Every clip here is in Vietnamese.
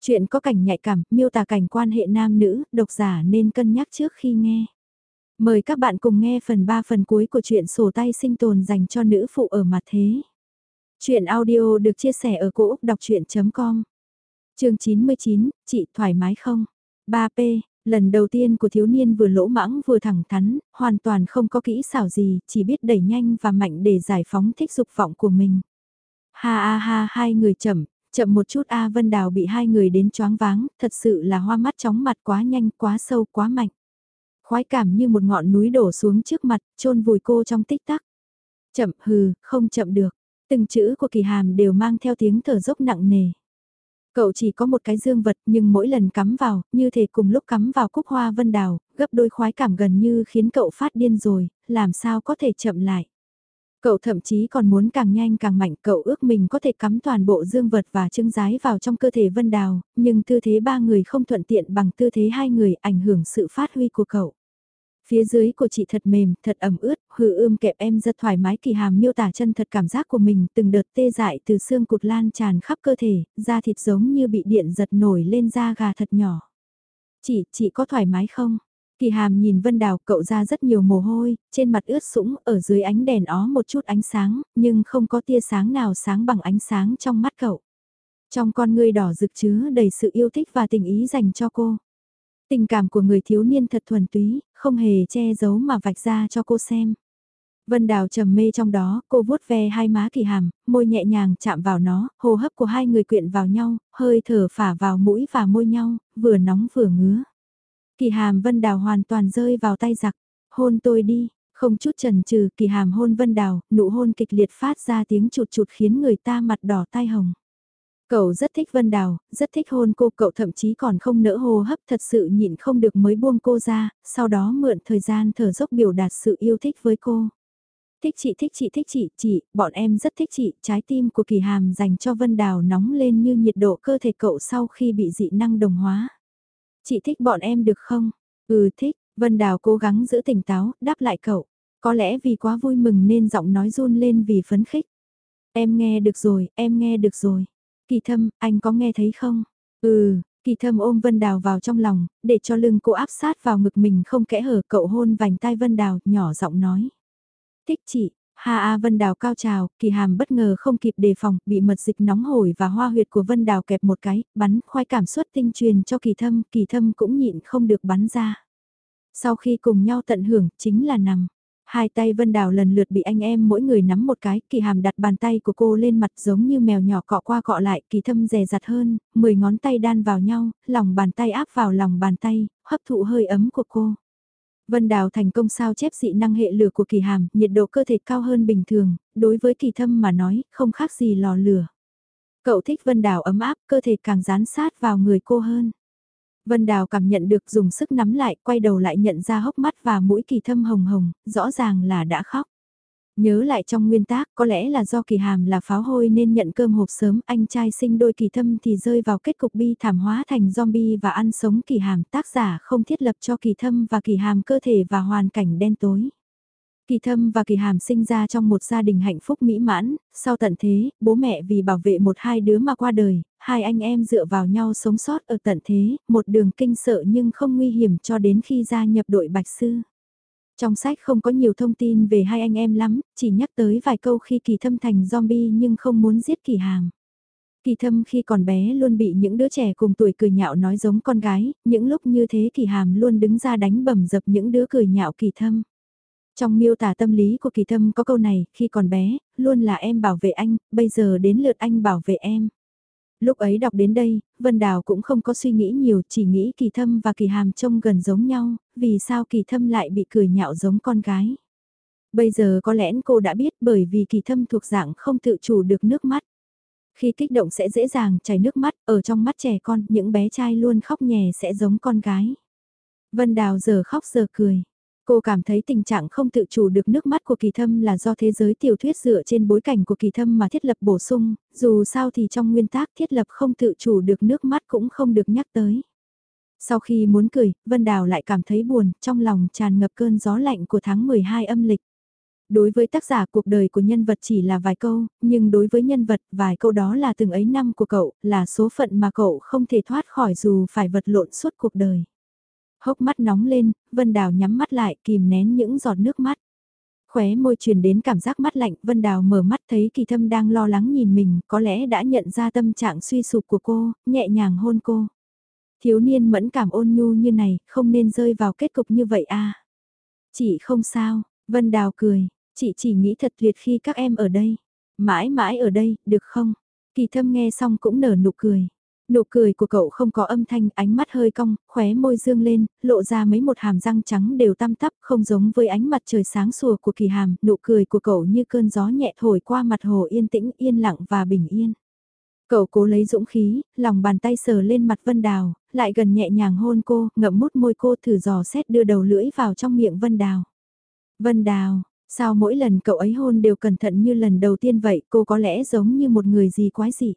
Chuyện có cảnh nhạy cảm, miêu tả cảnh quan hệ nam nữ, độc giả nên cân nhắc trước khi nghe. Mời các bạn cùng nghe phần 3 phần cuối của truyện sổ tay sinh tồn dành cho nữ phụ ở mặt thế. Chuyện audio được chia sẻ ở cỗ đọc chuyện.com Trường 99, chị thoải mái không? 3P, lần đầu tiên của thiếu niên vừa lỗ mãng vừa thẳng thắn, hoàn toàn không có kỹ xảo gì, chỉ biết đẩy nhanh và mạnh để giải phóng thích dục vọng của mình. Ha ha ha hai người chậm, chậm một chút A Vân Đào bị hai người đến choáng váng, thật sự là hoa mắt chóng mặt quá nhanh, quá sâu, quá mạnh. Khoái cảm như một ngọn núi đổ xuống trước mặt, chôn vùi cô trong tích tắc. Chậm hừ, không chậm được. Từng chữ của kỳ hàm đều mang theo tiếng thở dốc nặng nề. Cậu chỉ có một cái dương vật nhưng mỗi lần cắm vào, như thể cùng lúc cắm vào cúc hoa vân đào, gấp đôi khoái cảm gần như khiến cậu phát điên rồi, làm sao có thể chậm lại. Cậu thậm chí còn muốn càng nhanh càng mạnh, cậu ước mình có thể cắm toàn bộ dương vật và trứng rái vào trong cơ thể Vân Đào, nhưng tư thế ba người không thuận tiện bằng tư thế hai người ảnh hưởng sự phát huy của cậu. Phía dưới của chị thật mềm, thật ẩm ướt, hư ươm kẹp em rất thoải mái kỳ hàm miêu tả chân thật cảm giác của mình, từng đợt tê dại từ xương cụt lan tràn khắp cơ thể, da thịt giống như bị điện giật nổi lên da gà thật nhỏ. Chị, chị có thoải mái không? Kỳ hàm nhìn Vân Đào cậu ra rất nhiều mồ hôi, trên mặt ướt sũng, ở dưới ánh đèn ó một chút ánh sáng, nhưng không có tia sáng nào sáng bằng ánh sáng trong mắt cậu. Trong con ngươi đỏ rực chứa đầy sự yêu thích và tình ý dành cho cô. Tình cảm của người thiếu niên thật thuần túy, không hề che giấu mà vạch ra cho cô xem. Vân Đào trầm mê trong đó, cô vuốt ve hai má kỳ hàm, môi nhẹ nhàng chạm vào nó, hô hấp của hai người quyện vào nhau, hơi thở phả vào mũi và môi nhau, vừa nóng vừa ngứa. Kỳ hàm Vân Đào hoàn toàn rơi vào tay giặc, hôn tôi đi, không chút chần chừ kỳ hàm hôn Vân Đào, nụ hôn kịch liệt phát ra tiếng chụt chụt khiến người ta mặt đỏ tai hồng. Cậu rất thích Vân Đào, rất thích hôn cô, cậu thậm chí còn không nỡ hô hấp thật sự nhịn không được mới buông cô ra, sau đó mượn thời gian thở dốc biểu đạt sự yêu thích với cô. Thích chị thích chị thích chị, chị, bọn em rất thích chị, trái tim của kỳ hàm dành cho Vân Đào nóng lên như nhiệt độ cơ thể cậu sau khi bị dị năng đồng hóa. Chị thích bọn em được không? Ừ thích, Vân Đào cố gắng giữ tỉnh táo, đáp lại cậu. Có lẽ vì quá vui mừng nên giọng nói run lên vì phấn khích. Em nghe được rồi, em nghe được rồi. Kỳ thâm, anh có nghe thấy không? Ừ, kỳ thâm ôm Vân Đào vào trong lòng, để cho lưng cô áp sát vào ngực mình không kẽ hở cậu hôn vành tai Vân Đào, nhỏ giọng nói. Thích chị, Ha A Vân Đào cao trào, kỳ hàm bất ngờ không kịp đề phòng, bị mật dịch nóng hổi và hoa huyệt của Vân Đào kẹp một cái, bắn khoai cảm suất tinh truyền cho kỳ thâm, kỳ thâm cũng nhịn không được bắn ra. Sau khi cùng nhau tận hưởng, chính là nằm. Hai tay Vân Đào lần lượt bị anh em mỗi người nắm một cái, kỳ hàm đặt bàn tay của cô lên mặt giống như mèo nhỏ cọ qua cọ lại, kỳ thâm dè dặt hơn, mười ngón tay đan vào nhau, lòng bàn tay áp vào lòng bàn tay, hấp thụ hơi ấm của cô. Vân Đào thành công sao chép dị năng hệ lửa của kỳ hàm, nhiệt độ cơ thể cao hơn bình thường, đối với kỳ thâm mà nói, không khác gì lò lửa. Cậu thích Vân Đào ấm áp, cơ thể càng dán sát vào người cô hơn. Vân Đào cảm nhận được dùng sức nắm lại, quay đầu lại nhận ra hốc mắt và mũi kỳ thâm hồng hồng, rõ ràng là đã khóc. Nhớ lại trong nguyên tác, có lẽ là do kỳ hàm là pháo hôi nên nhận cơm hộp sớm, anh trai sinh đôi kỳ thâm thì rơi vào kết cục bi thảm hóa thành zombie và ăn sống kỳ hàm. Tác giả không thiết lập cho kỳ thâm và kỳ hàm cơ thể và hoàn cảnh đen tối. Kỳ thâm và kỳ hàm sinh ra trong một gia đình hạnh phúc mỹ mãn, sau tận thế, bố mẹ vì bảo vệ một hai đứa mà qua đời, hai anh em dựa vào nhau sống sót ở tận thế, một đường kinh sợ nhưng không nguy hiểm cho đến khi gia nhập đội Bạch Sư. Trong sách không có nhiều thông tin về hai anh em lắm, chỉ nhắc tới vài câu khi kỳ thâm thành zombie nhưng không muốn giết kỳ hàm. Kỳ thâm khi còn bé luôn bị những đứa trẻ cùng tuổi cười nhạo nói giống con gái, những lúc như thế kỳ hàm luôn đứng ra đánh bầm dập những đứa cười nhạo kỳ thâm. Trong miêu tả tâm lý của kỳ thâm có câu này, khi còn bé, luôn là em bảo vệ anh, bây giờ đến lượt anh bảo vệ em. Lúc ấy đọc đến đây, Vân Đào cũng không có suy nghĩ nhiều, chỉ nghĩ kỳ thâm và kỳ hàm trông gần giống nhau, vì sao kỳ thâm lại bị cười nhạo giống con gái. Bây giờ có lẽ cô đã biết bởi vì kỳ thâm thuộc dạng không tự chủ được nước mắt. Khi kích động sẽ dễ dàng chảy nước mắt, ở trong mắt trẻ con, những bé trai luôn khóc nhè sẽ giống con gái. Vân Đào giờ khóc giờ cười. Cô cảm thấy tình trạng không tự chủ được nước mắt của kỳ thâm là do thế giới tiểu thuyết dựa trên bối cảnh của kỳ thâm mà thiết lập bổ sung, dù sao thì trong nguyên tác thiết lập không tự chủ được nước mắt cũng không được nhắc tới. Sau khi muốn cười, Vân Đào lại cảm thấy buồn, trong lòng tràn ngập cơn gió lạnh của tháng 12 âm lịch. Đối với tác giả cuộc đời của nhân vật chỉ là vài câu, nhưng đối với nhân vật vài câu đó là từng ấy năm của cậu, là số phận mà cậu không thể thoát khỏi dù phải vật lộn suốt cuộc đời. Hốc mắt nóng lên, Vân Đào nhắm mắt lại kìm nén những giọt nước mắt. Khóe môi truyền đến cảm giác mắt lạnh, Vân Đào mở mắt thấy kỳ thâm đang lo lắng nhìn mình, có lẽ đã nhận ra tâm trạng suy sụp của cô, nhẹ nhàng hôn cô. Thiếu niên mẫn cảm ôn nhu như này, không nên rơi vào kết cục như vậy à. Chị không sao, Vân Đào cười, chị chỉ nghĩ thật tuyệt khi các em ở đây. Mãi mãi ở đây, được không? Kỳ thâm nghe xong cũng nở nụ cười. Nụ cười của cậu không có âm thanh, ánh mắt hơi cong, khóe môi dương lên, lộ ra mấy một hàm răng trắng đều tăm tắp, không giống với ánh mặt trời sáng sủa của kỳ hàm, nụ cười của cậu như cơn gió nhẹ thổi qua mặt hồ yên tĩnh, yên lặng và bình yên. Cậu cố lấy dũng khí, lòng bàn tay sờ lên mặt Vân Đào, lại gần nhẹ nhàng hôn cô, ngậm mút môi cô thử dò xét đưa đầu lưỡi vào trong miệng Vân Đào. Vân Đào, sao mỗi lần cậu ấy hôn đều cẩn thận như lần đầu tiên vậy, cô có lẽ giống như một người gì quái dị.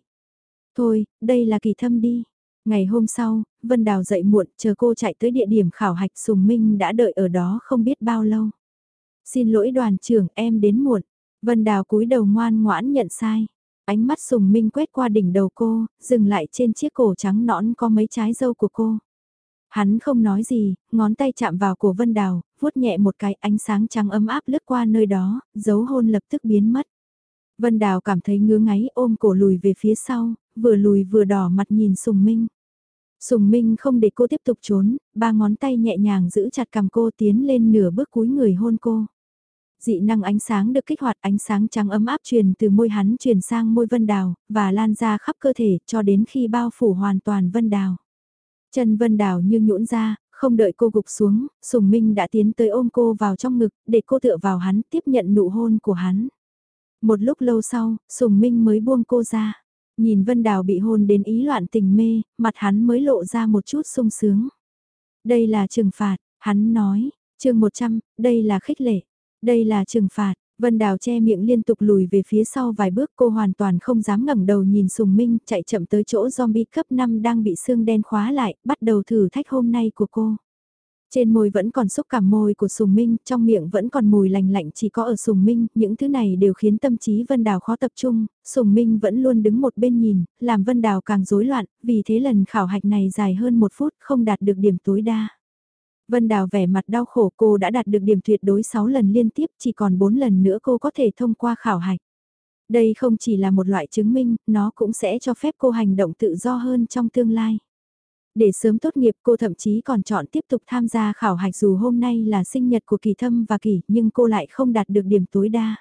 Thôi, đây là kỳ thâm đi. Ngày hôm sau, Vân Đào dậy muộn, chờ cô chạy tới địa điểm khảo hạch Sùng Minh đã đợi ở đó không biết bao lâu. Xin lỗi đoàn trưởng, em đến muộn. Vân Đào cúi đầu ngoan ngoãn nhận sai. Ánh mắt Sùng Minh quét qua đỉnh đầu cô, dừng lại trên chiếc cổ trắng nõn có mấy trái dâu của cô. Hắn không nói gì, ngón tay chạm vào cổ Vân Đào, vuốt nhẹ một cái ánh sáng trắng ấm áp lướt qua nơi đó, dấu hôn lập tức biến mất. Vân Đào cảm thấy ngứa ngáy ôm cổ lùi về phía sau, vừa lùi vừa đỏ mặt nhìn Sùng Minh. Sùng Minh không để cô tiếp tục trốn, ba ngón tay nhẹ nhàng giữ chặt cầm cô tiến lên nửa bước cúi người hôn cô. Dị năng ánh sáng được kích hoạt ánh sáng trắng ấm áp truyền từ môi hắn truyền sang môi Vân Đào, và lan ra khắp cơ thể cho đến khi bao phủ hoàn toàn Vân Đào. Chân Vân Đào như nhũn ra, không đợi cô gục xuống, Sùng Minh đã tiến tới ôm cô vào trong ngực, để cô tựa vào hắn tiếp nhận nụ hôn của hắn. Một lúc lâu sau, Sùng Minh mới buông cô ra. Nhìn Vân Đào bị hôn đến ý loạn tình mê, mặt hắn mới lộ ra một chút sung sướng. Đây là trừng phạt, hắn nói, chương 100, đây là khích lệ, đây là trừng phạt. Vân Đào che miệng liên tục lùi về phía sau vài bước cô hoàn toàn không dám ngẩng đầu nhìn Sùng Minh chạy chậm tới chỗ zombie cấp 5 đang bị xương đen khóa lại, bắt đầu thử thách hôm nay của cô. Trên môi vẫn còn xúc cảm môi của Sùng Minh, trong miệng vẫn còn mùi lành lạnh chỉ có ở Sùng Minh, những thứ này đều khiến tâm trí Vân Đào khó tập trung, Sùng Minh vẫn luôn đứng một bên nhìn, làm Vân Đào càng rối loạn, vì thế lần khảo hạch này dài hơn một phút không đạt được điểm tối đa. Vân Đào vẻ mặt đau khổ cô đã đạt được điểm tuyệt đối 6 lần liên tiếp chỉ còn 4 lần nữa cô có thể thông qua khảo hạch. Đây không chỉ là một loại chứng minh, nó cũng sẽ cho phép cô hành động tự do hơn trong tương lai. Để sớm tốt nghiệp cô thậm chí còn chọn tiếp tục tham gia khảo hạch dù hôm nay là sinh nhật của kỳ thâm và kỳ nhưng cô lại không đạt được điểm tối đa.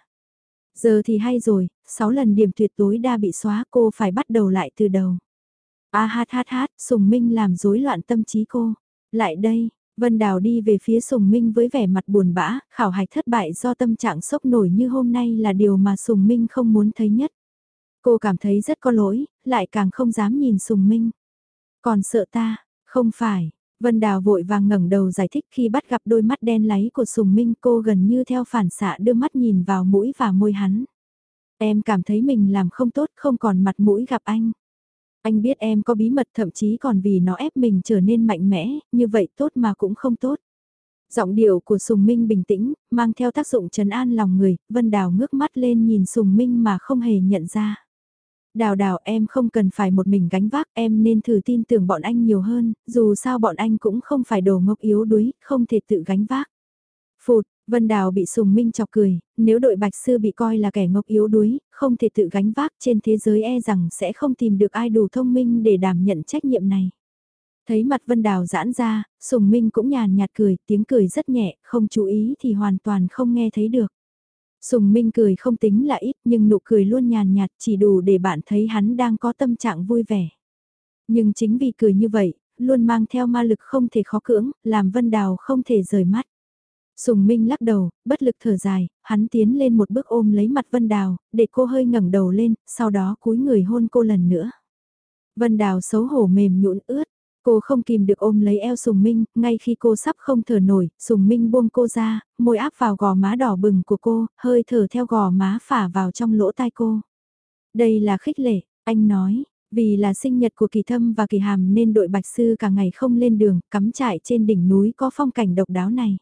Giờ thì hay rồi, 6 lần điểm tuyệt tối đa bị xóa cô phải bắt đầu lại từ đầu. A à, hát hát hát, Sùng Minh làm rối loạn tâm trí cô. Lại đây, Vân Đào đi về phía Sùng Minh với vẻ mặt buồn bã, khảo hạch thất bại do tâm trạng sốc nổi như hôm nay là điều mà Sùng Minh không muốn thấy nhất. Cô cảm thấy rất có lỗi, lại càng không dám nhìn Sùng Minh. Còn sợ ta, không phải, Vân Đào vội vàng ngẩng đầu giải thích khi bắt gặp đôi mắt đen láy của Sùng Minh cô gần như theo phản xạ đưa mắt nhìn vào mũi và môi hắn. Em cảm thấy mình làm không tốt không còn mặt mũi gặp anh. Anh biết em có bí mật thậm chí còn vì nó ép mình trở nên mạnh mẽ, như vậy tốt mà cũng không tốt. Giọng điệu của Sùng Minh bình tĩnh, mang theo tác dụng trấn an lòng người, Vân Đào ngước mắt lên nhìn Sùng Minh mà không hề nhận ra. Đào đào em không cần phải một mình gánh vác, em nên thử tin tưởng bọn anh nhiều hơn, dù sao bọn anh cũng không phải đồ ngốc yếu đuối, không thể tự gánh vác. Phụt, Vân Đào bị Sùng Minh chọc cười, nếu đội Bạch Sư bị coi là kẻ ngốc yếu đuối, không thể tự gánh vác trên thế giới e rằng sẽ không tìm được ai đủ thông minh để đảm nhận trách nhiệm này. Thấy mặt Vân Đào giãn ra, Sùng Minh cũng nhàn nhạt cười, tiếng cười rất nhẹ, không chú ý thì hoàn toàn không nghe thấy được. Sùng Minh cười không tính là ít nhưng nụ cười luôn nhàn nhạt chỉ đủ để bạn thấy hắn đang có tâm trạng vui vẻ. Nhưng chính vì cười như vậy, luôn mang theo ma lực không thể khó cưỡng, làm Vân Đào không thể rời mắt. Sùng Minh lắc đầu, bất lực thở dài, hắn tiến lên một bước ôm lấy mặt Vân Đào, để cô hơi ngẩng đầu lên, sau đó cúi người hôn cô lần nữa. Vân Đào xấu hổ mềm nhũn ướt, cô không kìm được ôm lấy eo Sùng Minh, ngay khi cô sắp không thở nổi, Sùng Minh buông cô ra, môi áp vào gò má đỏ bừng của cô, hơi thở theo gò má phả vào trong lỗ tai cô. Đây là khích lệ, anh nói, vì là sinh nhật của kỳ thâm và kỳ hàm nên đội bạch sư cả ngày không lên đường, cắm trại trên đỉnh núi có phong cảnh độc đáo này.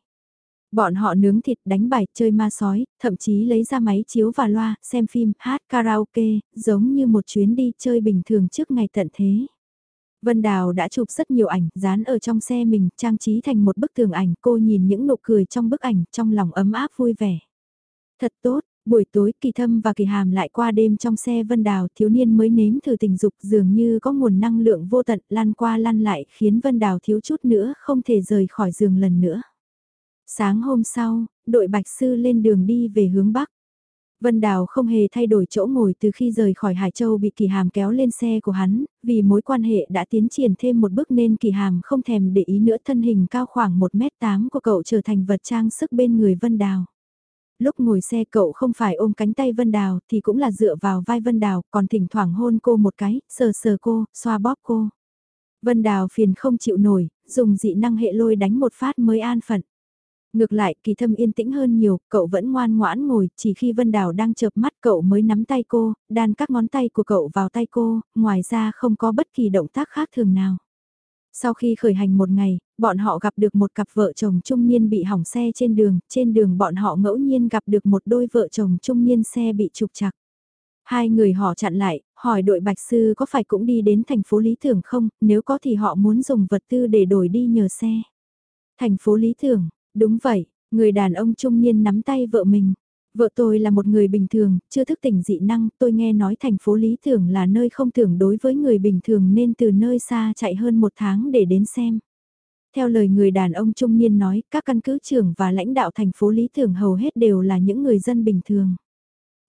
Bọn họ nướng thịt, đánh bài, chơi ma sói, thậm chí lấy ra máy chiếu và loa, xem phim, hát karaoke, giống như một chuyến đi chơi bình thường trước ngày tận thế. Vân Đào đã chụp rất nhiều ảnh, dán ở trong xe mình, trang trí thành một bức tường ảnh, cô nhìn những nụ cười trong bức ảnh, trong lòng ấm áp vui vẻ. Thật tốt, buổi tối kỳ thâm và kỳ hàm lại qua đêm trong xe Vân Đào, thiếu niên mới nếm thử tình dục dường như có nguồn năng lượng vô tận lăn qua lăn lại khiến Vân Đào thiếu chút nữa không thể rời khỏi giường lần nữa. Sáng hôm sau, đội bạch sư lên đường đi về hướng Bắc. Vân Đào không hề thay đổi chỗ ngồi từ khi rời khỏi Hải Châu bị Kỳ Hàm kéo lên xe của hắn, vì mối quan hệ đã tiến triển thêm một bước nên Kỳ Hàm không thèm để ý nữa thân hình cao khoảng 1m8 của cậu trở thành vật trang sức bên người Vân Đào. Lúc ngồi xe cậu không phải ôm cánh tay Vân Đào thì cũng là dựa vào vai Vân Đào, còn thỉnh thoảng hôn cô một cái, sờ sờ cô, xoa bóp cô. Vân Đào phiền không chịu nổi, dùng dị năng hệ lôi đánh một phát mới an phận. Ngược lại, kỳ thâm yên tĩnh hơn nhiều, cậu vẫn ngoan ngoãn ngồi, chỉ khi Vân Đào đang chợp mắt cậu mới nắm tay cô, đan các ngón tay của cậu vào tay cô, ngoài ra không có bất kỳ động tác khác thường nào. Sau khi khởi hành một ngày, bọn họ gặp được một cặp vợ chồng trung niên bị hỏng xe trên đường, trên đường bọn họ ngẫu nhiên gặp được một đôi vợ chồng trung niên xe bị trục chặt. Hai người họ chặn lại, hỏi đội bạch sư có phải cũng đi đến thành phố Lý Thưởng không, nếu có thì họ muốn dùng vật tư để đổi đi nhờ xe. Thành phố Lý Thưởng, Đúng vậy, người đàn ông trung niên nắm tay vợ mình. Vợ tôi là một người bình thường, chưa thức tỉnh dị năng, tôi nghe nói thành phố lý tưởng là nơi không tưởng đối với người bình thường nên từ nơi xa chạy hơn một tháng để đến xem. Theo lời người đàn ông trung niên nói, các căn cứ trưởng và lãnh đạo thành phố lý tưởng hầu hết đều là những người dân bình thường.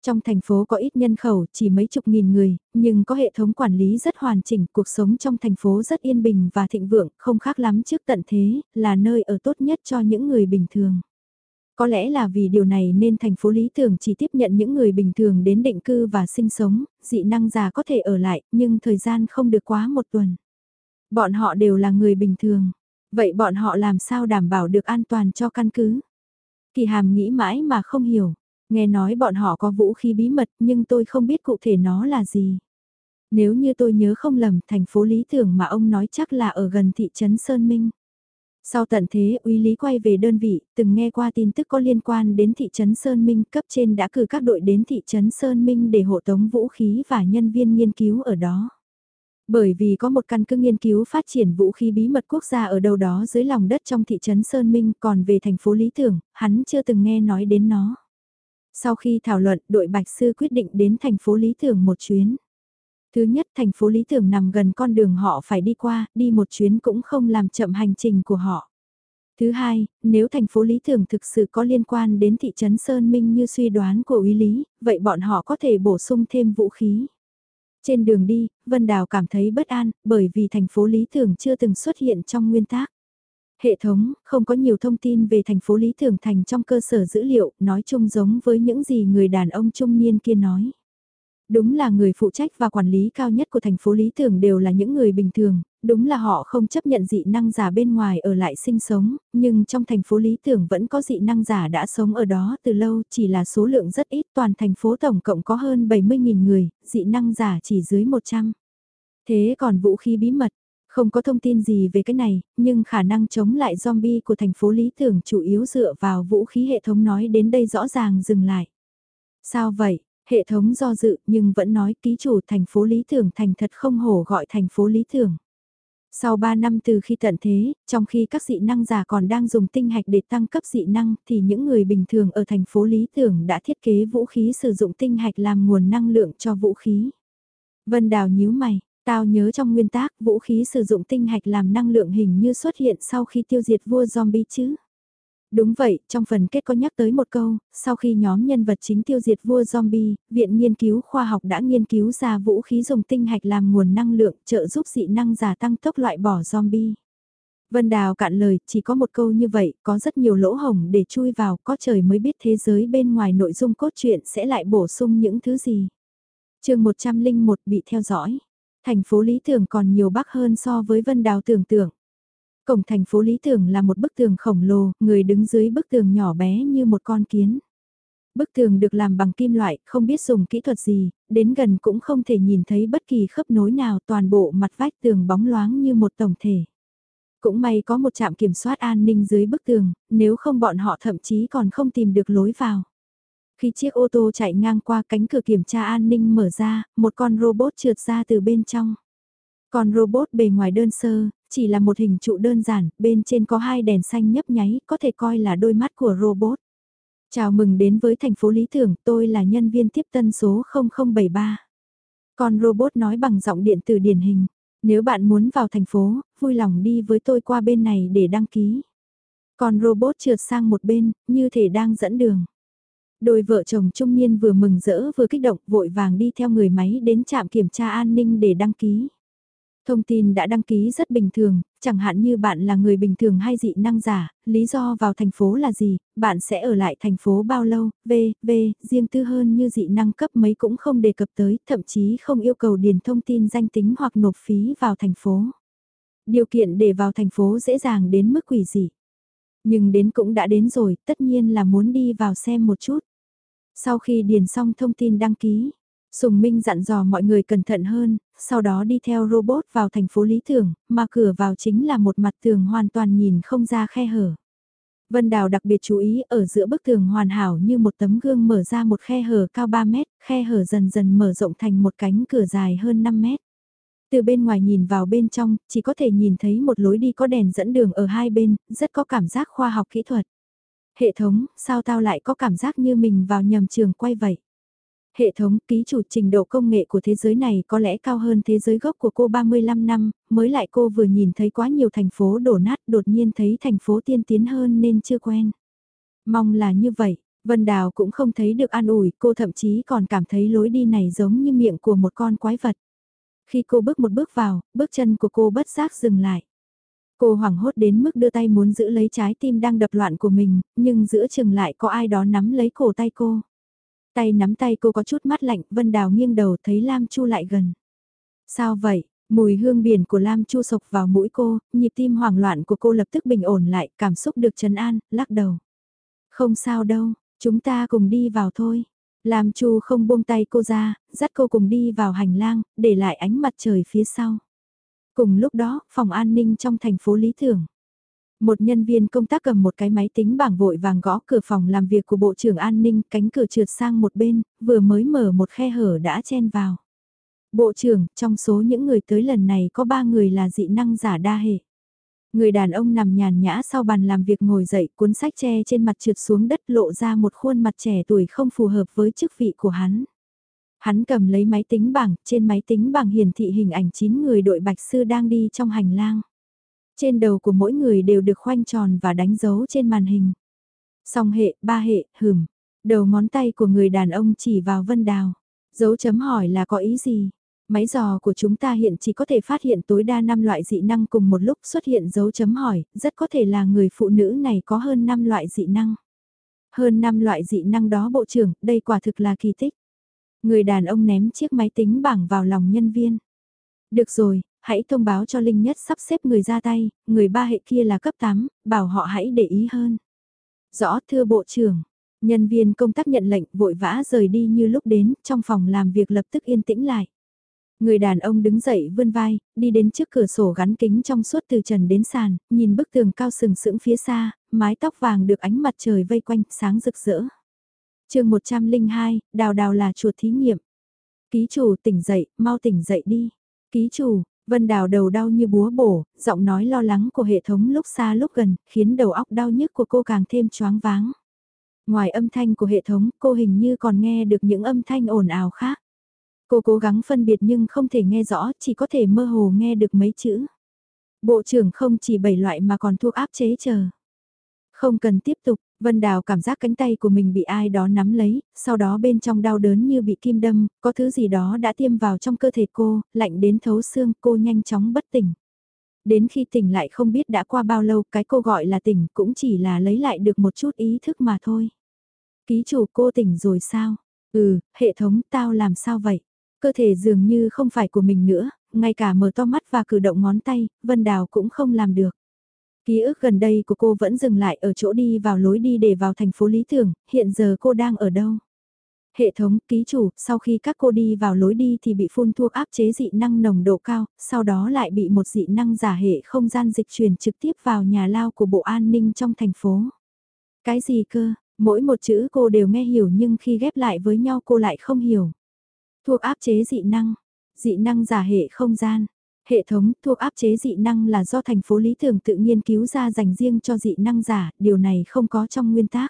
Trong thành phố có ít nhân khẩu, chỉ mấy chục nghìn người, nhưng có hệ thống quản lý rất hoàn chỉnh, cuộc sống trong thành phố rất yên bình và thịnh vượng, không khác lắm trước tận thế, là nơi ở tốt nhất cho những người bình thường. Có lẽ là vì điều này nên thành phố lý tưởng chỉ tiếp nhận những người bình thường đến định cư và sinh sống, dị năng già có thể ở lại, nhưng thời gian không được quá một tuần. Bọn họ đều là người bình thường, vậy bọn họ làm sao đảm bảo được an toàn cho căn cứ? Kỳ hàm nghĩ mãi mà không hiểu. Nghe nói bọn họ có vũ khí bí mật nhưng tôi không biết cụ thể nó là gì. Nếu như tôi nhớ không lầm, thành phố lý tưởng mà ông nói chắc là ở gần thị trấn Sơn Minh. Sau tận thế, uy lý quay về đơn vị, từng nghe qua tin tức có liên quan đến thị trấn Sơn Minh, cấp trên đã cử các đội đến thị trấn Sơn Minh để hộ tống vũ khí và nhân viên nghiên cứu ở đó. Bởi vì có một căn cứ nghiên cứu phát triển vũ khí bí mật quốc gia ở đâu đó dưới lòng đất trong thị trấn Sơn Minh, còn về thành phố Lý Tưởng, hắn chưa từng nghe nói đến nó. Sau khi thảo luận, đội Bạch Sư quyết định đến thành phố Lý thường một chuyến. Thứ nhất, thành phố Lý thường nằm gần con đường họ phải đi qua, đi một chuyến cũng không làm chậm hành trình của họ. Thứ hai, nếu thành phố Lý thường thực sự có liên quan đến thị trấn Sơn Minh như suy đoán của Uy Lý, vậy bọn họ có thể bổ sung thêm vũ khí. Trên đường đi, Vân Đào cảm thấy bất an, bởi vì thành phố Lý thường chưa từng xuất hiện trong nguyên tác. Hệ thống, không có nhiều thông tin về thành phố Lý Thường Thành trong cơ sở dữ liệu, nói chung giống với những gì người đàn ông trung niên kia nói. Đúng là người phụ trách và quản lý cao nhất của thành phố Lý Thường đều là những người bình thường, đúng là họ không chấp nhận dị năng giả bên ngoài ở lại sinh sống, nhưng trong thành phố Lý Tưởng vẫn có dị năng giả đã sống ở đó từ lâu, chỉ là số lượng rất ít, toàn thành phố tổng cộng có hơn 70.000 người, dị năng giả chỉ dưới 100. Thế còn vũ khí bí mật, không có thông tin gì về cái này, nhưng khả năng chống lại zombie của thành phố Lý Tưởng chủ yếu dựa vào vũ khí hệ thống nói đến đây rõ ràng dừng lại. Sao vậy? Hệ thống do dự nhưng vẫn nói ký chủ thành phố Lý Tưởng thành thật không hổ gọi thành phố Lý Tưởng. Sau 3 năm từ khi tận thế, trong khi các dị năng giả còn đang dùng tinh hạch để tăng cấp dị năng thì những người bình thường ở thành phố Lý Tưởng đã thiết kế vũ khí sử dụng tinh hạch làm nguồn năng lượng cho vũ khí. Vân Đào nhíu mày, Tao nhớ trong nguyên tác vũ khí sử dụng tinh hạch làm năng lượng hình như xuất hiện sau khi tiêu diệt vua zombie chứ. Đúng vậy, trong phần kết có nhắc tới một câu, sau khi nhóm nhân vật chính tiêu diệt vua zombie, Viện Nghiên cứu Khoa học đã nghiên cứu ra vũ khí dùng tinh hạch làm nguồn năng lượng trợ giúp dị năng giả tăng tốc loại bỏ zombie. Vân Đào cạn lời, chỉ có một câu như vậy, có rất nhiều lỗ hổng để chui vào, có trời mới biết thế giới bên ngoài nội dung cốt truyện sẽ lại bổ sung những thứ gì. chương 101 bị theo dõi. Thành phố Lý Tưởng còn nhiều bắc hơn so với Vân Đào tưởng tượng. Cổng thành phố Lý Tưởng là một bức tường khổng lồ, người đứng dưới bức tường nhỏ bé như một con kiến. Bức tường được làm bằng kim loại, không biết dùng kỹ thuật gì, đến gần cũng không thể nhìn thấy bất kỳ khớp nối nào toàn bộ mặt vách tường bóng loáng như một tổng thể. Cũng may có một trạm kiểm soát an ninh dưới bức tường, nếu không bọn họ thậm chí còn không tìm được lối vào. Khi chiếc ô tô chạy ngang qua cánh cửa kiểm tra an ninh mở ra, một con robot trượt ra từ bên trong. Con robot bề ngoài đơn sơ, chỉ là một hình trụ đơn giản, bên trên có hai đèn xanh nhấp nháy, có thể coi là đôi mắt của robot. Chào mừng đến với thành phố Lý Tưởng, tôi là nhân viên tiếp tân số 0073. Con robot nói bằng giọng điện tử điển hình. Nếu bạn muốn vào thành phố, vui lòng đi với tôi qua bên này để đăng ký. Con robot trượt sang một bên, như thể đang dẫn đường. Đôi vợ chồng trung niên vừa mừng rỡ vừa kích động vội vàng đi theo người máy đến trạm kiểm tra an ninh để đăng ký. Thông tin đã đăng ký rất bình thường, chẳng hạn như bạn là người bình thường hay dị năng giả, lý do vào thành phố là gì, bạn sẽ ở lại thành phố bao lâu, v, v, riêng tư hơn như dị năng cấp mấy cũng không đề cập tới, thậm chí không yêu cầu điền thông tin danh tính hoặc nộp phí vào thành phố. Điều kiện để vào thành phố dễ dàng đến mức quỷ dị. Nhưng đến cũng đã đến rồi, tất nhiên là muốn đi vào xem một chút. Sau khi điền xong thông tin đăng ký, Sùng Minh dặn dò mọi người cẩn thận hơn, sau đó đi theo robot vào thành phố Lý Tưởng, mà cửa vào chính là một mặt tường hoàn toàn nhìn không ra khe hở. Vân Đào đặc biệt chú ý ở giữa bức tường hoàn hảo như một tấm gương mở ra một khe hở cao 3 mét, khe hở dần dần mở rộng thành một cánh cửa dài hơn 5 mét. Từ bên ngoài nhìn vào bên trong, chỉ có thể nhìn thấy một lối đi có đèn dẫn đường ở hai bên, rất có cảm giác khoa học kỹ thuật. Hệ thống, sao tao lại có cảm giác như mình vào nhầm trường quay vậy? Hệ thống ký chủ trình độ công nghệ của thế giới này có lẽ cao hơn thế giới gốc của cô 35 năm, mới lại cô vừa nhìn thấy quá nhiều thành phố đổ nát đột nhiên thấy thành phố tiên tiến hơn nên chưa quen. Mong là như vậy, Vân Đào cũng không thấy được an ủi, cô thậm chí còn cảm thấy lối đi này giống như miệng của một con quái vật. Khi cô bước một bước vào, bước chân của cô bất giác dừng lại. Cô hoảng hốt đến mức đưa tay muốn giữ lấy trái tim đang đập loạn của mình, nhưng giữa chừng lại có ai đó nắm lấy cổ tay cô. Tay nắm tay cô có chút mắt lạnh, Vân Đào nghiêng đầu thấy Lam Chu lại gần. Sao vậy? Mùi hương biển của Lam Chu sộc vào mũi cô, nhịp tim hoảng loạn của cô lập tức bình ổn lại, cảm xúc được trấn an, lắc đầu. Không sao đâu, chúng ta cùng đi vào thôi. Lam Chu không buông tay cô ra, dắt cô cùng đi vào hành lang, để lại ánh mặt trời phía sau. Cùng lúc đó, phòng an ninh trong thành phố Lý thường Một nhân viên công tác cầm một cái máy tính bảng vội vàng gõ cửa phòng làm việc của Bộ trưởng An ninh, cánh cửa trượt sang một bên, vừa mới mở một khe hở đã chen vào. Bộ trưởng, trong số những người tới lần này có ba người là dị năng giả đa hệ. Người đàn ông nằm nhàn nhã sau bàn làm việc ngồi dậy cuốn sách che trên mặt trượt xuống đất lộ ra một khuôn mặt trẻ tuổi không phù hợp với chức vị của hắn. Hắn cầm lấy máy tính bảng, trên máy tính bảng hiển thị hình ảnh 9 người đội bạch sư đang đi trong hành lang. Trên đầu của mỗi người đều được khoanh tròn và đánh dấu trên màn hình. Song hệ, ba hệ, hửm. Đầu ngón tay của người đàn ông chỉ vào vân đào. Dấu chấm hỏi là có ý gì? Máy dò của chúng ta hiện chỉ có thể phát hiện tối đa 5 loại dị năng cùng một lúc xuất hiện dấu chấm hỏi, rất có thể là người phụ nữ này có hơn 5 loại dị năng. Hơn 5 loại dị năng đó bộ trưởng, đây quả thực là kỳ tích. Người đàn ông ném chiếc máy tính bảng vào lòng nhân viên. Được rồi, hãy thông báo cho Linh Nhất sắp xếp người ra tay, người ba hệ kia là cấp 8, bảo họ hãy để ý hơn. Rõ thưa Bộ trưởng, nhân viên công tác nhận lệnh vội vã rời đi như lúc đến, trong phòng làm việc lập tức yên tĩnh lại. Người đàn ông đứng dậy vươn vai, đi đến trước cửa sổ gắn kính trong suốt từ trần đến sàn, nhìn bức tường cao sừng sững phía xa, mái tóc vàng được ánh mặt trời vây quanh, sáng rực rỡ chương 102, đào đào là chuột thí nghiệm. Ký chủ tỉnh dậy, mau tỉnh dậy đi. Ký chủ, Vân Đào đầu đau như búa bổ, giọng nói lo lắng của hệ thống lúc xa lúc gần, khiến đầu óc đau nhức của cô càng thêm choáng váng. Ngoài âm thanh của hệ thống, cô hình như còn nghe được những âm thanh ồn ào khác. Cô cố gắng phân biệt nhưng không thể nghe rõ, chỉ có thể mơ hồ nghe được mấy chữ. Bộ trưởng không chỉ bảy loại mà còn thuốc áp chế chờ. Không cần tiếp tục, Vân Đào cảm giác cánh tay của mình bị ai đó nắm lấy, sau đó bên trong đau đớn như bị kim đâm, có thứ gì đó đã tiêm vào trong cơ thể cô, lạnh đến thấu xương, cô nhanh chóng bất tỉnh. Đến khi tỉnh lại không biết đã qua bao lâu, cái cô gọi là tỉnh cũng chỉ là lấy lại được một chút ý thức mà thôi. Ký chủ cô tỉnh rồi sao? Ừ, hệ thống tao làm sao vậy? Cơ thể dường như không phải của mình nữa, ngay cả mở to mắt và cử động ngón tay, Vân Đào cũng không làm được. Ký ức gần đây của cô vẫn dừng lại ở chỗ đi vào lối đi để vào thành phố lý tưởng, hiện giờ cô đang ở đâu? Hệ thống ký chủ, sau khi các cô đi vào lối đi thì bị phun thuốc áp chế dị năng nồng độ cao, sau đó lại bị một dị năng giả hệ không gian dịch truyền trực tiếp vào nhà lao của Bộ An ninh trong thành phố. Cái gì cơ, mỗi một chữ cô đều nghe hiểu nhưng khi ghép lại với nhau cô lại không hiểu. Thuốc áp chế dị năng, dị năng giả hệ không gian. Hệ thống thuốc áp chế dị năng là do thành phố lý tưởng tự nghiên cứu ra dành riêng cho dị năng giả, điều này không có trong nguyên tác.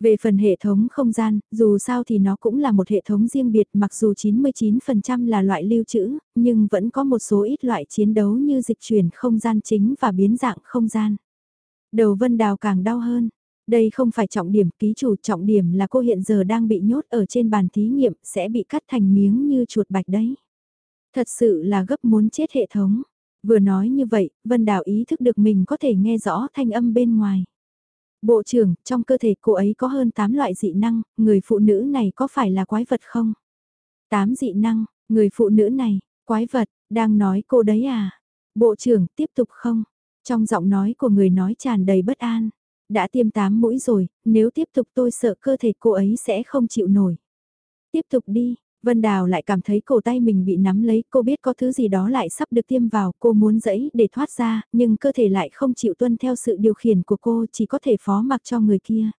Về phần hệ thống không gian, dù sao thì nó cũng là một hệ thống riêng biệt mặc dù 99% là loại lưu trữ, nhưng vẫn có một số ít loại chiến đấu như dịch chuyển không gian chính và biến dạng không gian. Đầu vân đào càng đau hơn. Đây không phải trọng điểm ký chủ trọng điểm là cô hiện giờ đang bị nhốt ở trên bàn thí nghiệm sẽ bị cắt thành miếng như chuột bạch đấy. Thật sự là gấp muốn chết hệ thống. Vừa nói như vậy, Vân Đào ý thức được mình có thể nghe rõ thanh âm bên ngoài. Bộ trưởng, trong cơ thể cô ấy có hơn 8 loại dị năng, người phụ nữ này có phải là quái vật không? 8 dị năng, người phụ nữ này, quái vật, đang nói cô đấy à? Bộ trưởng, tiếp tục không? Trong giọng nói của người nói tràn đầy bất an. Đã tiêm 8 mũi rồi, nếu tiếp tục tôi sợ cơ thể cô ấy sẽ không chịu nổi. Tiếp tục đi, Vân Đào lại cảm thấy cổ tay mình bị nắm lấy, cô biết có thứ gì đó lại sắp được tiêm vào, cô muốn dẫy để thoát ra, nhưng cơ thể lại không chịu tuân theo sự điều khiển của cô, chỉ có thể phó mặc cho người kia.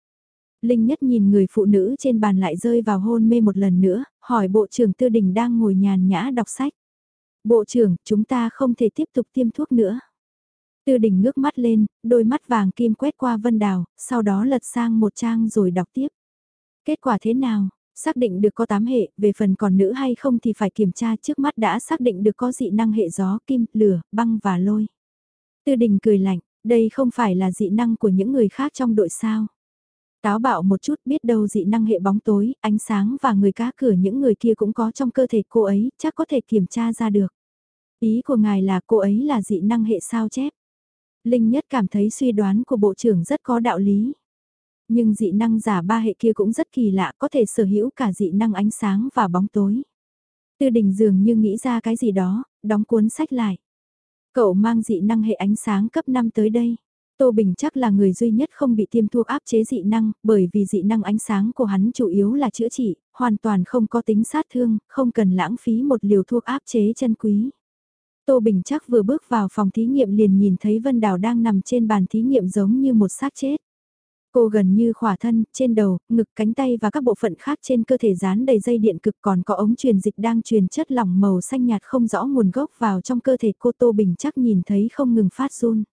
Linh Nhất nhìn người phụ nữ trên bàn lại rơi vào hôn mê một lần nữa, hỏi Bộ trưởng Tư Đình đang ngồi nhàn nhã đọc sách. Bộ trưởng, chúng ta không thể tiếp tục tiêm thuốc nữa. Tư Đình ngước mắt lên, đôi mắt vàng kim quét qua Vân Đào, sau đó lật sang một trang rồi đọc tiếp. Kết quả thế nào? Xác định được có 8 hệ, về phần còn nữ hay không thì phải kiểm tra trước mắt đã xác định được có dị năng hệ gió, kim, lửa, băng và lôi. Tư đình cười lạnh, đây không phải là dị năng của những người khác trong đội sao. Táo bạo một chút biết đâu dị năng hệ bóng tối, ánh sáng và người cá cửa những người kia cũng có trong cơ thể cô ấy, chắc có thể kiểm tra ra được. Ý của ngài là cô ấy là dị năng hệ sao chép. Linh Nhất cảm thấy suy đoán của bộ trưởng rất có đạo lý. Nhưng dị năng giả ba hệ kia cũng rất kỳ lạ có thể sở hữu cả dị năng ánh sáng và bóng tối. Tư đình dường như nghĩ ra cái gì đó, đóng cuốn sách lại. Cậu mang dị năng hệ ánh sáng cấp 5 tới đây. Tô Bình chắc là người duy nhất không bị tiêm thuốc áp chế dị năng, bởi vì dị năng ánh sáng của hắn chủ yếu là chữa trị, hoàn toàn không có tính sát thương, không cần lãng phí một liều thuốc áp chế chân quý. Tô Bình chắc vừa bước vào phòng thí nghiệm liền nhìn thấy Vân Đào đang nằm trên bàn thí nghiệm giống như một xác chết. Cô gần như khỏa thân, trên đầu, ngực, cánh tay và các bộ phận khác trên cơ thể dán đầy dây điện cực còn có ống truyền dịch đang truyền chất lỏng màu xanh nhạt không rõ nguồn gốc vào trong cơ thể cô Tô Bình chắc nhìn thấy không ngừng phát run.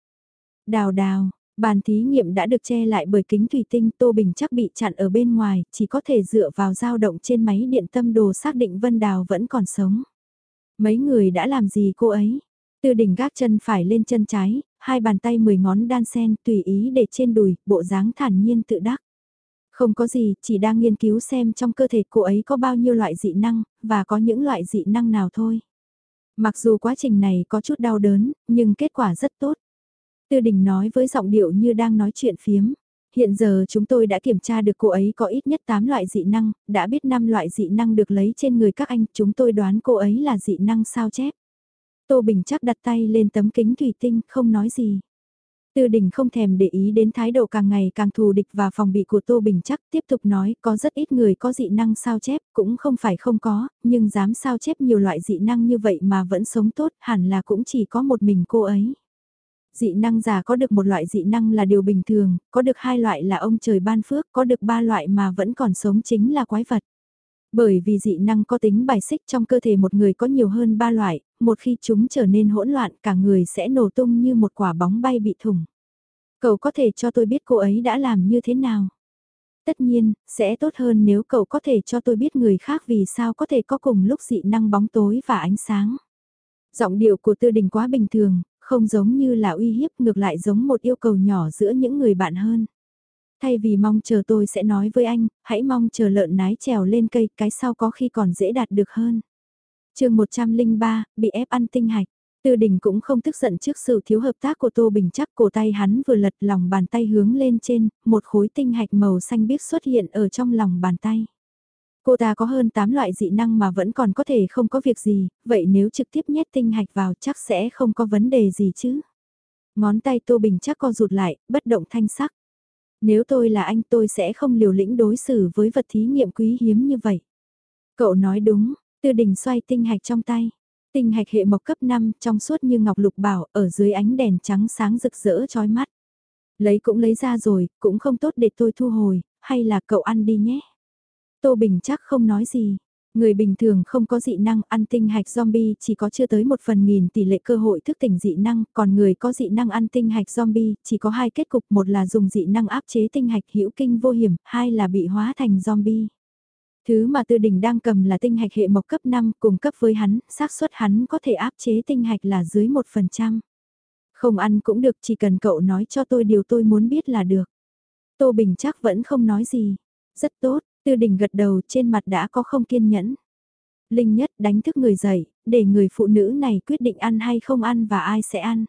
Đào đào, bàn thí nghiệm đã được che lại bởi kính thủy tinh Tô Bình chắc bị chặn ở bên ngoài, chỉ có thể dựa vào dao động trên máy điện tâm đồ xác định Vân Đào vẫn còn sống. Mấy người đã làm gì cô ấy? Từ đỉnh gác chân phải lên chân trái, hai bàn tay mười ngón đan sen tùy ý để trên đùi, bộ dáng thản nhiên tự đắc. Không có gì, chỉ đang nghiên cứu xem trong cơ thể cô ấy có bao nhiêu loại dị năng, và có những loại dị năng nào thôi. Mặc dù quá trình này có chút đau đớn, nhưng kết quả rất tốt. Tư đình nói với giọng điệu như đang nói chuyện phiếm. Hiện giờ chúng tôi đã kiểm tra được cô ấy có ít nhất 8 loại dị năng, đã biết 5 loại dị năng được lấy trên người các anh, chúng tôi đoán cô ấy là dị năng sao chép. Tô Bình chắc đặt tay lên tấm kính thủy tinh, không nói gì. Tư đình không thèm để ý đến thái độ càng ngày càng thù địch và phòng bị của Tô Bình chắc tiếp tục nói có rất ít người có dị năng sao chép, cũng không phải không có, nhưng dám sao chép nhiều loại dị năng như vậy mà vẫn sống tốt hẳn là cũng chỉ có một mình cô ấy. Dị năng giả có được một loại dị năng là điều bình thường, có được hai loại là ông trời ban phước, có được ba loại mà vẫn còn sống chính là quái vật. Bởi vì dị năng có tính bài xích trong cơ thể một người có nhiều hơn ba loại, một khi chúng trở nên hỗn loạn cả người sẽ nổ tung như một quả bóng bay bị thủng. Cậu có thể cho tôi biết cô ấy đã làm như thế nào? Tất nhiên, sẽ tốt hơn nếu cậu có thể cho tôi biết người khác vì sao có thể có cùng lúc dị năng bóng tối và ánh sáng. Giọng điệu của tư đình quá bình thường, không giống như là uy hiếp ngược lại giống một yêu cầu nhỏ giữa những người bạn hơn. Thay vì mong chờ tôi sẽ nói với anh, hãy mong chờ lợn nái trèo lên cây, cái sau có khi còn dễ đạt được hơn. chương 103, bị ép ăn tinh hạch. Tư đình cũng không tức giận trước sự thiếu hợp tác của Tô Bình chắc cổ tay hắn vừa lật lòng bàn tay hướng lên trên, một khối tinh hạch màu xanh biếc xuất hiện ở trong lòng bàn tay. Cô ta có hơn 8 loại dị năng mà vẫn còn có thể không có việc gì, vậy nếu trực tiếp nhét tinh hạch vào chắc sẽ không có vấn đề gì chứ. Ngón tay Tô Bình chắc co rụt lại, bất động thanh sắc. Nếu tôi là anh tôi sẽ không liều lĩnh đối xử với vật thí nghiệm quý hiếm như vậy. Cậu nói đúng, tư đình xoay tinh hạch trong tay. Tinh hạch hệ mộc cấp 5 trong suốt như ngọc lục bảo ở dưới ánh đèn trắng sáng rực rỡ chói mắt. Lấy cũng lấy ra rồi, cũng không tốt để tôi thu hồi, hay là cậu ăn đi nhé. Tô Bình chắc không nói gì. Người bình thường không có dị năng ăn tinh hạch zombie chỉ có chưa tới một phần nghìn tỷ lệ cơ hội thức tỉnh dị năng, còn người có dị năng ăn tinh hạch zombie chỉ có hai kết cục, một là dùng dị năng áp chế tinh hạch hữu kinh vô hiểm, hai là bị hóa thành zombie. Thứ mà Tư Đình đang cầm là tinh hạch hệ mộc cấp 5 cùng cấp với hắn, xác suất hắn có thể áp chế tinh hạch là dưới 1%. Không ăn cũng được chỉ cần cậu nói cho tôi điều tôi muốn biết là được. Tô Bình chắc vẫn không nói gì. Rất tốt, Tư Đình gật đầu trên mặt đã có không kiên nhẫn. Linh nhất đánh thức người dậy, để người phụ nữ này quyết định ăn hay không ăn và ai sẽ ăn.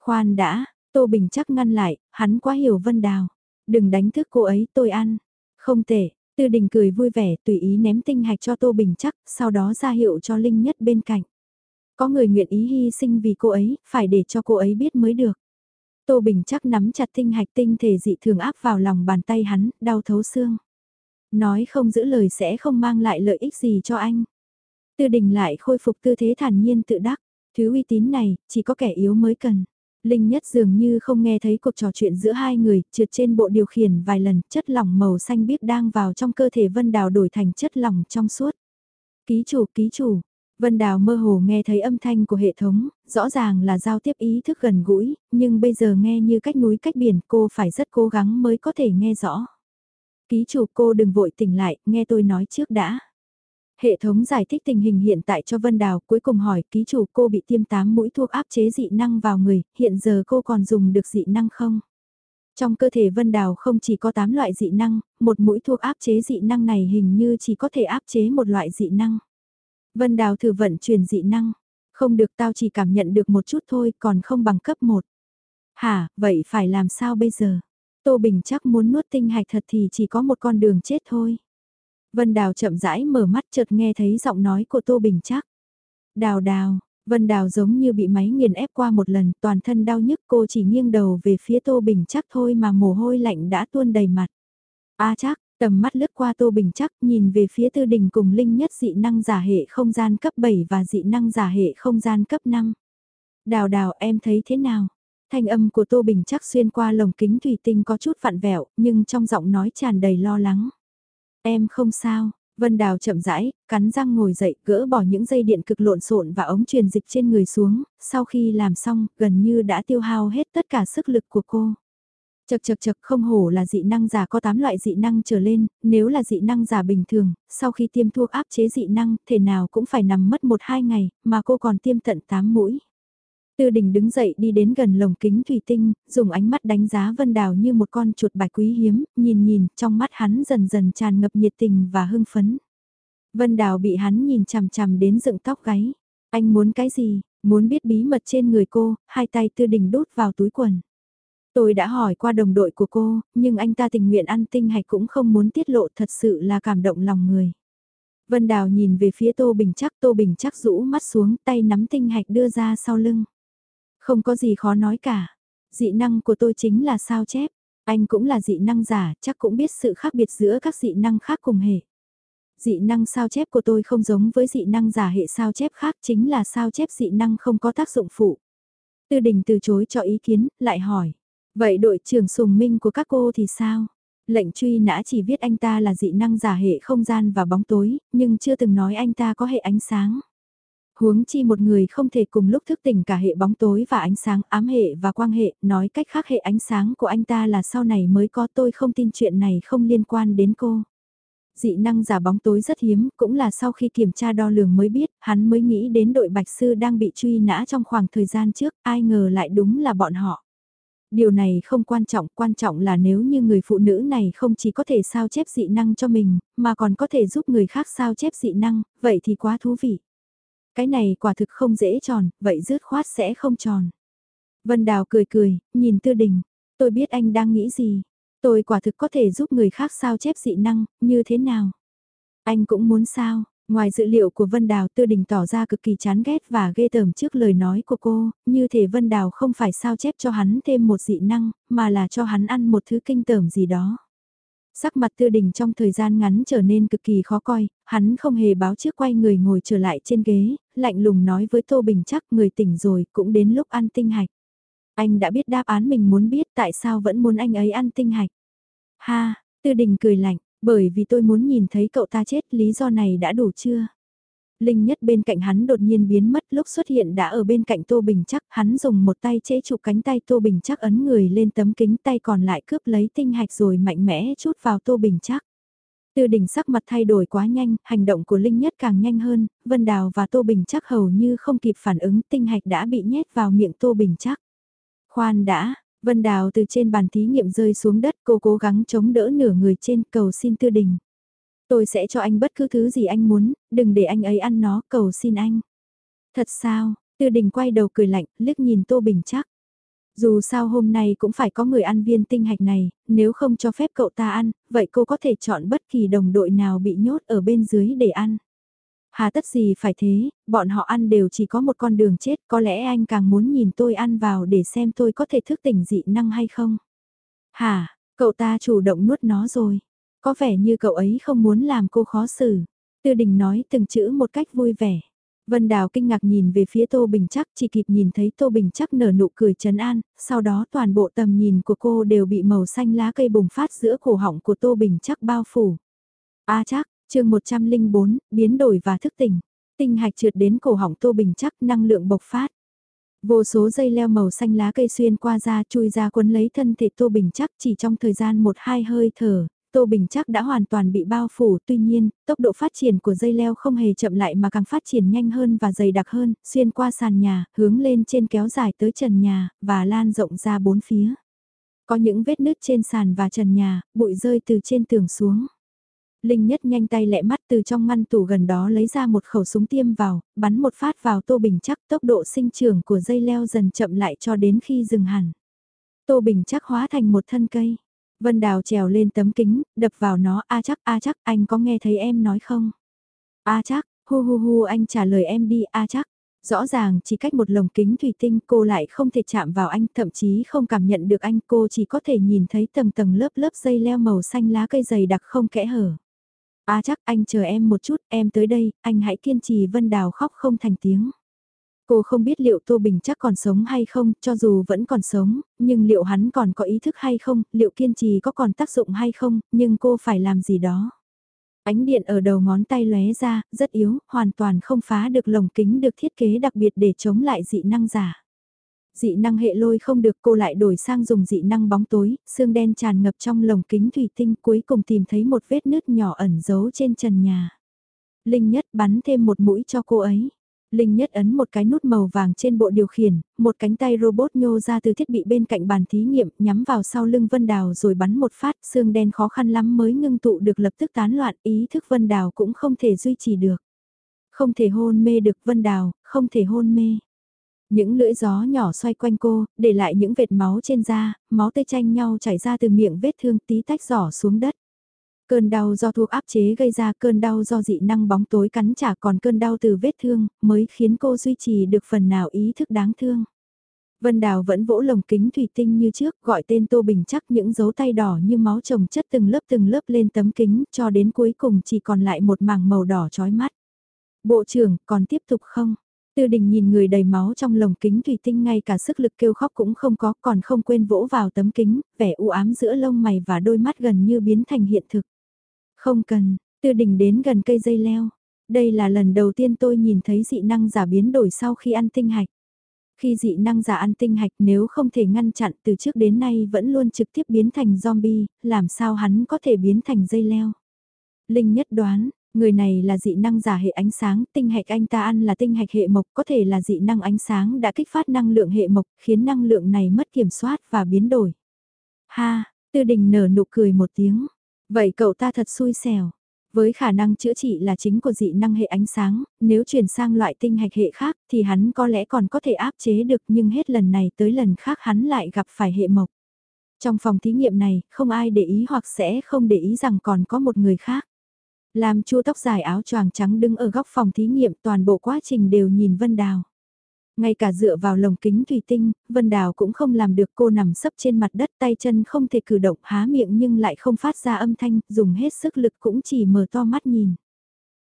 Khoan đã, Tô Bình chắc ngăn lại, hắn quá hiểu Vân Đào. Đừng đánh thức cô ấy tôi ăn. Không tệ, Tư Đình cười vui vẻ tùy ý ném tinh hạch cho Tô Bình chắc, sau đó ra hiệu cho Linh nhất bên cạnh. Có người nguyện ý hy sinh vì cô ấy, phải để cho cô ấy biết mới được. Tô Bình chắc nắm chặt tinh hạch tinh thể dị thường áp vào lòng bàn tay hắn, đau thấu xương. Nói không giữ lời sẽ không mang lại lợi ích gì cho anh. Tư đình lại khôi phục tư thế thản nhiên tự đắc, thứ uy tín này, chỉ có kẻ yếu mới cần. Linh nhất dường như không nghe thấy cuộc trò chuyện giữa hai người, trượt trên bộ điều khiển vài lần, chất lỏng màu xanh biếc đang vào trong cơ thể Vân Đào đổi thành chất lỏng trong suốt. Ký chủ, ký chủ, Vân Đào mơ hồ nghe thấy âm thanh của hệ thống, rõ ràng là giao tiếp ý thức gần gũi, nhưng bây giờ nghe như cách núi cách biển cô phải rất cố gắng mới có thể nghe rõ. Ký chủ cô đừng vội tỉnh lại, nghe tôi nói trước đã. Hệ thống giải thích tình hình hiện tại cho Vân Đào, cuối cùng hỏi ký chủ cô bị tiêm 8 mũi thuốc áp chế dị năng vào người, hiện giờ cô còn dùng được dị năng không? Trong cơ thể Vân Đào không chỉ có 8 loại dị năng, một mũi thuốc áp chế dị năng này hình như chỉ có thể áp chế một loại dị năng. Vân Đào thử vận chuyển dị năng, không được tao chỉ cảm nhận được một chút thôi còn không bằng cấp 1. Hả, vậy phải làm sao bây giờ? Tô Bình chắc muốn nuốt tinh hạch thật thì chỉ có một con đường chết thôi. Vân Đào chậm rãi mở mắt chợt nghe thấy giọng nói của Tô Bình chắc. Đào đào, Vân Đào giống như bị máy nghiền ép qua một lần, toàn thân đau nhức cô chỉ nghiêng đầu về phía Tô Bình chắc thôi mà mồ hôi lạnh đã tuôn đầy mặt. A chắc, tầm mắt lướt qua Tô Bình chắc nhìn về phía tư đình cùng linh nhất dị năng giả hệ không gian cấp 7 và dị năng giả hệ không gian cấp 5. Đào đào em thấy thế nào? Thanh âm của Tô Bình chắc xuyên qua lồng kính thủy tinh có chút vặn vẹo, nhưng trong giọng nói tràn đầy lo lắng. Em không sao, Vân Đào chậm rãi, cắn răng ngồi dậy, gỡ bỏ những dây điện cực lộn xộn và ống truyền dịch trên người xuống, sau khi làm xong, gần như đã tiêu hao hết tất cả sức lực của cô. Chật chật chật không hổ là dị năng giả có 8 loại dị năng trở lên, nếu là dị năng giả bình thường, sau khi tiêm thuốc áp chế dị năng, thể nào cũng phải nằm mất 1-2 ngày, mà cô còn tiêm tận 8 mũi. Tư đình đứng dậy đi đến gần lồng kính thủy tinh, dùng ánh mắt đánh giá Vân Đào như một con chuột bạch quý hiếm, nhìn nhìn, trong mắt hắn dần dần tràn ngập nhiệt tình và hưng phấn. Vân Đào bị hắn nhìn chằm chằm đến dựng tóc gáy. Anh muốn cái gì, muốn biết bí mật trên người cô, hai tay tư đình đút vào túi quần. Tôi đã hỏi qua đồng đội của cô, nhưng anh ta tình nguyện ăn tinh hạch cũng không muốn tiết lộ thật sự là cảm động lòng người. Vân Đào nhìn về phía Tô Bình chắc Tô Bình chắc rũ mắt xuống tay nắm tinh hạch đưa ra sau lưng. Không có gì khó nói cả. Dị năng của tôi chính là sao chép. Anh cũng là dị năng giả, chắc cũng biết sự khác biệt giữa các dị năng khác cùng hệ. Dị năng sao chép của tôi không giống với dị năng giả hệ sao chép khác chính là sao chép dị năng không có tác dụng phụ. Tư đình từ chối cho ý kiến, lại hỏi. Vậy đội trưởng sùng minh của các cô thì sao? Lệnh truy nã chỉ viết anh ta là dị năng giả hệ không gian và bóng tối, nhưng chưa từng nói anh ta có hệ ánh sáng. Huống chi một người không thể cùng lúc thức tỉnh cả hệ bóng tối và ánh sáng ám hệ và quang hệ, nói cách khác hệ ánh sáng của anh ta là sau này mới có tôi không tin chuyện này không liên quan đến cô. Dị năng giả bóng tối rất hiếm, cũng là sau khi kiểm tra đo lường mới biết, hắn mới nghĩ đến đội bạch sư đang bị truy nã trong khoảng thời gian trước, ai ngờ lại đúng là bọn họ. Điều này không quan trọng, quan trọng là nếu như người phụ nữ này không chỉ có thể sao chép dị năng cho mình, mà còn có thể giúp người khác sao chép dị năng, vậy thì quá thú vị. Cái này quả thực không dễ tròn, vậy rứt khoát sẽ không tròn. Vân Đào cười cười, nhìn Tư Đình, tôi biết anh đang nghĩ gì. Tôi quả thực có thể giúp người khác sao chép dị năng, như thế nào? Anh cũng muốn sao? Ngoài dự liệu của Vân Đào Tư Đình tỏ ra cực kỳ chán ghét và ghê tởm trước lời nói của cô, như thể Vân Đào không phải sao chép cho hắn thêm một dị năng, mà là cho hắn ăn một thứ kinh tởm gì đó. Sắc mặt Tư Đình trong thời gian ngắn trở nên cực kỳ khó coi, hắn không hề báo trước quay người ngồi trở lại trên ghế, lạnh lùng nói với Tô Bình chắc người tỉnh rồi, cũng đến lúc ăn tinh hạch. Anh đã biết đáp án mình muốn biết tại sao vẫn muốn anh ấy ăn tinh hạch. Ha, Tư Đình cười lạnh, bởi vì tôi muốn nhìn thấy cậu ta chết, lý do này đã đủ chưa? Linh nhất bên cạnh hắn đột nhiên biến mất lúc xuất hiện đã ở bên cạnh Tô Bình chắc, hắn dùng một tay chế chụp cánh tay Tô Bình chắc ấn người lên tấm kính tay còn lại cướp lấy tinh hạch rồi mạnh mẽ chút vào Tô Bình chắc. Tư đỉnh sắc mặt thay đổi quá nhanh, hành động của Linh Nhất càng nhanh hơn, Vân Đào và Tô Bình chắc hầu như không kịp phản ứng tinh hạch đã bị nhét vào miệng Tô Bình chắc. Khoan đã, Vân Đào từ trên bàn thí nghiệm rơi xuống đất cô cố gắng chống đỡ nửa người trên cầu xin tư đình. Tôi sẽ cho anh bất cứ thứ gì anh muốn, đừng để anh ấy ăn nó, cầu xin anh. Thật sao, tư đình quay đầu cười lạnh, liếc nhìn Tô Bình chắc. Dù sao hôm nay cũng phải có người ăn viên tinh hạch này, nếu không cho phép cậu ta ăn, vậy cô có thể chọn bất kỳ đồng đội nào bị nhốt ở bên dưới để ăn. Hà tất gì phải thế, bọn họ ăn đều chỉ có một con đường chết, có lẽ anh càng muốn nhìn tôi ăn vào để xem tôi có thể thức tỉnh dị năng hay không. Hà, cậu ta chủ động nuốt nó rồi. Có vẻ như cậu ấy không muốn làm cô khó xử. Tư đình nói từng chữ một cách vui vẻ. Vân Đào kinh ngạc nhìn về phía Tô Bình Chắc chỉ kịp nhìn thấy Tô Bình Chắc nở nụ cười trấn an, sau đó toàn bộ tầm nhìn của cô đều bị màu xanh lá cây bùng phát giữa cổ họng của Tô Bình Chắc bao phủ. A chắc, chương 104, biến đổi và thức tỉnh. Tinh hạch trượt đến cổ họng Tô Bình chắc năng lượng bộc phát. Vô số dây leo màu xanh lá cây xuyên qua da, chui ra quấn lấy thân thể Tô Bình chắc chỉ trong thời gian một hai hơi thở. Tô Bình chắc đã hoàn toàn bị bao phủ, tuy nhiên, tốc độ phát triển của dây leo không hề chậm lại mà càng phát triển nhanh hơn và dày đặc hơn, xuyên qua sàn nhà, hướng lên trên kéo dài tới trần nhà, và lan rộng ra bốn phía. Có những vết nứt trên sàn và trần nhà, bụi rơi từ trên tường xuống. Linh Nhất nhanh tay lẹ mắt từ trong ngăn tủ gần đó lấy ra một khẩu súng tiêm vào, bắn một phát vào Tô Bình chắc tốc độ sinh trưởng của dây leo dần chậm lại cho đến khi dừng hẳn. Tô Bình chắc hóa thành một thân cây. Vân Đào trèo lên tấm kính, đập vào nó, a chắc, a chắc, anh có nghe thấy em nói không? A chắc, hu hu hu anh trả lời em đi, a chắc. Rõ ràng chỉ cách một lồng kính thủy tinh cô lại không thể chạm vào anh, thậm chí không cảm nhận được anh, cô chỉ có thể nhìn thấy tầng tầng lớp lớp dây leo màu xanh lá cây dày đặc không kẽ hở. A chắc anh chờ em một chút, em tới đây, anh hãy kiên trì Vân Đào khóc không thành tiếng. Cô không biết liệu Tô Bình chắc còn sống hay không, cho dù vẫn còn sống, nhưng liệu hắn còn có ý thức hay không, liệu kiên trì có còn tác dụng hay không, nhưng cô phải làm gì đó. Ánh điện ở đầu ngón tay lóe ra, rất yếu, hoàn toàn không phá được lồng kính được thiết kế đặc biệt để chống lại dị năng giả dị năng hệ lôi không được cô lại đổi sang dùng dị năng bóng tối, xương đen tràn ngập trong lồng kính thủy tinh cuối cùng tìm thấy một vết nứt nhỏ ẩn giấu trên trần nhà. Linh Nhất bắn thêm một mũi cho cô ấy. Linh Nhất ấn một cái nút màu vàng trên bộ điều khiển, một cánh tay robot nhô ra từ thiết bị bên cạnh bàn thí nghiệm nhắm vào sau lưng Vân Đào rồi bắn một phát, xương đen khó khăn lắm mới ngưng tụ được lập tức tán loạn, ý thức Vân Đào cũng không thể duy trì được. Không thể hôn mê được Vân Đào, không thể hôn mê. Những lưỡi gió nhỏ xoay quanh cô, để lại những vệt máu trên da, máu tê chanh nhau chảy ra từ miệng vết thương tí tách giỏ xuống đất. Cơn đau do thuốc áp chế gây ra cơn đau do dị năng bóng tối cắn trả còn cơn đau từ vết thương mới khiến cô duy trì được phần nào ý thức đáng thương. Vân Đào vẫn vỗ lồng kính thủy tinh như trước gọi tên Tô Bình chắc những dấu tay đỏ như máu trồng chất từng lớp từng lớp lên tấm kính cho đến cuối cùng chỉ còn lại một mảng màu đỏ chói mắt. Bộ trưởng còn tiếp tục không? Tư đình nhìn người đầy máu trong lồng kính thủy tinh ngay cả sức lực kêu khóc cũng không có còn không quên vỗ vào tấm kính, vẻ u ám giữa lông mày và đôi mắt gần như biến thành hiện thực. Không cần, tư đình đến gần cây dây leo. Đây là lần đầu tiên tôi nhìn thấy dị năng giả biến đổi sau khi ăn tinh hạch. Khi dị năng giả ăn tinh hạch nếu không thể ngăn chặn từ trước đến nay vẫn luôn trực tiếp biến thành zombie, làm sao hắn có thể biến thành dây leo. Linh nhất đoán, Người này là dị năng giả hệ ánh sáng, tinh hạch anh ta ăn là tinh hạch hệ mộc, có thể là dị năng ánh sáng đã kích phát năng lượng hệ mộc, khiến năng lượng này mất kiểm soát và biến đổi. Ha, tư đình nở nụ cười một tiếng. Vậy cậu ta thật xui xẻo. Với khả năng chữa trị là chính của dị năng hệ ánh sáng, nếu chuyển sang loại tinh hạch hệ khác thì hắn có lẽ còn có thể áp chế được nhưng hết lần này tới lần khác hắn lại gặp phải hệ mộc. Trong phòng thí nghiệm này, không ai để ý hoặc sẽ không để ý rằng còn có một người khác. làm Chu tóc dài áo choàng trắng đứng ở góc phòng thí nghiệm toàn bộ quá trình đều nhìn Vân Đào. Ngay cả dựa vào lồng kính thủy tinh, Vân Đào cũng không làm được cô nằm sấp trên mặt đất tay chân không thể cử động há miệng nhưng lại không phát ra âm thanh, dùng hết sức lực cũng chỉ mở to mắt nhìn.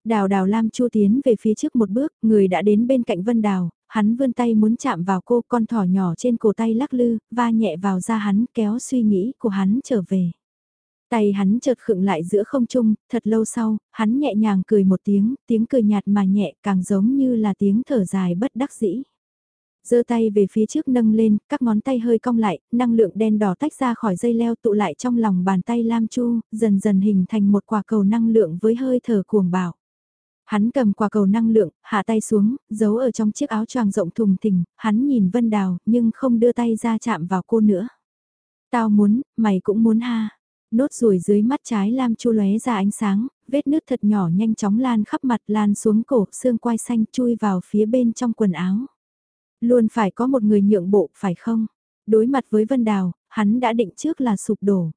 Đào đào Lam Chu tiến về phía trước một bước, người đã đến bên cạnh Vân Đào, hắn vươn tay muốn chạm vào cô con thỏ nhỏ trên cổ tay lắc lư, va nhẹ vào da hắn kéo suy nghĩ của hắn trở về. Tay hắn chợt khựng lại giữa không trung, thật lâu sau, hắn nhẹ nhàng cười một tiếng, tiếng cười nhạt mà nhẹ càng giống như là tiếng thở dài bất đắc dĩ giơ tay về phía trước nâng lên, các ngón tay hơi cong lại, năng lượng đen đỏ tách ra khỏi dây leo tụ lại trong lòng bàn tay Lam Chu, dần dần hình thành một quả cầu năng lượng với hơi thở cuồng bạo. Hắn cầm quả cầu năng lượng, hạ tay xuống, giấu ở trong chiếc áo choàng rộng thùng thình, hắn nhìn Vân Đào, nhưng không đưa tay ra chạm vào cô nữa. Tao muốn, mày cũng muốn ha. Nốt ruồi dưới mắt trái Lam Chu lóe ra ánh sáng, vết nứt thật nhỏ nhanh chóng lan khắp mặt lan xuống cổ, xương quai xanh chui vào phía bên trong quần áo. Luôn phải có một người nhượng bộ, phải không? Đối mặt với Vân Đào, hắn đã định trước là sụp đổ.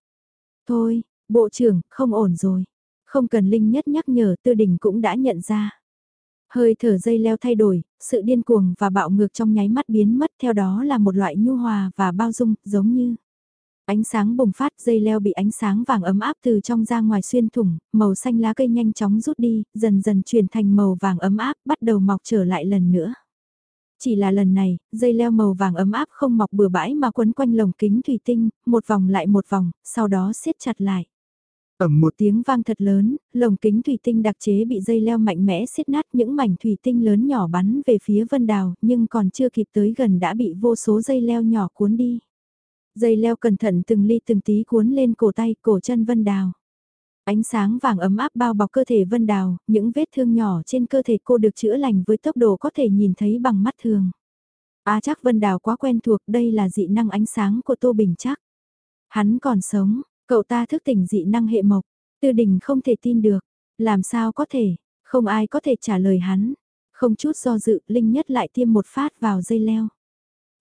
Thôi, bộ trưởng, không ổn rồi. Không cần Linh nhất nhắc nhở tư đình cũng đã nhận ra. Hơi thở dây leo thay đổi, sự điên cuồng và bạo ngược trong nháy mắt biến mất theo đó là một loại nhu hòa và bao dung, giống như Ánh sáng bùng phát dây leo bị ánh sáng vàng ấm áp từ trong ra ngoài xuyên thủng, màu xanh lá cây nhanh chóng rút đi, dần dần chuyển thành màu vàng ấm áp, bắt đầu mọc trở lại lần nữa. Chỉ là lần này, dây leo màu vàng ấm áp không mọc bừa bãi mà quấn quanh lồng kính thủy tinh, một vòng lại một vòng, sau đó siết chặt lại. Ẩm một tiếng vang thật lớn, lồng kính thủy tinh đặc chế bị dây leo mạnh mẽ siết nát những mảnh thủy tinh lớn nhỏ bắn về phía vân đào, nhưng còn chưa kịp tới gần đã bị vô số dây leo nhỏ cuốn đi. Dây leo cẩn thận từng ly từng tí cuốn lên cổ tay, cổ chân vân đào. Ánh sáng vàng ấm áp bao bọc cơ thể Vân Đào, những vết thương nhỏ trên cơ thể cô được chữa lành với tốc độ có thể nhìn thấy bằng mắt thường. À chắc Vân Đào quá quen thuộc đây là dị năng ánh sáng của Tô Bình chắc. Hắn còn sống, cậu ta thức tỉnh dị năng hệ mộc, tư đình không thể tin được, làm sao có thể, không ai có thể trả lời hắn. Không chút do dự, Linh Nhất lại tiêm một phát vào dây leo.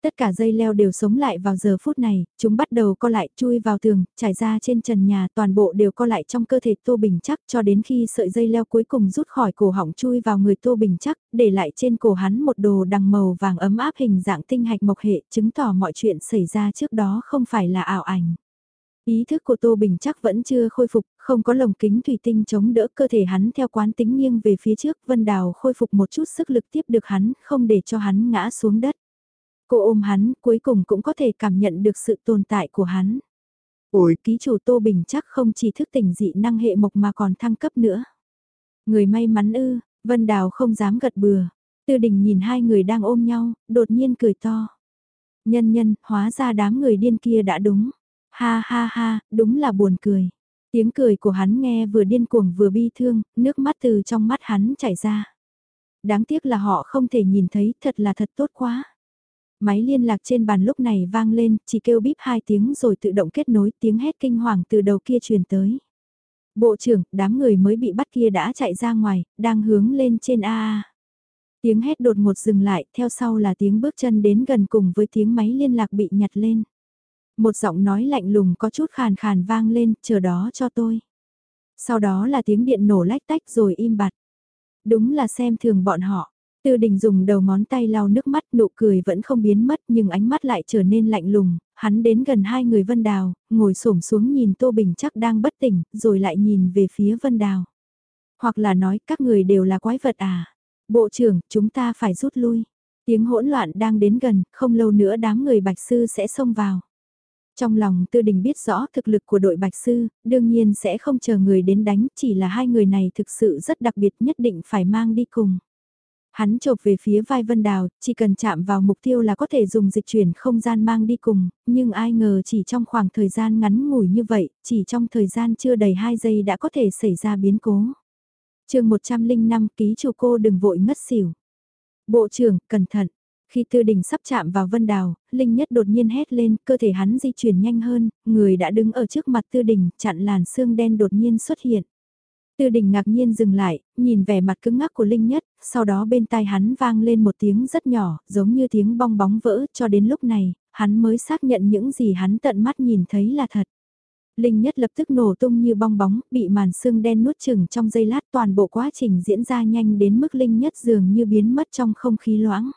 Tất cả dây leo đều sống lại vào giờ phút này, chúng bắt đầu co lại chui vào tường, trải ra trên trần nhà toàn bộ đều co lại trong cơ thể Tô Bình chắc cho đến khi sợi dây leo cuối cùng rút khỏi cổ họng chui vào người Tô Bình chắc, để lại trên cổ hắn một đồ đằng màu vàng ấm áp hình dạng tinh hạch mộc hệ, chứng tỏ mọi chuyện xảy ra trước đó không phải là ảo ảnh. Ý thức của Tô Bình chắc vẫn chưa khôi phục, không có lồng kính thủy tinh chống đỡ cơ thể hắn theo quán tính nghiêng về phía trước, Vân Đào khôi phục một chút sức lực tiếp được hắn, không để cho hắn ngã xuống đất. Cô ôm hắn, cuối cùng cũng có thể cảm nhận được sự tồn tại của hắn. ủi ký chủ Tô Bình chắc không chỉ thức tỉnh dị năng hệ mộc mà còn thăng cấp nữa. Người may mắn ư, Vân Đào không dám gật bừa. Tư đình nhìn hai người đang ôm nhau, đột nhiên cười to. Nhân nhân, hóa ra đám người điên kia đã đúng. Ha ha ha, đúng là buồn cười. Tiếng cười của hắn nghe vừa điên cuồng vừa bi thương, nước mắt từ trong mắt hắn chảy ra. Đáng tiếc là họ không thể nhìn thấy, thật là thật tốt quá. Máy liên lạc trên bàn lúc này vang lên, chỉ kêu bíp hai tiếng rồi tự động kết nối tiếng hét kinh hoàng từ đầu kia truyền tới. Bộ trưởng, đám người mới bị bắt kia đã chạy ra ngoài, đang hướng lên trên A. Tiếng hét đột ngột dừng lại, theo sau là tiếng bước chân đến gần cùng với tiếng máy liên lạc bị nhặt lên. Một giọng nói lạnh lùng có chút khàn khàn vang lên, chờ đó cho tôi. Sau đó là tiếng điện nổ lách tách rồi im bặt. Đúng là xem thường bọn họ. Tư đình dùng đầu ngón tay lau nước mắt nụ cười vẫn không biến mất nhưng ánh mắt lại trở nên lạnh lùng, hắn đến gần hai người Vân Đào, ngồi xổm xuống nhìn Tô Bình chắc đang bất tỉnh, rồi lại nhìn về phía Vân Đào. Hoặc là nói các người đều là quái vật à. Bộ trưởng, chúng ta phải rút lui. Tiếng hỗn loạn đang đến gần, không lâu nữa đám người Bạch Sư sẽ xông vào. Trong lòng tư đình biết rõ thực lực của đội Bạch Sư, đương nhiên sẽ không chờ người đến đánh, chỉ là hai người này thực sự rất đặc biệt nhất định phải mang đi cùng. Hắn chộp về phía vai Vân Đào, chỉ cần chạm vào mục tiêu là có thể dùng dịch chuyển không gian mang đi cùng, nhưng ai ngờ chỉ trong khoảng thời gian ngắn ngủi như vậy, chỉ trong thời gian chưa đầy 2 giây đã có thể xảy ra biến cố. chương 105 ký chủ cô đừng vội ngất xỉu. Bộ trưởng, cẩn thận. Khi tư đình sắp chạm vào Vân Đào, Linh Nhất đột nhiên hét lên, cơ thể hắn di chuyển nhanh hơn, người đã đứng ở trước mặt tư đình, chặn làn xương đen đột nhiên xuất hiện. Tư đình ngạc nhiên dừng lại, nhìn vẻ mặt cứng ngắc của Linh Nhất, sau đó bên tai hắn vang lên một tiếng rất nhỏ, giống như tiếng bong bóng vỡ, cho đến lúc này, hắn mới xác nhận những gì hắn tận mắt nhìn thấy là thật. Linh nhất lập tức nổ tung như bong bóng, bị màn xương đen nuốt chừng trong giây lát toàn bộ quá trình diễn ra nhanh đến mức Linh nhất dường như biến mất trong không khí loãng.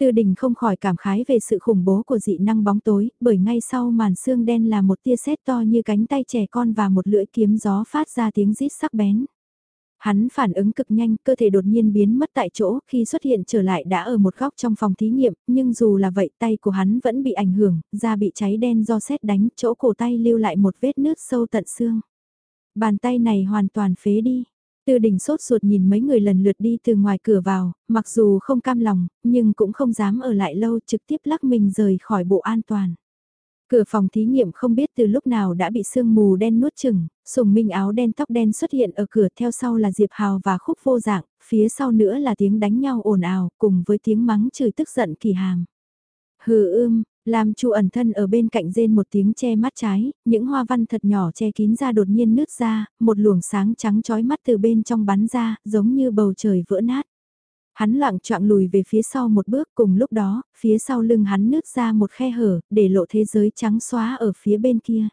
Tư đình không khỏi cảm khái về sự khủng bố của dị năng bóng tối, bởi ngay sau màn xương đen là một tia sét to như cánh tay trẻ con và một lưỡi kiếm gió phát ra tiếng rít sắc bén. Hắn phản ứng cực nhanh, cơ thể đột nhiên biến mất tại chỗ, khi xuất hiện trở lại đã ở một góc trong phòng thí nghiệm, nhưng dù là vậy tay của hắn vẫn bị ảnh hưởng, da bị cháy đen do sét đánh, chỗ cổ tay lưu lại một vết nước sâu tận xương. Bàn tay này hoàn toàn phế đi. Tư đình sốt ruột nhìn mấy người lần lượt đi từ ngoài cửa vào, mặc dù không cam lòng, nhưng cũng không dám ở lại lâu trực tiếp lắc mình rời khỏi bộ an toàn. Cửa phòng thí nghiệm không biết từ lúc nào đã bị sương mù đen nuốt chừng, sùng minh áo đen tóc đen xuất hiện ở cửa theo sau là Diệp Hào và khúc vô dạng, phía sau nữa là tiếng đánh nhau ồn ào cùng với tiếng mắng chửi tức giận kỳ hàm. Hừ ưm, làm chu ẩn thân ở bên cạnh rên một tiếng che mắt trái, những hoa văn thật nhỏ che kín ra đột nhiên nứt ra, một luồng sáng trắng chói mắt từ bên trong bắn ra, giống như bầu trời vỡ nát. Hắn lặng choạng lùi về phía sau một bước cùng lúc đó, phía sau lưng hắn nứt ra một khe hở, để lộ thế giới trắng xóa ở phía bên kia.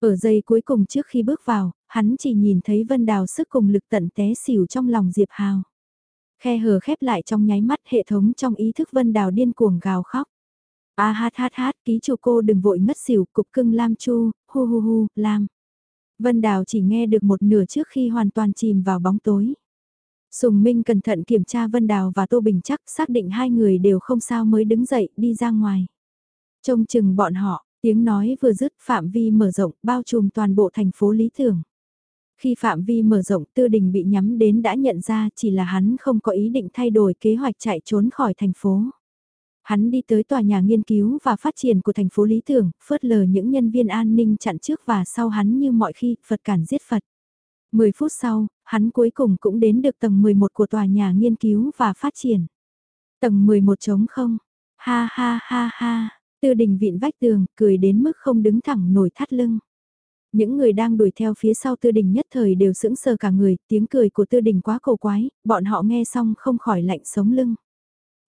Ở giây cuối cùng trước khi bước vào, hắn chỉ nhìn thấy Vân Đào sức cùng lực tận té xỉu trong lòng Diệp Hào. Khe hở khép lại trong nháy mắt hệ thống trong ý thức Vân Đào điên cuồng gào khóc. A hát hát hát, ký chủ cô đừng vội ngất xỉu, cục cưng Lam Chu, hu hu hu, Lam. Vân Đào chỉ nghe được một nửa trước khi hoàn toàn chìm vào bóng tối. Sùng Minh cẩn thận kiểm tra Vân Đào và Tô Bình chắc xác định hai người đều không sao mới đứng dậy đi ra ngoài. Trông chừng bọn họ, tiếng nói vừa dứt phạm vi mở rộng bao trùm toàn bộ thành phố Lý Tưởng. Khi phạm vi mở rộng tư đình bị nhắm đến đã nhận ra chỉ là hắn không có ý định thay đổi kế hoạch chạy trốn khỏi thành phố. Hắn đi tới tòa nhà nghiên cứu và phát triển của thành phố Lý Tưởng, phớt lờ những nhân viên an ninh chặn trước và sau hắn như mọi khi, Phật cản giết Phật. 10 phút sau, hắn cuối cùng cũng đến được tầng 11 của tòa nhà nghiên cứu và phát triển. Tầng 11 trống không? Ha ha ha ha, tư đình vịn vách tường, cười đến mức không đứng thẳng nổi thắt lưng. Những người đang đuổi theo phía sau tư đình nhất thời đều sững sờ cả người, tiếng cười của tư đình quá cổ quái, bọn họ nghe xong không khỏi lạnh sống lưng.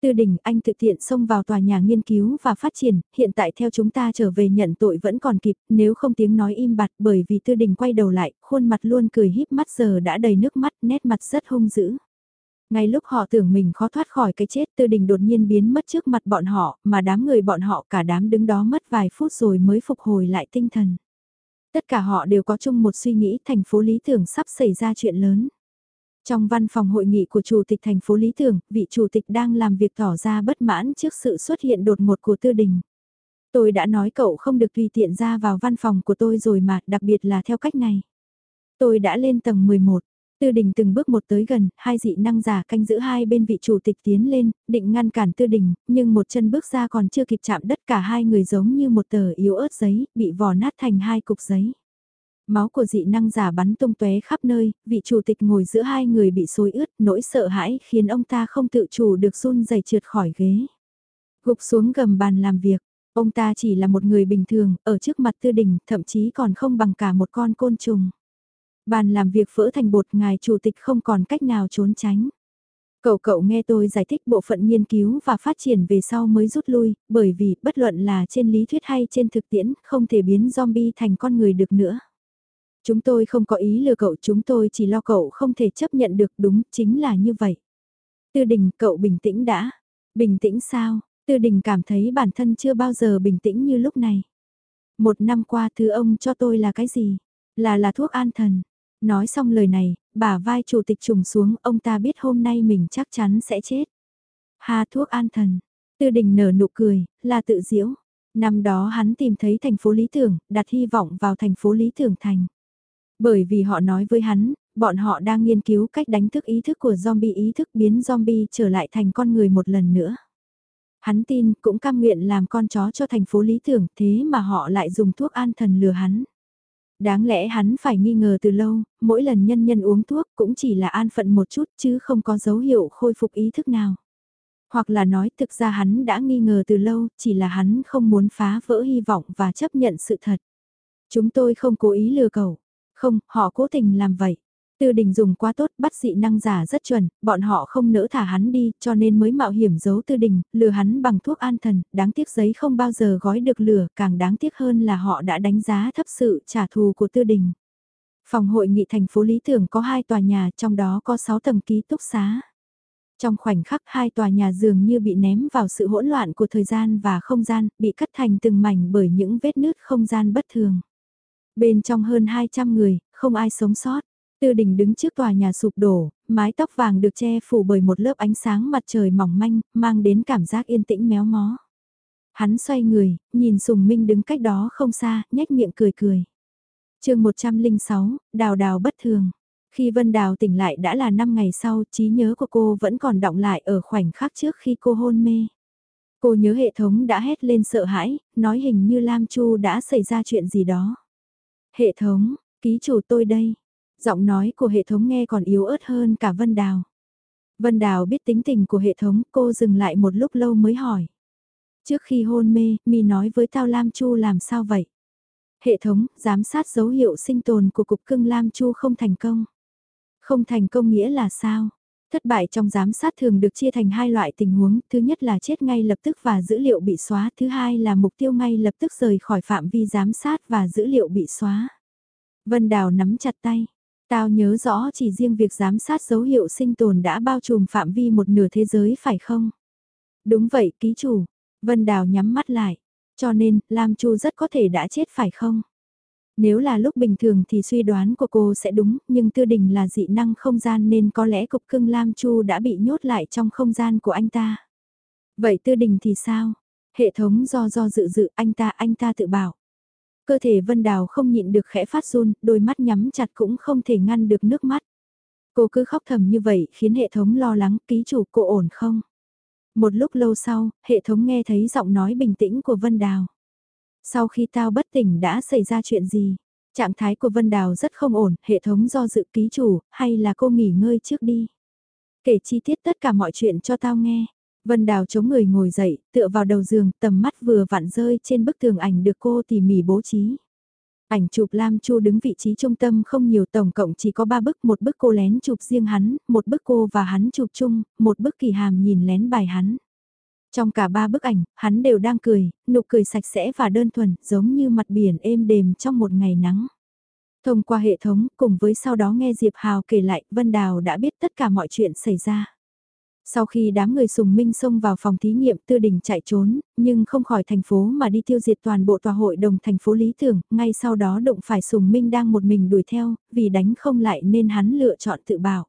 Tư đình anh thực tiện xông vào tòa nhà nghiên cứu và phát triển, hiện tại theo chúng ta trở về nhận tội vẫn còn kịp, nếu không tiếng nói im bặt bởi vì tư đình quay đầu lại, khuôn mặt luôn cười híp mắt giờ đã đầy nước mắt, nét mặt rất hung dữ. Ngay lúc họ tưởng mình khó thoát khỏi cái chết tư đình đột nhiên biến mất trước mặt bọn họ, mà đám người bọn họ cả đám đứng đó mất vài phút rồi mới phục hồi lại tinh thần. Tất cả họ đều có chung một suy nghĩ thành phố lý tưởng sắp xảy ra chuyện lớn. Trong văn phòng hội nghị của Chủ tịch thành phố Lý Tưởng, vị Chủ tịch đang làm việc tỏ ra bất mãn trước sự xuất hiện đột ngột của Tư Đình. Tôi đã nói cậu không được tùy tiện ra vào văn phòng của tôi rồi mà, đặc biệt là theo cách này. Tôi đã lên tầng 11. Tư đình từng bước một tới gần, hai dị năng giả canh giữ hai bên vị chủ tịch tiến lên, định ngăn cản tư đình, nhưng một chân bước ra còn chưa kịp chạm đất cả hai người giống như một tờ yếu ớt giấy, bị vò nát thành hai cục giấy. Máu của dị năng giả bắn tung tóe khắp nơi, vị chủ tịch ngồi giữa hai người bị xối ướt, nỗi sợ hãi khiến ông ta không tự chủ được run rẩy trượt khỏi ghế. Gục xuống gầm bàn làm việc, ông ta chỉ là một người bình thường, ở trước mặt tư đình, thậm chí còn không bằng cả một con côn trùng. Bàn làm việc vỡ thành bột ngài chủ tịch không còn cách nào trốn tránh. Cậu cậu nghe tôi giải thích bộ phận nghiên cứu và phát triển về sau mới rút lui, bởi vì bất luận là trên lý thuyết hay trên thực tiễn, không thể biến zombie thành con người được nữa. Chúng tôi không có ý lừa cậu, chúng tôi chỉ lo cậu không thể chấp nhận được đúng, chính là như vậy. Tư đình, cậu bình tĩnh đã. Bình tĩnh sao? Tư đình cảm thấy bản thân chưa bao giờ bình tĩnh như lúc này. Một năm qua thứ ông cho tôi là cái gì? Là là thuốc an thần. Nói xong lời này, bà vai chủ tịch trùng xuống, ông ta biết hôm nay mình chắc chắn sẽ chết. Ha thuốc an thần. Tư đình nở nụ cười, là tự diễu. Năm đó hắn tìm thấy thành phố lý tưởng, đặt hy vọng vào thành phố lý tưởng thành. Bởi vì họ nói với hắn, bọn họ đang nghiên cứu cách đánh thức ý thức của zombie ý thức biến zombie trở lại thành con người một lần nữa. Hắn tin cũng cam nguyện làm con chó cho thành phố lý tưởng thế mà họ lại dùng thuốc an thần lừa hắn. Đáng lẽ hắn phải nghi ngờ từ lâu, mỗi lần nhân nhân uống thuốc cũng chỉ là an phận một chút chứ không có dấu hiệu khôi phục ý thức nào. Hoặc là nói thực ra hắn đã nghi ngờ từ lâu, chỉ là hắn không muốn phá vỡ hy vọng và chấp nhận sự thật. Chúng tôi không cố ý lừa cậu. Không, họ cố tình làm vậy. Tư đình dùng quá tốt, bắt dị năng giả rất chuẩn, bọn họ không nỡ thả hắn đi, cho nên mới mạo hiểm giấu tư đình, lừa hắn bằng thuốc an thần, đáng tiếc giấy không bao giờ gói được lửa, càng đáng tiếc hơn là họ đã đánh giá thấp sự trả thù của tư đình. Phòng hội nghị thành phố Lý Tưởng có hai tòa nhà, trong đó có 6 tầng ký túc xá. Trong khoảnh khắc hai tòa nhà dường như bị ném vào sự hỗn loạn của thời gian và không gian, bị cắt thành từng mảnh bởi những vết nứt không gian bất thường. Bên trong hơn 200 người, không ai sống sót. Tư đình đứng trước tòa nhà sụp đổ, mái tóc vàng được che phủ bởi một lớp ánh sáng mặt trời mỏng manh, mang đến cảm giác yên tĩnh méo mó. Hắn xoay người, nhìn Sùng Minh đứng cách đó không xa, nhếch miệng cười cười. chương 106, đào đào bất thường. Khi Vân Đào tỉnh lại đã là 5 ngày sau, trí nhớ của cô vẫn còn động lại ở khoảnh khắc trước khi cô hôn mê. Cô nhớ hệ thống đã hét lên sợ hãi, nói hình như Lam Chu đã xảy ra chuyện gì đó. Hệ thống, ký chủ tôi đây. Giọng nói của hệ thống nghe còn yếu ớt hơn cả Vân Đào. Vân Đào biết tính tình của hệ thống, cô dừng lại một lúc lâu mới hỏi. Trước khi hôn mê, mi nói với tao Lam Chu làm sao vậy? Hệ thống, giám sát dấu hiệu sinh tồn của cục cưng Lam Chu không thành công. Không thành công nghĩa là sao? Thất bại trong giám sát thường được chia thành hai loại tình huống, thứ nhất là chết ngay lập tức và dữ liệu bị xóa, thứ hai là mục tiêu ngay lập tức rời khỏi phạm vi giám sát và dữ liệu bị xóa. Vân Đào nắm chặt tay. Tao nhớ rõ chỉ riêng việc giám sát dấu hiệu sinh tồn đã bao trùm phạm vi một nửa thế giới phải không? Đúng vậy, ký chủ. Vân Đào nhắm mắt lại. Cho nên, Lam Chu rất có thể đã chết phải không? Nếu là lúc bình thường thì suy đoán của cô sẽ đúng, nhưng tư đình là dị năng không gian nên có lẽ cục cưng Lam Chu đã bị nhốt lại trong không gian của anh ta. Vậy tư đình thì sao? Hệ thống do do dự dự anh ta anh ta tự bảo. Cơ thể Vân Đào không nhịn được khẽ phát run, đôi mắt nhắm chặt cũng không thể ngăn được nước mắt. Cô cứ khóc thầm như vậy khiến hệ thống lo lắng ký chủ cô ổn không? Một lúc lâu sau, hệ thống nghe thấy giọng nói bình tĩnh của Vân Đào. Sau khi tao bất tỉnh đã xảy ra chuyện gì? Trạng thái của Vân Đào rất không ổn, hệ thống do dự ký chủ, hay là cô nghỉ ngơi trước đi? Kể chi tiết tất cả mọi chuyện cho tao nghe. Vân Đào chống người ngồi dậy, tựa vào đầu giường, tầm mắt vừa vặn rơi trên bức tường ảnh được cô tỉ mỉ bố trí. Ảnh chụp Lam Chu đứng vị trí trung tâm không nhiều tổng cộng chỉ có 3 bức, một bức cô lén chụp riêng hắn, một bức cô và hắn chụp chung, một bức kỳ hàm nhìn lén bài hắn. Trong cả ba bức ảnh, hắn đều đang cười, nụ cười sạch sẽ và đơn thuần, giống như mặt biển êm đềm trong một ngày nắng. Thông qua hệ thống, cùng với sau đó nghe Diệp Hào kể lại, Vân Đào đã biết tất cả mọi chuyện xảy ra. Sau khi đám người sùng minh xông vào phòng thí nghiệm tư đình chạy trốn, nhưng không khỏi thành phố mà đi tiêu diệt toàn bộ tòa hội đồng thành phố Lý Tưởng, ngay sau đó động phải sùng minh đang một mình đuổi theo, vì đánh không lại nên hắn lựa chọn tự bảo.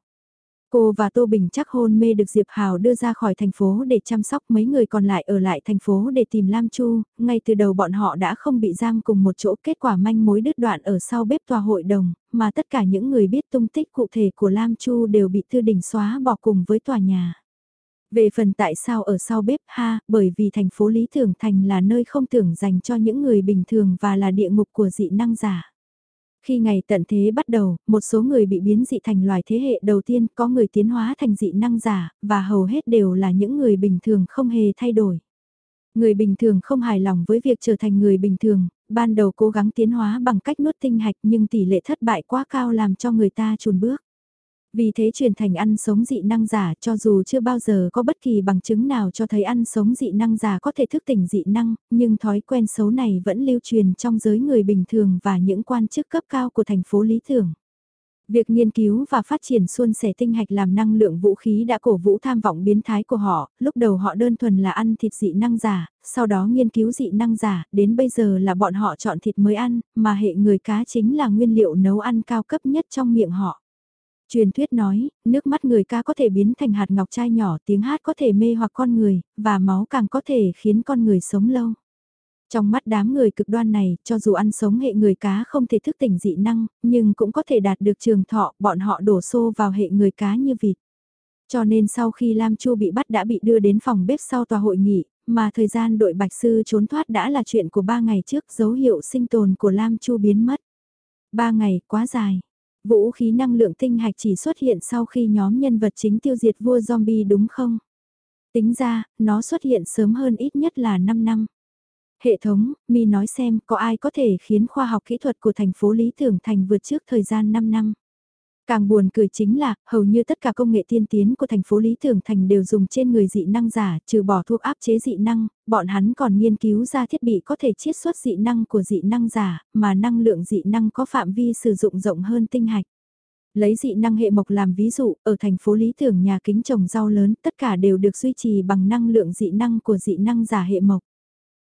Cô và Tô Bình chắc hôn mê được Diệp Hào đưa ra khỏi thành phố để chăm sóc mấy người còn lại ở lại thành phố để tìm Lam Chu, ngay từ đầu bọn họ đã không bị giam cùng một chỗ kết quả manh mối đứt đoạn ở sau bếp tòa hội đồng, mà tất cả những người biết tung tích cụ thể của Lam Chu đều bị Thư Đình xóa bỏ cùng với tòa nhà. Về phần tại sao ở sau bếp ha, bởi vì thành phố Lý Tưởng Thành là nơi không tưởng dành cho những người bình thường và là địa ngục của dị năng giả. Khi ngày tận thế bắt đầu, một số người bị biến dị thành loài thế hệ đầu tiên, có người tiến hóa thành dị năng giả, và hầu hết đều là những người bình thường không hề thay đổi. Người bình thường không hài lòng với việc trở thành người bình thường, ban đầu cố gắng tiến hóa bằng cách nuốt tinh hạch nhưng tỷ lệ thất bại quá cao làm cho người ta chùn bước. Vì thế truyền thành ăn sống dị năng giả cho dù chưa bao giờ có bất kỳ bằng chứng nào cho thấy ăn sống dị năng giả có thể thức tỉnh dị năng, nhưng thói quen xấu này vẫn lưu truyền trong giới người bình thường và những quan chức cấp cao của thành phố Lý Tưởng. Việc nghiên cứu và phát triển xuân sẻ tinh hạch làm năng lượng vũ khí đã cổ vũ tham vọng biến thái của họ, lúc đầu họ đơn thuần là ăn thịt dị năng giả, sau đó nghiên cứu dị năng giả, đến bây giờ là bọn họ chọn thịt mới ăn, mà hệ người cá chính là nguyên liệu nấu ăn cao cấp nhất trong miệng họ. Truyền thuyết nói, nước mắt người ca có thể biến thành hạt ngọc trai nhỏ, tiếng hát có thể mê hoặc con người, và máu càng có thể khiến con người sống lâu. Trong mắt đám người cực đoan này, cho dù ăn sống hệ người cá không thể thức tỉnh dị năng, nhưng cũng có thể đạt được trường thọ, bọn họ đổ xô vào hệ người cá như vịt. Cho nên sau khi Lam Chu bị bắt đã bị đưa đến phòng bếp sau tòa hội nghị, mà thời gian đội bạch sư trốn thoát đã là chuyện của ba ngày trước dấu hiệu sinh tồn của Lam Chu biến mất. Ba ngày quá dài. Vũ khí năng lượng tinh hạch chỉ xuất hiện sau khi nhóm nhân vật chính tiêu diệt vua zombie đúng không? Tính ra, nó xuất hiện sớm hơn ít nhất là 5 năm. Hệ thống, mi nói xem có ai có thể khiến khoa học kỹ thuật của thành phố Lý Tưởng Thành vượt trước thời gian 5 năm. Càng buồn cười chính là, hầu như tất cả công nghệ tiên tiến của thành phố Lý thường Thành đều dùng trên người dị năng giả, trừ bỏ thuốc áp chế dị năng, bọn hắn còn nghiên cứu ra thiết bị có thể chiết xuất dị năng của dị năng giả, mà năng lượng dị năng có phạm vi sử dụng rộng hơn tinh hạch. Lấy dị năng hệ mộc làm ví dụ, ở thành phố Lý thường nhà kính trồng rau lớn, tất cả đều được duy trì bằng năng lượng dị năng của dị năng giả hệ mộc.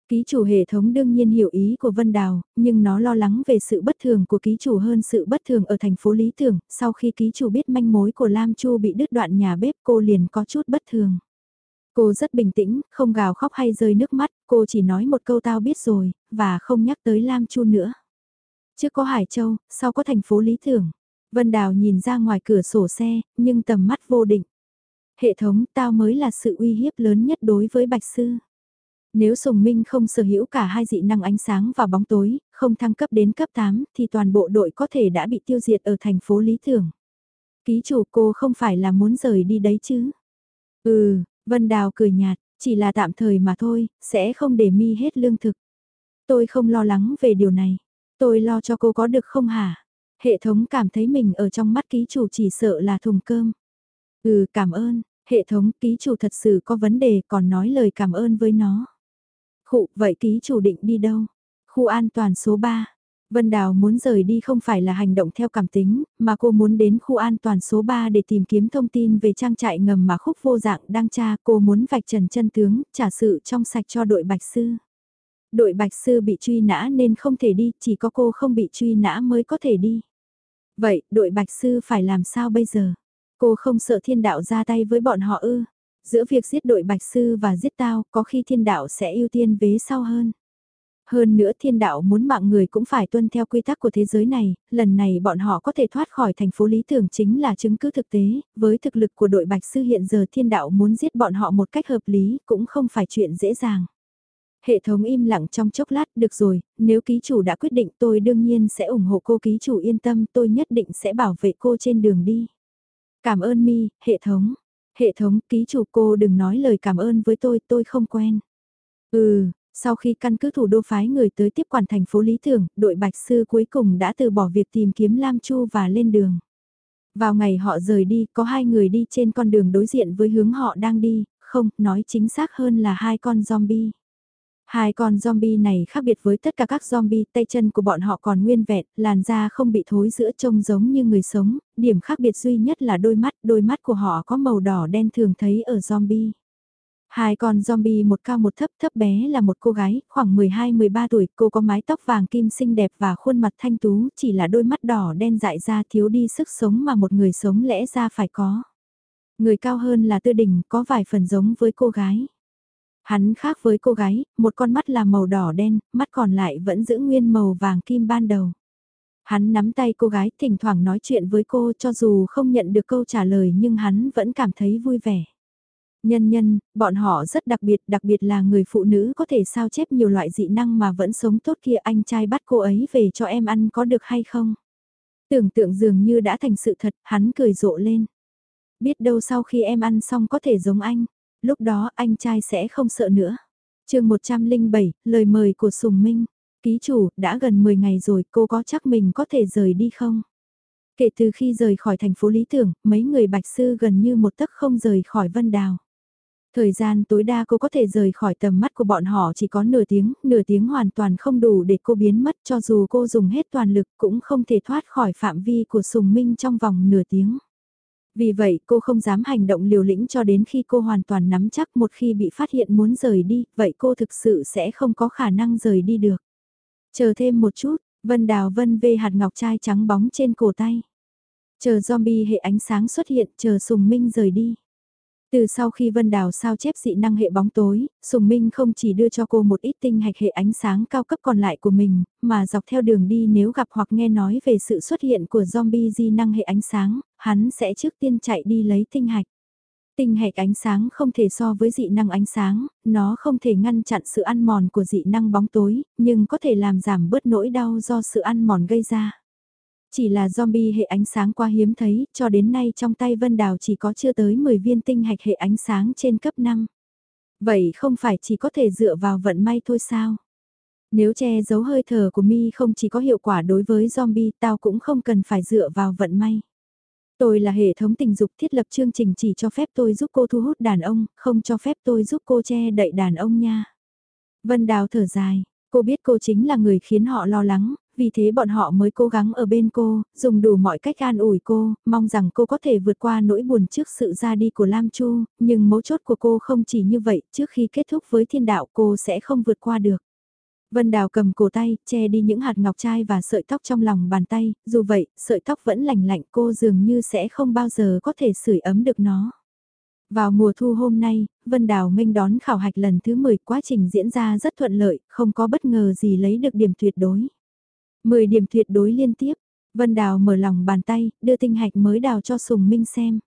Ký chủ hệ thống đương nhiên hiểu ý của Vân Đào, nhưng nó lo lắng về sự bất thường của ký chủ hơn sự bất thường ở thành phố Lý Tưởng, sau khi ký chủ biết manh mối của Lam Chu bị đứt đoạn nhà bếp cô liền có chút bất thường. Cô rất bình tĩnh, không gào khóc hay rơi nước mắt, cô chỉ nói một câu tao biết rồi, và không nhắc tới Lam Chu nữa. Trước có Hải Châu, sau có thành phố Lý Tưởng. Vân Đào nhìn ra ngoài cửa sổ xe, nhưng tầm mắt vô định. Hệ thống tao mới là sự uy hiếp lớn nhất đối với Bạch Sư. Nếu Sùng Minh không sở hữu cả hai dị năng ánh sáng và bóng tối, không thăng cấp đến cấp 8 thì toàn bộ đội có thể đã bị tiêu diệt ở thành phố Lý Tưởng. Ký chủ cô không phải là muốn rời đi đấy chứ? Ừ, Vân Đào cười nhạt, chỉ là tạm thời mà thôi, sẽ không để mi hết lương thực. Tôi không lo lắng về điều này. Tôi lo cho cô có được không hả? Hệ thống cảm thấy mình ở trong mắt ký chủ chỉ sợ là thùng cơm. Ừ, cảm ơn. Hệ thống ký chủ thật sự có vấn đề còn nói lời cảm ơn với nó. Khụ, vậy ký chủ định đi đâu? Khu an toàn số 3. Vân Đào muốn rời đi không phải là hành động theo cảm tính, mà cô muốn đến khu an toàn số 3 để tìm kiếm thông tin về trang trại ngầm mà khúc vô dạng đang tra. Cô muốn vạch trần chân tướng, trả sự trong sạch cho đội Bạch Sư. Đội Bạch Sư bị truy nã nên không thể đi, chỉ có cô không bị truy nã mới có thể đi. Vậy, đội Bạch Sư phải làm sao bây giờ? Cô không sợ thiên đạo ra tay với bọn họ ư? Giữa việc giết đội Bạch Sư và giết tao, có khi thiên đạo sẽ ưu tiên vế sau hơn. Hơn nữa thiên đạo muốn mạng người cũng phải tuân theo quy tắc của thế giới này, lần này bọn họ có thể thoát khỏi thành phố lý tưởng chính là chứng cứ thực tế, với thực lực của đội Bạch Sư hiện giờ thiên đạo muốn giết bọn họ một cách hợp lý cũng không phải chuyện dễ dàng. Hệ thống im lặng trong chốc lát, được rồi, nếu ký chủ đã quyết định tôi đương nhiên sẽ ủng hộ cô ký chủ yên tâm tôi nhất định sẽ bảo vệ cô trên đường đi. Cảm ơn mi, hệ thống. Hệ thống, ký chủ cô đừng nói lời cảm ơn với tôi, tôi không quen. Ừ, sau khi căn cứ thủ đô phái người tới tiếp quản thành phố Lý Tưởng, đội Bạch Sư cuối cùng đã từ bỏ việc tìm kiếm Lam Chu và lên đường. Vào ngày họ rời đi, có hai người đi trên con đường đối diện với hướng họ đang đi, không, nói chính xác hơn là hai con zombie. Hai con zombie này khác biệt với tất cả các zombie, tay chân của bọn họ còn nguyên vẹn, làn da không bị thối giữa trông giống như người sống, điểm khác biệt duy nhất là đôi mắt, đôi mắt của họ có màu đỏ đen thường thấy ở zombie. Hai con zombie một cao một thấp thấp bé là một cô gái, khoảng 12-13 tuổi, cô có mái tóc vàng kim xinh đẹp và khuôn mặt thanh tú, chỉ là đôi mắt đỏ đen dại ra thiếu đi sức sống mà một người sống lẽ ra phải có. Người cao hơn là tư đình, có vài phần giống với cô gái. Hắn khác với cô gái, một con mắt là màu đỏ đen, mắt còn lại vẫn giữ nguyên màu vàng kim ban đầu. Hắn nắm tay cô gái thỉnh thoảng nói chuyện với cô cho dù không nhận được câu trả lời nhưng hắn vẫn cảm thấy vui vẻ. Nhân nhân, bọn họ rất đặc biệt, đặc biệt là người phụ nữ có thể sao chép nhiều loại dị năng mà vẫn sống tốt kia anh trai bắt cô ấy về cho em ăn có được hay không? Tưởng tượng dường như đã thành sự thật, hắn cười rộ lên. Biết đâu sau khi em ăn xong có thể giống anh lúc đó anh trai sẽ không sợ nữa. chương 107, lời mời của Sùng Minh. Ký chủ, đã gần 10 ngày rồi, cô có chắc mình có thể rời đi không? Kể từ khi rời khỏi thành phố Lý Tưởng, mấy người bạch sư gần như một tấc không rời khỏi Vân Đào. Thời gian tối đa cô có thể rời khỏi tầm mắt của bọn họ chỉ có nửa tiếng, nửa tiếng hoàn toàn không đủ để cô biến mất cho dù cô dùng hết toàn lực cũng không thể thoát khỏi phạm vi của Sùng Minh trong vòng nửa tiếng. Vì vậy cô không dám hành động liều lĩnh cho đến khi cô hoàn toàn nắm chắc một khi bị phát hiện muốn rời đi, vậy cô thực sự sẽ không có khả năng rời đi được. Chờ thêm một chút, Vân Đào Vân vê hạt ngọc trai trắng bóng trên cổ tay. Chờ zombie hệ ánh sáng xuất hiện, chờ Sùng Minh rời đi. Từ sau khi Vân Đào sao chép dị năng hệ bóng tối, Sùng Minh không chỉ đưa cho cô một ít tinh hạch hệ ánh sáng cao cấp còn lại của mình, mà dọc theo đường đi nếu gặp hoặc nghe nói về sự xuất hiện của zombie dị năng hệ ánh sáng, hắn sẽ trước tiên chạy đi lấy tinh hạch. Tinh hạch ánh sáng không thể so với dị năng ánh sáng, nó không thể ngăn chặn sự ăn mòn của dị năng bóng tối, nhưng có thể làm giảm bớt nỗi đau do sự ăn mòn gây ra. Chỉ là zombie hệ ánh sáng quá hiếm thấy, cho đến nay trong tay Vân Đào chỉ có chưa tới 10 viên tinh hạch hệ ánh sáng trên cấp 5. Vậy không phải chỉ có thể dựa vào vận may thôi sao? Nếu che giấu hơi thở của mi không chỉ có hiệu quả đối với zombie, tao cũng không cần phải dựa vào vận may. Tôi là hệ thống tình dục thiết lập chương trình chỉ cho phép tôi giúp cô thu hút đàn ông, không cho phép tôi giúp cô che đậy đàn ông nha. Vân Đào thở dài, cô biết cô chính là người khiến họ lo lắng, vì thế bọn họ mới cố gắng ở bên cô, dùng đủ mọi cách an ủi cô, mong rằng cô có thể vượt qua nỗi buồn trước sự ra đi của Lam Chu, nhưng mấu chốt của cô không chỉ như vậy, trước khi kết thúc với thiên đạo cô sẽ không vượt qua được. Vân Đào cầm cổ tay, che đi những hạt ngọc trai và sợi tóc trong lòng bàn tay, dù vậy, sợi tóc vẫn lành lạnh cô dường như sẽ không bao giờ có thể sưởi ấm được nó. Vào mùa thu hôm nay, Vân Đào nghênh đón khảo hạch lần thứ 10 quá trình diễn ra rất thuận lợi, không có bất ngờ gì lấy được điểm tuyệt đối. 10 điểm tuyệt đối liên tiếp, Vân Đào mở lòng bàn tay, đưa tinh hạch mới đào cho Sùng Minh xem.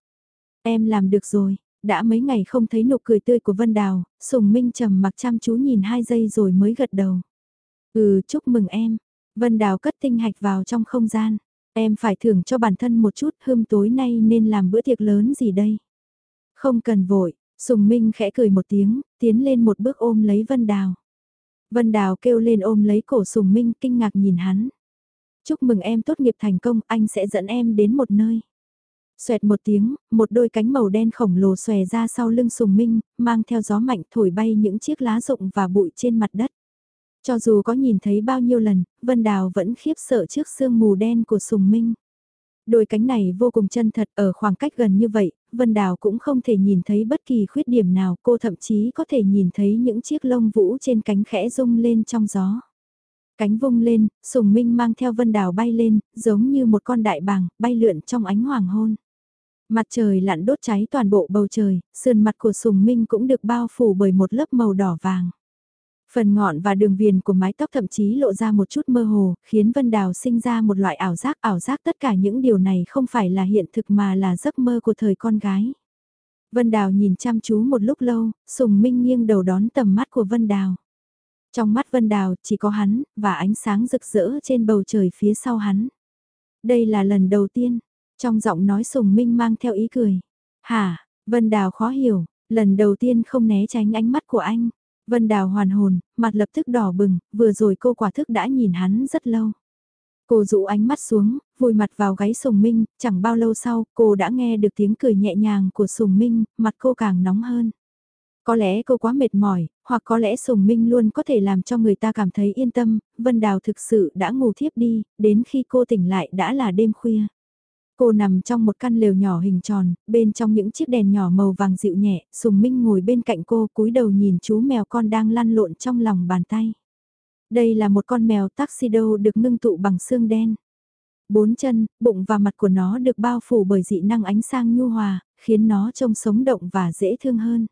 Em làm được rồi, đã mấy ngày không thấy nụ cười tươi của Vân Đào, Sùng Minh trầm mặc chăm chú nhìn hai giây rồi mới gật đầu. Ừ, chúc mừng em. Vân Đào cất tinh hạch vào trong không gian. Em phải thưởng cho bản thân một chút hương tối nay nên làm bữa tiệc lớn gì đây. Không cần vội, Sùng Minh khẽ cười một tiếng, tiến lên một bước ôm lấy Vân Đào. Vân Đào kêu lên ôm lấy cổ Sùng Minh kinh ngạc nhìn hắn. Chúc mừng em tốt nghiệp thành công, anh sẽ dẫn em đến một nơi. Xoẹt một tiếng, một đôi cánh màu đen khổng lồ xòe ra sau lưng Sùng Minh, mang theo gió mạnh thổi bay những chiếc lá rụng và bụi trên mặt đất. Cho dù có nhìn thấy bao nhiêu lần, Vân Đào vẫn khiếp sợ trước sương mù đen của Sùng Minh. Đôi cánh này vô cùng chân thật ở khoảng cách gần như vậy, Vân Đào cũng không thể nhìn thấy bất kỳ khuyết điểm nào, cô thậm chí có thể nhìn thấy những chiếc lông vũ trên cánh khẽ rung lên trong gió. Cánh vung lên, Sùng Minh mang theo Vân Đào bay lên, giống như một con đại bàng, bay lượn trong ánh hoàng hôn. Mặt trời lặn đốt cháy toàn bộ bầu trời, sườn mặt của Sùng Minh cũng được bao phủ bởi một lớp màu đỏ vàng. Phần ngọn và đường viền của mái tóc thậm chí lộ ra một chút mơ hồ, khiến Vân Đào sinh ra một loại ảo giác. Ảo giác tất cả những điều này không phải là hiện thực mà là giấc mơ của thời con gái. Vân Đào nhìn chăm chú một lúc lâu, Sùng Minh nghiêng đầu đón tầm mắt của Vân Đào. Trong mắt Vân Đào chỉ có hắn, và ánh sáng rực rỡ trên bầu trời phía sau hắn. Đây là lần đầu tiên, trong giọng nói Sùng Minh mang theo ý cười. Hả, Vân Đào khó hiểu, lần đầu tiên không né tránh ánh mắt của anh. Vân Đào hoàn hồn, mặt lập tức đỏ bừng, vừa rồi cô quả thức đã nhìn hắn rất lâu. Cô rũ ánh mắt xuống, vùi mặt vào gáy Sùng Minh, chẳng bao lâu sau cô đã nghe được tiếng cười nhẹ nhàng của Sùng Minh, mặt cô càng nóng hơn. Có lẽ cô quá mệt mỏi, hoặc có lẽ Sùng Minh luôn có thể làm cho người ta cảm thấy yên tâm, Vân Đào thực sự đã ngủ thiếp đi, đến khi cô tỉnh lại đã là đêm khuya. Cô nằm trong một căn lều nhỏ hình tròn, bên trong những chiếc đèn nhỏ màu vàng dịu nhẹ, Sùng Minh ngồi bên cạnh cô cúi đầu nhìn chú mèo con đang lăn lộn trong lòng bàn tay. Đây là một con mèo taxido được ngưng tụ bằng xương đen. Bốn chân, bụng và mặt của nó được bao phủ bởi dị năng ánh sang nhu hòa, khiến nó trông sống động và dễ thương hơn.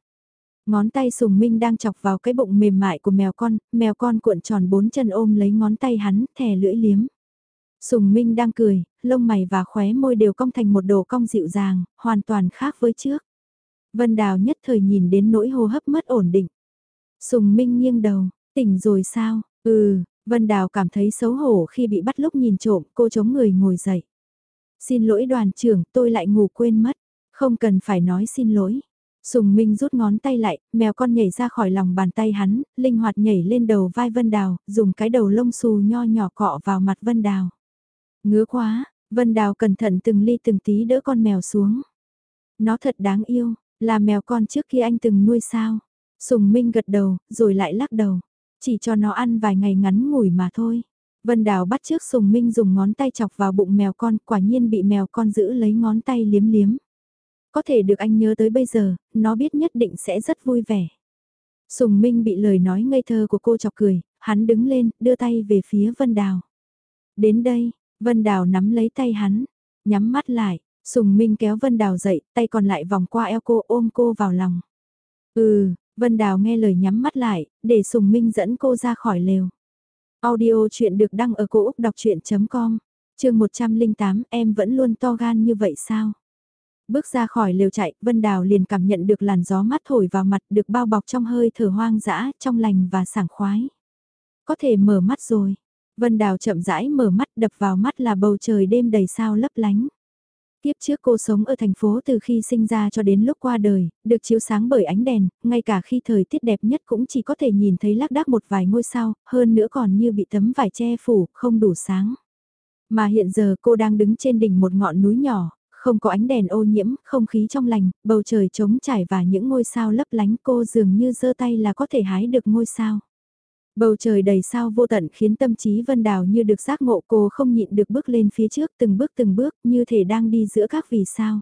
Ngón tay Sùng Minh đang chọc vào cái bụng mềm mại của mèo con, mèo con cuộn tròn bốn chân ôm lấy ngón tay hắn, thè lưỡi liếm. Sùng Minh đang cười, lông mày và khóe môi đều cong thành một đồ cong dịu dàng, hoàn toàn khác với trước. Vân Đào nhất thời nhìn đến nỗi hô hấp mất ổn định. Sùng Minh nghiêng đầu, tỉnh rồi sao? Ừ, Vân Đào cảm thấy xấu hổ khi bị bắt lúc nhìn trộm, cô chống người ngồi dậy. Xin lỗi đoàn trưởng, tôi lại ngủ quên mất. Không cần phải nói xin lỗi. Sùng Minh rút ngón tay lại, mèo con nhảy ra khỏi lòng bàn tay hắn, linh hoạt nhảy lên đầu vai Vân Đào, dùng cái đầu lông xù nho nhỏ cọ vào mặt Vân Đào. Ngứa quá, Vân Đào cẩn thận từng ly từng tí đỡ con mèo xuống. Nó thật đáng yêu, là mèo con trước khi anh từng nuôi sao. Sùng Minh gật đầu, rồi lại lắc đầu. Chỉ cho nó ăn vài ngày ngắn ngủi mà thôi. Vân Đào bắt trước Sùng Minh dùng ngón tay chọc vào bụng mèo con, quả nhiên bị mèo con giữ lấy ngón tay liếm liếm. Có thể được anh nhớ tới bây giờ, nó biết nhất định sẽ rất vui vẻ. Sùng Minh bị lời nói ngây thơ của cô chọc cười, hắn đứng lên, đưa tay về phía Vân Đào. Đến đây, Vân Đào nắm lấy tay hắn, nhắm mắt lại, Sùng Minh kéo Vân Đào dậy, tay còn lại vòng qua eo cô ôm cô vào lòng. Ừ, Vân Đào nghe lời nhắm mắt lại, để Sùng Minh dẫn cô ra khỏi lều. Audio chuyện được đăng ở cổ Úc đọc chuyện.com, trường 108 em vẫn luôn to gan như vậy sao? Bước ra khỏi lều chạy, Vân Đào liền cảm nhận được làn gió mát thổi vào mặt được bao bọc trong hơi thở hoang dã, trong lành và sảng khoái. Có thể mở mắt rồi. Vân Đào chậm rãi mở mắt đập vào mắt là bầu trời đêm đầy sao lấp lánh. Tiếp trước cô sống ở thành phố từ khi sinh ra cho đến lúc qua đời, được chiếu sáng bởi ánh đèn, ngay cả khi thời tiết đẹp nhất cũng chỉ có thể nhìn thấy lác đác một vài ngôi sao, hơn nữa còn như bị tấm vải che phủ, không đủ sáng. Mà hiện giờ cô đang đứng trên đỉnh một ngọn núi nhỏ, Không có ánh đèn ô nhiễm, không khí trong lành, bầu trời trống trải và những ngôi sao lấp lánh cô dường như giơ tay là có thể hái được ngôi sao. Bầu trời đầy sao vô tận khiến tâm trí Vân Đào như được giác ngộ cô không nhịn được bước lên phía trước từng bước từng bước như thể đang đi giữa các vì sao.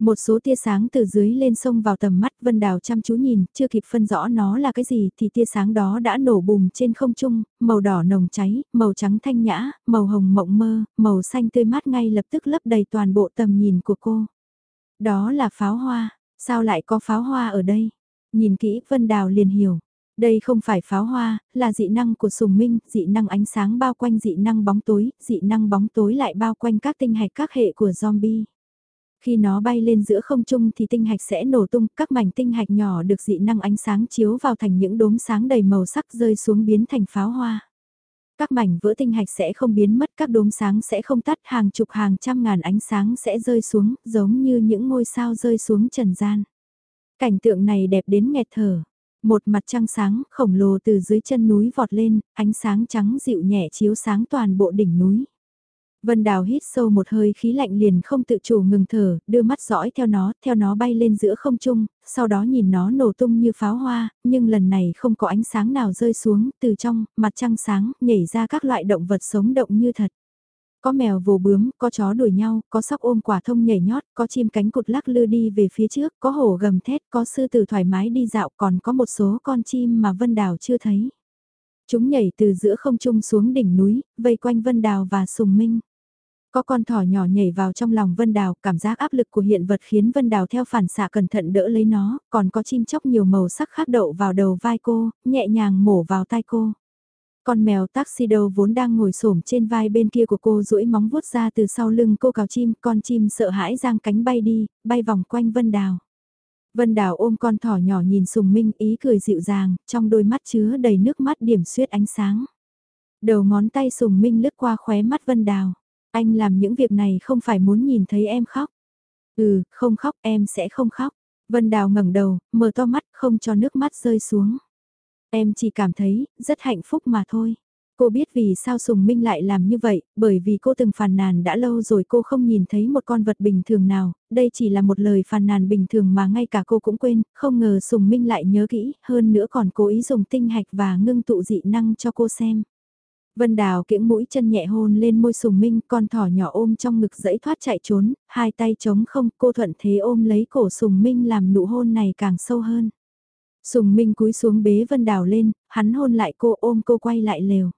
Một số tia sáng từ dưới lên sông vào tầm mắt Vân Đào chăm chú nhìn, chưa kịp phân rõ nó là cái gì thì tia sáng đó đã nổ bùm trên không trung, màu đỏ nồng cháy, màu trắng thanh nhã, màu hồng mộng mơ, màu xanh tươi mát ngay lập tức lấp đầy toàn bộ tầm nhìn của cô. Đó là pháo hoa, sao lại có pháo hoa ở đây? Nhìn kỹ Vân Đào liền hiểu. Đây không phải pháo hoa, là dị năng của sùng minh, dị năng ánh sáng bao quanh dị năng bóng tối, dị năng bóng tối lại bao quanh các tinh hạch các hệ của zombie. Khi nó bay lên giữa không trung thì tinh hạch sẽ nổ tung, các mảnh tinh hạch nhỏ được dị năng ánh sáng chiếu vào thành những đốm sáng đầy màu sắc rơi xuống biến thành pháo hoa. Các mảnh vỡ tinh hạch sẽ không biến mất, các đốm sáng sẽ không tắt, hàng chục hàng trăm ngàn ánh sáng sẽ rơi xuống, giống như những ngôi sao rơi xuống trần gian. Cảnh tượng này đẹp đến nghẹt thở. Một mặt trăng sáng khổng lồ từ dưới chân núi vọt lên, ánh sáng trắng dịu nhẹ chiếu sáng toàn bộ đỉnh núi. Vân Đào hít sâu một hơi khí lạnh liền không tự chủ ngừng thở, đưa mắt dõi theo nó, theo nó bay lên giữa không trung, sau đó nhìn nó nổ tung như pháo hoa, nhưng lần này không có ánh sáng nào rơi xuống, từ trong, mặt trăng sáng, nhảy ra các loại động vật sống động như thật. Có mèo vồ bướm, có chó đuổi nhau, có sóc ôm quả thông nhảy nhót, có chim cánh cụt lắc lư đi về phía trước, có hổ gầm thét, có sư tử thoải mái đi dạo, còn có một số con chim mà Vân Đào chưa thấy. Chúng nhảy từ giữa không trung xuống đỉnh núi, vây quanh Vân Đào và Sùng Minh. Có con thỏ nhỏ nhảy vào trong lòng Vân Đào, cảm giác áp lực của hiện vật khiến Vân Đào theo phản xạ cẩn thận đỡ lấy nó, còn có chim chóc nhiều màu sắc khác đậu vào đầu vai cô, nhẹ nhàng mổ vào tai cô. Con mèo taxi đầu vốn đang ngồi xổm trên vai bên kia của cô duỗi móng vuốt ra từ sau lưng cô cào chim, con chim sợ hãi giang cánh bay đi, bay vòng quanh Vân Đào. Vân Đào ôm con thỏ nhỏ nhìn Sùng Minh ý cười dịu dàng, trong đôi mắt chứa đầy nước mắt điểm xuyết ánh sáng. Đầu ngón tay Sùng Minh lướt qua khóe mắt Vân Đào. Anh làm những việc này không phải muốn nhìn thấy em khóc. Ừ, không khóc em sẽ không khóc. Vân Đào ngẩng đầu, mở to mắt không cho nước mắt rơi xuống. Em chỉ cảm thấy, rất hạnh phúc mà thôi. Cô biết vì sao Sùng Minh lại làm như vậy, bởi vì cô từng phàn nàn đã lâu rồi cô không nhìn thấy một con vật bình thường nào, đây chỉ là một lời phàn nàn bình thường mà ngay cả cô cũng quên, không ngờ Sùng Minh lại nhớ kỹ, hơn nữa còn cố ý dùng tinh hạch và ngưng tụ dị năng cho cô xem. Vân Đào kiễng mũi chân nhẹ hôn lên môi Sùng Minh, con thỏ nhỏ ôm trong ngực dẫy thoát chạy trốn, hai tay chống không, cô thuận thế ôm lấy cổ Sùng Minh làm nụ hôn này càng sâu hơn. Sùng Minh cúi xuống bế Vân Đào lên, hắn hôn lại cô ôm cô quay lại lều.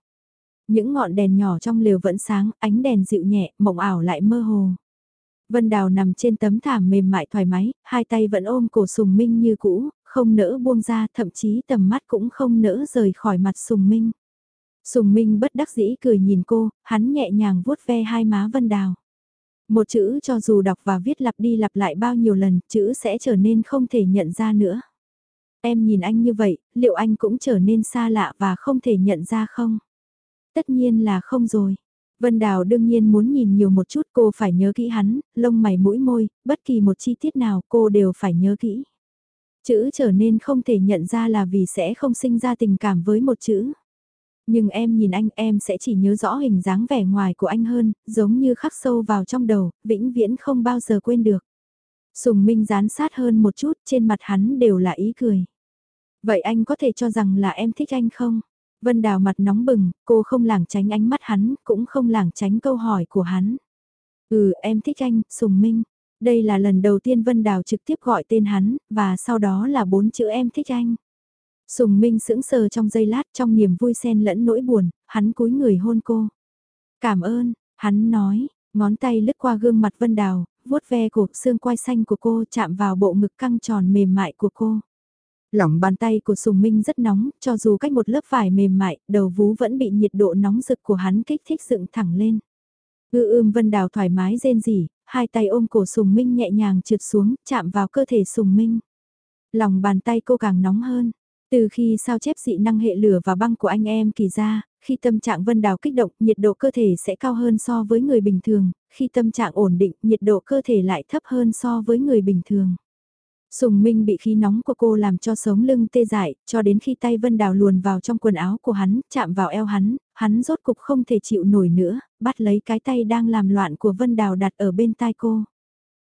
Những ngọn đèn nhỏ trong lều vẫn sáng, ánh đèn dịu nhẹ, mộng ảo lại mơ hồ. Vân Đào nằm trên tấm thảm mềm mại thoải mái, hai tay vẫn ôm cổ Sùng Minh như cũ, không nỡ buông ra, thậm chí tầm mắt cũng không nỡ rời khỏi mặt Sùng Minh. Sùng Minh bất đắc dĩ cười nhìn cô, hắn nhẹ nhàng vuốt ve hai má Vân Đào. Một chữ cho dù đọc và viết lặp đi lặp lại bao nhiêu lần, chữ sẽ trở nên không thể nhận ra nữa. Em nhìn anh như vậy, liệu anh cũng trở nên xa lạ và không thể nhận ra không? Tất nhiên là không rồi. Vân Đào đương nhiên muốn nhìn nhiều một chút cô phải nhớ kỹ hắn, lông mày mũi môi, bất kỳ một chi tiết nào cô đều phải nhớ kỹ. Chữ trở nên không thể nhận ra là vì sẽ không sinh ra tình cảm với một chữ. Nhưng em nhìn anh em sẽ chỉ nhớ rõ hình dáng vẻ ngoài của anh hơn, giống như khắc sâu vào trong đầu, vĩnh viễn không bao giờ quên được. Sùng Minh dán sát hơn một chút, trên mặt hắn đều là ý cười. Vậy anh có thể cho rằng là em thích anh không? Vân Đào mặt nóng bừng, cô không lảng tránh ánh mắt hắn, cũng không lảng tránh câu hỏi của hắn. Ừ, em thích anh, Sùng Minh. Đây là lần đầu tiên Vân Đào trực tiếp gọi tên hắn, và sau đó là bốn chữ em thích anh. Sùng Minh sững sờ trong giây lát trong niềm vui xen lẫn nỗi buồn, hắn cúi người hôn cô. Cảm ơn, hắn nói, ngón tay lướt qua gương mặt Vân Đào, vuốt ve cổ xương quai xanh của cô chạm vào bộ ngực căng tròn mềm mại của cô. Lỏng bàn tay của Sùng Minh rất nóng, cho dù cách một lớp vải mềm mại, đầu vú vẫn bị nhiệt độ nóng rực của hắn kích thích dựng thẳng lên. Ư ưm Vân Đào thoải mái rên rỉ, hai tay ôm cổ Sùng Minh nhẹ nhàng trượt xuống, chạm vào cơ thể Sùng Minh. Lòng bàn tay cô càng nóng hơn. Từ khi sao chép dị năng hệ lửa và băng của anh em kỳ ra, khi tâm trạng Vân Đào kích động, nhiệt độ cơ thể sẽ cao hơn so với người bình thường, khi tâm trạng ổn định, nhiệt độ cơ thể lại thấp hơn so với người bình thường. Sùng Minh bị khí nóng của cô làm cho sống lưng tê dại, cho đến khi tay Vân Đào luồn vào trong quần áo của hắn, chạm vào eo hắn, hắn rốt cục không thể chịu nổi nữa, bắt lấy cái tay đang làm loạn của Vân Đào đặt ở bên tai cô.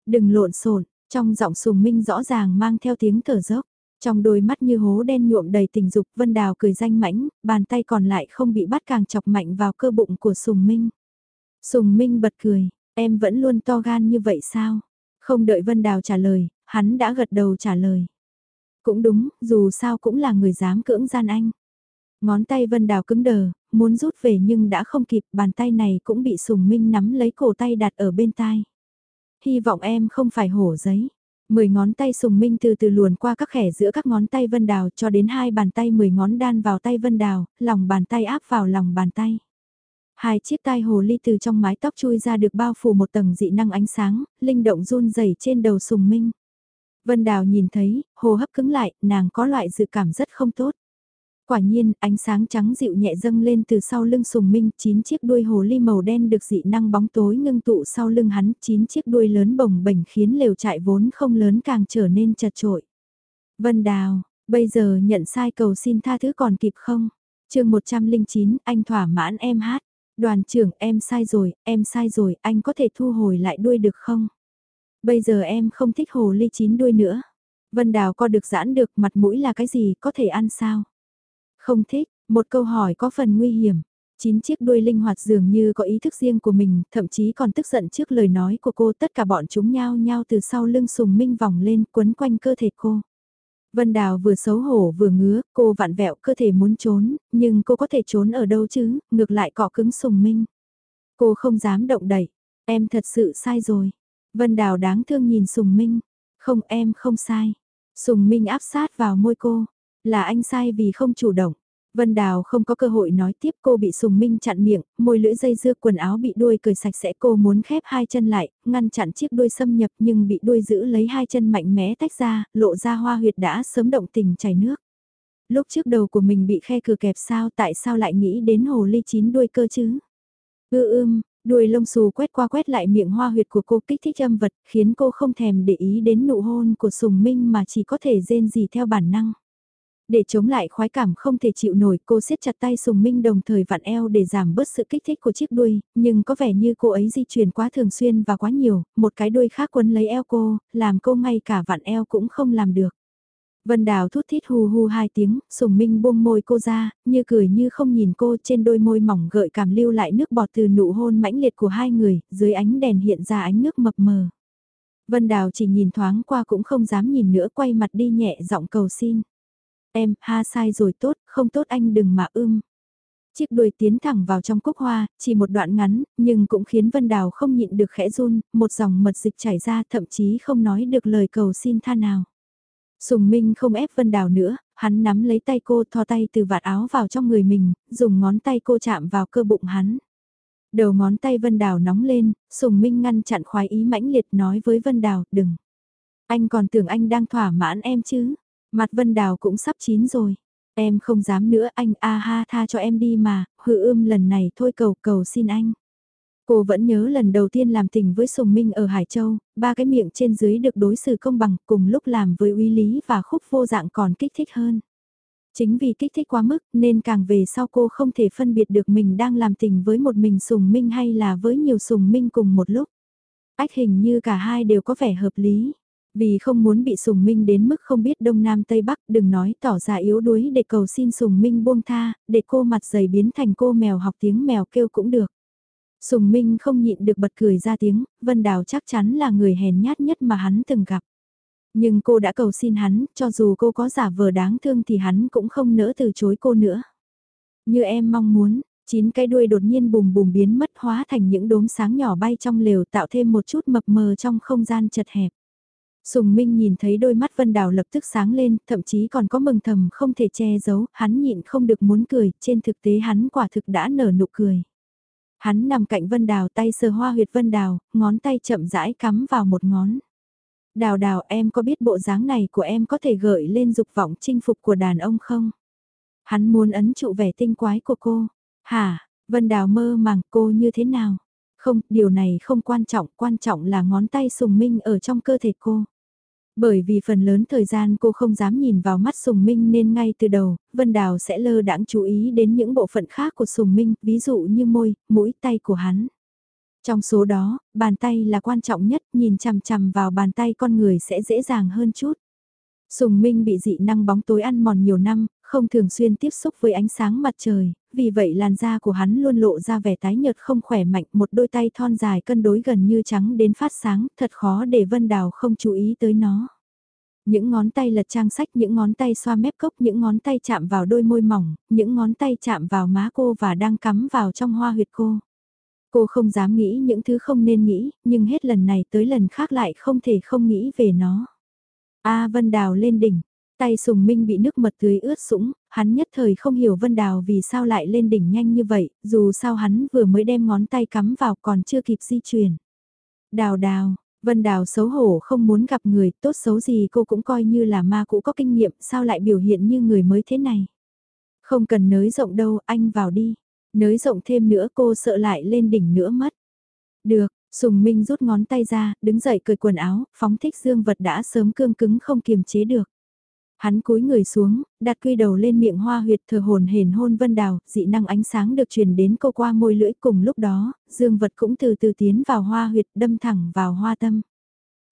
Đừng lộn xộn trong giọng sùng minh rõ ràng mang theo tiếng thở dốc. Trong đôi mắt như hố đen nhuộm đầy tình dục Vân Đào cười danh mãnh, bàn tay còn lại không bị bắt càng chọc mạnh vào cơ bụng của Sùng Minh. Sùng Minh bật cười, em vẫn luôn to gan như vậy sao? Không đợi Vân Đào trả lời, hắn đã gật đầu trả lời. Cũng đúng, dù sao cũng là người dám cưỡng gian anh. Ngón tay Vân Đào cứng đờ, muốn rút về nhưng đã không kịp, bàn tay này cũng bị Sùng Minh nắm lấy cổ tay đặt ở bên tai. Hy vọng em không phải hổ giấy. Mười ngón tay Sùng Minh từ từ luồn qua các khẻ giữa các ngón tay Vân Đào cho đến hai bàn tay mười ngón đan vào tay Vân Đào, lòng bàn tay áp vào lòng bàn tay. Hai chiếc tai hồ ly từ trong mái tóc chui ra được bao phủ một tầng dị năng ánh sáng, linh động run rẩy trên đầu Sùng Minh. Vân Đào nhìn thấy, hồ hấp cứng lại, nàng có loại dự cảm rất không tốt. Quả nhiên, ánh sáng trắng dịu nhẹ dâng lên từ sau lưng sùng minh, chín chiếc đuôi hồ ly màu đen được dị năng bóng tối ngưng tụ sau lưng hắn, chín chiếc đuôi lớn bồng bềnh khiến lều trại vốn không lớn càng trở nên chật trội. Vân Đào, bây giờ nhận sai cầu xin tha thứ còn kịp không? chương 109, anh thỏa mãn em hát. Đoàn trưởng em sai rồi, em sai rồi, anh có thể thu hồi lại đuôi được không? Bây giờ em không thích hồ ly chín đuôi nữa. Vân Đào co được giãn được mặt mũi là cái gì, có thể ăn sao? Không thích, một câu hỏi có phần nguy hiểm. Chín chiếc đuôi linh hoạt dường như có ý thức riêng của mình, thậm chí còn tức giận trước lời nói của cô tất cả bọn chúng nhao nhao từ sau lưng sùng minh vòng lên quấn quanh cơ thể cô. Vân Đào vừa xấu hổ vừa ngứa, cô vặn vẹo cơ thể muốn trốn, nhưng cô có thể trốn ở đâu chứ, ngược lại cọ cứng sùng minh. Cô không dám động đẩy, em thật sự sai rồi. Vân Đào đáng thương nhìn sùng minh, không em không sai. Sùng minh áp sát vào môi cô, là anh sai vì không chủ động. Vân Đào không có cơ hội nói tiếp cô bị Sùng Minh chặn miệng, môi lưỡi dây dưa quần áo bị đuôi cởi sạch sẽ cô muốn khép hai chân lại, ngăn chặn chiếc đuôi xâm nhập nhưng bị đuôi giữ lấy hai chân mạnh mẽ tách ra, lộ ra hoa huyệt đã sớm động tình chảy nước. Lúc trước đầu của mình bị khe cửa kẹp sao tại sao lại nghĩ đến hồ ly chín đuôi cơ chứ? Ư ưm, đuôi lông xù quét qua quét lại miệng hoa huyệt của cô kích thích âm vật khiến cô không thèm để ý đến nụ hôn của Sùng Minh mà chỉ có thể rên gì theo bản năng. Để chống lại khoái cảm không thể chịu nổi cô siết chặt tay Sùng Minh đồng thời vặn eo để giảm bớt sự kích thích của chiếc đuôi, nhưng có vẻ như cô ấy di chuyển quá thường xuyên và quá nhiều, một cái đuôi khác quấn lấy eo cô, làm cô ngay cả vặn eo cũng không làm được. Vân Đào thút thít hù hù hai tiếng, Sùng Minh buông môi cô ra, như cười như không nhìn cô trên đôi môi mỏng gợi cảm lưu lại nước bọt từ nụ hôn mãnh liệt của hai người, dưới ánh đèn hiện ra ánh nước mập mờ. Vân Đào chỉ nhìn thoáng qua cũng không dám nhìn nữa quay mặt đi nhẹ giọng cầu xin. Em, ha sai rồi tốt, không tốt anh đừng mà ưm. Chiếc đuôi tiến thẳng vào trong cúc hoa, chỉ một đoạn ngắn, nhưng cũng khiến Vân Đào không nhịn được khẽ run, một dòng mật dịch chảy ra thậm chí không nói được lời cầu xin tha nào. Sùng Minh không ép Vân Đào nữa, hắn nắm lấy tay cô thò tay từ vạt áo vào trong người mình, dùng ngón tay cô chạm vào cơ bụng hắn. Đầu ngón tay Vân Đào nóng lên, Sùng Minh ngăn chặn khoái ý mãnh liệt nói với Vân Đào, đừng. Anh còn tưởng anh đang thỏa mãn em chứ. Mặt Vân Đào cũng sắp chín rồi. Em không dám nữa anh a ha tha cho em đi mà, hự ưm lần này thôi cầu cầu xin anh. Cô vẫn nhớ lần đầu tiên làm tình với Sùng Minh ở Hải Châu, ba cái miệng trên dưới được đối xử công bằng cùng lúc làm với uy lý và khúc vô dạng còn kích thích hơn. Chính vì kích thích quá mức nên càng về sau cô không thể phân biệt được mình đang làm tình với một mình Sùng Minh hay là với nhiều Sùng Minh cùng một lúc. Ách hình như cả hai đều có vẻ hợp lý. Vì không muốn bị sùng minh đến mức không biết đông nam tây bắc đừng nói tỏ ra yếu đuối để cầu xin sùng minh buông tha, để cô mặt dày biến thành cô mèo học tiếng mèo kêu cũng được. Sùng minh không nhịn được bật cười ra tiếng, Vân Đào chắc chắn là người hèn nhát nhất mà hắn từng gặp. Nhưng cô đã cầu xin hắn, cho dù cô có giả vờ đáng thương thì hắn cũng không nỡ từ chối cô nữa. Như em mong muốn, chín cái đuôi đột nhiên bùm bùm biến mất hóa thành những đốm sáng nhỏ bay trong lều tạo thêm một chút mập mờ trong không gian chật hẹp. Sùng Minh nhìn thấy đôi mắt Vân Đào lập tức sáng lên, thậm chí còn có mừng thầm không thể che giấu, hắn nhịn không được muốn cười, trên thực tế hắn quả thực đã nở nụ cười. Hắn nằm cạnh Vân Đào tay sờ hoa huyệt Vân Đào, ngón tay chậm rãi cắm vào một ngón. Đào đào em có biết bộ dáng này của em có thể gợi lên dục vọng chinh phục của đàn ông không? Hắn muốn ấn trụ vẻ tinh quái của cô. Hả, Vân Đào mơ màng cô như thế nào? Không, điều này không quan trọng, quan trọng là ngón tay sùng minh ở trong cơ thể cô. Bởi vì phần lớn thời gian cô không dám nhìn vào mắt Sùng Minh nên ngay từ đầu, Vân Đào sẽ lơ đãng chú ý đến những bộ phận khác của Sùng Minh, ví dụ như môi, mũi, tay của hắn. Trong số đó, bàn tay là quan trọng nhất, nhìn chằm chằm vào bàn tay con người sẽ dễ dàng hơn chút. Sùng Minh bị dị năng bóng tối ăn mòn nhiều năm, không thường xuyên tiếp xúc với ánh sáng mặt trời, vì vậy làn da của hắn luôn lộ ra vẻ tái nhợt không khỏe mạnh, một đôi tay thon dài cân đối gần như trắng đến phát sáng, thật khó để Vân Đào không chú ý tới nó. Những ngón tay lật trang sách, những ngón tay xoa mép cốc, những ngón tay chạm vào đôi môi mỏng, những ngón tay chạm vào má cô và đang cắm vào trong hoa huyệt cô. Cô không dám nghĩ những thứ không nên nghĩ, nhưng hết lần này tới lần khác lại không thể không nghĩ về nó. A Vân Đào lên đỉnh, tay Sùng Minh bị nước mật tưới ướt sũng, hắn nhất thời không hiểu Vân Đào vì sao lại lên đỉnh nhanh như vậy, dù sao hắn vừa mới đem ngón tay cắm vào còn chưa kịp di chuyển. Đào đào, Vân Đào xấu hổ không muốn gặp người, tốt xấu gì cô cũng coi như là ma cũ có kinh nghiệm, sao lại biểu hiện như người mới thế này. Không cần nới rộng đâu, anh vào đi. Nới rộng thêm nữa cô sợ lại lên đỉnh nữa mất. Được, Sùng Minh rút ngón tay ra, đứng dậy cởi quần áo, phóng thích dương vật đã sớm cương cứng không kiềm chế được. Hắn cúi người xuống, đặt quy đầu lên miệng hoa huyệt thờ hồn hền hôn vân đào, dị năng ánh sáng được truyền đến cô qua môi lưỡi cùng lúc đó, dương vật cũng từ từ tiến vào hoa huyệt đâm thẳng vào hoa tâm.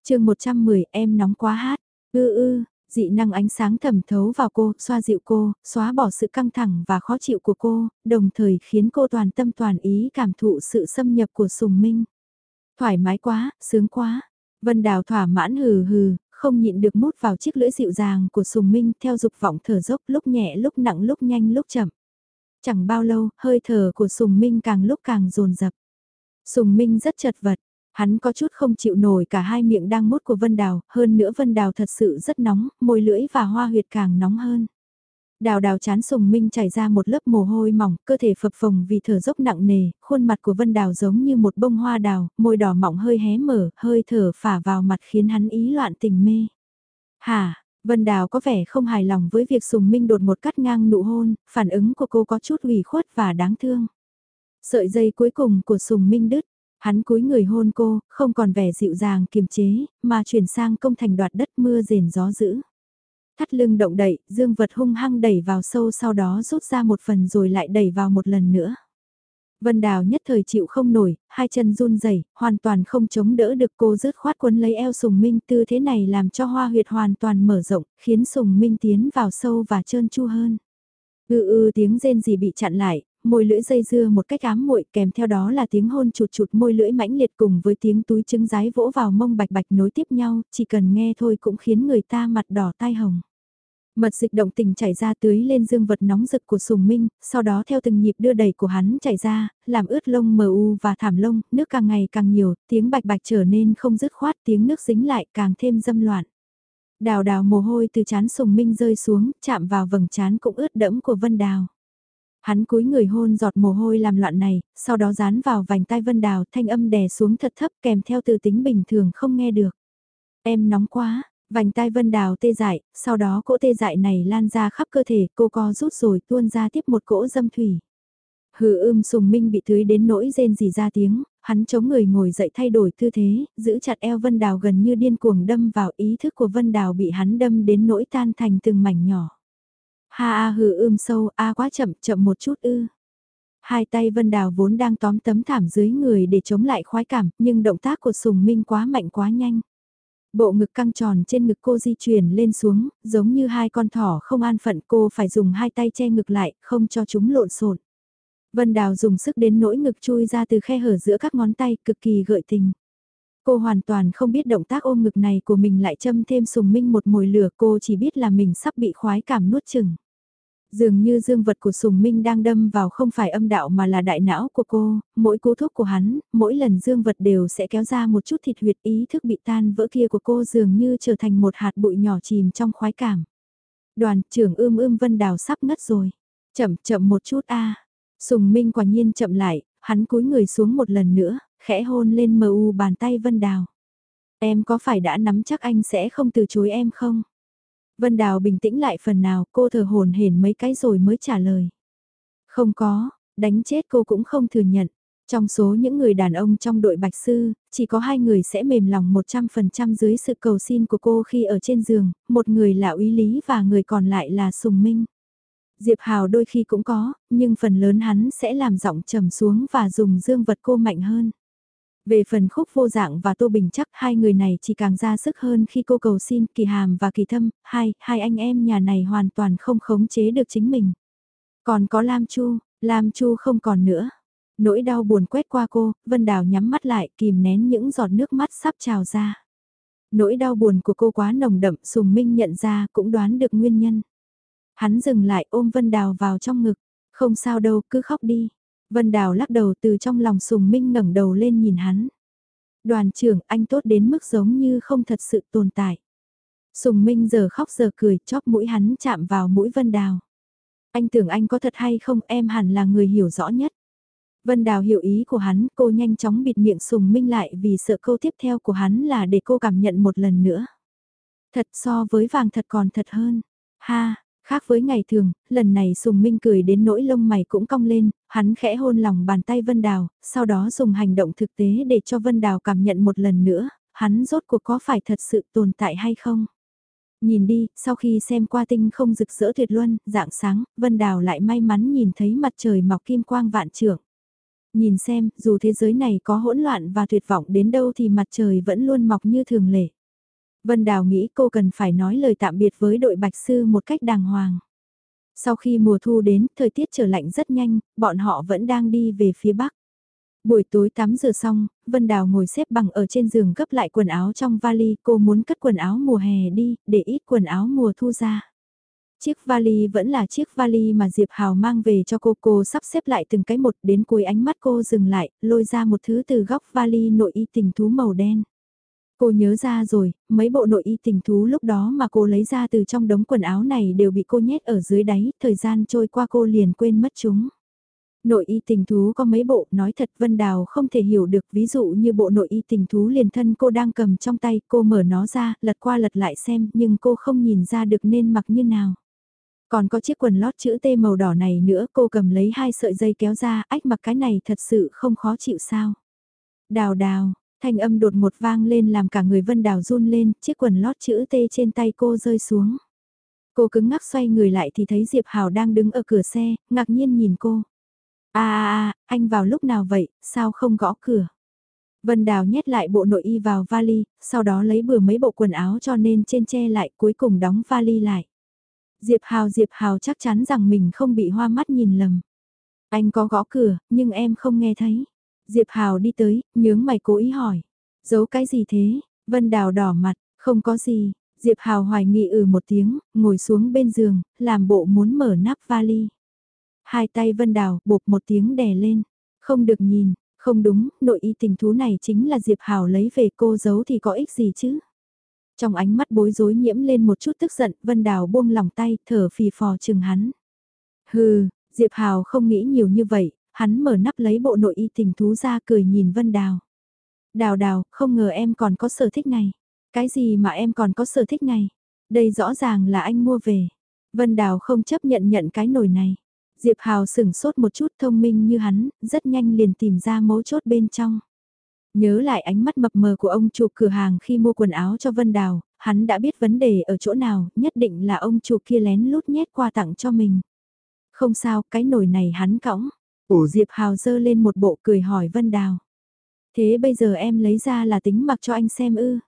chương 110 em nóng quá hát, ư ư, dị năng ánh sáng thẩm thấu vào cô, xoa dịu cô, xóa bỏ sự căng thẳng và khó chịu của cô, đồng thời khiến cô toàn tâm toàn ý cảm thụ sự xâm nhập của sùng minh. Thoải mái quá, sướng quá. Vân Đào thỏa mãn hừ hừ, không nhịn được mút vào chiếc lưỡi dịu dàng của Sùng Minh theo dục vọng thở dốc lúc nhẹ lúc nặng lúc nhanh lúc chậm. Chẳng bao lâu, hơi thở của Sùng Minh càng lúc càng dồn dập. Sùng Minh rất chật vật, hắn có chút không chịu nổi cả hai miệng đang mút của Vân Đào, hơn nữa Vân Đào thật sự rất nóng, môi lưỡi và hoa huyệt càng nóng hơn. Đào đào chán sùng minh chảy ra một lớp mồ hôi mỏng, cơ thể phập phồng vì thở dốc nặng nề, khuôn mặt của Vân Đào giống như một bông hoa đào, môi đỏ mỏng hơi hé mở, hơi thở phả vào mặt khiến hắn ý loạn tình mê. Hả, Vân Đào có vẻ không hài lòng với việc sùng minh đột một cắt ngang nụ hôn, phản ứng của cô có chút ủy khuất và đáng thương. Sợi dây cuối cùng của sùng minh đứt, hắn cúi người hôn cô, không còn vẻ dịu dàng kiềm chế, mà chuyển sang công thành đoạt đất mưa rền gió dữ thắt lưng động đậy, dương vật hung hăng đẩy vào sâu sau đó rút ra một phần rồi lại đẩy vào một lần nữa. Vân Đào nhất thời chịu không nổi, hai chân run rẩy, hoàn toàn không chống đỡ được cô rớt khoát quấn lấy eo Sùng Minh tư thế này làm cho hoa huyệt hoàn toàn mở rộng, khiến Sùng Minh tiến vào sâu và trơn chu hơn. Ư ư tiếng rên gì bị chặn lại, môi lưỡi dây dưa một cách ám muội kèm theo đó là tiếng hôn chụt chụt môi lưỡi mãnh liệt cùng với tiếng túi trứng rái vỗ vào mông bạch bạch nối tiếp nhau, chỉ cần nghe thôi cũng khiến người ta mặt đỏ tai hồng. Mật dịch động tình chảy ra tưới lên dương vật nóng rực của Sùng Minh, sau đó theo từng nhịp đưa đẩy của hắn chảy ra, làm ướt lông mờ u và thảm lông, nước càng ngày càng nhiều, tiếng bạch bạch trở nên không dứt khoát, tiếng nước dính lại càng thêm dâm loạn. Đào đào mồ hôi từ chán Sùng Minh rơi xuống, chạm vào vầng chán cũng ướt đẫm của Vân Đào. Hắn cúi người hôn giọt mồ hôi làm loạn này, sau đó dán vào vành tai Vân Đào, thanh âm đè xuống thật thấp kèm theo từ tính bình thường không nghe được. Em nóng quá, Vành tai Vân Đào tê dại, sau đó cỗ tê dại này lan ra khắp cơ thể, cô co rút rồi tuôn ra tiếp một cỗ dâm thủy. Hừ ưm sùng minh bị tưới đến nỗi rên rỉ ra tiếng, hắn chống người ngồi dậy thay đổi tư thế, giữ chặt eo Vân Đào gần như điên cuồng đâm vào ý thức của Vân Đào bị hắn đâm đến nỗi tan thành từng mảnh nhỏ. Ha a hừ ưm sâu, a quá chậm, chậm một chút ư. Hai tay Vân Đào vốn đang tóm tấm thảm dưới người để chống lại khoái cảm, nhưng động tác của Sùng Minh quá mạnh quá nhanh. Bộ ngực căng tròn trên ngực cô di chuyển lên xuống, giống như hai con thỏ không an phận cô phải dùng hai tay che ngực lại, không cho chúng lộn xộn. Vân Đào dùng sức đến nỗi ngực chui ra từ khe hở giữa các ngón tay, cực kỳ gợi tình. Cô hoàn toàn không biết động tác ôm ngực này của mình lại châm thêm sùng minh một mồi lửa cô chỉ biết là mình sắp bị khoái cảm nuốt chừng. Dường như dương vật của Sùng Minh đang đâm vào không phải âm đạo mà là đại não của cô, mỗi cú thuốc của hắn, mỗi lần dương vật đều sẽ kéo ra một chút thịt huyệt ý thức bị tan vỡ kia của cô dường như trở thành một hạt bụi nhỏ chìm trong khoái cảm. Đoàn trưởng ưm ưm vân đào sắp ngất rồi. Chậm chậm một chút a Sùng Minh quả nhiên chậm lại, hắn cúi người xuống một lần nữa, khẽ hôn lên mờ u bàn tay vân đào. Em có phải đã nắm chắc anh sẽ không từ chối em không? Vân Đào bình tĩnh lại phần nào, cô thở hồn hển mấy cái rồi mới trả lời. Không có, đánh chết cô cũng không thừa nhận. Trong số những người đàn ông trong đội Bạch Sư, chỉ có hai người sẽ mềm lòng 100% dưới sự cầu xin của cô khi ở trên giường, một người là Uy Lý và người còn lại là Sùng Minh. Diệp Hào đôi khi cũng có, nhưng phần lớn hắn sẽ làm giọng trầm xuống và dùng dương vật cô mạnh hơn. Về phần khúc vô dạng và Tô Bình chắc hai người này chỉ càng ra sức hơn khi cô cầu xin kỳ hàm và kỳ thâm, hai, hai anh em nhà này hoàn toàn không khống chế được chính mình. Còn có Lam Chu, Lam Chu không còn nữa. Nỗi đau buồn quét qua cô, Vân Đào nhắm mắt lại kìm nén những giọt nước mắt sắp trào ra. Nỗi đau buồn của cô quá nồng đậm, Sùng Minh nhận ra cũng đoán được nguyên nhân. Hắn dừng lại ôm Vân Đào vào trong ngực, không sao đâu, cứ khóc đi. Vân Đào lắc đầu từ trong lòng Sùng Minh ngẩng đầu lên nhìn hắn. Đoàn trưởng anh tốt đến mức giống như không thật sự tồn tại. Sùng Minh giờ khóc giờ cười chóp mũi hắn chạm vào mũi Vân Đào. Anh tưởng anh có thật hay không em hẳn là người hiểu rõ nhất. Vân Đào hiểu ý của hắn, cô nhanh chóng bịt miệng Sùng Minh lại vì sợ câu tiếp theo của hắn là để cô cảm nhận một lần nữa. Thật so với vàng thật còn thật hơn. Ha, khác với ngày thường, lần này Sùng Minh cười đến nỗi lông mày cũng cong lên, hắn khẽ hôn lòng bàn tay Vân Đào, sau đó dùng hành động thực tế để cho Vân Đào cảm nhận một lần nữa, hắn rốt cuộc có phải thật sự tồn tại hay không. Nhìn đi, sau khi xem qua tinh không rực rỡ tuyệt luân, dạng sáng, Vân Đào lại may mắn nhìn thấy mặt trời mọc kim quang vạn trưởng. Nhìn xem, dù thế giới này có hỗn loạn và tuyệt vọng đến đâu thì mặt trời vẫn luôn mọc như thường lệ. Vân Đào nghĩ cô cần phải nói lời tạm biệt với đội Bạch Sư một cách đàng hoàng. Sau khi mùa thu đến, thời tiết trở lạnh rất nhanh, bọn họ vẫn đang đi về phía Bắc. Buổi tối 8 giờ xong, Vân Đào ngồi xếp bằng ở trên giường gấp lại quần áo trong vali, cô muốn cất quần áo mùa hè đi, để ít quần áo mùa thu ra. Chiếc vali vẫn là chiếc vali mà Diệp Hào mang về cho cô, cô sắp xếp lại từng cái một đến cuối ánh mắt cô dừng lại, lôi ra một thứ từ góc vali nội y tình thú màu đen. Cô nhớ ra rồi, mấy bộ nội y tình thú lúc đó mà cô lấy ra từ trong đống quần áo này đều bị cô nhét ở dưới đáy, thời gian trôi qua cô liền quên mất chúng. Nội y tình thú có mấy bộ, nói thật Vân Đào không thể hiểu được, ví dụ như bộ nội y tình thú liền thân cô đang cầm trong tay, cô mở nó ra, lật qua lật lại xem, nhưng cô không nhìn ra được nên mặc như nào. Còn có chiếc quần lót chữ T màu đỏ này nữa, cô cầm lấy hai sợi dây kéo ra, ách mặc cái này thật sự không khó chịu sao. Đào đào, thanh âm đột một vang lên làm cả người Vân Đào run lên, chiếc quần lót chữ T trên tay cô rơi xuống. Cô cứng ngắc xoay người lại thì thấy Diệp Hào đang đứng ở cửa xe, ngạc nhiên nhìn cô. À à à, anh vào lúc nào vậy, sao không gõ cửa? Vân Đào nhét lại bộ nội y vào vali, sau đó lấy bừa mấy bộ quần áo cho nên trên che lại cuối cùng đóng vali lại. Diệp Hào Diệp Hào chắc chắn rằng mình không bị hoa mắt nhìn lầm. Anh có gõ cửa, nhưng em không nghe thấy. Diệp Hào đi tới, nhướng mày cố ý hỏi. Giấu cái gì thế? Vân Đào đỏ mặt, không có gì. Diệp Hào hoài nghị ừ một tiếng, ngồi xuống bên giường, làm bộ muốn mở nắp vali. Hai tay Vân Đào bột một tiếng đè lên. Không được nhìn, không đúng, nội y tình thú này chính là Diệp Hào lấy về cô giấu thì có ích gì chứ? Trong ánh mắt bối rối nhiễm lên một chút tức giận, Vân Đào buông lòng tay, thở phì phò chừng hắn. Hừ, Diệp Hào không nghĩ nhiều như vậy, hắn mở nắp lấy bộ nội y tình thú ra cười nhìn Vân Đào. Đào đào, không ngờ em còn có sở thích này. Cái gì mà em còn có sở thích này? Đây rõ ràng là anh mua về. Vân Đào không chấp nhận nhận cái nồi này. Diệp Hào sửng sốt một chút thông minh như hắn, rất nhanh liền tìm ra mấu chốt bên trong. Nhớ lại ánh mắt mập mờ của ông chủ cửa hàng khi mua quần áo cho Vân Đào, hắn đã biết vấn đề ở chỗ nào, nhất định là ông chủ kia lén lút nhét qua tặng cho mình. Không sao, cái nồi này hắn cõng. Ủ Diệp Hào dơ lên một bộ cười hỏi Vân Đào. Thế bây giờ em lấy ra là tính mặc cho anh xem ư.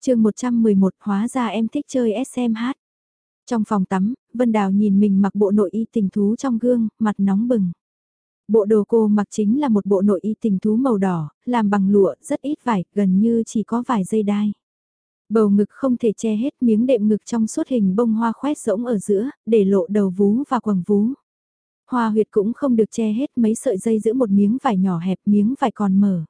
chương 111 hóa ra em thích chơi SMH. Trong phòng tắm, Vân Đào nhìn mình mặc bộ nội y tình thú trong gương, mặt nóng bừng. Bộ đồ cô mặc chính là một bộ nội y tình thú màu đỏ, làm bằng lụa, rất ít vải, gần như chỉ có vài dây đai. Bầu ngực không thể che hết miếng đệm ngực trong suốt hình bông hoa khoét rỗng ở giữa, để lộ đầu vú và quầng vú. Hoa huyệt cũng không được che hết mấy sợi dây giữa một miếng vải nhỏ hẹp miếng vải còn mở.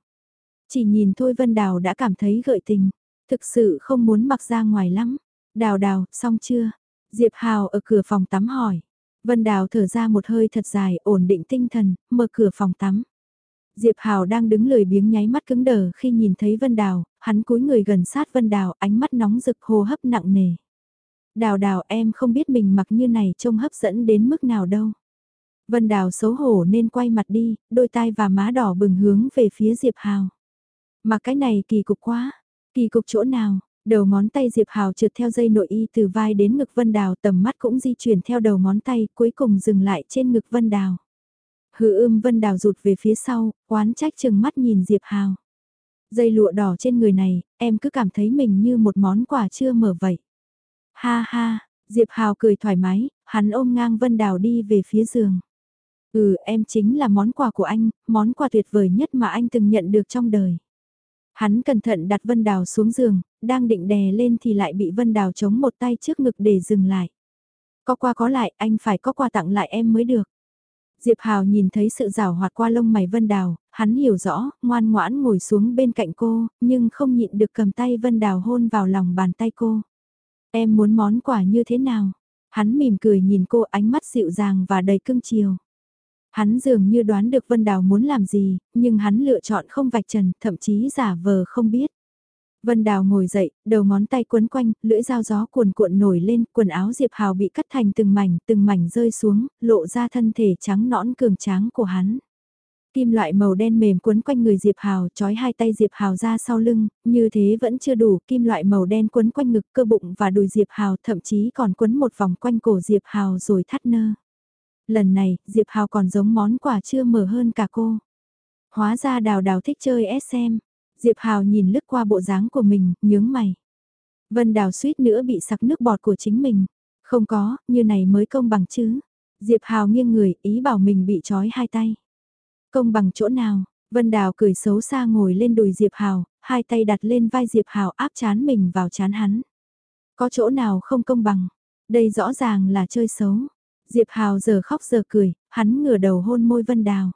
Chỉ nhìn thôi Vân Đào đã cảm thấy gợi tình, thực sự không muốn mặc ra ngoài lắm. Đào đào, xong chưa? Diệp Hào ở cửa phòng tắm hỏi. Vân Đào thở ra một hơi thật dài, ổn định tinh thần, mở cửa phòng tắm. Diệp Hào đang đứng lười biếng nháy mắt cứng đờ khi nhìn thấy Vân Đào, hắn cúi người gần sát Vân Đào, ánh mắt nóng rực hô hấp nặng nề. Đào đào em không biết mình mặc như này trông hấp dẫn đến mức nào đâu. Vân Đào xấu hổ nên quay mặt đi, đôi tai và má đỏ bừng hướng về phía Diệp Hào. Mà cái này kỳ cục quá, kỳ cục chỗ nào, Đầu ngón tay Diệp Hào trượt theo dây nội y từ vai đến ngực Vân Đào tầm mắt cũng di chuyển theo đầu ngón tay cuối cùng dừng lại trên ngực Vân Đào. Hư ưm Vân Đào rụt về phía sau, oán trách chừng mắt nhìn Diệp Hào. Dây lụa đỏ trên người này, em cứ cảm thấy mình như một món quà chưa mở vậy. Ha ha, Diệp Hào cười thoải mái, hắn ôm ngang Vân Đào đi về phía giường. Ừ, em chính là món quà của anh, món quà tuyệt vời nhất mà anh từng nhận được trong đời. Hắn cẩn thận đặt Vân Đào xuống giường, đang định đè lên thì lại bị Vân Đào chống một tay trước ngực để dừng lại. Có qua có lại, anh phải có quà tặng lại em mới được. Diệp Hào nhìn thấy sự rào hoạt qua lông mày Vân Đào, hắn hiểu rõ, ngoan ngoãn ngồi xuống bên cạnh cô, nhưng không nhịn được cầm tay Vân Đào hôn vào lòng bàn tay cô. Em muốn món quà như thế nào? Hắn mỉm cười nhìn cô ánh mắt dịu dàng và đầy cưng chiều. Hắn dường như đoán được Vân Đào muốn làm gì, nhưng hắn lựa chọn không vạch trần, thậm chí giả vờ không biết. Vân Đào ngồi dậy, đầu ngón tay quấn quanh, lưỡi dao gió cuồn cuộn nổi lên, quần áo Diệp Hào bị cắt thành từng mảnh, từng mảnh rơi xuống, lộ ra thân thể trắng nõn cường tráng của hắn. Kim loại màu đen mềm quấn quanh người Diệp Hào, trói hai tay Diệp Hào ra sau lưng, như thế vẫn chưa đủ, kim loại màu đen quấn quanh ngực cơ bụng và đùi Diệp Hào, thậm chí còn quấn một vòng quanh cổ Diệp Hào rồi thắt nơ. Lần này, Diệp Hào còn giống món quà chưa mở hơn cả cô. Hóa ra đào đào thích chơi SM. Diệp Hào nhìn lướt qua bộ dáng của mình, nhướng mày. Vân Đào suýt nữa bị sặc nước bọt của chính mình. Không có, như này mới công bằng chứ. Diệp Hào nghiêng người, ý bảo mình bị trói hai tay. Công bằng chỗ nào? Vân Đào cười xấu xa ngồi lên đùi Diệp Hào, hai tay đặt lên vai Diệp Hào áp chán mình vào chán hắn. Có chỗ nào không công bằng? Đây rõ ràng là chơi xấu. Diệp Hào giờ khóc giờ cười, hắn ngửa đầu hôn môi Vân Đào.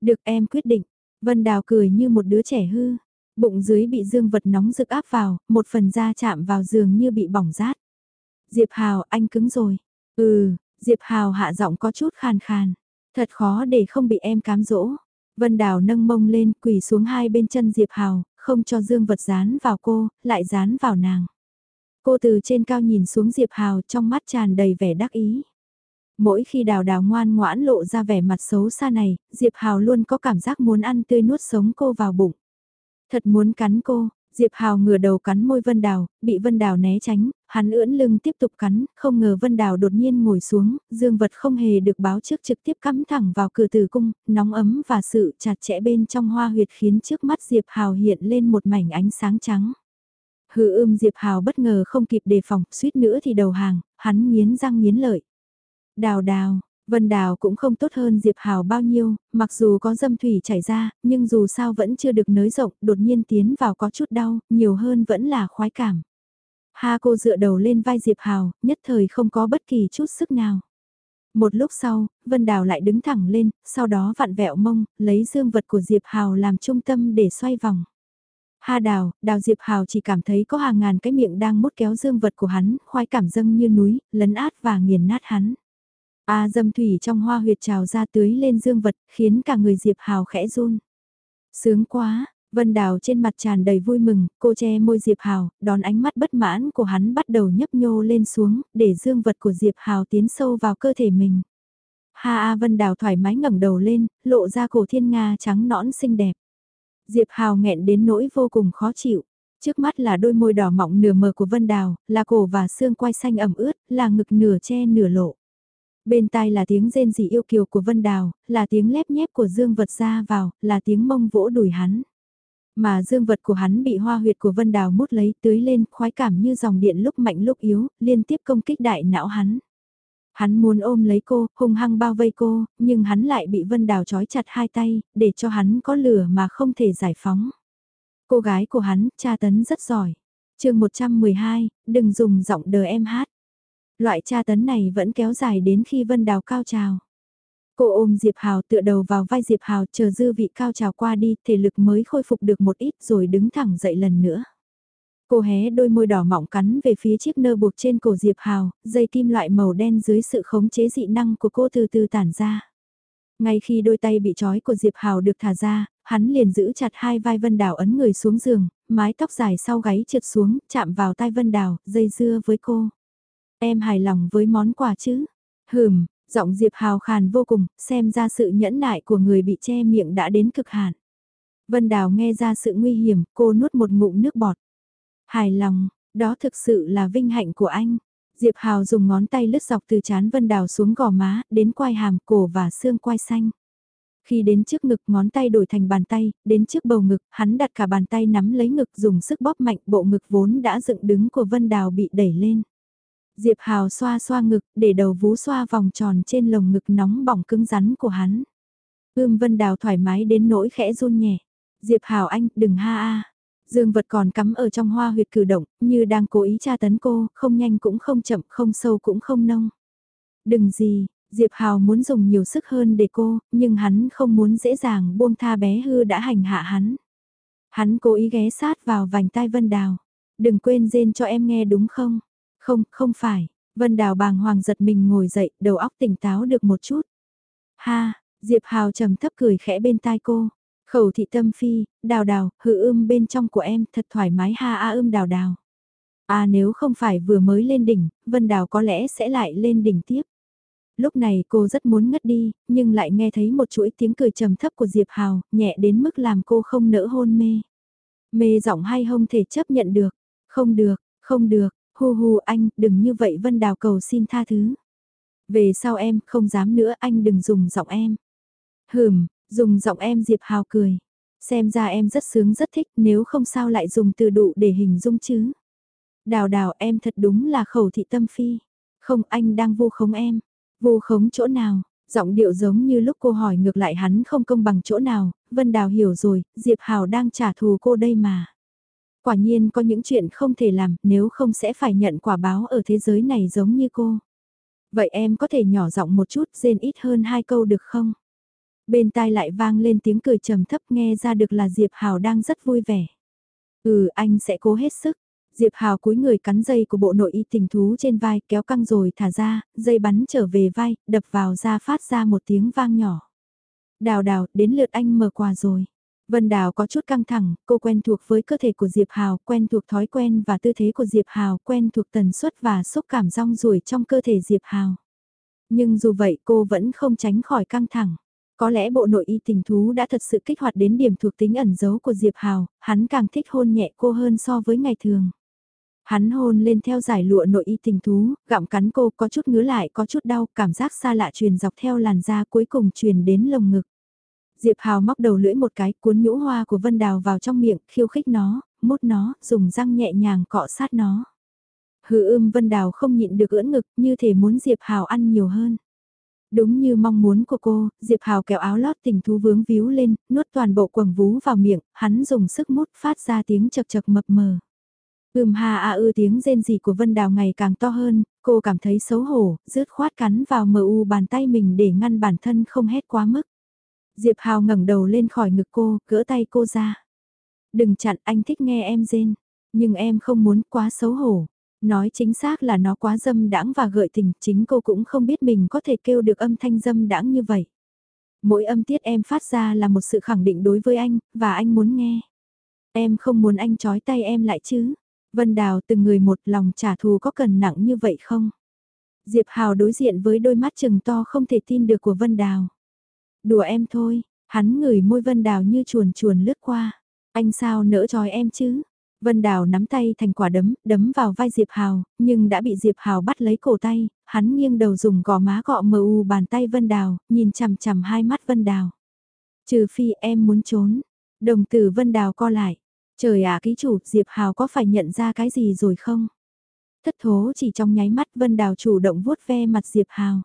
Được em quyết định. Vân Đào cười như một đứa trẻ hư. Bụng dưới bị dương vật nóng rực áp vào, một phần da chạm vào giường như bị bỏng rát. Diệp Hào, anh cứng rồi. Ừ, Diệp Hào hạ giọng có chút khàn khàn. Thật khó để không bị em cám dỗ. Vân Đào nâng mông lên quỳ xuống hai bên chân Diệp Hào, không cho dương vật dán vào cô, lại dán vào nàng. Cô từ trên cao nhìn xuống Diệp Hào trong mắt tràn đầy vẻ đắc ý. Mỗi khi đào đào ngoan ngoãn lộ ra vẻ mặt xấu xa này, Diệp Hào luôn có cảm giác muốn ăn tươi nuốt sống cô vào bụng. Thật muốn cắn cô, Diệp Hào ngửa đầu cắn môi Vân Đào, bị Vân Đào né tránh, hắn ưỡn lưng tiếp tục cắn, không ngờ Vân Đào đột nhiên ngồi xuống, dương vật không hề được báo trước trực tiếp cắm thẳng vào cửa tử cung, nóng ấm và sự chặt chẽ bên trong hoa huyệt khiến trước mắt Diệp Hào hiện lên một mảnh ánh sáng trắng. Hừ ưm Diệp Hào bất ngờ không kịp đề phòng, suýt nữa thì đầu hàng, hắn nghiến răng nghiến lợi. Đào đào, Vân Đào cũng không tốt hơn Diệp Hào bao nhiêu, mặc dù có dâm thủy chảy ra, nhưng dù sao vẫn chưa được nới rộng, đột nhiên tiến vào có chút đau, nhiều hơn vẫn là khoái cảm. Ha cô dựa đầu lên vai Diệp Hào, nhất thời không có bất kỳ chút sức nào. Một lúc sau, Vân Đào lại đứng thẳng lên, sau đó vặn vẹo mông, lấy dương vật của Diệp Hào làm trung tâm để xoay vòng. Ha đào, đào Diệp Hào chỉ cảm thấy có hàng ngàn cái miệng đang mút kéo dương vật của hắn, khoái cảm dâng như núi, lấn át và nghiền nát hắn. A dâm thủy trong hoa huyệt trào ra tưới lên dương vật, khiến cả người Diệp Hào khẽ run. Sướng quá, Vân Đào trên mặt tràn đầy vui mừng, cô che môi Diệp Hào, đón ánh mắt bất mãn của hắn bắt đầu nhấp nhô lên xuống, để dương vật của Diệp Hào tiến sâu vào cơ thể mình. Ha A Vân Đào thoải mái ngẩng đầu lên, lộ ra cổ thiên nga trắng nõn xinh đẹp. Diệp Hào nghẹn đến nỗi vô cùng khó chịu. Trước mắt là đôi môi đỏ mọng nửa mờ của Vân Đào, là cổ và xương quai xanh ẩm ướt, là ngực nửa che nửa lộ. Bên tai là tiếng rên rỉ yêu kiều của Vân Đào, là tiếng lép nhép của Dương vật ra vào, là tiếng mông vỗ đùi hắn. Mà dương vật của hắn bị hoa huyệt của Vân Đào mút lấy tưới lên khoái cảm như dòng điện lúc mạnh lúc yếu, liên tiếp công kích đại não hắn. Hắn muốn ôm lấy cô, hung hăng bao vây cô, nhưng hắn lại bị Vân Đào trói chặt hai tay, để cho hắn có lửa mà không thể giải phóng. Cô gái của hắn, cha tấn rất giỏi. chương 112, đừng dùng giọng đờ em hát. Loại tra tấn này vẫn kéo dài đến khi Vân Đào cao trào. Cô ôm Diệp Hào tựa đầu vào vai Diệp Hào chờ dư vị cao trào qua đi, thể lực mới khôi phục được một ít rồi đứng thẳng dậy lần nữa. Cô hé đôi môi đỏ mọng cắn về phía chiếc nơ buộc trên cổ Diệp Hào, dây kim loại màu đen dưới sự khống chế dị năng của cô từ từ tản ra. Ngay khi đôi tay bị trói của Diệp Hào được thả ra, hắn liền giữ chặt hai vai Vân Đào ấn người xuống giường, mái tóc dài sau gáy trượt xuống, chạm vào tai Vân Đào, dây dưa với cô. Em hài lòng với món quà chứ? Hừm, giọng Diệp Hào khàn vô cùng, xem ra sự nhẫn nại của người bị che miệng đã đến cực hạn. Vân Đào nghe ra sự nguy hiểm, cô nuốt một ngụm nước bọt. Hài lòng, đó thực sự là vinh hạnh của anh. Diệp Hào dùng ngón tay lướt dọc từ chán Vân Đào xuống gò má, đến quai hàm cổ và xương quai xanh. Khi đến trước ngực ngón tay đổi thành bàn tay, đến trước bầu ngực, hắn đặt cả bàn tay nắm lấy ngực dùng sức bóp mạnh bộ ngực vốn đã dựng đứng của Vân Đào bị đẩy lên. Diệp Hào xoa xoa ngực, để đầu vú xoa vòng tròn trên lồng ngực nóng bỏng cứng rắn của hắn. Ưm Vân Đào thoải mái đến nỗi khẽ run nhẹ. Diệp Hào anh, đừng ha a. Dương vật còn cắm ở trong hoa huyệt cử động, như đang cố ý tra tấn cô, không nhanh cũng không chậm, không sâu cũng không nông. Đừng gì, Diệp Hào muốn dùng nhiều sức hơn để cô, nhưng hắn không muốn dễ dàng buông tha bé hư đã hành hạ hắn. Hắn cố ý ghé sát vào vành tai Vân Đào. Đừng quên rên cho em nghe đúng không? Không, không phải. Vân Đào bàng hoàng giật mình ngồi dậy, đầu óc tỉnh táo được một chút. Ha, Diệp Hào trầm thấp cười khẽ bên tai cô. Khẩu thị tâm phi, đào đào, hự ưm bên trong của em thật thoải mái ha a ưm đào đào. À nếu không phải vừa mới lên đỉnh, Vân Đào có lẽ sẽ lại lên đỉnh tiếp. Lúc này cô rất muốn ngất đi, nhưng lại nghe thấy một chuỗi tiếng cười trầm thấp của Diệp Hào, nhẹ đến mức làm cô không nỡ hôn mê. Mê giọng hay không thể chấp nhận được. Không được, không được, hu hu anh, đừng như vậy Vân Đào cầu xin tha thứ. Về sau em, không dám nữa anh đừng dùng giọng em. Hừm, dùng giọng em Diệp Hào cười. Xem ra em rất sướng rất thích nếu không sao lại dùng từ đụ để hình dung chứ. Đào đào em thật đúng là khẩu thị tâm phi. Không anh đang vu khống em. Vu khống chỗ nào? Giọng điệu giống như lúc cô hỏi ngược lại hắn không công bằng chỗ nào, Vân Đào hiểu rồi, Diệp Hào đang trả thù cô đây mà. Quả nhiên có những chuyện không thể làm, nếu không sẽ phải nhận quả báo ở thế giới này giống như cô. Vậy em có thể nhỏ giọng một chút, rên ít hơn hai câu được không? Bên tai lại vang lên tiếng cười trầm thấp nghe ra được là Diệp Hào đang rất vui vẻ. Ừ, anh sẽ cố hết sức. Diệp Hào cúi người cắn dây của bộ nội y tình thú trên vai kéo căng rồi thả ra, dây bắn trở về vai, đập vào da phát ra một tiếng vang nhỏ. Đào đào, đến lượt anh mở quà rồi. Vân Đào có chút căng thẳng, cô quen thuộc với cơ thể của Diệp Hào, quen thuộc thói quen và tư thế của Diệp Hào, quen thuộc tần suất và xúc cảm rong ruổi trong cơ thể Diệp Hào. Nhưng dù vậy cô vẫn không tránh khỏi căng thẳng. Có lẽ bộ nội y tình thú đã thật sự kích hoạt đến điểm thuộc tính ẩn giấu của Diệp Hào, hắn càng thích hôn nhẹ cô hơn so với ngày thường. Hắn hôn lên theo giải lụa nội y tình thú, gặm cắn cô có chút ngứa lại có chút đau, cảm giác xa lạ truyền dọc theo làn da cuối cùng truyền đến lồng ngực. Diệp Hào móc đầu lưỡi một cái cuốn nhũ hoa của Vân Đào vào trong miệng, khiêu khích nó, mút nó, dùng răng nhẹ nhàng cọ sát nó. Hừ ưm Vân Đào không nhịn được ưỡn ngực như thể muốn Diệp Hào ăn nhiều hơn. Đúng như mong muốn của cô, Diệp Hào kéo áo lót tình thú vướng víu lên, nuốt toàn bộ quầng vú vào miệng, hắn dùng sức mút phát ra tiếng chật chật mập mờ. Ưm ha a ư tiếng rên rỉ của Vân Đào ngày càng to hơn, cô cảm thấy xấu hổ, rứt khoát cắn vào mờ u bàn tay mình để ngăn bản thân không hét quá mức. Diệp Hào ngẩng đầu lên khỏi ngực cô, gỡ tay cô ra. Đừng chặn anh thích nghe em rên, nhưng em không muốn quá xấu hổ. Nói chính xác là nó quá dâm đãng và gợi tình, chính cô cũng không biết mình có thể kêu được âm thanh dâm đãng như vậy. Mỗi âm tiết em phát ra là một sự khẳng định đối với anh, và anh muốn nghe. Em không muốn anh trói tay em lại chứ. Vân Đào từng người một lòng trả thù có cần nặng như vậy không? Diệp Hào đối diện với đôi mắt trừng to không thể tin được của Vân Đào. Đùa em thôi, hắn ngửi môi Vân Đào như chuồn chuồn lướt qua. Anh sao nỡ trói em chứ? Vân Đào nắm tay thành quả đấm, đấm vào vai Diệp Hào, nhưng đã bị Diệp Hào bắt lấy cổ tay, hắn nghiêng đầu dùng gò má gọ mờ u bàn tay Vân Đào, nhìn chằm chằm hai mắt Vân Đào. Trừ phi em muốn trốn. Đồng tử Vân Đào co lại. Trời ạ ký chủ, Diệp Hào có phải nhận ra cái gì rồi không? Thất thố chỉ trong nháy mắt Vân Đào chủ động vuốt ve mặt Diệp Hào.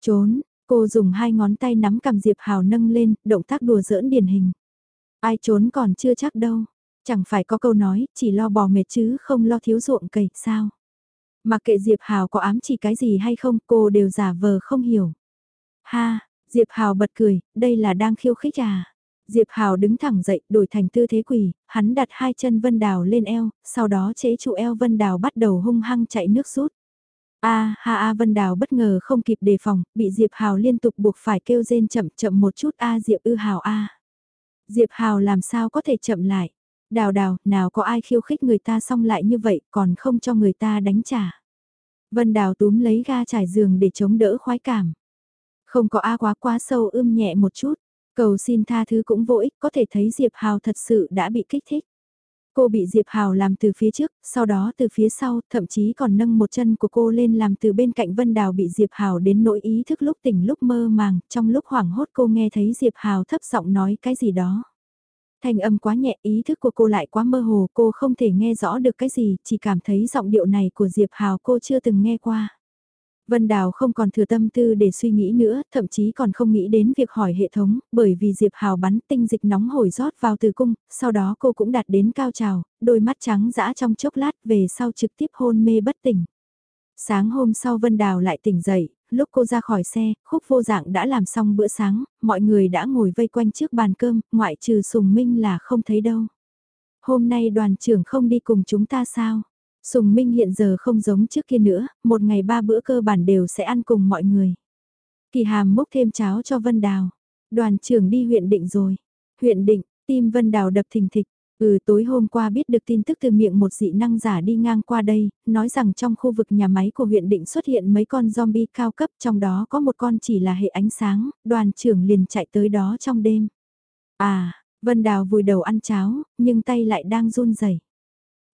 Trốn, cô dùng hai ngón tay nắm cầm Diệp Hào nâng lên, động tác đùa giỡn điển hình. Ai trốn còn chưa chắc đâu. Chẳng phải có câu nói, chỉ lo bò mệt chứ không lo thiếu ruộng cày, sao? Mặc kệ Diệp Hào có ám chỉ cái gì hay không, cô đều giả vờ không hiểu. Ha, Diệp Hào bật cười, đây là đang khiêu khích à? Diệp Hào đứng thẳng dậy, đổi thành tư thế quỳ, hắn đặt hai chân Vân Đào lên eo, sau đó chế trụ eo Vân Đào bắt đầu hung hăng chạy nước rút. A ha a Vân Đào bất ngờ không kịp đề phòng, bị Diệp Hào liên tục buộc phải kêu rên chậm chậm một chút a Diệp ư Hào a. Diệp Hào làm sao có thể chậm lại? Đào đào, nào có ai khiêu khích người ta xong lại như vậy còn không cho người ta đánh trả. Vân Đào túm lấy ga trải giường để chống đỡ khoái cảm. Không có A quá quá sâu ưm nhẹ một chút. Cầu xin tha thứ cũng vô ích có thể thấy Diệp Hào thật sự đã bị kích thích. Cô bị Diệp Hào làm từ phía trước, sau đó từ phía sau, thậm chí còn nâng một chân của cô lên làm từ bên cạnh Vân Đào bị Diệp Hào đến nỗi ý thức lúc tỉnh lúc mơ màng, trong lúc hoảng hốt cô nghe thấy Diệp Hào thấp giọng nói cái gì đó. Thanh âm quá nhẹ, ý thức của cô lại quá mơ hồ, cô không thể nghe rõ được cái gì, chỉ cảm thấy giọng điệu này của Diệp Hào cô chưa từng nghe qua. Vân Đào không còn thừa tâm tư để suy nghĩ nữa, thậm chí còn không nghĩ đến việc hỏi hệ thống, bởi vì Diệp Hào bắn tinh dịch nóng hổi rót vào từ cung, sau đó cô cũng đạt đến cao trào, đôi mắt trắng dã trong chốc lát về sau trực tiếp hôn mê bất tỉnh. Sáng hôm sau Vân Đào lại tỉnh dậy, lúc cô ra khỏi xe, khúc vô dạng đã làm xong bữa sáng, mọi người đã ngồi vây quanh trước bàn cơm, ngoại trừ Sùng Minh là không thấy đâu. Hôm nay đoàn trưởng không đi cùng chúng ta sao? Sùng Minh hiện giờ không giống trước kia nữa, một ngày ba bữa cơ bản đều sẽ ăn cùng mọi người. Kỳ hàm múc thêm cháo cho Vân Đào. Đoàn trưởng đi huyện định rồi. Huyện định, tim Vân Đào đập thình thịch. Ừ tối hôm qua biết được tin tức từ miệng một dị năng giả đi ngang qua đây, nói rằng trong khu vực nhà máy của huyện định xuất hiện mấy con zombie cao cấp trong đó có một con chỉ là hệ ánh sáng, đoàn trưởng liền chạy tới đó trong đêm. À, Vân Đào vùi đầu ăn cháo, nhưng tay lại đang run rẩy.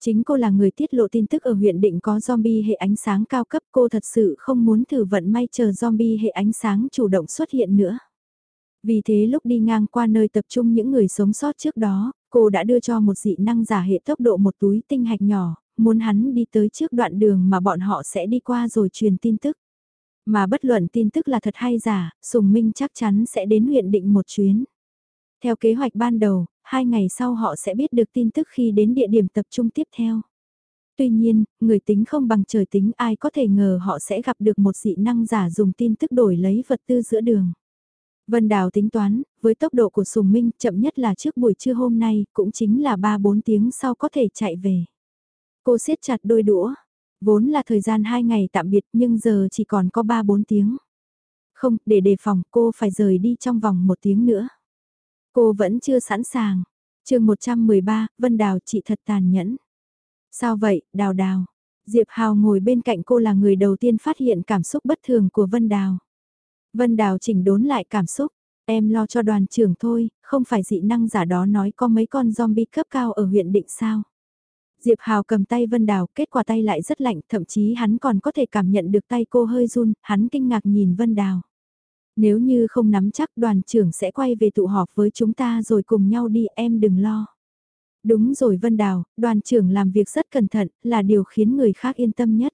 Chính cô là người tiết lộ tin tức ở huyện định có zombie hệ ánh sáng cao cấp cô thật sự không muốn thử vận may chờ zombie hệ ánh sáng chủ động xuất hiện nữa. Vì thế lúc đi ngang qua nơi tập trung những người sống sót trước đó, cô đã đưa cho một dị năng giả hệ tốc độ một túi tinh hạch nhỏ, muốn hắn đi tới trước đoạn đường mà bọn họ sẽ đi qua rồi truyền tin tức. Mà bất luận tin tức là thật hay giả, Sùng Minh chắc chắn sẽ đến huyện định một chuyến. Theo kế hoạch ban đầu, hai ngày sau họ sẽ biết được tin tức khi đến địa điểm tập trung tiếp theo. Tuy nhiên, người tính không bằng trời tính ai có thể ngờ họ sẽ gặp được một dị năng giả dùng tin tức đổi lấy vật tư giữa đường. Vân Đào tính toán, với tốc độ của Sùng Minh chậm nhất là trước buổi trưa hôm nay, cũng chính là 3-4 tiếng sau có thể chạy về. Cô siết chặt đôi đũa, vốn là thời gian 2 ngày tạm biệt nhưng giờ chỉ còn có 3-4 tiếng. Không, để đề phòng cô phải rời đi trong vòng một tiếng nữa. Cô vẫn chưa sẵn sàng. chương 113, Vân Đào chị thật tàn nhẫn. Sao vậy, Đào Đào? Diệp Hào ngồi bên cạnh cô là người đầu tiên phát hiện cảm xúc bất thường của Vân Đào. Vân Đào chỉnh đốn lại cảm xúc. Em lo cho đoàn trưởng thôi, không phải dị năng giả đó nói có mấy con zombie cấp cao ở huyện định sao. Diệp Hào cầm tay Vân Đào, kết quả tay lại rất lạnh, thậm chí hắn còn có thể cảm nhận được tay cô hơi run, hắn kinh ngạc nhìn Vân Đào. Nếu như không nắm chắc đoàn trưởng sẽ quay về tụ họp với chúng ta rồi cùng nhau đi em đừng lo. Đúng rồi Vân Đào, đoàn trưởng làm việc rất cẩn thận là điều khiến người khác yên tâm nhất.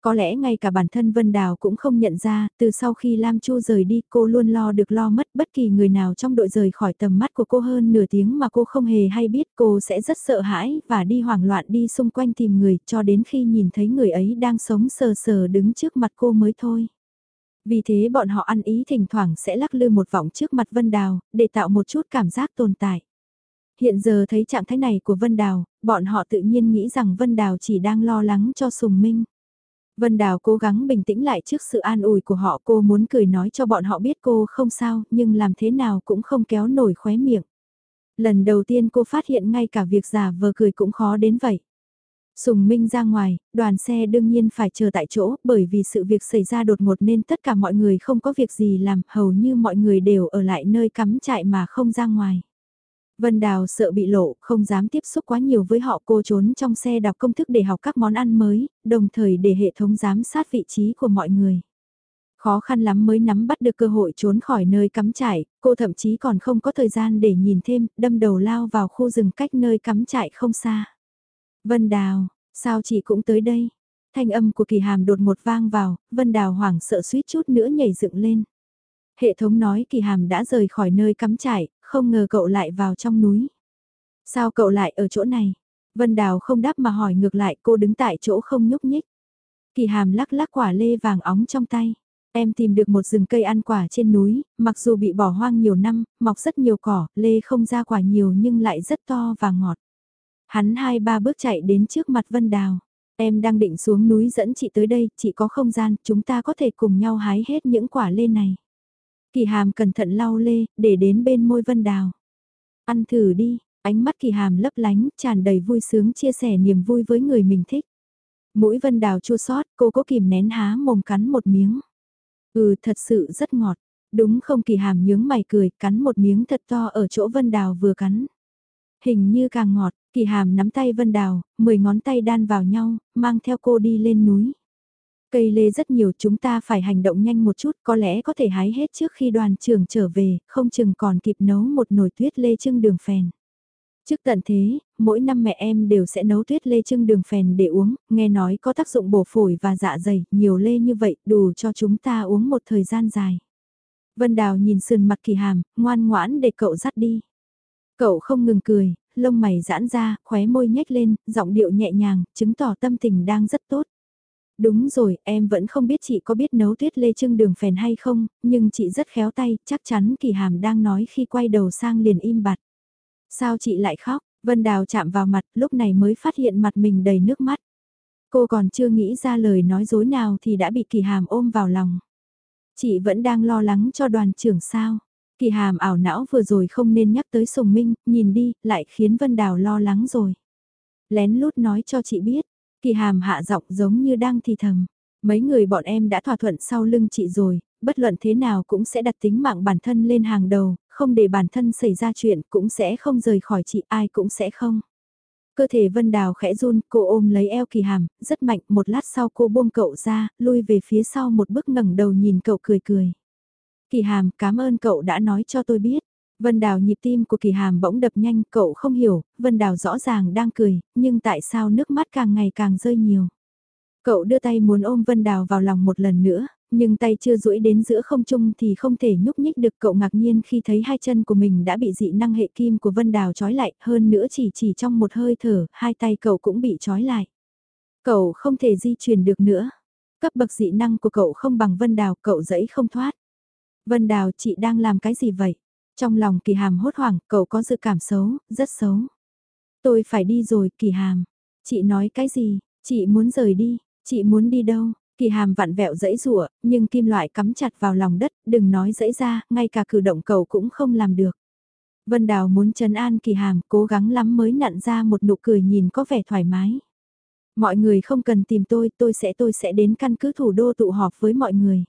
Có lẽ ngay cả bản thân Vân Đào cũng không nhận ra, từ sau khi Lam Chu rời đi cô luôn lo được lo mất bất kỳ người nào trong đội rời khỏi tầm mắt của cô hơn nửa tiếng mà cô không hề hay biết cô sẽ rất sợ hãi và đi hoảng loạn đi xung quanh tìm người cho đến khi nhìn thấy người ấy đang sống sờ sờ đứng trước mặt cô mới thôi. Vì thế bọn họ ăn ý thỉnh thoảng sẽ lắc lư một vòng trước mặt Vân Đào, để tạo một chút cảm giác tồn tại. Hiện giờ thấy trạng thái này của Vân Đào, bọn họ tự nhiên nghĩ rằng Vân Đào chỉ đang lo lắng cho Sùng Minh. Vân Đào cố gắng bình tĩnh lại trước sự an ủi của họ cô muốn cười nói cho bọn họ biết cô không sao nhưng làm thế nào cũng không kéo nổi khóe miệng. Lần đầu tiên cô phát hiện ngay cả việc giả vờ cười cũng khó đến vậy. Sùng Minh ra ngoài, đoàn xe đương nhiên phải chờ tại chỗ bởi vì sự việc xảy ra đột ngột nên tất cả mọi người không có việc gì làm, hầu như mọi người đều ở lại nơi cắm trại mà không ra ngoài. Vân Đào sợ bị lộ, không dám tiếp xúc quá nhiều với họ cô trốn trong xe đọc công thức để học các món ăn mới, đồng thời để hệ thống giám sát vị trí của mọi người. Khó khăn lắm mới nắm bắt được cơ hội trốn khỏi nơi cắm trại, cô thậm chí còn không có thời gian để nhìn thêm, đâm đầu lao vào khu rừng cách nơi cắm trại không xa. Vân Đào, sao chị cũng tới đây? Thanh âm của kỳ hàm đột một vang vào, Vân Đào hoảng sợ suýt chút nữa nhảy dựng lên. Hệ thống nói kỳ hàm đã rời khỏi nơi cắm trại, không ngờ cậu lại vào trong núi. Sao cậu lại ở chỗ này? Vân Đào không đáp mà hỏi ngược lại cô đứng tại chỗ không nhúc nhích. Kỳ hàm lắc lắc quả lê vàng óng trong tay. Em tìm được một rừng cây ăn quả trên núi, mặc dù bị bỏ hoang nhiều năm, mọc rất nhiều cỏ, lê không ra quả nhiều nhưng lại rất to và ngọt. Hắn hai ba bước chạy đến trước mặt Vân Đào. Em đang định xuống núi dẫn chị tới đây, chị có không gian, chúng ta có thể cùng nhau hái hết những quả lê này. Kỳ hàm cẩn thận lau lê, để đến bên môi Vân Đào. Ăn thử đi, ánh mắt kỳ hàm lấp lánh, tràn đầy vui sướng chia sẻ niềm vui với người mình thích. Mũi Vân Đào chua sót, cô có kìm nén há mồm cắn một miếng. Ừ, thật sự rất ngọt. Đúng không kỳ hàm nhướng mày cười, cắn một miếng thật to ở chỗ Vân Đào vừa cắn. Hình như càng ngọt, kỳ hàm nắm tay Vân Đào, mười ngón tay đan vào nhau, mang theo cô đi lên núi. Cây lê rất nhiều chúng ta phải hành động nhanh một chút có lẽ có thể hái hết trước khi đoàn trưởng trở về, không chừng còn kịp nấu một nồi tuyết lê trưng đường phèn. Trước tận thế, mỗi năm mẹ em đều sẽ nấu tuyết lê trưng đường phèn để uống, nghe nói có tác dụng bổ phổi và dạ dày, nhiều lê như vậy đủ cho chúng ta uống một thời gian dài. Vân Đào nhìn sườn mặt kỳ hàm, ngoan ngoãn để cậu dắt đi. Cậu không ngừng cười, lông mày giãn ra, khóe môi nhếch lên, giọng điệu nhẹ nhàng, chứng tỏ tâm tình đang rất tốt. Đúng rồi, em vẫn không biết chị có biết nấu tuyết lê trưng đường phèn hay không, nhưng chị rất khéo tay, chắc chắn kỳ hàm đang nói khi quay đầu sang liền im bặt. Sao chị lại khóc? Vân Đào chạm vào mặt, lúc này mới phát hiện mặt mình đầy nước mắt. Cô còn chưa nghĩ ra lời nói dối nào thì đã bị kỳ hàm ôm vào lòng. Chị vẫn đang lo lắng cho đoàn trưởng sao. Kỳ hàm ảo não vừa rồi không nên nhắc tới Sùng Minh, nhìn đi, lại khiến Vân Đào lo lắng rồi. Lén lút nói cho chị biết, kỳ hàm hạ giọng giống như đang thì thầm. Mấy người bọn em đã thỏa thuận sau lưng chị rồi, bất luận thế nào cũng sẽ đặt tính mạng bản thân lên hàng đầu, không để bản thân xảy ra chuyện cũng sẽ không rời khỏi chị ai cũng sẽ không. Cơ thể Vân Đào khẽ run, cô ôm lấy eo kỳ hàm, rất mạnh, một lát sau cô buông cậu ra, lui về phía sau một bước ngẩng đầu nhìn cậu cười cười. Kỳ hàm, cảm ơn cậu đã nói cho tôi biết. Vân Đào nhịp tim của kỳ hàm bỗng đập nhanh, cậu không hiểu, Vân Đào rõ ràng đang cười, nhưng tại sao nước mắt càng ngày càng rơi nhiều. Cậu đưa tay muốn ôm Vân Đào vào lòng một lần nữa, nhưng tay chưa duỗi đến giữa không trung thì không thể nhúc nhích được cậu ngạc nhiên khi thấy hai chân của mình đã bị dị năng hệ kim của Vân Đào trói lại, hơn nữa chỉ chỉ trong một hơi thở, hai tay cậu cũng bị trói lại. Cậu không thể di chuyển được nữa. Cấp bậc dị năng của cậu không bằng Vân Đào, cậu dẫy không thoát. Vân Đào, chị đang làm cái gì vậy? Trong lòng kỳ hàm hốt hoảng, cậu có dự cảm xấu, rất xấu. Tôi phải đi rồi, kỳ hàm. Chị nói cái gì? Chị muốn rời đi, chị muốn đi đâu? Kỳ hàm vặn vẹo dẫy rụa, nhưng kim loại cắm chặt vào lòng đất, đừng nói dẫy ra, ngay cả cử động cầu cũng không làm được. Vân Đào muốn trấn an kỳ hàm, cố gắng lắm mới nặn ra một nụ cười nhìn có vẻ thoải mái. Mọi người không cần tìm tôi, tôi sẽ tôi sẽ đến căn cứ thủ đô tụ họp với mọi người.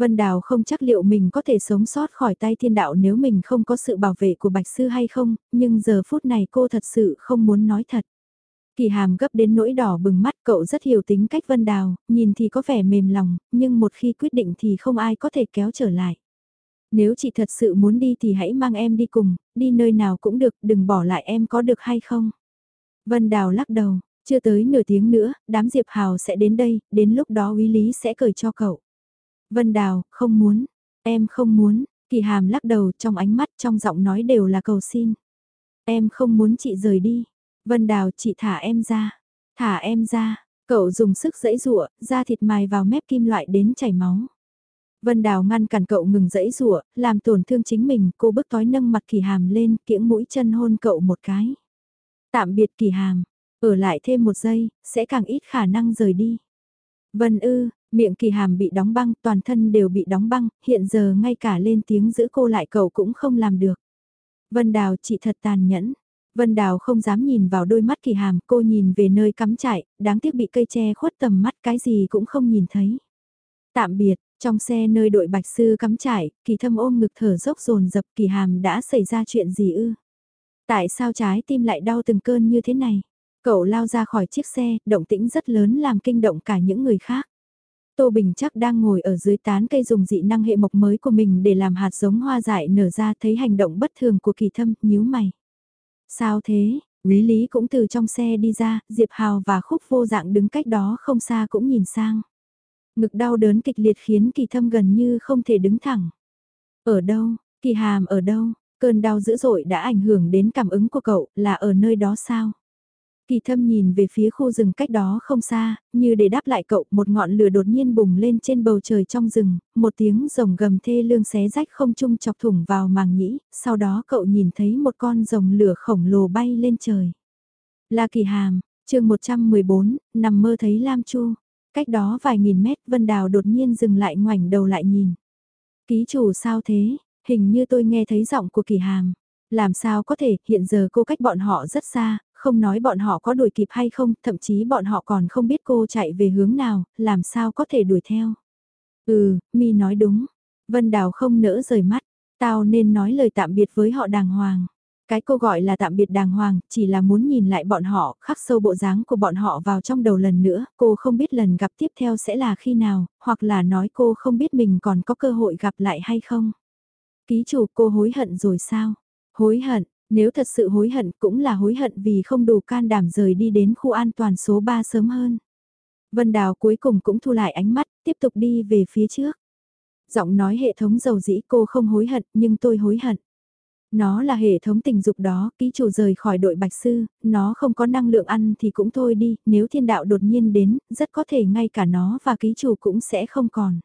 Vân Đào không chắc liệu mình có thể sống sót khỏi tay thiên đạo nếu mình không có sự bảo vệ của Bạch Sư hay không, nhưng giờ phút này cô thật sự không muốn nói thật. Kỳ hàm gấp đến nỗi đỏ bừng mắt cậu rất hiểu tính cách Vân Đào, nhìn thì có vẻ mềm lòng, nhưng một khi quyết định thì không ai có thể kéo trở lại. Nếu chị thật sự muốn đi thì hãy mang em đi cùng, đi nơi nào cũng được, đừng bỏ lại em có được hay không. Vân Đào lắc đầu, chưa tới nửa tiếng nữa, đám Diệp Hào sẽ đến đây, đến lúc đó uy lý sẽ cười cho cậu. Vân Đào, không muốn, em không muốn, kỳ hàm lắc đầu trong ánh mắt trong giọng nói đều là cầu xin. Em không muốn chị rời đi, Vân Đào chị thả em ra, thả em ra, cậu dùng sức dẫy rụa, da thịt mài vào mép kim loại đến chảy máu. Vân Đào ngăn cản cậu ngừng dẫy rụa, làm tổn thương chính mình, cô bức tối nâng mặt kỳ hàm lên, kiễng mũi chân hôn cậu một cái. Tạm biệt kỳ hàm, ở lại thêm một giây, sẽ càng ít khả năng rời đi. Vân ư, miệng kỳ hàm bị đóng băng, toàn thân đều bị đóng băng, hiện giờ ngay cả lên tiếng giữ cô lại cậu cũng không làm được. Vân Đào chị thật tàn nhẫn, Vân Đào không dám nhìn vào đôi mắt kỳ hàm, cô nhìn về nơi cắm trại, đáng tiếc bị cây tre khuất tầm mắt cái gì cũng không nhìn thấy. Tạm biệt, trong xe nơi đội bạch sư cắm trại, kỳ thâm ôm ngực thở dốc dồn dập kỳ hàm đã xảy ra chuyện gì ư? Tại sao trái tim lại đau từng cơn như thế này? Cậu lao ra khỏi chiếc xe, động tĩnh rất lớn làm kinh động cả những người khác. Tô Bình chắc đang ngồi ở dưới tán cây dùng dị năng hệ mộc mới của mình để làm hạt giống hoa dại nở ra thấy hành động bất thường của kỳ thâm, nhíu mày. Sao thế? Lý Lý cũng từ trong xe đi ra, Diệp Hào và Khúc vô dạng đứng cách đó không xa cũng nhìn sang. Ngực đau đớn kịch liệt khiến kỳ thâm gần như không thể đứng thẳng. Ở đâu? Kỳ hàm ở đâu? Cơn đau dữ dội đã ảnh hưởng đến cảm ứng của cậu, là ở nơi đó sao? Kỳ thâm nhìn về phía khu rừng cách đó không xa, như để đáp lại cậu một ngọn lửa đột nhiên bùng lên trên bầu trời trong rừng, một tiếng rồng gầm thê lương xé rách không trung chọc thủng vào màng nhĩ, sau đó cậu nhìn thấy một con rồng lửa khổng lồ bay lên trời. Là kỳ hàm, chương 114, nằm mơ thấy Lam Chu. Cách đó vài nghìn mét Vân Đào đột nhiên dừng lại ngoảnh đầu lại nhìn. Ký chủ sao thế, hình như tôi nghe thấy giọng của kỳ hàm. Làm sao có thể, hiện giờ cô cách bọn họ rất xa, không nói bọn họ có đuổi kịp hay không, thậm chí bọn họ còn không biết cô chạy về hướng nào, làm sao có thể đuổi theo. Ừ, mi nói đúng. Vân Đào không nỡ rời mắt, tao nên nói lời tạm biệt với họ đàng hoàng. Cái cô gọi là tạm biệt đàng hoàng, chỉ là muốn nhìn lại bọn họ, khắc sâu bộ dáng của bọn họ vào trong đầu lần nữa, cô không biết lần gặp tiếp theo sẽ là khi nào, hoặc là nói cô không biết mình còn có cơ hội gặp lại hay không. Ký chủ cô hối hận rồi sao? Hối hận, nếu thật sự hối hận cũng là hối hận vì không đủ can đảm rời đi đến khu an toàn số 3 sớm hơn. Vân Đào cuối cùng cũng thu lại ánh mắt, tiếp tục đi về phía trước. Giọng nói hệ thống dầu dĩ cô không hối hận nhưng tôi hối hận. Nó là hệ thống tình dục đó, ký chủ rời khỏi đội bạch sư, nó không có năng lượng ăn thì cũng thôi đi, nếu thiên đạo đột nhiên đến, rất có thể ngay cả nó và ký chủ cũng sẽ không còn.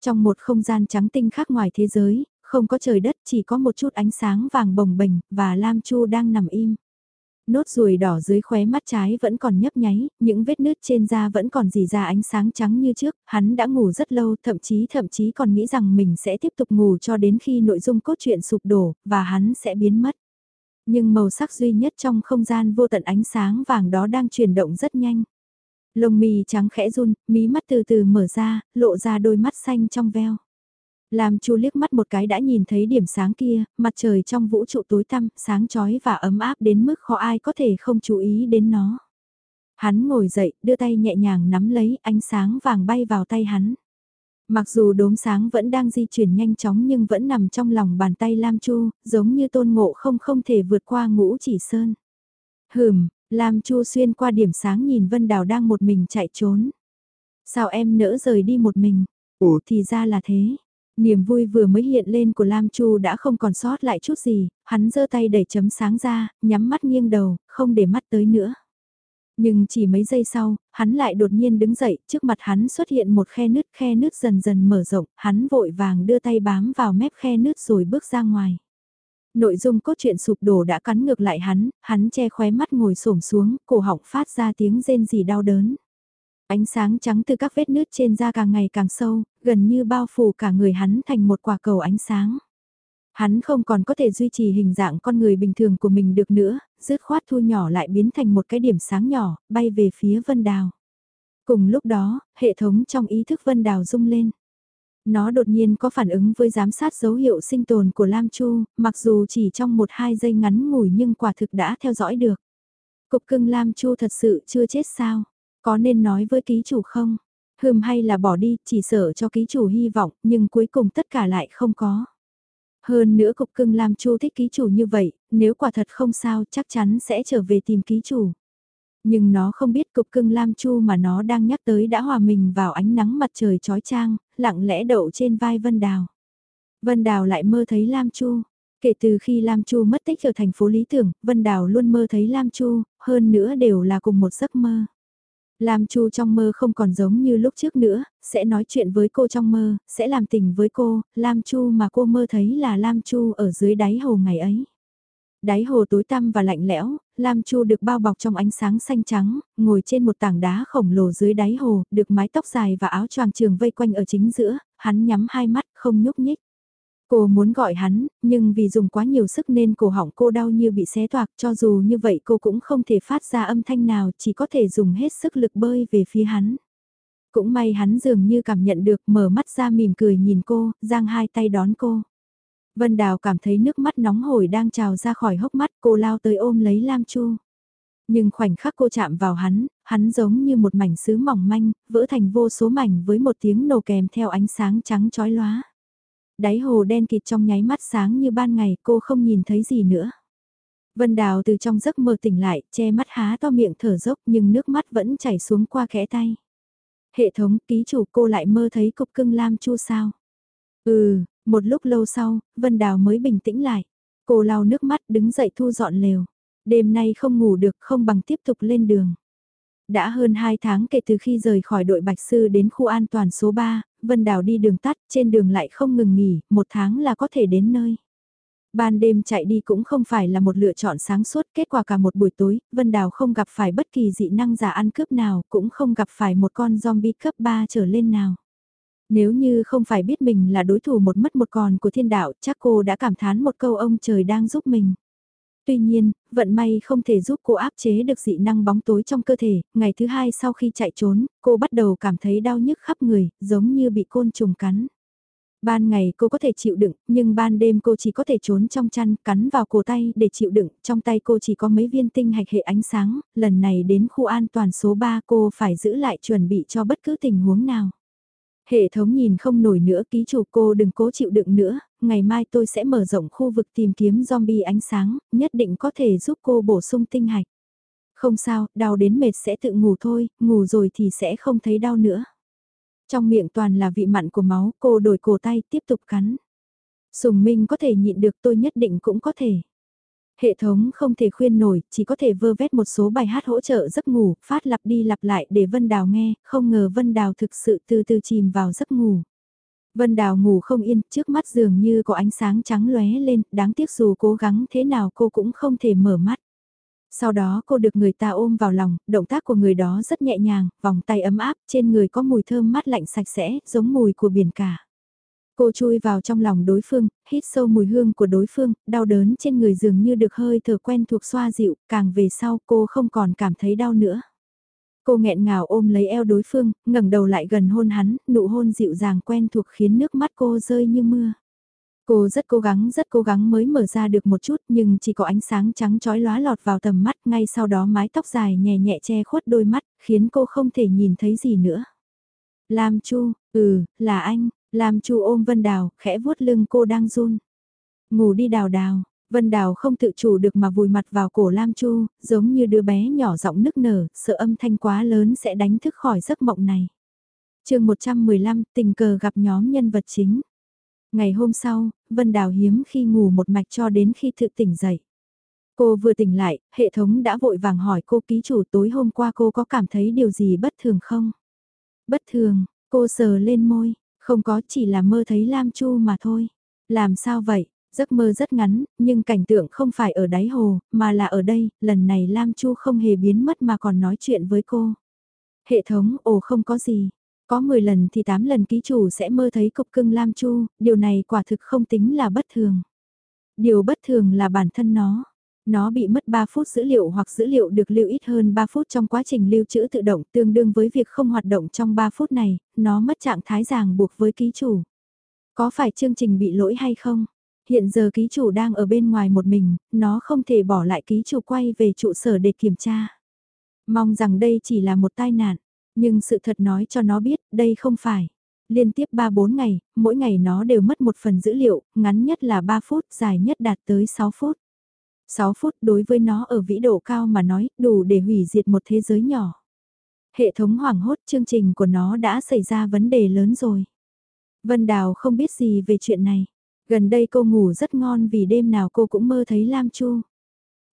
Trong một không gian trắng tinh khác ngoài thế giới, không có trời đất chỉ có một chút ánh sáng vàng bồng bềnh và Lam Chu đang nằm im. Nốt ruồi đỏ dưới khóe mắt trái vẫn còn nhấp nháy, những vết nứt trên da vẫn còn dì ra ánh sáng trắng như trước, hắn đã ngủ rất lâu, thậm chí thậm chí còn nghĩ rằng mình sẽ tiếp tục ngủ cho đến khi nội dung cốt truyện sụp đổ, và hắn sẽ biến mất. Nhưng màu sắc duy nhất trong không gian vô tận ánh sáng vàng đó đang chuyển động rất nhanh. Lông mì trắng khẽ run, mí mắt từ từ mở ra, lộ ra đôi mắt xanh trong veo. Lam Chu liếc mắt một cái đã nhìn thấy điểm sáng kia, mặt trời trong vũ trụ tối tăm, sáng chói và ấm áp đến mức khó ai có thể không chú ý đến nó. Hắn ngồi dậy, đưa tay nhẹ nhàng nắm lấy ánh sáng vàng bay vào tay hắn. Mặc dù đốm sáng vẫn đang di chuyển nhanh chóng nhưng vẫn nằm trong lòng bàn tay Lam Chu, giống như tôn ngộ không không thể vượt qua ngũ chỉ sơn. Hừm, Lam Chu xuyên qua điểm sáng nhìn Vân Đào đang một mình chạy trốn. Sao em nỡ rời đi một mình? Ủa thì ra là thế. Niềm vui vừa mới hiện lên của Lam Chu đã không còn sót lại chút gì, hắn giơ tay đẩy chấm sáng ra, nhắm mắt nghiêng đầu, không để mắt tới nữa. Nhưng chỉ mấy giây sau, hắn lại đột nhiên đứng dậy, trước mặt hắn xuất hiện một khe nứt, khe nứt dần dần mở rộng, hắn vội vàng đưa tay bám vào mép khe nứt rồi bước ra ngoài. Nội dung cốt truyện sụp đổ đã cắn ngược lại hắn, hắn che khóe mắt ngồi xổm xuống, cổ họng phát ra tiếng rên rỉ đau đớn. Ánh sáng trắng từ các vết nứt trên da càng ngày càng sâu, gần như bao phủ cả người hắn thành một quả cầu ánh sáng. Hắn không còn có thể duy trì hình dạng con người bình thường của mình được nữa, dứt khoát thu nhỏ lại biến thành một cái điểm sáng nhỏ, bay về phía Vân Đào. Cùng lúc đó, hệ thống trong ý thức Vân Đào rung lên. Nó đột nhiên có phản ứng với giám sát dấu hiệu sinh tồn của Lam Chu, mặc dù chỉ trong một hai giây ngắn ngủi nhưng quả thực đã theo dõi được. Cục cưng Lam Chu thật sự chưa chết sao? Có nên nói với ký chủ không? Hừm hay là bỏ đi, chỉ sợ cho ký chủ hy vọng, nhưng cuối cùng tất cả lại không có. Hơn nữa cục cưng Lam Chu thích ký chủ như vậy, nếu quả thật không sao chắc chắn sẽ trở về tìm ký chủ. Nhưng nó không biết cục cưng Lam Chu mà nó đang nhắc tới đã hòa mình vào ánh nắng mặt trời trói trang, lặng lẽ đậu trên vai Vân Đào. Vân Đào lại mơ thấy Lam Chu. Kể từ khi Lam Chu mất tích ở thành phố Lý Tưởng, Vân Đào luôn mơ thấy Lam Chu, hơn nữa đều là cùng một giấc mơ. Lam Chu trong mơ không còn giống như lúc trước nữa, sẽ nói chuyện với cô trong mơ, sẽ làm tình với cô, Lam Chu mà cô mơ thấy là Lam Chu ở dưới đáy hồ ngày ấy. Đáy hồ tối tăm và lạnh lẽo, Lam Chu được bao bọc trong ánh sáng xanh trắng, ngồi trên một tảng đá khổng lồ dưới đáy hồ, được mái tóc dài và áo choàng trường vây quanh ở chính giữa, hắn nhắm hai mắt không nhúc nhích. Cô muốn gọi hắn, nhưng vì dùng quá nhiều sức nên cổ họng cô đau như bị xé toạc cho dù như vậy cô cũng không thể phát ra âm thanh nào chỉ có thể dùng hết sức lực bơi về phía hắn. Cũng may hắn dường như cảm nhận được mở mắt ra mỉm cười nhìn cô, giang hai tay đón cô. Vân Đào cảm thấy nước mắt nóng hổi đang trào ra khỏi hốc mắt cô lao tới ôm lấy Lam Chu. Nhưng khoảnh khắc cô chạm vào hắn, hắn giống như một mảnh sứ mỏng manh, vỡ thành vô số mảnh với một tiếng nổ kèm theo ánh sáng trắng chói lóa. Đáy hồ đen kịt trong nháy mắt sáng như ban ngày cô không nhìn thấy gì nữa. Vân Đào từ trong giấc mơ tỉnh lại, che mắt há to miệng thở dốc nhưng nước mắt vẫn chảy xuống qua khẽ tay. Hệ thống ký chủ cô lại mơ thấy cục cưng lam chu sao. Ừ, một lúc lâu sau, Vân Đào mới bình tĩnh lại. Cô lau nước mắt đứng dậy thu dọn lều. Đêm nay không ngủ được không bằng tiếp tục lên đường. Đã hơn 2 tháng kể từ khi rời khỏi đội Bạch Sư đến khu an toàn số 3, Vân Đào đi đường tắt, trên đường lại không ngừng nghỉ, một tháng là có thể đến nơi. Ban đêm chạy đi cũng không phải là một lựa chọn sáng suốt, kết quả cả một buổi tối, Vân Đào không gặp phải bất kỳ dị năng giả ăn cướp nào, cũng không gặp phải một con zombie cấp 3 trở lên nào. Nếu như không phải biết mình là đối thủ một mất một còn của thiên đạo, chắc cô đã cảm thán một câu ông trời đang giúp mình. Tuy nhiên, vận may không thể giúp cô áp chế được dị năng bóng tối trong cơ thể, ngày thứ hai sau khi chạy trốn, cô bắt đầu cảm thấy đau nhức khắp người, giống như bị côn trùng cắn. Ban ngày cô có thể chịu đựng, nhưng ban đêm cô chỉ có thể trốn trong chăn, cắn vào cổ tay để chịu đựng, trong tay cô chỉ có mấy viên tinh hạch hệ ánh sáng, lần này đến khu an toàn số 3 cô phải giữ lại chuẩn bị cho bất cứ tình huống nào. Hệ thống nhìn không nổi nữa ký chủ cô đừng cố chịu đựng nữa, ngày mai tôi sẽ mở rộng khu vực tìm kiếm zombie ánh sáng, nhất định có thể giúp cô bổ sung tinh hạch. Không sao, đau đến mệt sẽ tự ngủ thôi, ngủ rồi thì sẽ không thấy đau nữa. Trong miệng toàn là vị mặn của máu, cô đổi cổ tay tiếp tục cắn. Sùng Minh có thể nhịn được tôi nhất định cũng có thể. Hệ thống không thể khuyên nổi, chỉ có thể vơ vét một số bài hát hỗ trợ giấc ngủ, phát lặp đi lặp lại để Vân Đào nghe, không ngờ Vân Đào thực sự từ từ chìm vào giấc ngủ. Vân Đào ngủ không yên, trước mắt dường như có ánh sáng trắng lóe lên, đáng tiếc dù cố gắng thế nào cô cũng không thể mở mắt. Sau đó cô được người ta ôm vào lòng, động tác của người đó rất nhẹ nhàng, vòng tay ấm áp, trên người có mùi thơm mát lạnh sạch sẽ, giống mùi của biển cả. Cô chui vào trong lòng đối phương, hít sâu mùi hương của đối phương, đau đớn trên người dường như được hơi thở quen thuộc xoa dịu, càng về sau cô không còn cảm thấy đau nữa. Cô nghẹn ngào ôm lấy eo đối phương, ngẩng đầu lại gần hôn hắn, nụ hôn dịu dàng quen thuộc khiến nước mắt cô rơi như mưa. Cô rất cố gắng rất cố gắng mới mở ra được một chút nhưng chỉ có ánh sáng trắng chói lóa lọt vào tầm mắt ngay sau đó mái tóc dài nhẹ nhẹ che khuất đôi mắt khiến cô không thể nhìn thấy gì nữa. Lam Chu, ừ, là anh, Lam Chu ôm Vân Đào, khẽ vuốt lưng cô đang run. Ngủ đi đào đào, Vân Đào không tự chủ được mà vùi mặt vào cổ Lam Chu, giống như đứa bé nhỏ giọng nức nở, sợ âm thanh quá lớn sẽ đánh thức khỏi giấc mộng này. chương 115, tình cờ gặp nhóm nhân vật chính. Ngày hôm sau, Vân Đào hiếm khi ngủ một mạch cho đến khi tự tỉnh dậy. Cô vừa tỉnh lại, hệ thống đã vội vàng hỏi cô ký chủ tối hôm qua cô có cảm thấy điều gì bất thường không? Bất thường, cô sờ lên môi, không có chỉ là mơ thấy Lam Chu mà thôi. Làm sao vậy? Giấc mơ rất ngắn, nhưng cảnh tượng không phải ở đáy hồ, mà là ở đây, lần này Lam Chu không hề biến mất mà còn nói chuyện với cô. Hệ thống, ồ không có gì, có 10 lần thì 8 lần ký chủ sẽ mơ thấy cục cưng Lam Chu, điều này quả thực không tính là bất thường. Điều bất thường là bản thân nó. Nó bị mất 3 phút dữ liệu hoặc dữ liệu được lưu ít hơn 3 phút trong quá trình lưu trữ tự động tương đương với việc không hoạt động trong 3 phút này, nó mất trạng thái ràng buộc với ký chủ. Có phải chương trình bị lỗi hay không? Hiện giờ ký chủ đang ở bên ngoài một mình, nó không thể bỏ lại ký chủ quay về trụ sở để kiểm tra. Mong rằng đây chỉ là một tai nạn. Nhưng sự thật nói cho nó biết, đây không phải. Liên tiếp 3-4 ngày, mỗi ngày nó đều mất một phần dữ liệu, ngắn nhất là 3 phút, dài nhất đạt tới 6 phút. 6 phút đối với nó ở vĩ độ cao mà nói, đủ để hủy diệt một thế giới nhỏ. Hệ thống hoảng hốt chương trình của nó đã xảy ra vấn đề lớn rồi. Vân Đào không biết gì về chuyện này. Gần đây cô ngủ rất ngon vì đêm nào cô cũng mơ thấy Lam Chu.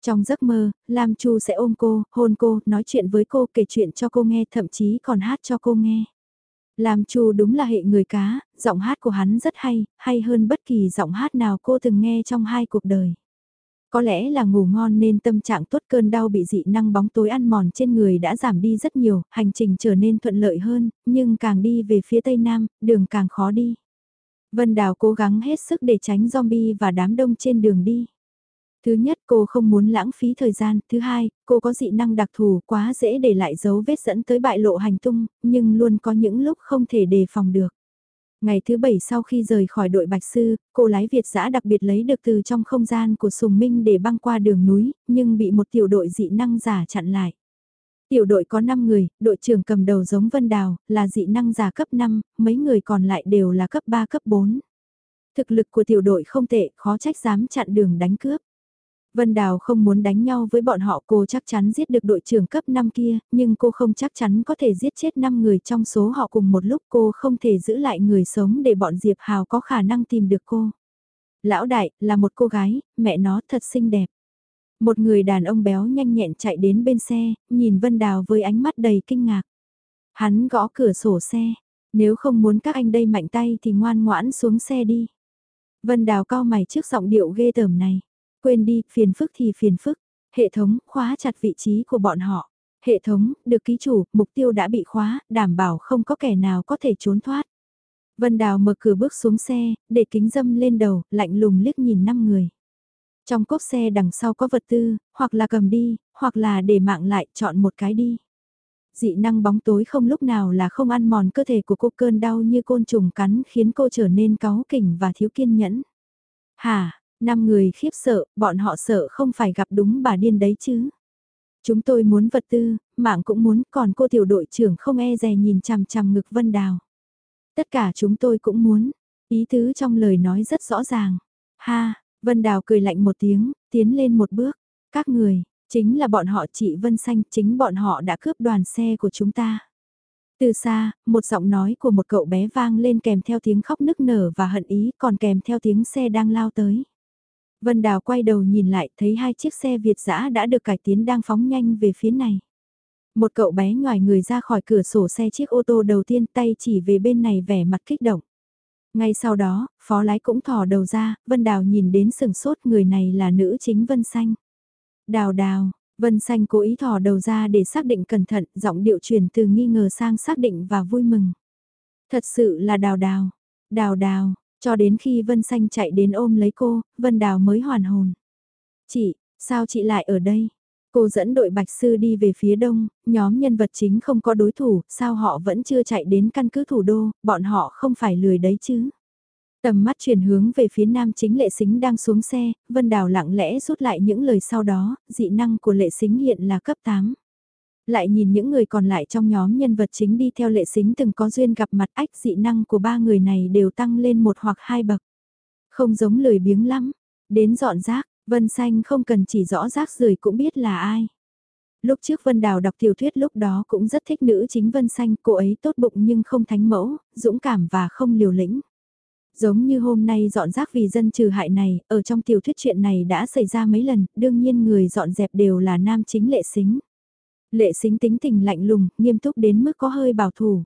Trong giấc mơ, Lam Chu sẽ ôm cô, hôn cô, nói chuyện với cô, kể chuyện cho cô nghe, thậm chí còn hát cho cô nghe. Lam Chu đúng là hệ người cá, giọng hát của hắn rất hay, hay hơn bất kỳ giọng hát nào cô từng nghe trong hai cuộc đời. Có lẽ là ngủ ngon nên tâm trạng tốt cơn đau bị dị năng bóng tối ăn mòn trên người đã giảm đi rất nhiều, hành trình trở nên thuận lợi hơn, nhưng càng đi về phía tây nam, đường càng khó đi. Vân Đào cố gắng hết sức để tránh zombie và đám đông trên đường đi. Thứ nhất cô không muốn lãng phí thời gian, thứ hai, cô có dị năng đặc thù quá dễ để lại dấu vết dẫn tới bại lộ hành tung, nhưng luôn có những lúc không thể đề phòng được. Ngày thứ bảy sau khi rời khỏi đội Bạch Sư, cô lái Việt giã đặc biệt lấy được từ trong không gian của Sùng Minh để băng qua đường núi, nhưng bị một tiểu đội dị năng giả chặn lại. Tiểu đội có 5 người, đội trưởng cầm đầu giống Vân Đào, là dị năng giả cấp 5, mấy người còn lại đều là cấp 3 cấp 4. Thực lực của tiểu đội không tệ, khó trách dám chặn đường đánh cướp. Vân Đào không muốn đánh nhau với bọn họ cô chắc chắn giết được đội trưởng cấp 5 kia, nhưng cô không chắc chắn có thể giết chết 5 người trong số họ cùng một lúc cô không thể giữ lại người sống để bọn Diệp Hào có khả năng tìm được cô. Lão đại, là một cô gái, mẹ nó thật xinh đẹp. Một người đàn ông béo nhanh nhẹn chạy đến bên xe, nhìn Vân Đào với ánh mắt đầy kinh ngạc. Hắn gõ cửa sổ xe, nếu không muốn các anh đây mạnh tay thì ngoan ngoãn xuống xe đi. Vân Đào cao mày trước giọng điệu ghê tởm này. Quên đi, phiền phức thì phiền phức. Hệ thống, khóa chặt vị trí của bọn họ. Hệ thống, được ký chủ, mục tiêu đã bị khóa, đảm bảo không có kẻ nào có thể trốn thoát. Vân Đào mở cửa bước xuống xe, để kính dâm lên đầu, lạnh lùng liếc nhìn năm người. Trong cốp xe đằng sau có vật tư, hoặc là cầm đi, hoặc là để mạng lại, chọn một cái đi. Dị năng bóng tối không lúc nào là không ăn mòn cơ thể của cô cơn đau như côn trùng cắn khiến cô trở nên cáu kỉnh và thiếu kiên nhẫn. hà năm người khiếp sợ, bọn họ sợ không phải gặp đúng bà điên đấy chứ. Chúng tôi muốn vật tư, mạng cũng muốn, còn cô tiểu đội trưởng không e dè nhìn chằm chằm ngực Vân Đào. Tất cả chúng tôi cũng muốn, ý tứ trong lời nói rất rõ ràng. Ha, Vân Đào cười lạnh một tiếng, tiến lên một bước. Các người, chính là bọn họ chị Vân Xanh, chính bọn họ đã cướp đoàn xe của chúng ta. Từ xa, một giọng nói của một cậu bé vang lên kèm theo tiếng khóc nức nở và hận ý còn kèm theo tiếng xe đang lao tới. Vân Đào quay đầu nhìn lại thấy hai chiếc xe Việt dã đã được cải tiến đang phóng nhanh về phía này. Một cậu bé ngoài người ra khỏi cửa sổ xe chiếc ô tô đầu tiên tay chỉ về bên này vẻ mặt kích động. Ngay sau đó, phó lái cũng thò đầu ra, Vân Đào nhìn đến sừng sốt người này là nữ chính Vân Xanh. Đào đào, Vân Xanh cố ý thò đầu ra để xác định cẩn thận, giọng điệu chuyển từ nghi ngờ sang xác định và vui mừng. Thật sự là đào đào, đào đào, cho đến khi Vân Xanh chạy đến ôm lấy cô, Vân Đào mới hoàn hồn. Chị, sao chị lại ở đây? Cô dẫn đội Bạch Sư đi về phía đông, nhóm nhân vật chính không có đối thủ, sao họ vẫn chưa chạy đến căn cứ thủ đô, bọn họ không phải lười đấy chứ. Tầm mắt chuyển hướng về phía nam chính lệ xính đang xuống xe, Vân Đào lặng lẽ rút lại những lời sau đó, dị năng của lệ xính hiện là cấp 8. Lại nhìn những người còn lại trong nhóm nhân vật chính đi theo lệ xính từng có duyên gặp mặt ách dị năng của ba người này đều tăng lên một hoặc hai bậc. Không giống lời biếng lắm, đến dọn rác, Vân Xanh không cần chỉ rõ rác rưởi cũng biết là ai. Lúc trước Vân Đào đọc tiểu thuyết lúc đó cũng rất thích nữ chính Vân Xanh, cô ấy tốt bụng nhưng không thánh mẫu, dũng cảm và không liều lĩnh. Giống như hôm nay dọn rác vì dân trừ hại này, ở trong tiểu thuyết chuyện này đã xảy ra mấy lần, đương nhiên người dọn dẹp đều là nam chính lệ xính. Lệ xính tính tình lạnh lùng, nghiêm túc đến mức có hơi bảo thủ.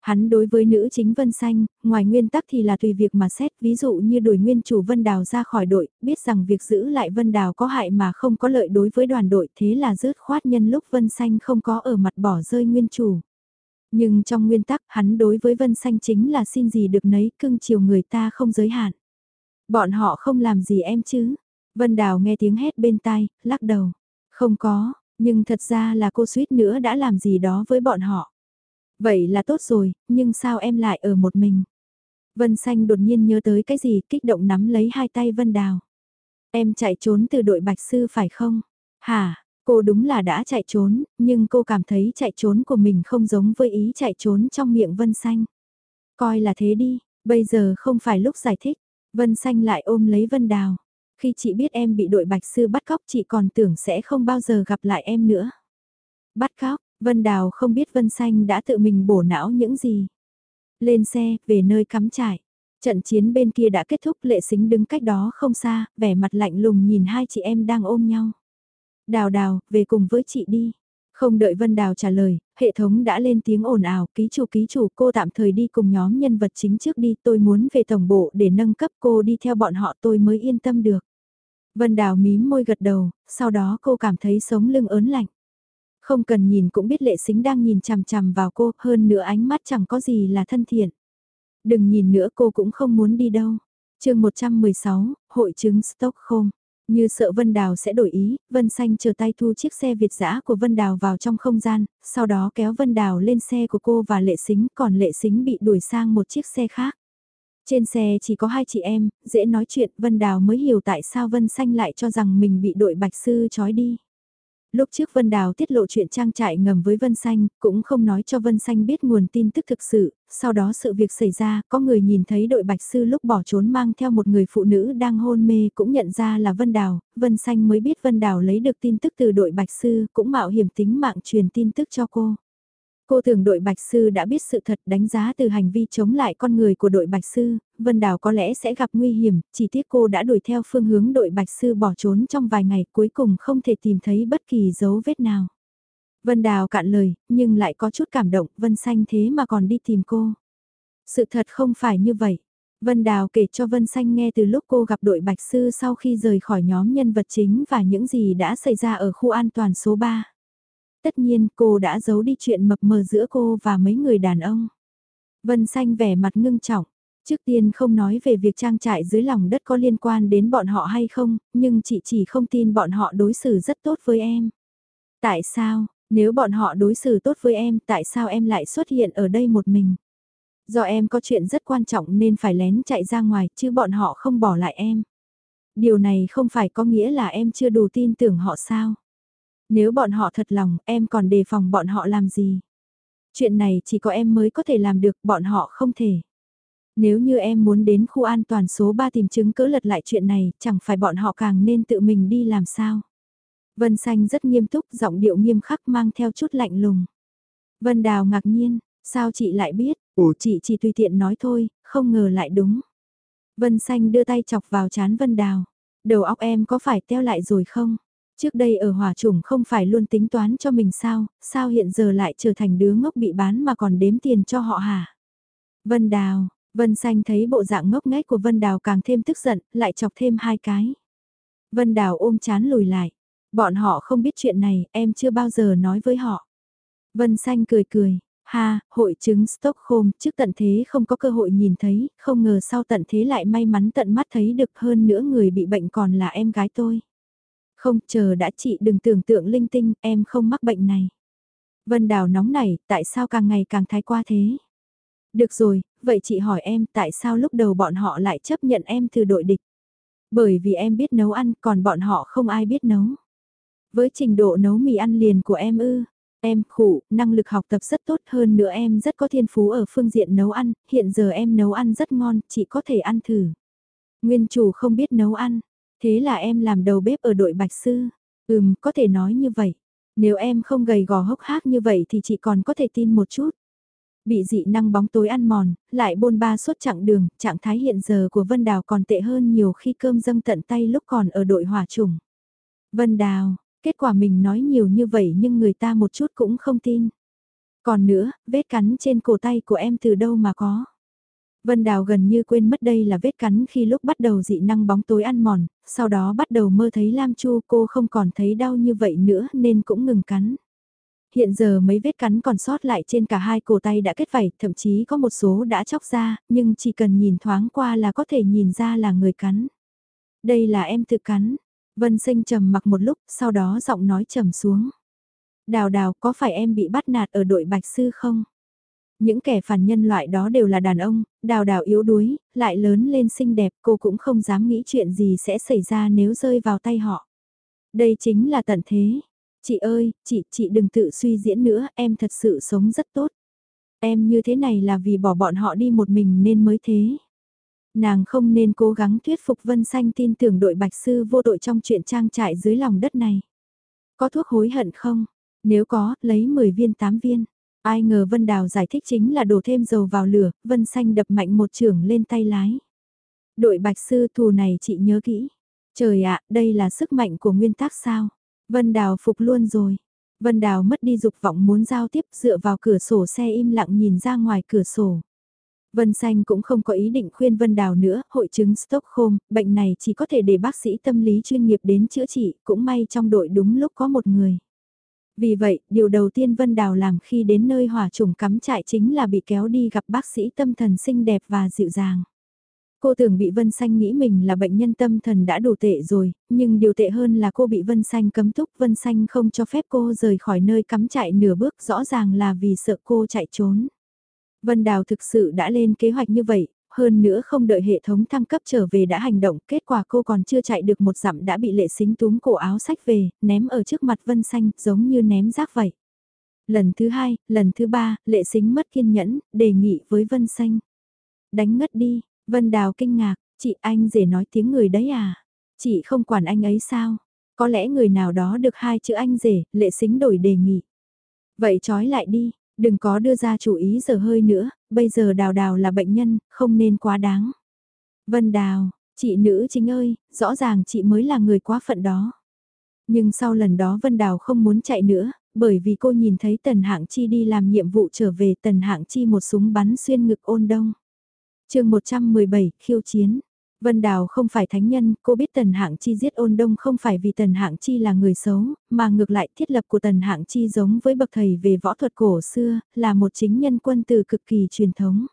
Hắn đối với nữ chính Vân Xanh, ngoài nguyên tắc thì là tùy việc mà xét, ví dụ như đuổi nguyên chủ Vân Đào ra khỏi đội, biết rằng việc giữ lại Vân Đào có hại mà không có lợi đối với đoàn đội, thế là rớt khoát nhân lúc Vân Xanh không có ở mặt bỏ rơi nguyên chủ. Nhưng trong nguyên tắc hắn đối với Vân Xanh chính là xin gì được nấy cưng chiều người ta không giới hạn. Bọn họ không làm gì em chứ. Vân Đào nghe tiếng hét bên tai, lắc đầu. Không có, nhưng thật ra là cô suýt nữa đã làm gì đó với bọn họ. Vậy là tốt rồi, nhưng sao em lại ở một mình? Vân Xanh đột nhiên nhớ tới cái gì kích động nắm lấy hai tay Vân Đào. Em chạy trốn từ đội Bạch Sư phải không? Hả, cô đúng là đã chạy trốn, nhưng cô cảm thấy chạy trốn của mình không giống với ý chạy trốn trong miệng Vân Xanh. Coi là thế đi, bây giờ không phải lúc giải thích. Vân Xanh lại ôm lấy Vân Đào. Khi chị biết em bị đội Bạch Sư bắt cóc chị còn tưởng sẽ không bao giờ gặp lại em nữa. Bắt cóc, Vân Đào không biết Vân Xanh đã tự mình bổ não những gì. Lên xe, về nơi cắm trại. Trận chiến bên kia đã kết thúc lệ xính đứng cách đó không xa, vẻ mặt lạnh lùng nhìn hai chị em đang ôm nhau. Đào đào, về cùng với chị đi. Không đợi Vân Đào trả lời, hệ thống đã lên tiếng ồn ào, ký chủ ký chủ cô tạm thời đi cùng nhóm nhân vật chính trước đi, tôi muốn về tổng bộ để nâng cấp cô đi theo bọn họ tôi mới yên tâm được. Vân Đào mím môi gật đầu, sau đó cô cảm thấy sống lưng ớn lạnh. Không cần nhìn cũng biết lệ xính đang nhìn chằm chằm vào cô, hơn nữa ánh mắt chẳng có gì là thân thiện. Đừng nhìn nữa cô cũng không muốn đi đâu. chương 116, Hội chứng Stockholm. Như sợ Vân Đào sẽ đổi ý, Vân Xanh chờ tay thu chiếc xe Việt dã của Vân Đào vào trong không gian, sau đó kéo Vân Đào lên xe của cô và Lệ Xính, còn Lệ Xính bị đuổi sang một chiếc xe khác. Trên xe chỉ có hai chị em, dễ nói chuyện, Vân Đào mới hiểu tại sao Vân Xanh lại cho rằng mình bị đội bạch sư trói đi. Lúc trước Vân Đào tiết lộ chuyện trang trại ngầm với Vân Xanh, cũng không nói cho Vân Xanh biết nguồn tin tức thực sự, sau đó sự việc xảy ra, có người nhìn thấy đội bạch sư lúc bỏ trốn mang theo một người phụ nữ đang hôn mê cũng nhận ra là Vân Đào, Vân Xanh mới biết Vân Đào lấy được tin tức từ đội bạch sư, cũng mạo hiểm tính mạng truyền tin tức cho cô. Cô tưởng đội Bạch Sư đã biết sự thật đánh giá từ hành vi chống lại con người của đội Bạch Sư, Vân Đào có lẽ sẽ gặp nguy hiểm, chỉ tiếc cô đã đuổi theo phương hướng đội Bạch Sư bỏ trốn trong vài ngày cuối cùng không thể tìm thấy bất kỳ dấu vết nào. Vân Đào cạn lời, nhưng lại có chút cảm động, Vân Xanh thế mà còn đi tìm cô. Sự thật không phải như vậy. Vân Đào kể cho Vân Xanh nghe từ lúc cô gặp đội Bạch Sư sau khi rời khỏi nhóm nhân vật chính và những gì đã xảy ra ở khu an toàn số 3. Tất nhiên cô đã giấu đi chuyện mập mờ giữa cô và mấy người đàn ông. Vân Xanh vẻ mặt ngưng trọng. Trước tiên không nói về việc trang trại dưới lòng đất có liên quan đến bọn họ hay không, nhưng chị chỉ không tin bọn họ đối xử rất tốt với em. Tại sao? Nếu bọn họ đối xử tốt với em, tại sao em lại xuất hiện ở đây một mình? Do em có chuyện rất quan trọng nên phải lén chạy ra ngoài, chứ bọn họ không bỏ lại em. Điều này không phải có nghĩa là em chưa đủ tin tưởng họ sao? Nếu bọn họ thật lòng, em còn đề phòng bọn họ làm gì? Chuyện này chỉ có em mới có thể làm được, bọn họ không thể. Nếu như em muốn đến khu an toàn số 3 tìm chứng cỡ lật lại chuyện này, chẳng phải bọn họ càng nên tự mình đi làm sao? Vân Xanh rất nghiêm túc, giọng điệu nghiêm khắc mang theo chút lạnh lùng. Vân Đào ngạc nhiên, sao chị lại biết, ủ chị chỉ tùy tiện nói thôi, không ngờ lại đúng. Vân Xanh đưa tay chọc vào chán Vân Đào. Đầu óc em có phải teo lại rồi không? Trước đây ở hỏa chủng không phải luôn tính toán cho mình sao, sao hiện giờ lại trở thành đứa ngốc bị bán mà còn đếm tiền cho họ hả? Vân Đào, Vân Xanh thấy bộ dạng ngốc nghếch của Vân Đào càng thêm tức giận, lại chọc thêm hai cái. Vân Đào ôm chán lùi lại. Bọn họ không biết chuyện này, em chưa bao giờ nói với họ. Vân Xanh cười cười, ha, hội chứng Stockholm, trước tận thế không có cơ hội nhìn thấy, không ngờ sau tận thế lại may mắn tận mắt thấy được hơn nữa người bị bệnh còn là em gái tôi. Không, chờ đã chị đừng tưởng tượng linh tinh, em không mắc bệnh này. Vân Đào nóng nảy, tại sao càng ngày càng thái qua thế? Được rồi, vậy chị hỏi em tại sao lúc đầu bọn họ lại chấp nhận em từ đội địch? Bởi vì em biết nấu ăn, còn bọn họ không ai biết nấu. Với trình độ nấu mì ăn liền của em ư, em khủ, năng lực học tập rất tốt hơn nữa em rất có thiên phú ở phương diện nấu ăn, hiện giờ em nấu ăn rất ngon, chị có thể ăn thử. Nguyên chủ không biết nấu ăn, thế là em làm đầu bếp ở đội Bạch Sư. Ừm, có thể nói như vậy. Nếu em không gầy gò hốc hác như vậy thì chị còn có thể tin một chút. Bị dị năng bóng tối ăn mòn, lại bôn ba suốt chặng đường, trạng thái hiện giờ của Vân Đào còn tệ hơn nhiều khi cơm dâng tận tay lúc còn ở đội hỏa trùng. Vân Đào, kết quả mình nói nhiều như vậy nhưng người ta một chút cũng không tin. Còn nữa, vết cắn trên cổ tay của em từ đâu mà có. Vân Đào gần như quên mất đây là vết cắn khi lúc bắt đầu dị năng bóng tối ăn mòn, sau đó bắt đầu mơ thấy Lam Chu cô không còn thấy đau như vậy nữa nên cũng ngừng cắn hiện giờ mấy vết cắn còn sót lại trên cả hai cổ tay đã kết vảy, thậm chí có một số đã chóc ra, nhưng chỉ cần nhìn thoáng qua là có thể nhìn ra là người cắn. Đây là em tự cắn. Vân sinh trầm mặc một lúc, sau đó giọng nói trầm xuống. Đào đào, có phải em bị bắt nạt ở đội bạch sư không? Những kẻ phản nhân loại đó đều là đàn ông, đào đào yếu đuối, lại lớn lên xinh đẹp, cô cũng không dám nghĩ chuyện gì sẽ xảy ra nếu rơi vào tay họ. Đây chính là tận thế, Chị ơi, chị, chị đừng tự suy diễn nữa, em thật sự sống rất tốt. Em như thế này là vì bỏ bọn họ đi một mình nên mới thế. Nàng không nên cố gắng thuyết phục Vân Xanh tin tưởng đội bạch sư vô đội trong chuyện trang trại dưới lòng đất này. Có thuốc hối hận không? Nếu có, lấy 10 viên 8 viên. Ai ngờ Vân Đào giải thích chính là đổ thêm dầu vào lửa, Vân Xanh đập mạnh một trưởng lên tay lái. Đội bạch sư thù này chị nhớ kỹ. Trời ạ, đây là sức mạnh của nguyên tắc sao? Vân Đào phục luôn rồi. Vân Đào mất đi dục vọng muốn giao tiếp dựa vào cửa sổ xe im lặng nhìn ra ngoài cửa sổ. Vân Xanh cũng không có ý định khuyên Vân Đào nữa, hội chứng Stockholm, bệnh này chỉ có thể để bác sĩ tâm lý chuyên nghiệp đến chữa trị, cũng may trong đội đúng lúc có một người. Vì vậy, điều đầu tiên Vân Đào làm khi đến nơi hỏa trùng cắm trại chính là bị kéo đi gặp bác sĩ tâm thần xinh đẹp và dịu dàng. Cô tưởng bị Vân Xanh nghĩ mình là bệnh nhân tâm thần đã đủ tệ rồi, nhưng điều tệ hơn là cô bị Vân Xanh cấm túc. Vân Xanh không cho phép cô rời khỏi nơi cắm trại nửa bước rõ ràng là vì sợ cô chạy trốn. Vân Đào thực sự đã lên kế hoạch như vậy, hơn nữa không đợi hệ thống thăng cấp trở về đã hành động, kết quả cô còn chưa chạy được một dặm đã bị lệ xính túm cổ áo sách về, ném ở trước mặt Vân Xanh, giống như ném rác vậy. Lần thứ hai, lần thứ ba, lệ xính mất kiên nhẫn, đề nghị với Vân Xanh. Đánh ngất đi, Vân Đào kinh ngạc, chị anh rể nói tiếng người đấy à? Chị không quản anh ấy sao? Có lẽ người nào đó được hai chữ anh rể, lệ xính đổi đề nghị. Vậy trói lại đi, đừng có đưa ra chủ ý giờ hơi nữa, bây giờ đào đào là bệnh nhân, không nên quá đáng. Vân Đào, chị nữ chính ơi, rõ ràng chị mới là người quá phận đó. Nhưng sau lần đó Vân Đào không muốn chạy nữa, bởi vì cô nhìn thấy Tần Hạng Chi đi làm nhiệm vụ trở về Tần Hạng Chi một súng bắn xuyên ngực ôn đông chương 117, khiêu chiến. Vân Đào không phải thánh nhân, cô biết Tần Hạng Chi giết ôn đông không phải vì Tần Hạng Chi là người xấu, mà ngược lại thiết lập của Tần Hạng Chi giống với bậc thầy về võ thuật cổ xưa, là một chính nhân quân từ cực kỳ truyền thống.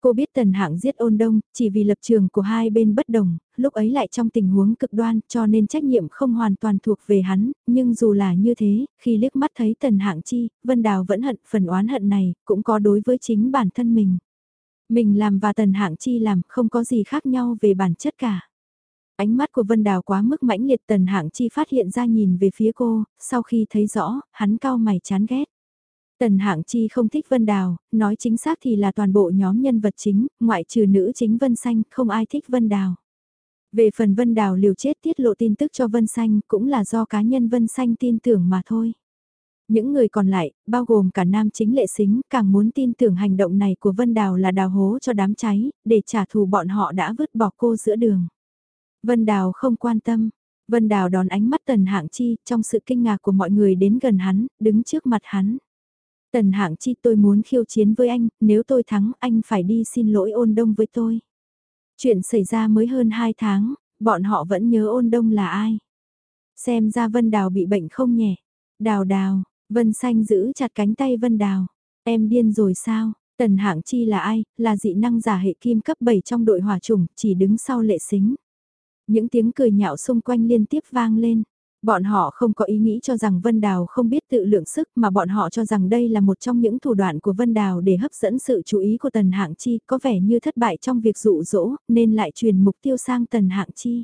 Cô biết Tần Hạng giết ôn đông, chỉ vì lập trường của hai bên bất đồng, lúc ấy lại trong tình huống cực đoan cho nên trách nhiệm không hoàn toàn thuộc về hắn, nhưng dù là như thế, khi liếc mắt thấy Tần Hạng chi, Vân Đào vẫn hận phần oán hận này, cũng có đối với chính bản thân mình. Mình làm và Tần Hạng chi làm không có gì khác nhau về bản chất cả. Ánh mắt của Vân Đào quá mức mãnh liệt Tần Hạng chi phát hiện ra nhìn về phía cô, sau khi thấy rõ, hắn cao mày chán ghét. Tần Hạng Chi không thích Vân Đào, nói chính xác thì là toàn bộ nhóm nhân vật chính, ngoại trừ nữ chính Vân Xanh, không ai thích Vân Đào. Về phần Vân Đào liều chết tiết lộ tin tức cho Vân Xanh cũng là do cá nhân Vân Xanh tin tưởng mà thôi. Những người còn lại, bao gồm cả nam chính lệ xính, càng muốn tin tưởng hành động này của Vân Đào là đào hố cho đám cháy, để trả thù bọn họ đã vứt bỏ cô giữa đường. Vân Đào không quan tâm. Vân Đào đón ánh mắt Tần Hạng Chi trong sự kinh ngạc của mọi người đến gần hắn, đứng trước mặt hắn. Tần hạng chi tôi muốn khiêu chiến với anh, nếu tôi thắng anh phải đi xin lỗi ôn đông với tôi. Chuyện xảy ra mới hơn 2 tháng, bọn họ vẫn nhớ ôn đông là ai. Xem ra Vân Đào bị bệnh không nhẹ. Đào đào, Vân Xanh giữ chặt cánh tay Vân Đào. Em điên rồi sao? Tần hạng chi là ai? Là dị năng giả hệ kim cấp 7 trong đội hỏa chủng, chỉ đứng sau lệ xính. Những tiếng cười nhạo xung quanh liên tiếp vang lên. Bọn họ không có ý nghĩ cho rằng Vân Đào không biết tự lượng sức mà bọn họ cho rằng đây là một trong những thủ đoạn của Vân Đào để hấp dẫn sự chú ý của Tần Hạng Chi có vẻ như thất bại trong việc dụ dỗ nên lại truyền mục tiêu sang Tần Hạng Chi.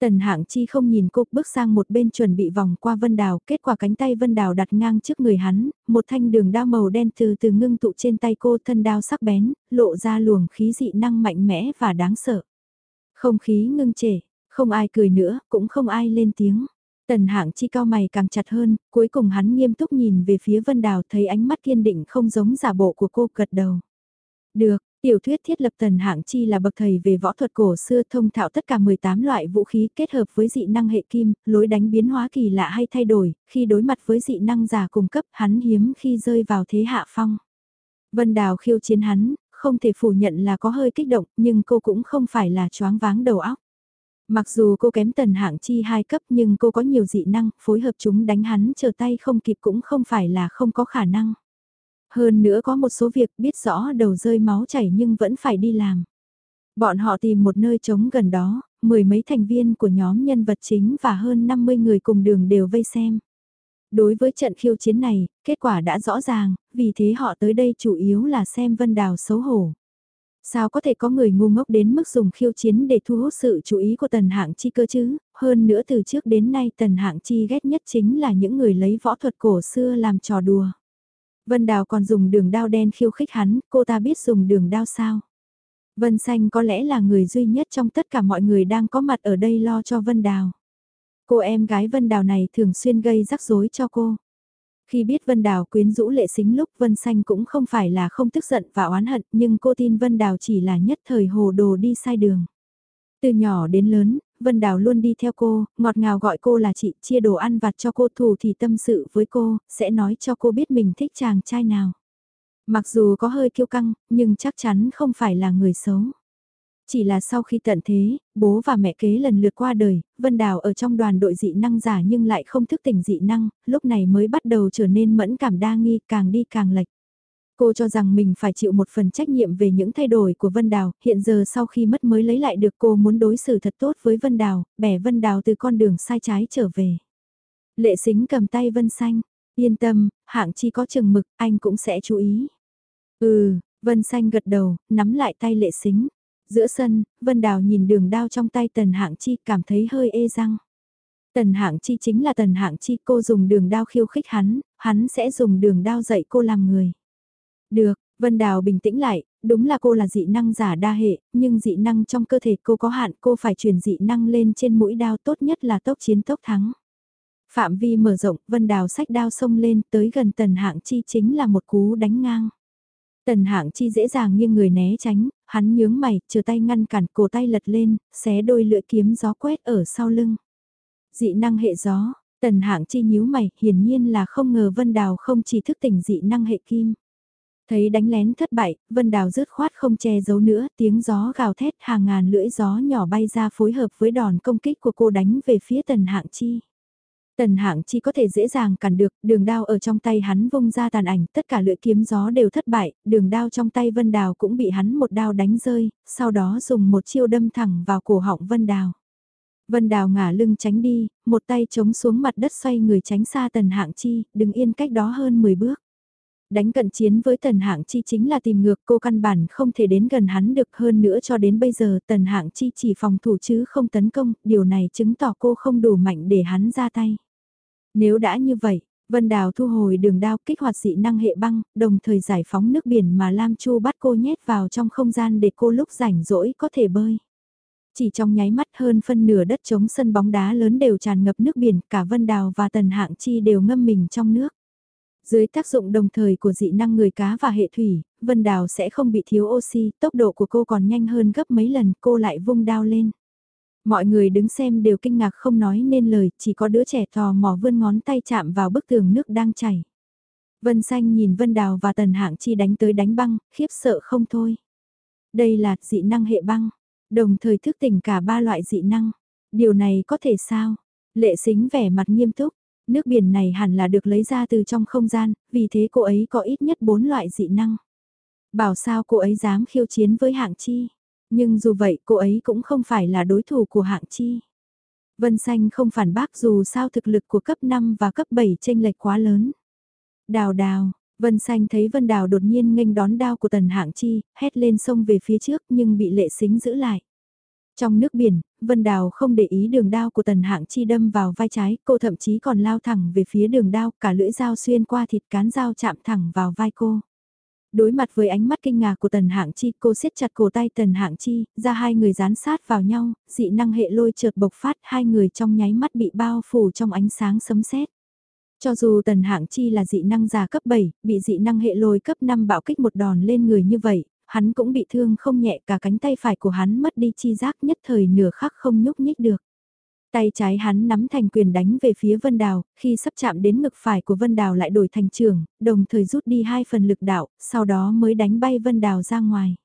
Tần Hạng Chi không nhìn cô bước sang một bên chuẩn bị vòng qua Vân Đào, kết quả cánh tay Vân Đào đặt ngang trước người hắn, một thanh đường đao màu đen từ từ ngưng tụ trên tay cô thân đao sắc bén, lộ ra luồng khí dị năng mạnh mẽ và đáng sợ. Không khí ngưng trệ, không ai cười nữa, cũng không ai lên tiếng. Tần hạng chi cao mày càng chặt hơn, cuối cùng hắn nghiêm túc nhìn về phía Vân Đào thấy ánh mắt kiên định không giống giả bộ của cô gật đầu. Được, tiểu thuyết thiết lập tần hạng chi là bậc thầy về võ thuật cổ xưa thông thạo tất cả 18 loại vũ khí kết hợp với dị năng hệ kim, lối đánh biến hóa kỳ lạ hay thay đổi, khi đối mặt với dị năng giả cung cấp hắn hiếm khi rơi vào thế hạ phong. Vân Đào khiêu chiến hắn, không thể phủ nhận là có hơi kích động nhưng cô cũng không phải là choáng váng đầu óc. Mặc dù cô kém tần hạng chi hai cấp nhưng cô có nhiều dị năng, phối hợp chúng đánh hắn chờ tay không kịp cũng không phải là không có khả năng. Hơn nữa có một số việc biết rõ đầu rơi máu chảy nhưng vẫn phải đi làm. Bọn họ tìm một nơi trống gần đó, mười mấy thành viên của nhóm nhân vật chính và hơn 50 người cùng đường đều vây xem. Đối với trận khiêu chiến này, kết quả đã rõ ràng, vì thế họ tới đây chủ yếu là xem Vân Đào xấu hổ. Sao có thể có người ngu ngốc đến mức dùng khiêu chiến để thu hút sự chú ý của tần hạng chi cơ chứ, hơn nữa từ trước đến nay tần hạng chi ghét nhất chính là những người lấy võ thuật cổ xưa làm trò đùa. Vân Đào còn dùng đường đao đen khiêu khích hắn, cô ta biết dùng đường đao sao? Vân Xanh có lẽ là người duy nhất trong tất cả mọi người đang có mặt ở đây lo cho Vân Đào. Cô em gái Vân Đào này thường xuyên gây rắc rối cho cô. Khi biết Vân Đào quyến rũ lệ xính lúc Vân Xanh cũng không phải là không tức giận và oán hận nhưng cô tin Vân Đào chỉ là nhất thời hồ đồ đi sai đường. Từ nhỏ đến lớn, Vân Đào luôn đi theo cô, ngọt ngào gọi cô là chị, chia đồ ăn vặt cho cô thù thì tâm sự với cô, sẽ nói cho cô biết mình thích chàng trai nào. Mặc dù có hơi kiêu căng, nhưng chắc chắn không phải là người xấu. Chỉ là sau khi tận thế, bố và mẹ kế lần lượt qua đời, Vân Đào ở trong đoàn đội dị năng giả nhưng lại không thức tỉnh dị năng, lúc này mới bắt đầu trở nên mẫn cảm đa nghi càng đi càng lệch. Cô cho rằng mình phải chịu một phần trách nhiệm về những thay đổi của Vân Đào, hiện giờ sau khi mất mới lấy lại được cô muốn đối xử thật tốt với Vân Đào, bẻ Vân Đào từ con đường sai trái trở về. Lệ xính cầm tay Vân Xanh, yên tâm, hạng chi có chừng mực, anh cũng sẽ chú ý. Ừ, Vân Xanh gật đầu, nắm lại tay lệ xính. Giữa sân, Vân Đào nhìn đường đao trong tay Tần Hạng Chi cảm thấy hơi ê răng. Tần Hạng Chi chính là Tần Hạng Chi cô dùng đường đao khiêu khích hắn, hắn sẽ dùng đường đao dạy cô làm người. Được, Vân Đào bình tĩnh lại, đúng là cô là dị năng giả đa hệ, nhưng dị năng trong cơ thể cô có hạn cô phải chuyển dị năng lên trên mũi đao tốt nhất là tốc chiến tốc thắng. Phạm vi mở rộng, Vân Đào sách đao xông lên tới gần Tần Hạng Chi chính là một cú đánh ngang. Tần hạng chi dễ dàng nghiêng người né tránh, hắn nhướng mày, chờ tay ngăn cản cổ tay lật lên, xé đôi lưỡi kiếm gió quét ở sau lưng. Dị năng hệ gió, tần hạng chi nhíu mày, hiển nhiên là không ngờ Vân Đào không chỉ thức tỉnh dị năng hệ kim. Thấy đánh lén thất bại, Vân Đào rứt khoát không che giấu nữa, tiếng gió gào thét hàng ngàn lưỡi gió nhỏ bay ra phối hợp với đòn công kích của cô đánh về phía tần hạng chi. Tần hạng chi có thể dễ dàng cản được, đường đao ở trong tay hắn vung ra tàn ảnh, tất cả lưỡi kiếm gió đều thất bại, đường đao trong tay Vân Đào cũng bị hắn một đao đánh rơi, sau đó dùng một chiêu đâm thẳng vào cổ họng Vân Đào. Vân Đào ngả lưng tránh đi, một tay chống xuống mặt đất xoay người tránh xa tần hạng chi, đứng yên cách đó hơn 10 bước. Đánh cận chiến với tần hạng chi chính là tìm ngược cô căn bản không thể đến gần hắn được hơn nữa cho đến bây giờ tần hạng chi chỉ phòng thủ chứ không tấn công, điều này chứng tỏ cô không đủ mạnh để hắn ra tay. Nếu đã như vậy, Vân Đào thu hồi đường đao kích hoạt dị năng hệ băng, đồng thời giải phóng nước biển mà Lam Chu bắt cô nhét vào trong không gian để cô lúc rảnh rỗi có thể bơi. Chỉ trong nháy mắt hơn phân nửa đất trống sân bóng đá lớn đều tràn ngập nước biển, cả Vân Đào và Tần Hạng Chi đều ngâm mình trong nước. Dưới tác dụng đồng thời của dị năng người cá và hệ thủy, Vân Đào sẽ không bị thiếu oxy, tốc độ của cô còn nhanh hơn gấp mấy lần, cô lại vung đao lên. Mọi người đứng xem đều kinh ngạc không nói nên lời, chỉ có đứa trẻ thò mò vươn ngón tay chạm vào bức tường nước đang chảy. Vân Xanh nhìn Vân Đào và Tần Hạng Chi đánh tới đánh băng, khiếp sợ không thôi. Đây là dị năng hệ băng, đồng thời thức tỉnh cả ba loại dị năng. Điều này có thể sao? Lệ xính vẻ mặt nghiêm túc, nước biển này hẳn là được lấy ra từ trong không gian, vì thế cô ấy có ít nhất bốn loại dị năng. Bảo sao cô ấy dám khiêu chiến với hạng chi? Nhưng dù vậy cô ấy cũng không phải là đối thủ của hạng chi. Vân Xanh không phản bác dù sao thực lực của cấp 5 và cấp 7 tranh lệch quá lớn. Đào đào, Vân Xanh thấy Vân Đào đột nhiên nghênh đón đao của tần hạng chi, hét lên sông về phía trước nhưng bị lệ xính giữ lại. Trong nước biển, Vân Đào không để ý đường đao của tần hạng chi đâm vào vai trái, cô thậm chí còn lao thẳng về phía đường đao, cả lưỡi dao xuyên qua thịt cán dao chạm thẳng vào vai cô. Đối mặt với ánh mắt kinh ngạc của Tần Hạng Chi, cô siết chặt cổ tay Tần Hạng Chi, ra hai người dán sát vào nhau, dị năng hệ lôi chợt bộc phát, hai người trong nháy mắt bị bao phủ trong ánh sáng sấm sét. Cho dù Tần Hạng Chi là dị năng già cấp 7, bị dị năng hệ lôi cấp 5 bạo kích một đòn lên người như vậy, hắn cũng bị thương không nhẹ cả cánh tay phải của hắn mất đi chi giác nhất thời nửa khắc không nhúc nhích được. Tay trái hắn nắm thành quyền đánh về phía Vân Đào, khi sắp chạm đến ngực phải của Vân Đào lại đổi thành trường, đồng thời rút đi hai phần lực đạo, sau đó mới đánh bay Vân Đào ra ngoài.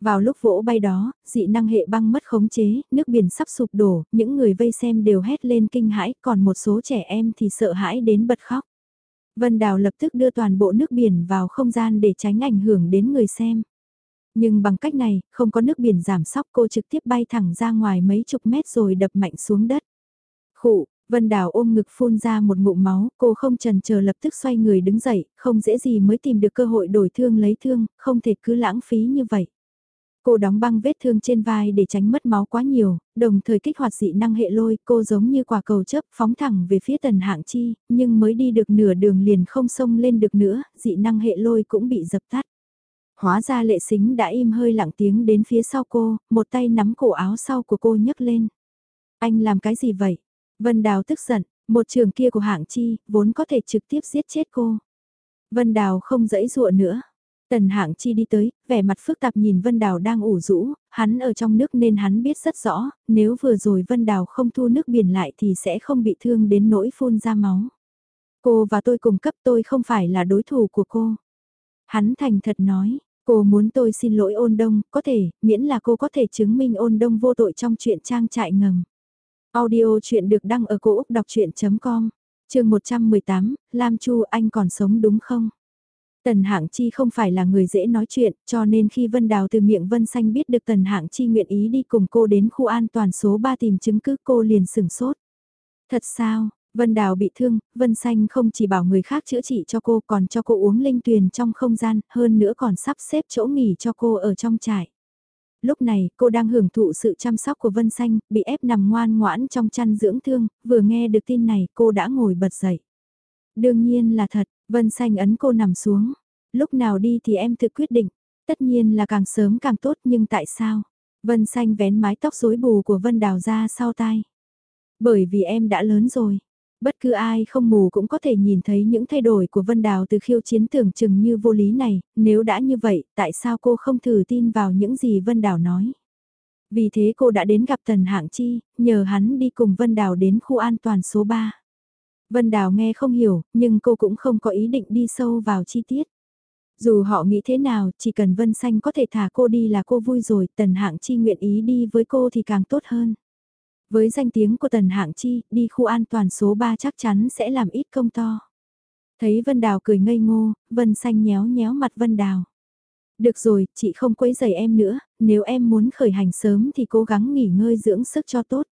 Vào lúc vỗ bay đó, dị năng hệ băng mất khống chế, nước biển sắp sụp đổ, những người vây xem đều hét lên kinh hãi, còn một số trẻ em thì sợ hãi đến bật khóc. Vân Đào lập tức đưa toàn bộ nước biển vào không gian để tránh ảnh hưởng đến người xem. Nhưng bằng cách này, không có nước biển giảm sóc cô trực tiếp bay thẳng ra ngoài mấy chục mét rồi đập mạnh xuống đất. Khụ, Vân Đào ôm ngực phun ra một ngụm máu, cô không trần chờ lập tức xoay người đứng dậy, không dễ gì mới tìm được cơ hội đổi thương lấy thương, không thể cứ lãng phí như vậy. Cô đóng băng vết thương trên vai để tránh mất máu quá nhiều, đồng thời kích hoạt dị năng hệ lôi, cô giống như quả cầu chớp phóng thẳng về phía tần hạng chi, nhưng mới đi được nửa đường liền không xông lên được nữa, dị năng hệ lôi cũng bị dập tắt. Hóa ra lệ xính đã im hơi lặng tiếng đến phía sau cô, một tay nắm cổ áo sau của cô nhấc lên. Anh làm cái gì vậy? Vân Đào tức giận, một trường kia của hạng chi, vốn có thể trực tiếp giết chết cô. Vân Đào không dẫy dụa nữa. Tần hạng chi đi tới, vẻ mặt phức tạp nhìn Vân Đào đang ủ rũ, hắn ở trong nước nên hắn biết rất rõ, nếu vừa rồi Vân Đào không thu nước biển lại thì sẽ không bị thương đến nỗi phun ra máu. Cô và tôi cùng cấp tôi không phải là đối thủ của cô. Hắn thành thật nói, Cô muốn tôi xin lỗi ôn đông, có thể, miễn là cô có thể chứng minh ôn đông vô tội trong chuyện trang trại ngầm. Audio chuyện được đăng ở cổ Úc đọc chuyện.com, trường 118, Lam Chu anh còn sống đúng không? Tần Hạng Chi không phải là người dễ nói chuyện, cho nên khi Vân Đào từ miệng Vân Xanh biết được Tần Hạng Chi nguyện ý đi cùng cô đến khu an toàn số 3 tìm chứng cứ cô liền sửng sốt. Thật sao, Vân Đào bị thương, Vân Xanh không chỉ bảo người khác chữa trị cho cô còn cho cô uống linh tuyền trong không gian, hơn nữa còn sắp xếp chỗ nghỉ cho cô ở trong trại. Lúc này, cô đang hưởng thụ sự chăm sóc của Vân Xanh, bị ép nằm ngoan ngoãn trong chăn dưỡng thương, vừa nghe được tin này cô đã ngồi bật dậy. Đương nhiên là thật, Vân Xanh ấn cô nằm xuống. Lúc nào đi thì em tự quyết định, tất nhiên là càng sớm càng tốt nhưng tại sao? Vân Xanh vén mái tóc rối bù của Vân Đào ra sau tai. Bởi vì em đã lớn rồi. Bất cứ ai không mù cũng có thể nhìn thấy những thay đổi của Vân Đào từ khiêu chiến tưởng chừng như vô lý này, nếu đã như vậy, tại sao cô không thử tin vào những gì Vân Đào nói? Vì thế cô đã đến gặp Tần Hạng Chi, nhờ hắn đi cùng Vân Đào đến khu an toàn số 3. Vân Đào nghe không hiểu, nhưng cô cũng không có ý định đi sâu vào chi tiết. Dù họ nghĩ thế nào, chỉ cần Vân Xanh có thể thả cô đi là cô vui rồi, Tần Hạng Chi nguyện ý đi với cô thì càng tốt hơn. Với danh tiếng của Tần Hạng Chi, đi khu an toàn số 3 chắc chắn sẽ làm ít công to. Thấy Vân Đào cười ngây ngô, Vân Xanh nhéo nhéo mặt Vân Đào. Được rồi, chị không quấy giày em nữa, nếu em muốn khởi hành sớm thì cố gắng nghỉ ngơi dưỡng sức cho tốt.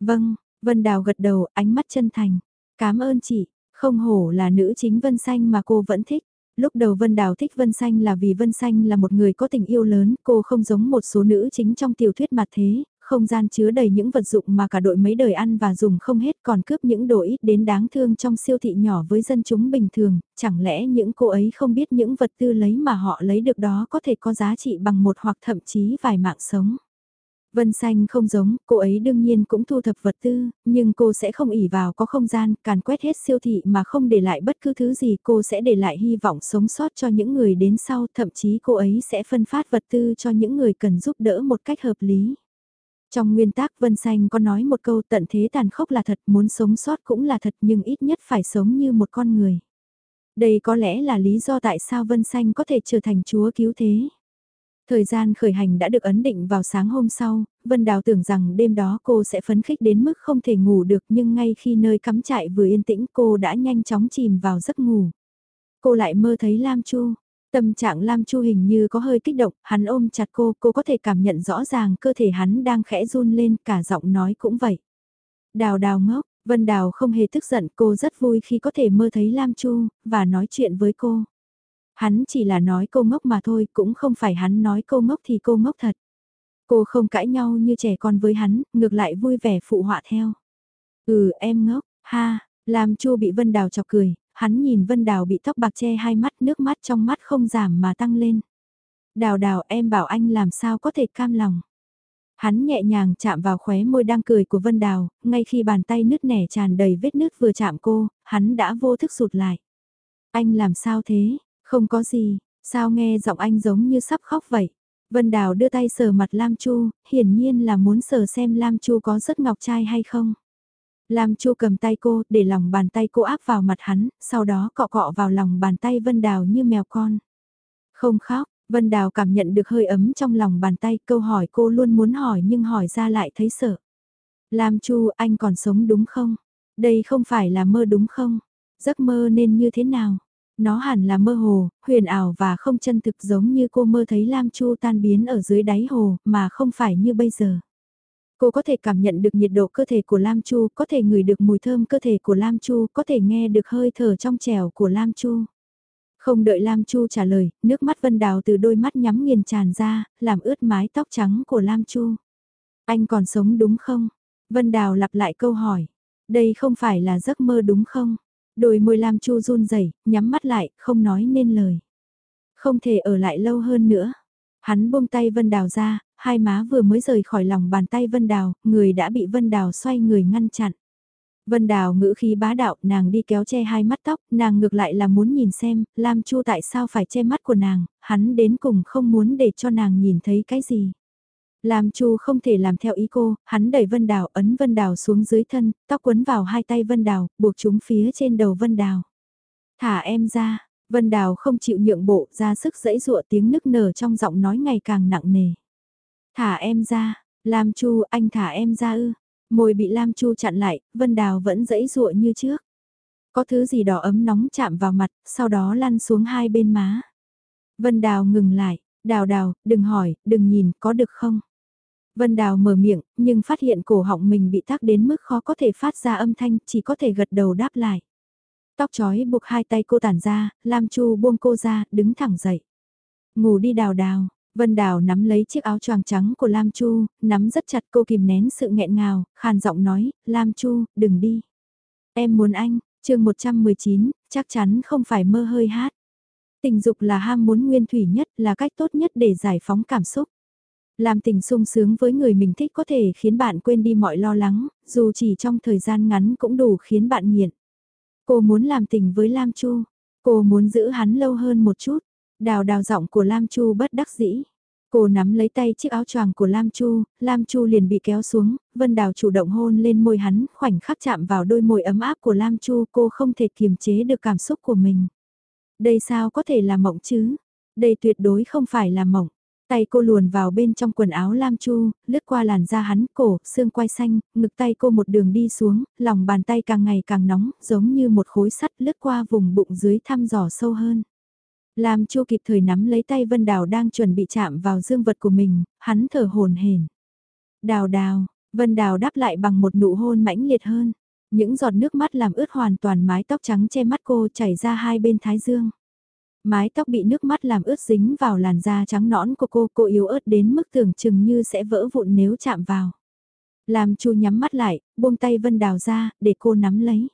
Vâng, Vân Đào gật đầu, ánh mắt chân thành. Cảm ơn chị, không hổ là nữ chính Vân Xanh mà cô vẫn thích. Lúc đầu Vân Đào thích Vân Xanh là vì Vân Xanh là một người có tình yêu lớn, cô không giống một số nữ chính trong tiểu thuyết mặt thế, không gian chứa đầy những vật dụng mà cả đội mấy đời ăn và dùng không hết còn cướp những đồ ít đến đáng thương trong siêu thị nhỏ với dân chúng bình thường, chẳng lẽ những cô ấy không biết những vật tư lấy mà họ lấy được đó có thể có giá trị bằng một hoặc thậm chí vài mạng sống. Vân Xanh không giống, cô ấy đương nhiên cũng thu thập vật tư, nhưng cô sẽ không ỉ vào có không gian, càn quét hết siêu thị mà không để lại bất cứ thứ gì cô sẽ để lại hy vọng sống sót cho những người đến sau, thậm chí cô ấy sẽ phân phát vật tư cho những người cần giúp đỡ một cách hợp lý. Trong nguyên tác Vân Xanh có nói một câu tận thế tàn khốc là thật, muốn sống sót cũng là thật nhưng ít nhất phải sống như một con người. Đây có lẽ là lý do tại sao Vân Xanh có thể trở thành chúa cứu thế. Thời gian khởi hành đã được ấn định vào sáng hôm sau, Vân Đào tưởng rằng đêm đó cô sẽ phấn khích đến mức không thể ngủ được nhưng ngay khi nơi cắm trại vừa yên tĩnh cô đã nhanh chóng chìm vào giấc ngủ. Cô lại mơ thấy Lam Chu, Tâm trạng Lam Chu hình như có hơi kích động, hắn ôm chặt cô, cô có thể cảm nhận rõ ràng cơ thể hắn đang khẽ run lên, cả giọng nói cũng vậy. Đào đào ngốc, Vân Đào không hề tức giận, cô rất vui khi có thể mơ thấy Lam Chu, và nói chuyện với cô. Hắn chỉ là nói cô ngốc mà thôi, cũng không phải hắn nói cô ngốc thì cô ngốc thật. Cô không cãi nhau như trẻ con với hắn, ngược lại vui vẻ phụ họa theo. Ừ em ngốc, ha, Lam Chu bị Vân Đào chọc cười, hắn nhìn Vân Đào bị tóc bạc che hai mắt nước mắt trong mắt không giảm mà tăng lên. Đào đào em bảo anh làm sao có thể cam lòng. Hắn nhẹ nhàng chạm vào khóe môi đang cười của Vân Đào, ngay khi bàn tay nứt nẻ tràn đầy vết nứt vừa chạm cô, hắn đã vô thức sụt lại. Anh làm sao thế? Không có gì, sao nghe giọng anh giống như sắp khóc vậy? Vân Đào đưa tay sờ mặt Lam Chu, hiển nhiên là muốn sờ xem Lam Chu có rất ngọc trai hay không. Lam Chu cầm tay cô, để lòng bàn tay cô áp vào mặt hắn, sau đó cọ cọ vào lòng bàn tay Vân Đào như mèo con. Không khóc, Vân Đào cảm nhận được hơi ấm trong lòng bàn tay, câu hỏi cô luôn muốn hỏi nhưng hỏi ra lại thấy sợ. Lam Chu, anh còn sống đúng không? Đây không phải là mơ đúng không? Giấc mơ nên như thế nào? Nó hẳn là mơ hồ, huyền ảo và không chân thực giống như cô mơ thấy Lam Chu tan biến ở dưới đáy hồ, mà không phải như bây giờ. Cô có thể cảm nhận được nhiệt độ cơ thể của Lam Chu, có thể ngửi được mùi thơm cơ thể của Lam Chu, có thể nghe được hơi thở trong trẻo của Lam Chu. Không đợi Lam Chu trả lời, nước mắt Vân Đào từ đôi mắt nhắm nghiền tràn ra, làm ướt mái tóc trắng của Lam Chu. Anh còn sống đúng không? Vân Đào lặp lại câu hỏi. Đây không phải là giấc mơ đúng không? Đôi môi Lam Chu run rẩy, nhắm mắt lại, không nói nên lời. Không thể ở lại lâu hơn nữa. Hắn buông tay Vân Đào ra, hai má vừa mới rời khỏi lòng bàn tay Vân Đào, người đã bị Vân Đào xoay người ngăn chặn. Vân Đào ngữ khí bá đạo, nàng đi kéo che hai mắt tóc, nàng ngược lại là muốn nhìn xem, Lam Chu tại sao phải che mắt của nàng, hắn đến cùng không muốn để cho nàng nhìn thấy cái gì. Lam Chu không thể làm theo ý cô, hắn đẩy Vân Đào ấn Vân Đào xuống dưới thân, tóc quấn vào hai tay Vân Đào, buộc chúng phía trên đầu Vân Đào. Thả em ra, Vân Đào không chịu nhượng bộ ra sức dẫy dụa tiếng nức nở trong giọng nói ngày càng nặng nề. Thả em ra, Lam Chu anh thả em ra ư. Môi bị Lam Chu chặn lại, Vân Đào vẫn dẫy dụa như trước. Có thứ gì đỏ ấm nóng chạm vào mặt, sau đó lăn xuống hai bên má. Vân Đào ngừng lại, Đào đào, đừng hỏi, đừng nhìn, có được không? Vân Đào mở miệng, nhưng phát hiện cổ họng mình bị tắc đến mức khó có thể phát ra âm thanh, chỉ có thể gật đầu đáp lại. Tóc chói buộc hai tay cô tản ra, Lam Chu buông cô ra, đứng thẳng dậy. Ngủ đi đào đào, Vân Đào nắm lấy chiếc áo choàng trắng của Lam Chu, nắm rất chặt cô kìm nén sự nghẹn ngào, khàn giọng nói, Lam Chu, đừng đi. Em muốn anh, chương 119, chắc chắn không phải mơ hơi hát. Tình dục là ham muốn nguyên thủy nhất, là cách tốt nhất để giải phóng cảm xúc. Làm tình sung sướng với người mình thích có thể khiến bạn quên đi mọi lo lắng, dù chỉ trong thời gian ngắn cũng đủ khiến bạn nghiện. Cô muốn làm tình với Lam Chu, cô muốn giữ hắn lâu hơn một chút. Đào đào giọng của Lam Chu bất đắc dĩ. Cô nắm lấy tay chiếc áo choàng của Lam Chu, Lam Chu liền bị kéo xuống, Vân Đào chủ động hôn lên môi hắn, khoảnh khắc chạm vào đôi môi ấm áp của Lam Chu cô không thể kiềm chế được cảm xúc của mình. Đây sao có thể là mộng chứ? Đây tuyệt đối không phải là mộng. Tay cô luồn vào bên trong quần áo Lam Chu, lướt qua làn da hắn, cổ, xương quai xanh, ngực tay cô một đường đi xuống, lòng bàn tay càng ngày càng nóng, giống như một khối sắt lướt qua vùng bụng dưới thăm dò sâu hơn. Lam Chu kịp thời nắm lấy tay Vân Đào đang chuẩn bị chạm vào dương vật của mình, hắn thở hồn hển. Đào đào, Vân Đào đáp lại bằng một nụ hôn mãnh liệt hơn. Những giọt nước mắt làm ướt hoàn toàn mái tóc trắng che mắt cô chảy ra hai bên thái dương. Mái tóc bị nước mắt làm ướt dính vào làn da trắng nõn của cô, cô yếu ớt đến mức tưởng chừng như sẽ vỡ vụn nếu chạm vào. Làm chu nhắm mắt lại, buông tay Vân Đào ra, để cô nắm lấy.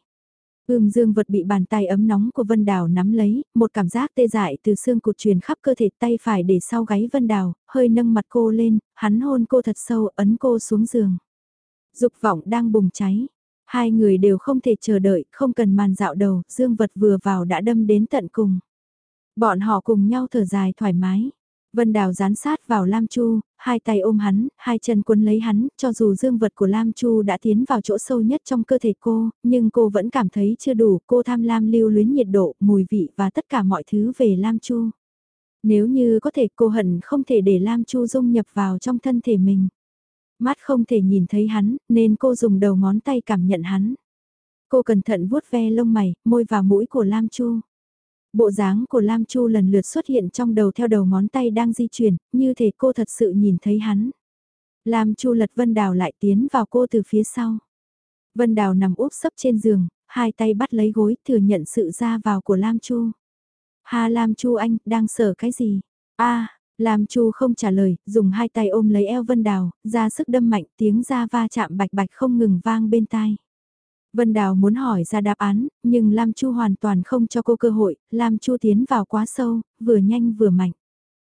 Ưm dương vật bị bàn tay ấm nóng của Vân Đào nắm lấy, một cảm giác tê dại từ xương cụt truyền khắp cơ thể tay phải để sau gáy Vân Đào, hơi nâng mặt cô lên, hắn hôn cô thật sâu ấn cô xuống giường. Dục vọng đang bùng cháy. Hai người đều không thể chờ đợi, không cần màn dạo đầu, dương vật vừa vào đã đâm đến tận cùng. Bọn họ cùng nhau thở dài thoải mái. Vân Đào dán sát vào Lam Chu, hai tay ôm hắn, hai chân cuốn lấy hắn, cho dù dương vật của Lam Chu đã tiến vào chỗ sâu nhất trong cơ thể cô, nhưng cô vẫn cảm thấy chưa đủ, cô tham lam lưu luyến nhiệt độ, mùi vị và tất cả mọi thứ về Lam Chu. Nếu như có thể cô hận không thể để Lam Chu dung nhập vào trong thân thể mình. Mắt không thể nhìn thấy hắn, nên cô dùng đầu ngón tay cảm nhận hắn. Cô cẩn thận vuốt ve lông mày, môi vào mũi của Lam Chu. Bộ dáng của Lam Chu lần lượt xuất hiện trong đầu theo đầu ngón tay đang di chuyển, như thể cô thật sự nhìn thấy hắn. Lam Chu lật Vân Đào lại tiến vào cô từ phía sau. Vân Đào nằm úp sấp trên giường, hai tay bắt lấy gối thừa nhận sự ra vào của Lam Chu. Ha Lam Chu anh, đang sợ cái gì? a Lam Chu không trả lời, dùng hai tay ôm lấy eo Vân Đào, ra sức đâm mạnh tiếng ra va chạm bạch bạch không ngừng vang bên tai. Vân Đào muốn hỏi ra đáp án, nhưng Lam Chu hoàn toàn không cho cô cơ hội, Lam Chu tiến vào quá sâu, vừa nhanh vừa mạnh.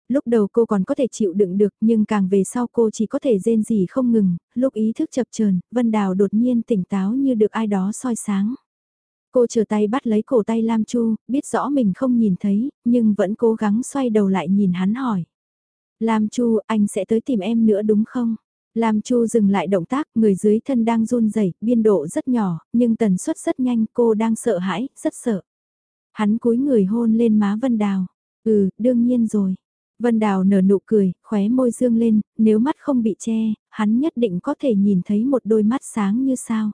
Lúc đầu cô còn có thể chịu đựng được nhưng càng về sau cô chỉ có thể rên gì không ngừng, lúc ý thức chập chờn Vân Đào đột nhiên tỉnh táo như được ai đó soi sáng. Cô chờ tay bắt lấy cổ tay Lam Chu, biết rõ mình không nhìn thấy, nhưng vẫn cố gắng xoay đầu lại nhìn hắn hỏi. Lam Chu, anh sẽ tới tìm em nữa đúng không? Lam Chu dừng lại động tác, người dưới thân đang run rẩy, biên độ rất nhỏ, nhưng tần suất rất nhanh, cô đang sợ hãi, rất sợ. Hắn cúi người hôn lên má Vân Đào. Ừ, đương nhiên rồi. Vân Đào nở nụ cười, khóe môi dương lên, nếu mắt không bị che, hắn nhất định có thể nhìn thấy một đôi mắt sáng như sao.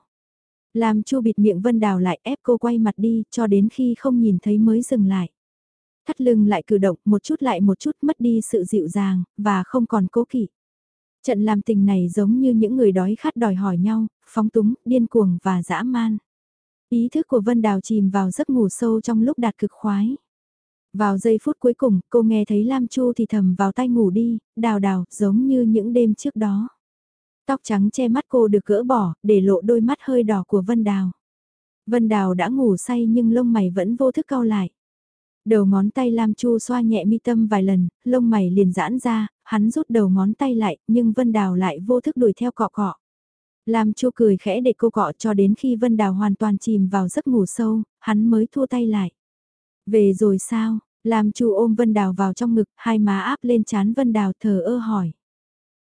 Lam Chu bịt miệng Vân Đào lại ép cô quay mặt đi, cho đến khi không nhìn thấy mới dừng lại. Thắt lưng lại cử động một chút lại một chút mất đi sự dịu dàng, và không còn cố kỵ. Trận làm tình này giống như những người đói khát đòi hỏi nhau, phóng túng, điên cuồng và dã man. Ý thức của Vân Đào chìm vào giấc ngủ sâu trong lúc đạt cực khoái. Vào giây phút cuối cùng, cô nghe thấy Lam Chu thì thầm vào tay ngủ đi, đào đào, giống như những đêm trước đó. Tóc trắng che mắt cô được gỡ bỏ, để lộ đôi mắt hơi đỏ của Vân Đào. Vân Đào đã ngủ say nhưng lông mày vẫn vô thức cau lại. Đầu ngón tay Lam Chu xoa nhẹ mi tâm vài lần, lông mày liền giãn ra, hắn rút đầu ngón tay lại, nhưng Vân Đào lại vô thức đuổi theo cọ cọ. Lam Chu cười khẽ để cô cọ cho đến khi Vân Đào hoàn toàn chìm vào giấc ngủ sâu, hắn mới thua tay lại. Về rồi sao? Lam Chu ôm Vân Đào vào trong ngực, hai má áp lên chán Vân Đào thờ ơ hỏi.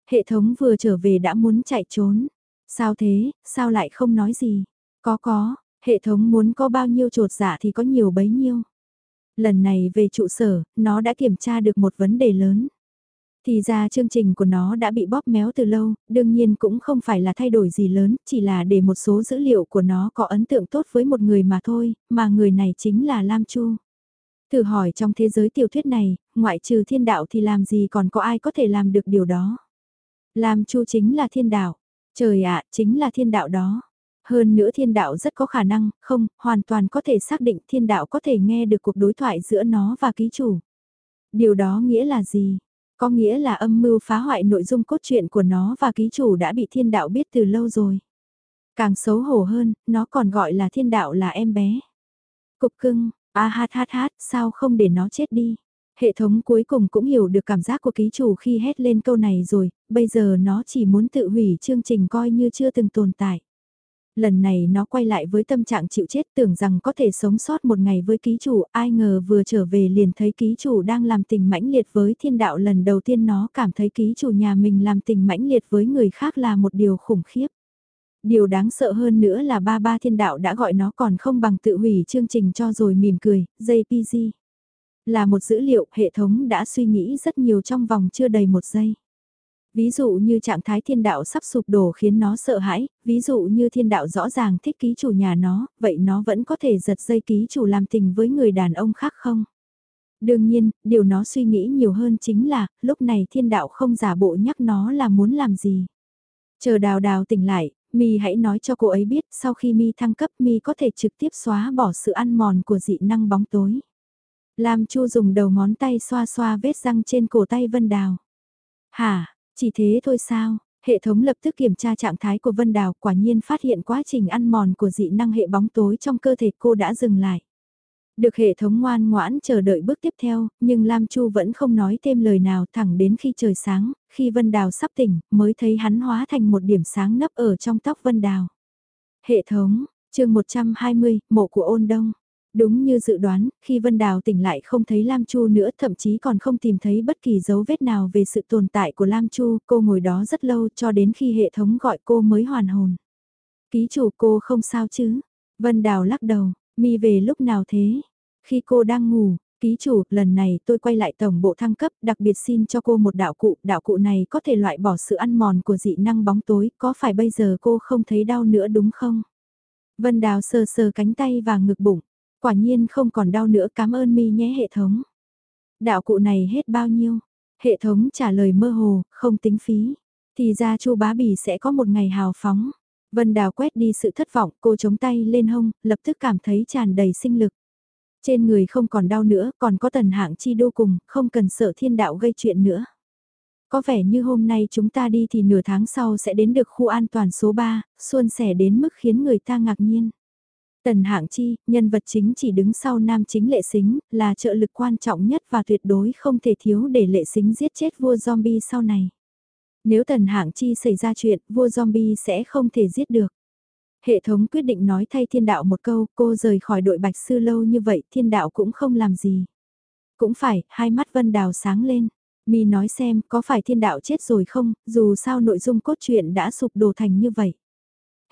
Hệ thống vừa trở về đã muốn chạy trốn. Sao thế, sao lại không nói gì? Có có, hệ thống muốn có bao nhiêu trột dạ thì có nhiều bấy nhiêu. Lần này về trụ sở, nó đã kiểm tra được một vấn đề lớn. Thì ra chương trình của nó đã bị bóp méo từ lâu, đương nhiên cũng không phải là thay đổi gì lớn, chỉ là để một số dữ liệu của nó có ấn tượng tốt với một người mà thôi, mà người này chính là Lam Chu. Thử hỏi trong thế giới tiểu thuyết này, ngoại trừ thiên đạo thì làm gì còn có ai có thể làm được điều đó? Lam Chu chính là thiên đạo. Trời ạ, chính là thiên đạo đó. Hơn nữa thiên đạo rất có khả năng, không, hoàn toàn có thể xác định thiên đạo có thể nghe được cuộc đối thoại giữa nó và ký chủ. Điều đó nghĩa là gì? Có nghĩa là âm mưu phá hoại nội dung cốt truyện của nó và ký chủ đã bị thiên đạo biết từ lâu rồi. Càng xấu hổ hơn, nó còn gọi là thiên đạo là em bé. Cục cưng, a hát hát hát, sao không để nó chết đi. Hệ thống cuối cùng cũng hiểu được cảm giác của ký chủ khi hét lên câu này rồi, bây giờ nó chỉ muốn tự hủy chương trình coi như chưa từng tồn tại. Lần này nó quay lại với tâm trạng chịu chết tưởng rằng có thể sống sót một ngày với ký chủ, ai ngờ vừa trở về liền thấy ký chủ đang làm tình mãnh liệt với thiên đạo lần đầu tiên nó cảm thấy ký chủ nhà mình làm tình mãnh liệt với người khác là một điều khủng khiếp. Điều đáng sợ hơn nữa là ba ba thiên đạo đã gọi nó còn không bằng tự hủy chương trình cho rồi mỉm cười, JPG. Là một dữ liệu, hệ thống đã suy nghĩ rất nhiều trong vòng chưa đầy một giây. Ví dụ như trạng thái thiên đạo sắp sụp đổ khiến nó sợ hãi, ví dụ như thiên đạo rõ ràng thích ký chủ nhà nó, vậy nó vẫn có thể giật dây ký chủ làm tình với người đàn ông khác không? Đương nhiên, điều nó suy nghĩ nhiều hơn chính là, lúc này thiên đạo không giả bộ nhắc nó là muốn làm gì. Chờ đào đào tỉnh lại, mi hãy nói cho cô ấy biết sau khi mi thăng cấp mi có thể trực tiếp xóa bỏ sự ăn mòn của dị năng bóng tối. Lam Chu dùng đầu ngón tay xoa xoa vết răng trên cổ tay Vân Đào. Hả, chỉ thế thôi sao? Hệ thống lập tức kiểm tra trạng thái của Vân Đào quả nhiên phát hiện quá trình ăn mòn của dị năng hệ bóng tối trong cơ thể cô đã dừng lại. Được hệ thống ngoan ngoãn chờ đợi bước tiếp theo, nhưng Lam Chu vẫn không nói thêm lời nào thẳng đến khi trời sáng, khi Vân Đào sắp tỉnh, mới thấy hắn hóa thành một điểm sáng nấp ở trong tóc Vân Đào. Hệ thống, chương 120, mộ của ôn đông. Đúng như dự đoán, khi Vân Đào tỉnh lại không thấy Lam Chu nữa thậm chí còn không tìm thấy bất kỳ dấu vết nào về sự tồn tại của Lam Chu, cô ngồi đó rất lâu cho đến khi hệ thống gọi cô mới hoàn hồn. Ký chủ cô không sao chứ? Vân Đào lắc đầu, mi về lúc nào thế? Khi cô đang ngủ, ký chủ, lần này tôi quay lại tổng bộ thăng cấp, đặc biệt xin cho cô một đạo cụ, đạo cụ này có thể loại bỏ sự ăn mòn của dị năng bóng tối, có phải bây giờ cô không thấy đau nữa đúng không? Vân Đào sờ sờ cánh tay và ngực bụng, quả nhiên không còn đau nữa cảm ơn mi nhé hệ thống. Đạo cụ này hết bao nhiêu? Hệ thống trả lời mơ hồ, không tính phí. Thì ra chu bá bì sẽ có một ngày hào phóng. Vân Đào quét đi sự thất vọng, cô chống tay lên hông, lập tức cảm thấy tràn đầy sinh lực. Trên người không còn đau nữa, còn có tần hạng chi đô cùng, không cần sợ thiên đạo gây chuyện nữa. Có vẻ như hôm nay chúng ta đi thì nửa tháng sau sẽ đến được khu an toàn số 3, xuân sẻ đến mức khiến người ta ngạc nhiên. Tần hạng chi, nhân vật chính chỉ đứng sau nam chính lệ xính, là trợ lực quan trọng nhất và tuyệt đối không thể thiếu để lệ xính giết chết vua zombie sau này. Nếu tần hạng chi xảy ra chuyện, vua zombie sẽ không thể giết được. Hệ thống quyết định nói thay thiên đạo một câu, cô rời khỏi đội bạch sư lâu như vậy, thiên đạo cũng không làm gì. Cũng phải, hai mắt vân đào sáng lên. Mi nói xem, có phải thiên đạo chết rồi không, dù sao nội dung cốt truyện đã sụp đổ thành như vậy.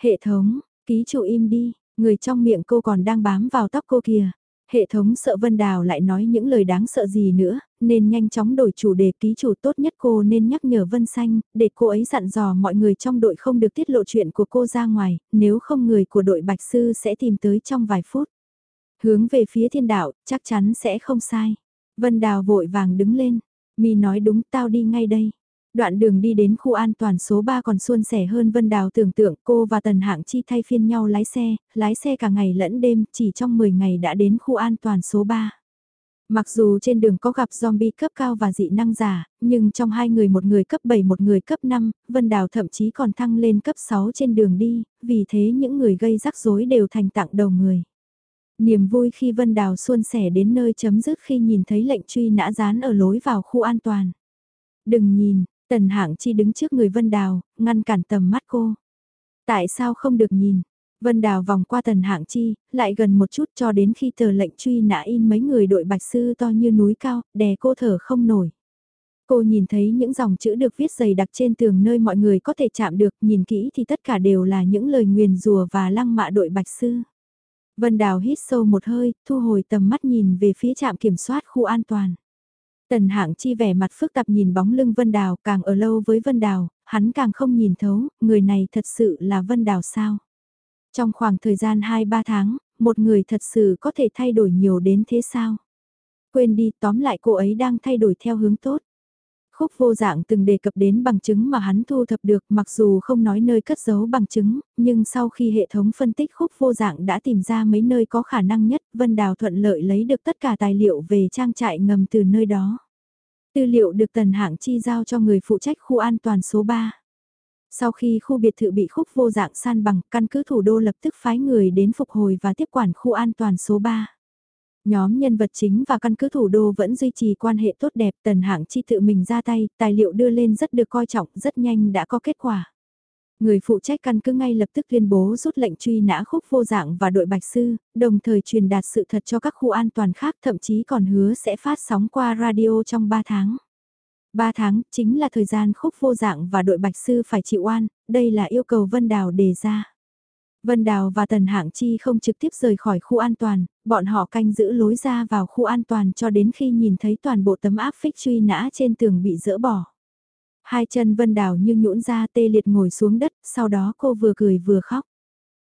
Hệ thống, ký chủ im đi, người trong miệng cô còn đang bám vào tóc cô kìa. Hệ thống sợ Vân Đào lại nói những lời đáng sợ gì nữa, nên nhanh chóng đổi chủ đề ký chủ tốt nhất cô nên nhắc nhở Vân Xanh, để cô ấy dặn dò mọi người trong đội không được tiết lộ chuyện của cô ra ngoài, nếu không người của đội Bạch Sư sẽ tìm tới trong vài phút. Hướng về phía thiên đạo, chắc chắn sẽ không sai. Vân Đào vội vàng đứng lên, mi nói đúng tao đi ngay đây. Đoạn đường đi đến khu an toàn số 3 còn suôn sẻ hơn Vân Đào tưởng tượng cô và Tần Hạng Chi thay phiên nhau lái xe, lái xe cả ngày lẫn đêm, chỉ trong 10 ngày đã đến khu an toàn số 3. Mặc dù trên đường có gặp zombie cấp cao và dị năng giả, nhưng trong hai người một người cấp 7 một người cấp 5, Vân Đào thậm chí còn thăng lên cấp 6 trên đường đi, vì thế những người gây rắc rối đều thành tặng đầu người. Niềm vui khi Vân Đào suôn sẻ đến nơi chấm dứt khi nhìn thấy lệnh truy nã dán ở lối vào khu an toàn. Đừng nhìn, Tần hạng chi đứng trước người Vân Đào, ngăn cản tầm mắt cô. Tại sao không được nhìn? Vân Đào vòng qua tần hạng chi, lại gần một chút cho đến khi tờ lệnh truy nã in mấy người đội bạch sư to như núi cao, đè cô thở không nổi. Cô nhìn thấy những dòng chữ được viết dày đặc trên tường nơi mọi người có thể chạm được, nhìn kỹ thì tất cả đều là những lời nguyền rùa và lăng mạ đội bạch sư. Vân Đào hít sâu một hơi, thu hồi tầm mắt nhìn về phía trạm kiểm soát khu an toàn. Tần hạng chi vẻ mặt phức tạp nhìn bóng lưng Vân Đào càng ở lâu với Vân Đào, hắn càng không nhìn thấu, người này thật sự là Vân Đào sao. Trong khoảng thời gian 2-3 tháng, một người thật sự có thể thay đổi nhiều đến thế sao? Quên đi tóm lại cô ấy đang thay đổi theo hướng tốt. Khúc vô dạng từng đề cập đến bằng chứng mà hắn thu thập được mặc dù không nói nơi cất giấu bằng chứng, nhưng sau khi hệ thống phân tích khúc vô dạng đã tìm ra mấy nơi có khả năng nhất, Vân Đào thuận lợi lấy được tất cả tài liệu về trang trại ngầm từ nơi đó. Tư liệu được tần hạng chi giao cho người phụ trách khu an toàn số 3. Sau khi khu biệt thự bị khúc vô dạng san bằng, căn cứ thủ đô lập tức phái người đến phục hồi và tiếp quản khu an toàn số 3. Nhóm nhân vật chính và căn cứ thủ đô vẫn duy trì quan hệ tốt đẹp, tần hạng chi tự mình ra tay, tài liệu đưa lên rất được coi trọng, rất nhanh đã có kết quả. Người phụ trách căn cứ ngay lập tức tuyên bố rút lệnh truy nã khúc vô dạng và đội bạch sư, đồng thời truyền đạt sự thật cho các khu an toàn khác thậm chí còn hứa sẽ phát sóng qua radio trong 3 tháng. 3 tháng chính là thời gian khúc vô dạng và đội bạch sư phải chịu oan, đây là yêu cầu Vân Đào đề ra. Vân Đào và Tần Hạng Chi không trực tiếp rời khỏi khu an toàn, bọn họ canh giữ lối ra vào khu an toàn cho đến khi nhìn thấy toàn bộ tấm áp phích truy nã trên tường bị dỡ bỏ. Hai chân Vân Đào như nhũn ra tê liệt ngồi xuống đất, sau đó cô vừa cười vừa khóc.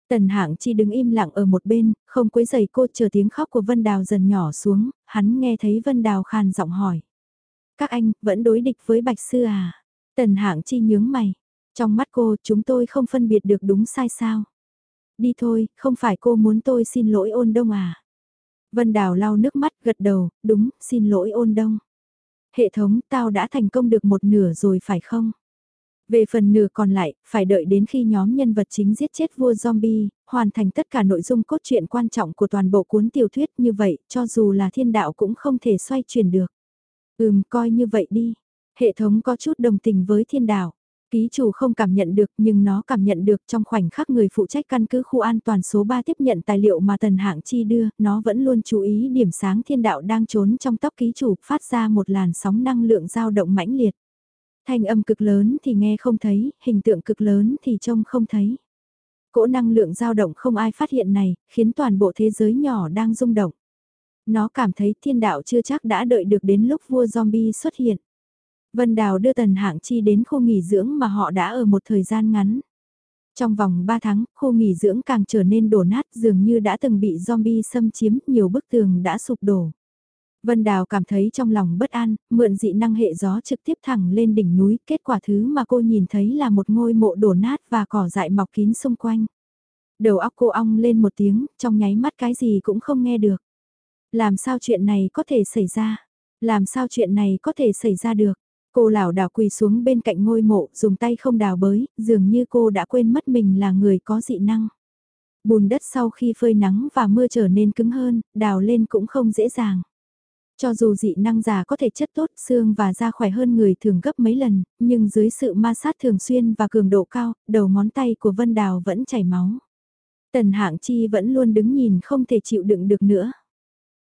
Tần Hạng Chi đứng im lặng ở một bên, không quấy giày cô chờ tiếng khóc của Vân Đào dần nhỏ xuống, hắn nghe thấy Vân Đào khàn giọng hỏi. Các anh, vẫn đối địch với Bạch Sư à? Tần Hạng Chi nhướng mày. Trong mắt cô, chúng tôi không phân biệt được đúng sai sao. Đi thôi, không phải cô muốn tôi xin lỗi ôn đông à? Vân Đào lau nước mắt gật đầu, đúng, xin lỗi ôn đông. Hệ thống, tao đã thành công được một nửa rồi phải không? Về phần nửa còn lại, phải đợi đến khi nhóm nhân vật chính giết chết vua zombie, hoàn thành tất cả nội dung cốt truyện quan trọng của toàn bộ cuốn tiểu thuyết như vậy, cho dù là thiên đạo cũng không thể xoay chuyển được. Ừm, coi như vậy đi. Hệ thống có chút đồng tình với thiên đạo. Ký chủ không cảm nhận được nhưng nó cảm nhận được trong khoảnh khắc người phụ trách căn cứ khu an toàn số 3 tiếp nhận tài liệu mà Tần Hạng Chi đưa, nó vẫn luôn chú ý điểm sáng thiên đạo đang trốn trong tóc ký chủ phát ra một làn sóng năng lượng dao động mãnh liệt. Thanh âm cực lớn thì nghe không thấy, hình tượng cực lớn thì trông không thấy. Cỗ năng lượng dao động không ai phát hiện này, khiến toàn bộ thế giới nhỏ đang rung động. Nó cảm thấy thiên đạo chưa chắc đã đợi được đến lúc vua zombie xuất hiện. Vân Đào đưa Tần Hạng Chi đến khu nghỉ dưỡng mà họ đã ở một thời gian ngắn. Trong vòng 3 tháng, khu nghỉ dưỡng càng trở nên đổ nát dường như đã từng bị zombie xâm chiếm, nhiều bức tường đã sụp đổ. Vân Đào cảm thấy trong lòng bất an, mượn dị năng hệ gió trực tiếp thẳng lên đỉnh núi, kết quả thứ mà cô nhìn thấy là một ngôi mộ đổ nát và cỏ dại mọc kín xung quanh. Đầu óc cô ong lên một tiếng, trong nháy mắt cái gì cũng không nghe được. Làm sao chuyện này có thể xảy ra? Làm sao chuyện này có thể xảy ra được? Cô lảo đảo quỳ xuống bên cạnh ngôi mộ, dùng tay không đào bới, dường như cô đã quên mất mình là người có dị năng. Bùn đất sau khi phơi nắng và mưa trở nên cứng hơn, đào lên cũng không dễ dàng. Cho dù dị năng già có thể chất tốt, xương và da khỏe hơn người thường gấp mấy lần, nhưng dưới sự ma sát thường xuyên và cường độ cao, đầu ngón tay của Vân Đào vẫn chảy máu. Tần Hạng Chi vẫn luôn đứng nhìn không thể chịu đựng được nữa.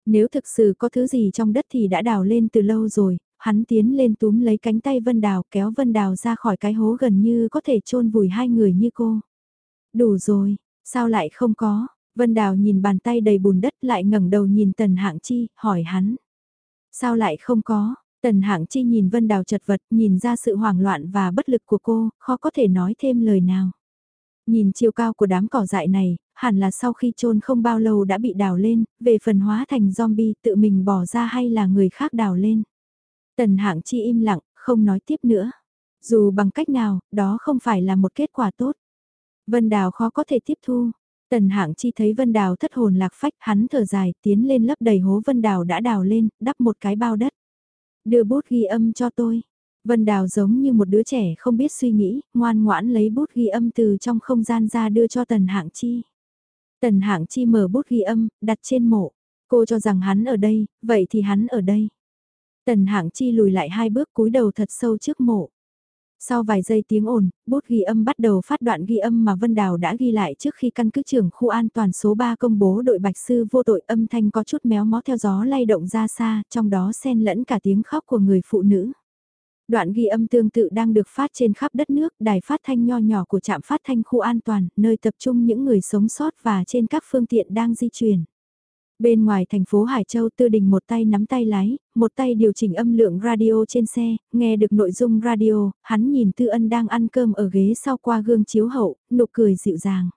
Nếu thực sự có thứ gì trong đất thì đã đào lên từ lâu rồi, hắn tiến lên túm lấy cánh tay Vân Đào kéo Vân Đào ra khỏi cái hố gần như có thể chôn vùi hai người như cô. Đủ rồi, sao lại không có? Vân Đào nhìn bàn tay đầy bùn đất lại ngẩng đầu nhìn Tần Hạng Chi, hỏi hắn. Sao lại không có? Tần Hạng Chi nhìn Vân Đào chật vật, nhìn ra sự hoảng loạn và bất lực của cô, khó có thể nói thêm lời nào. Nhìn chiều cao của đám cỏ dại này, hẳn là sau khi chôn không bao lâu đã bị đào lên, về phần hóa thành zombie tự mình bỏ ra hay là người khác đào lên. Tần Hạng Chi im lặng, không nói tiếp nữa. Dù bằng cách nào, đó không phải là một kết quả tốt. Vân Đào khó có thể tiếp thu. Tần Hạng Chi thấy Vân Đào thất hồn lạc phách, hắn thở dài, tiến lên lấp đầy hố Vân Đào đã đào lên, đắp một cái bao đất. Đưa bút ghi âm cho tôi. Vân Đào giống như một đứa trẻ không biết suy nghĩ, ngoan ngoãn lấy bút ghi âm từ trong không gian ra đưa cho Tần Hạng Chi. Tần Hạng Chi mở bút ghi âm, đặt trên mộ. Cô cho rằng hắn ở đây, vậy thì hắn ở đây. Tần Hạng Chi lùi lại hai bước cúi đầu thật sâu trước mộ. Sau vài giây tiếng ồn, bút ghi âm bắt đầu phát đoạn ghi âm mà Vân Đào đã ghi lại trước khi căn cứ trưởng khu an toàn số 3 công bố đội bạch sư vô tội âm thanh có chút méo mó theo gió lay động ra xa, trong đó xen lẫn cả tiếng khóc của người phụ nữ. Đoạn ghi âm tương tự đang được phát trên khắp đất nước, đài phát thanh nho nhỏ của trạm phát thanh khu an toàn, nơi tập trung những người sống sót và trên các phương tiện đang di chuyển. Bên ngoài thành phố Hải Châu Tư Đình một tay nắm tay lái, một tay điều chỉnh âm lượng radio trên xe, nghe được nội dung radio, hắn nhìn Tư Ân đang ăn cơm ở ghế sau qua gương chiếu hậu, nụ cười dịu dàng.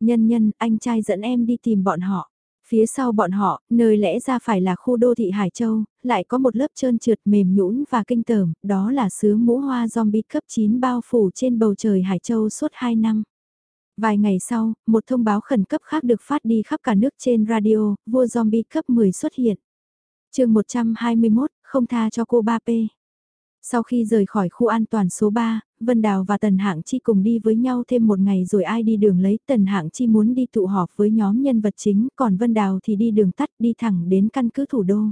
Nhân nhân, anh trai dẫn em đi tìm bọn họ. Phía sau bọn họ, nơi lẽ ra phải là khu đô thị Hải Châu, lại có một lớp trơn trượt mềm nhũn và kinh tởm, đó là sứ mũ hoa zombie cấp 9 bao phủ trên bầu trời Hải Châu suốt 2 năm. Vài ngày sau, một thông báo khẩn cấp khác được phát đi khắp cả nước trên radio, vua zombie cấp 10 xuất hiện. chương 121, không tha cho cô 3P. Sau khi rời khỏi khu an toàn số 3, Vân Đào và Tần Hạng Chi cùng đi với nhau thêm một ngày rồi ai đi đường lấy Tần Hạng Chi muốn đi tụ họp với nhóm nhân vật chính còn Vân Đào thì đi đường tắt đi thẳng đến căn cứ thủ đô.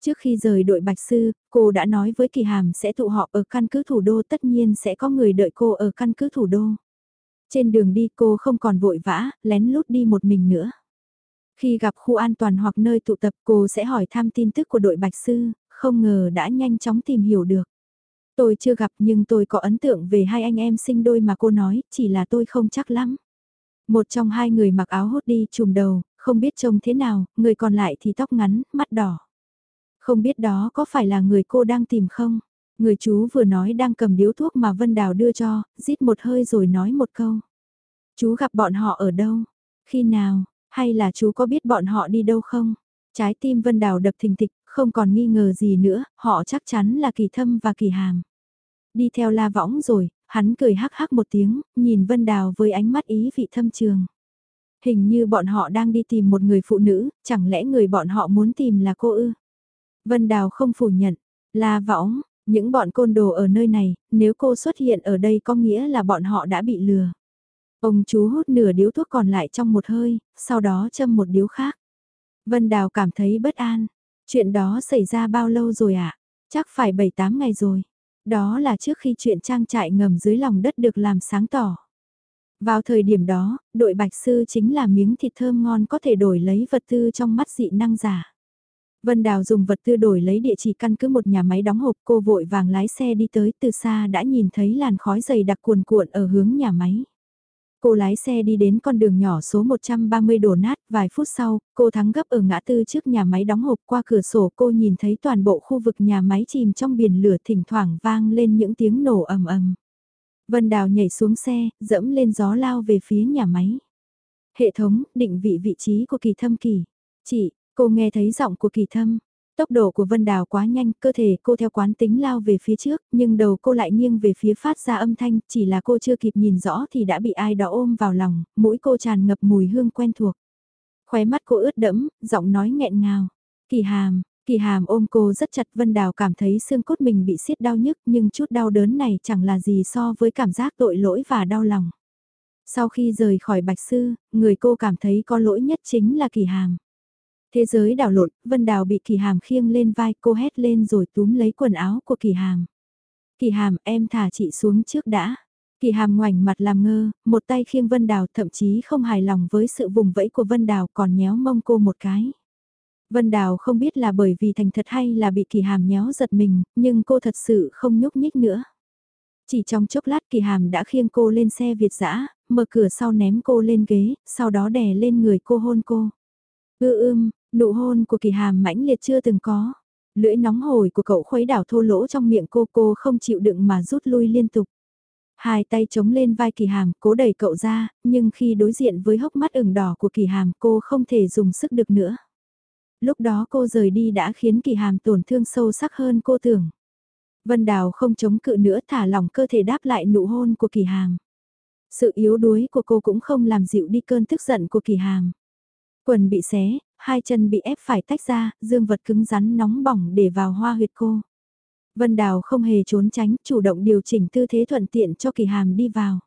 Trước khi rời đội Bạch Sư, cô đã nói với Kỳ Hàm sẽ tụ họp ở căn cứ thủ đô tất nhiên sẽ có người đợi cô ở căn cứ thủ đô. Trên đường đi cô không còn vội vã, lén lút đi một mình nữa. Khi gặp khu an toàn hoặc nơi tụ tập cô sẽ hỏi thăm tin tức của đội Bạch Sư, không ngờ đã nhanh chóng tìm hiểu được. Tôi chưa gặp nhưng tôi có ấn tượng về hai anh em sinh đôi mà cô nói, chỉ là tôi không chắc lắm. Một trong hai người mặc áo hốt đi trùm đầu, không biết trông thế nào, người còn lại thì tóc ngắn, mắt đỏ. Không biết đó có phải là người cô đang tìm không? Người chú vừa nói đang cầm điếu thuốc mà Vân Đào đưa cho, rít một hơi rồi nói một câu. Chú gặp bọn họ ở đâu? Khi nào? Hay là chú có biết bọn họ đi đâu không? Trái tim Vân Đào đập thình thịch, không còn nghi ngờ gì nữa, họ chắc chắn là kỳ thâm và kỳ hàm. Đi theo la võng rồi, hắn cười hắc hắc một tiếng, nhìn Vân Đào với ánh mắt ý vị thâm trường. Hình như bọn họ đang đi tìm một người phụ nữ, chẳng lẽ người bọn họ muốn tìm là cô ư? Vân Đào không phủ nhận, la võng, những bọn côn đồ ở nơi này, nếu cô xuất hiện ở đây có nghĩa là bọn họ đã bị lừa. Ông chú hút nửa điếu thuốc còn lại trong một hơi, sau đó châm một điếu khác. Vân Đào cảm thấy bất an. Chuyện đó xảy ra bao lâu rồi ạ? À? Chắc phải 7-8 ngày rồi. Đó là trước khi chuyện trang trại ngầm dưới lòng đất được làm sáng tỏ. Vào thời điểm đó, đội bạch sư chính là miếng thịt thơm ngon có thể đổi lấy vật tư trong mắt dị năng giả. Vân Đào dùng vật tư đổi lấy địa chỉ căn cứ một nhà máy đóng hộp cô vội vàng lái xe đi tới từ xa đã nhìn thấy làn khói dày đặc cuồn cuộn ở hướng nhà máy. Cô lái xe đi đến con đường nhỏ số 130 đổ nát, vài phút sau, cô thắng gấp ở ngã tư trước nhà máy đóng hộp qua cửa sổ cô nhìn thấy toàn bộ khu vực nhà máy chìm trong biển lửa thỉnh thoảng vang lên những tiếng nổ ầm ầm. Vân Đào nhảy xuống xe, dẫm lên gió lao về phía nhà máy. Hệ thống, định vị vị trí của kỳ thâm kỳ. Chị, cô nghe thấy giọng của kỳ thâm, Tốc độ của Vân Đào quá nhanh, cơ thể cô theo quán tính lao về phía trước, nhưng đầu cô lại nghiêng về phía phát ra âm thanh, chỉ là cô chưa kịp nhìn rõ thì đã bị ai đó ôm vào lòng, mũi cô tràn ngập mùi hương quen thuộc. Khóe mắt cô ướt đẫm, giọng nói nghẹn ngào. Kỳ hàm, kỳ hàm ôm cô rất chặt Vân Đào cảm thấy xương cốt mình bị siết đau nhức nhưng chút đau đớn này chẳng là gì so với cảm giác tội lỗi và đau lòng. Sau khi rời khỏi Bạch Sư, người cô cảm thấy có lỗi nhất chính là kỳ hàm. Thế giới đảo lộn, Vân Đào bị Kỳ Hàm khiêng lên vai cô hét lên rồi túm lấy quần áo của Kỳ Hàm. Kỳ Hàm em thả chị xuống trước đã. Kỳ Hàm ngoảnh mặt làm ngơ, một tay khiêng Vân Đào thậm chí không hài lòng với sự vùng vẫy của Vân Đào còn nhéo mông cô một cái. Vân Đào không biết là bởi vì thành thật hay là bị Kỳ Hàm nhéo giật mình, nhưng cô thật sự không nhúc nhích nữa. Chỉ trong chốc lát Kỳ Hàm đã khiêng cô lên xe Việt dã, mở cửa sau ném cô lên ghế, sau đó đè lên người cô hôn cô. Ư ưm, Nụ hôn của kỳ hàm mãnh liệt chưa từng có. Lưỡi nóng hổi của cậu khuấy đảo thô lỗ trong miệng cô cô không chịu đựng mà rút lui liên tục. Hai tay chống lên vai kỳ hàm cố đẩy cậu ra, nhưng khi đối diện với hốc mắt ửng đỏ của kỳ hàm cô không thể dùng sức được nữa. Lúc đó cô rời đi đã khiến kỳ hàm tổn thương sâu sắc hơn cô tưởng. Vân Đào không chống cự nữa thả lỏng cơ thể đáp lại nụ hôn của kỳ hàm. Sự yếu đuối của cô cũng không làm dịu đi cơn tức giận của kỳ hàm. Quần bị xé, hai chân bị ép phải tách ra, dương vật cứng rắn nóng bỏng để vào hoa huyệt cô. Vân Đào không hề trốn tránh, chủ động điều chỉnh tư thế thuận tiện cho Kỳ Hàm đi vào.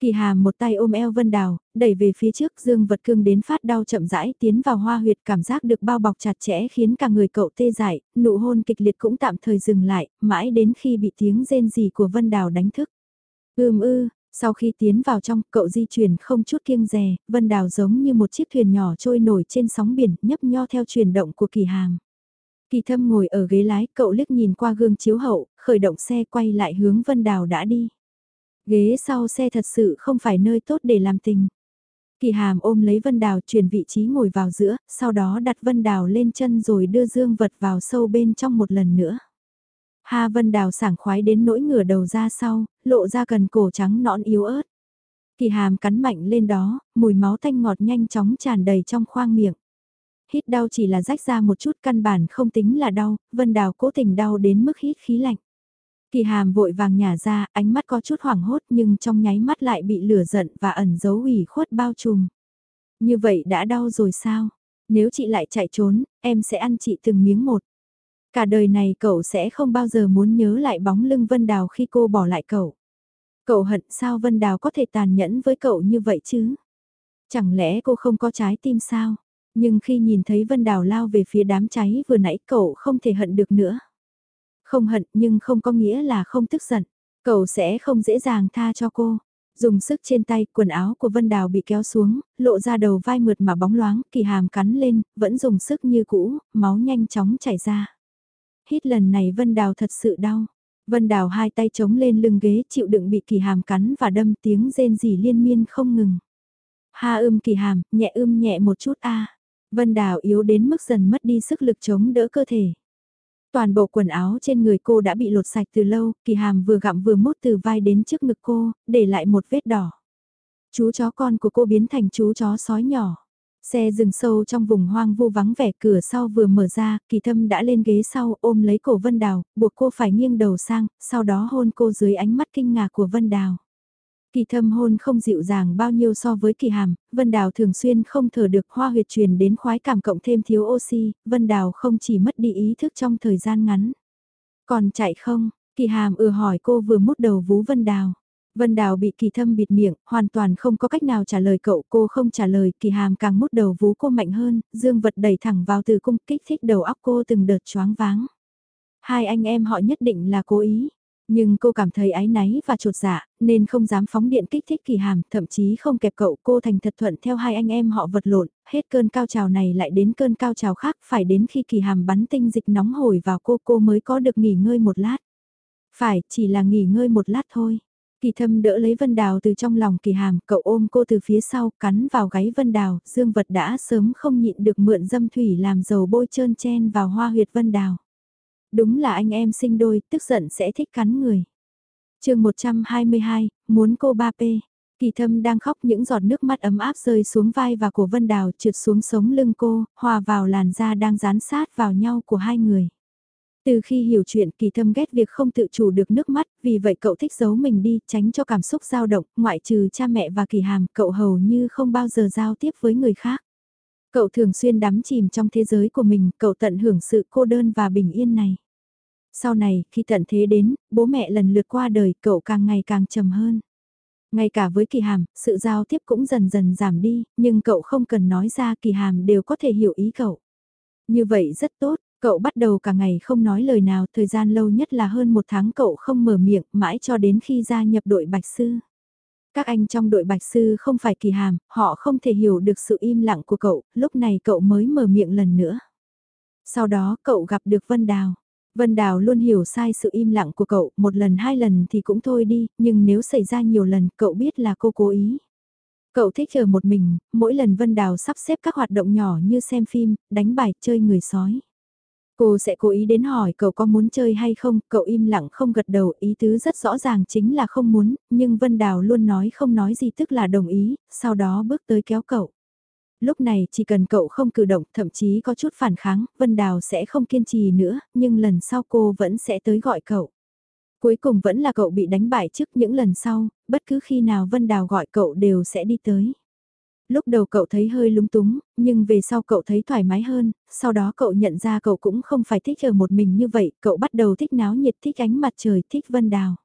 Kỳ Hàm một tay ôm eo Vân Đào, đẩy về phía trước dương vật cương đến phát đau chậm rãi tiến vào hoa huyệt cảm giác được bao bọc chặt chẽ khiến cả người cậu tê dại, nụ hôn kịch liệt cũng tạm thời dừng lại, mãi đến khi bị tiếng rên rỉ của Vân Đào đánh thức. Ưm ư, sau khi tiến vào trong, cậu di chuyển không chút kiêng rè, Vân Đào giống như một chiếc thuyền nhỏ trôi nổi trên sóng biển, nhấp nho theo chuyển động của kỳ hàm. Kỳ thâm ngồi ở ghế lái, cậu liếc nhìn qua gương chiếu hậu, khởi động xe quay lại hướng Vân Đào đã đi. Ghế sau xe thật sự không phải nơi tốt để làm tình. Kỳ hàm ôm lấy Vân Đào chuyển vị trí ngồi vào giữa, sau đó đặt Vân Đào lên chân rồi đưa dương vật vào sâu bên trong một lần nữa. Ha Vân Đào sảng khoái đến nỗi ngửa đầu ra sau, lộ ra cần cổ trắng nõn yếu ớt. Kỳ hàm cắn mạnh lên đó, mùi máu tanh ngọt nhanh chóng tràn đầy trong khoang miệng. Hít đau chỉ là rách ra một chút căn bản không tính là đau, Vân Đào cố tình đau đến mức hít khí lạnh. Kỳ hàm vội vàng nhả ra, ánh mắt có chút hoảng hốt nhưng trong nháy mắt lại bị lửa giận và ẩn dấu ủy khuất bao trùm. Như vậy đã đau rồi sao? Nếu chị lại chạy trốn, em sẽ ăn chị từng miếng một. Cả đời này cậu sẽ không bao giờ muốn nhớ lại bóng lưng Vân Đào khi cô bỏ lại cậu. Cậu hận sao Vân Đào có thể tàn nhẫn với cậu như vậy chứ? Chẳng lẽ cô không có trái tim sao? Nhưng khi nhìn thấy Vân Đào lao về phía đám cháy vừa nãy cậu không thể hận được nữa. Không hận nhưng không có nghĩa là không tức giận. Cậu sẽ không dễ dàng tha cho cô. Dùng sức trên tay, quần áo của Vân Đào bị kéo xuống, lộ ra đầu vai mượt mà bóng loáng, kỳ hàm cắn lên, vẫn dùng sức như cũ, máu nhanh chóng chảy ra hít lần này Vân Đào thật sự đau. Vân Đào hai tay chống lên lưng ghế chịu đựng bị kỳ hàm cắn và đâm tiếng rên rỉ liên miên không ngừng. Ha ưm kỳ hàm, nhẹ ưm nhẹ một chút a. Vân Đào yếu đến mức dần mất đi sức lực chống đỡ cơ thể. Toàn bộ quần áo trên người cô đã bị lột sạch từ lâu, kỳ hàm vừa gặm vừa mút từ vai đến trước ngực cô, để lại một vết đỏ. Chú chó con của cô biến thành chú chó sói nhỏ. Xe dừng sâu trong vùng hoang vu vắng vẻ cửa sau vừa mở ra, kỳ thâm đã lên ghế sau ôm lấy cổ Vân Đào, buộc cô phải nghiêng đầu sang, sau đó hôn cô dưới ánh mắt kinh ngạc của Vân Đào. Kỳ thâm hôn không dịu dàng bao nhiêu so với kỳ hàm, Vân Đào thường xuyên không thở được hoa huyệt truyền đến khoái cảm cộng thêm thiếu oxy, Vân Đào không chỉ mất đi ý thức trong thời gian ngắn. Còn chạy không? Kỳ hàm ừa hỏi cô vừa mút đầu vú Vân Đào. Vân Đào bị kỳ thâm bịt miệng, hoàn toàn không có cách nào trả lời cậu, cô không trả lời, kỳ hàm càng mút đầu vú cô mạnh hơn, dương vật đẩy thẳng vào từ cung kích thích đầu óc cô từng đợt choáng váng. Hai anh em họ nhất định là cố ý, nhưng cô cảm thấy áy náy và trột dạ, nên không dám phóng điện kích thích kỳ hàm, thậm chí không kẹp cậu cô thành thật thuận theo hai anh em họ vật lộn, hết cơn cao trào này lại đến cơn cao trào khác, phải đến khi kỳ hàm bắn tinh dịch nóng hổi vào cô cô mới có được nghỉ ngơi một lát. Phải, chỉ là nghỉ ngơi một lát thôi. Kỳ thâm đỡ lấy Vân Đào từ trong lòng kỳ hàm, cậu ôm cô từ phía sau, cắn vào gáy Vân Đào, dương vật đã sớm không nhịn được mượn dâm thủy làm dầu bôi trơn chen vào hoa huyệt Vân Đào. Đúng là anh em sinh đôi, tức giận sẽ thích cắn người. chương 122, muốn cô ba p Kỳ thâm đang khóc những giọt nước mắt ấm áp rơi xuống vai và của Vân Đào trượt xuống sống lưng cô, hòa vào làn da đang dán sát vào nhau của hai người. Từ khi hiểu chuyện kỳ thâm ghét việc không tự chủ được nước mắt, vì vậy cậu thích giấu mình đi, tránh cho cảm xúc dao động, ngoại trừ cha mẹ và kỳ hàm, cậu hầu như không bao giờ giao tiếp với người khác. Cậu thường xuyên đắm chìm trong thế giới của mình, cậu tận hưởng sự cô đơn và bình yên này. Sau này, khi tận thế đến, bố mẹ lần lượt qua đời, cậu càng ngày càng trầm hơn. Ngay cả với kỳ hàm, sự giao tiếp cũng dần dần giảm đi, nhưng cậu không cần nói ra kỳ hàm đều có thể hiểu ý cậu. Như vậy rất tốt, cậu bắt đầu cả ngày không nói lời nào, thời gian lâu nhất là hơn một tháng cậu không mở miệng, mãi cho đến khi gia nhập đội Bạch Sư. Các anh trong đội bạch sư không phải kỳ hàm, họ không thể hiểu được sự im lặng của cậu, lúc này cậu mới mở miệng lần nữa. Sau đó cậu gặp được Vân Đào. Vân Đào luôn hiểu sai sự im lặng của cậu, một lần hai lần thì cũng thôi đi, nhưng nếu xảy ra nhiều lần cậu biết là cô cố ý. Cậu thích chờ một mình, mỗi lần Vân Đào sắp xếp các hoạt động nhỏ như xem phim, đánh bài, chơi người sói. Cô sẽ cố ý đến hỏi cậu có muốn chơi hay không, cậu im lặng không gật đầu, ý tứ rất rõ ràng chính là không muốn, nhưng Vân Đào luôn nói không nói gì tức là đồng ý, sau đó bước tới kéo cậu. Lúc này chỉ cần cậu không cử động, thậm chí có chút phản kháng, Vân Đào sẽ không kiên trì nữa, nhưng lần sau cô vẫn sẽ tới gọi cậu. Cuối cùng vẫn là cậu bị đánh bại trước những lần sau, bất cứ khi nào Vân Đào gọi cậu đều sẽ đi tới lúc đầu cậu thấy hơi lúng túng, nhưng về sau cậu thấy thoải mái hơn, sau đó cậu nhận ra cậu cũng không phải thích ở một mình như vậy, cậu bắt đầu thích náo nhiệt thích ánh mặt trời, thích Vân Đào.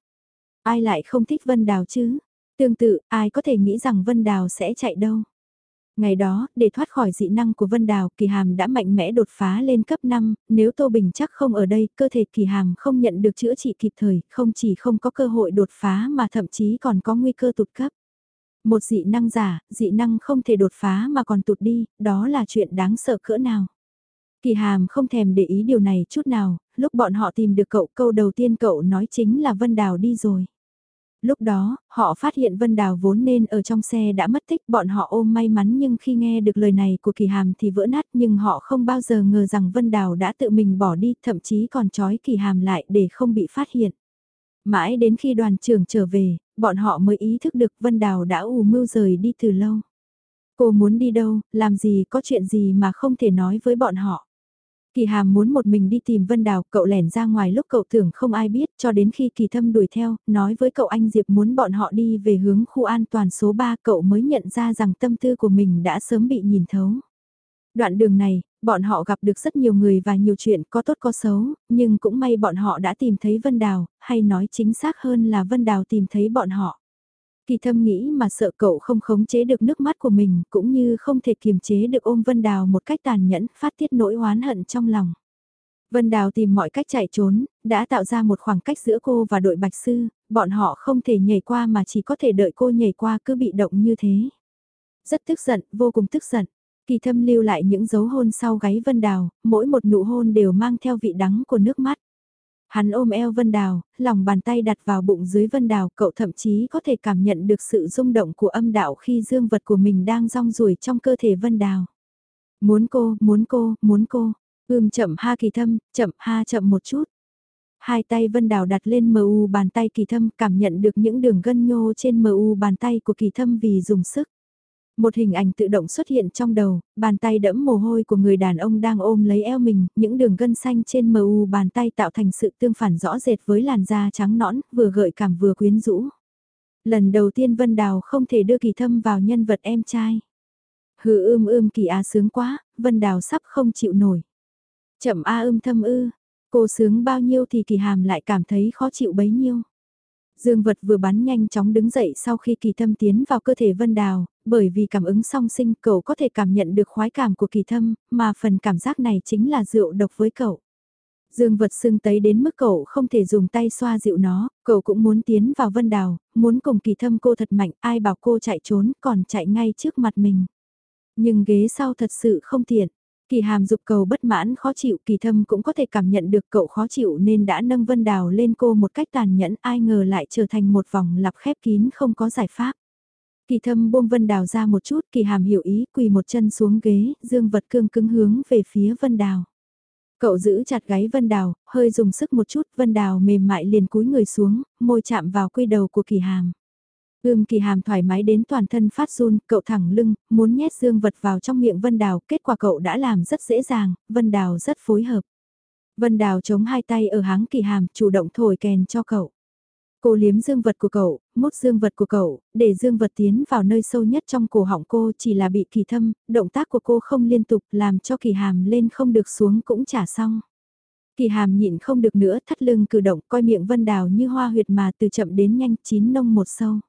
Ai lại không thích Vân Đào chứ? Tương tự, ai có thể nghĩ rằng Vân Đào sẽ chạy đâu? Ngày đó, để thoát khỏi dị năng của Vân Đào, Kỳ Hàm đã mạnh mẽ đột phá lên cấp 5, nếu Tô Bình chắc không ở đây, cơ thể Kỳ Hàm không nhận được chữa trị kịp thời, không chỉ không có cơ hội đột phá mà thậm chí còn có nguy cơ tụt cấp. Một dị năng giả, dị năng không thể đột phá mà còn tụt đi, đó là chuyện đáng sợ cỡ nào. Kỳ hàm không thèm để ý điều này chút nào, lúc bọn họ tìm được cậu câu đầu tiên cậu nói chính là Vân Đào đi rồi. Lúc đó, họ phát hiện Vân Đào vốn nên ở trong xe đã mất tích bọn họ ôm may mắn nhưng khi nghe được lời này của Kỳ Hàm thì vỡ nát nhưng họ không bao giờ ngờ rằng Vân Đào đã tự mình bỏ đi thậm chí còn trói Kỳ Hàm lại để không bị phát hiện. Mãi đến khi đoàn trưởng trở về, bọn họ mới ý thức được Vân Đào đã ù mưu rời đi từ lâu. Cô muốn đi đâu, làm gì, có chuyện gì mà không thể nói với bọn họ. Kỳ hàm muốn một mình đi tìm Vân Đào, cậu lẻn ra ngoài lúc cậu tưởng không ai biết, cho đến khi kỳ thâm đuổi theo, nói với cậu anh Diệp muốn bọn họ đi về hướng khu an toàn số 3, cậu mới nhận ra rằng tâm tư của mình đã sớm bị nhìn thấu. Đoạn đường này, bọn họ gặp được rất nhiều người và nhiều chuyện có tốt có xấu, nhưng cũng may bọn họ đã tìm thấy Vân Đào, hay nói chính xác hơn là Vân Đào tìm thấy bọn họ. Kỳ thâm nghĩ mà sợ cậu không khống chế được nước mắt của mình cũng như không thể kiềm chế được ôm Vân Đào một cách tàn nhẫn phát tiết nỗi oán hận trong lòng. Vân Đào tìm mọi cách chạy trốn, đã tạo ra một khoảng cách giữa cô và đội Bạch Sư, bọn họ không thể nhảy qua mà chỉ có thể đợi cô nhảy qua cứ bị động như thế. Rất tức giận, vô cùng tức giận. Kỳ thâm lưu lại những dấu hôn sau gáy Vân Đào, mỗi một nụ hôn đều mang theo vị đắng của nước mắt. Hắn ôm eo Vân Đào, lòng bàn tay đặt vào bụng dưới Vân Đào, cậu thậm chí có thể cảm nhận được sự rung động của âm đạo khi dương vật của mình đang rong ruổi trong cơ thể Vân Đào. Muốn cô, muốn cô, muốn cô. Ưm chậm ha kỳ thâm, chậm ha chậm một chút. Hai tay Vân Đào đặt lên mờ u bàn tay kỳ thâm cảm nhận được những đường gân nhô trên mờ u bàn tay của kỳ thâm vì dùng sức. Một hình ảnh tự động xuất hiện trong đầu, bàn tay đẫm mồ hôi của người đàn ông đang ôm lấy eo mình, những đường gân xanh trên mờ u bàn tay tạo thành sự tương phản rõ rệt với làn da trắng nõn, vừa gợi cảm vừa quyến rũ. Lần đầu tiên Vân Đào không thể đưa kỳ thâm vào nhân vật em trai. Hừ ưm ưm kỳ á sướng quá, Vân Đào sắp không chịu nổi. Chậm a ưm thâm ư, cô sướng bao nhiêu thì kỳ hàm lại cảm thấy khó chịu bấy nhiêu. Dương vật vừa bắn nhanh chóng đứng dậy sau khi kỳ thâm tiến vào cơ thể Vân Đào, bởi vì cảm ứng song sinh cậu có thể cảm nhận được khoái cảm của kỳ thâm, mà phần cảm giác này chính là rượu độc với cậu. Dương vật sưng tấy đến mức cậu không thể dùng tay xoa dịu nó, cậu cũng muốn tiến vào Vân Đào, muốn cùng kỳ thâm cô thật mạnh, ai bảo cô chạy trốn còn chạy ngay trước mặt mình. Nhưng ghế sau thật sự không tiện. Kỳ hàm dục cầu bất mãn khó chịu kỳ thâm cũng có thể cảm nhận được cậu khó chịu nên đã nâng vân đào lên cô một cách tàn nhẫn ai ngờ lại trở thành một vòng lặp khép kín không có giải pháp. Kỳ thâm buông vân đào ra một chút kỳ hàm hiểu ý quỳ một chân xuống ghế dương vật cương cứng hướng về phía vân đào. Cậu giữ chặt gáy vân đào, hơi dùng sức một chút vân đào mềm mại liền cúi người xuống, môi chạm vào quy đầu của kỳ hàm. Ưm kỳ hàm thoải mái đến toàn thân phát run, cậu thẳng lưng, muốn nhét dương vật vào trong miệng Vân Đào, kết quả cậu đã làm rất dễ dàng, Vân Đào rất phối hợp. Vân Đào chống hai tay ở háng kỳ hàm, chủ động thổi kèn cho cậu. Cô liếm dương vật của cậu, mút dương vật của cậu, để dương vật tiến vào nơi sâu nhất trong cổ họng cô chỉ là bị kỳ thâm, động tác của cô không liên tục làm cho kỳ hàm lên không được xuống cũng trả xong. Kỳ hàm nhịn không được nữa thắt lưng cử động coi miệng vân đào như hoa huyệt mà từ chậm đến nhanh chín nông một sâu.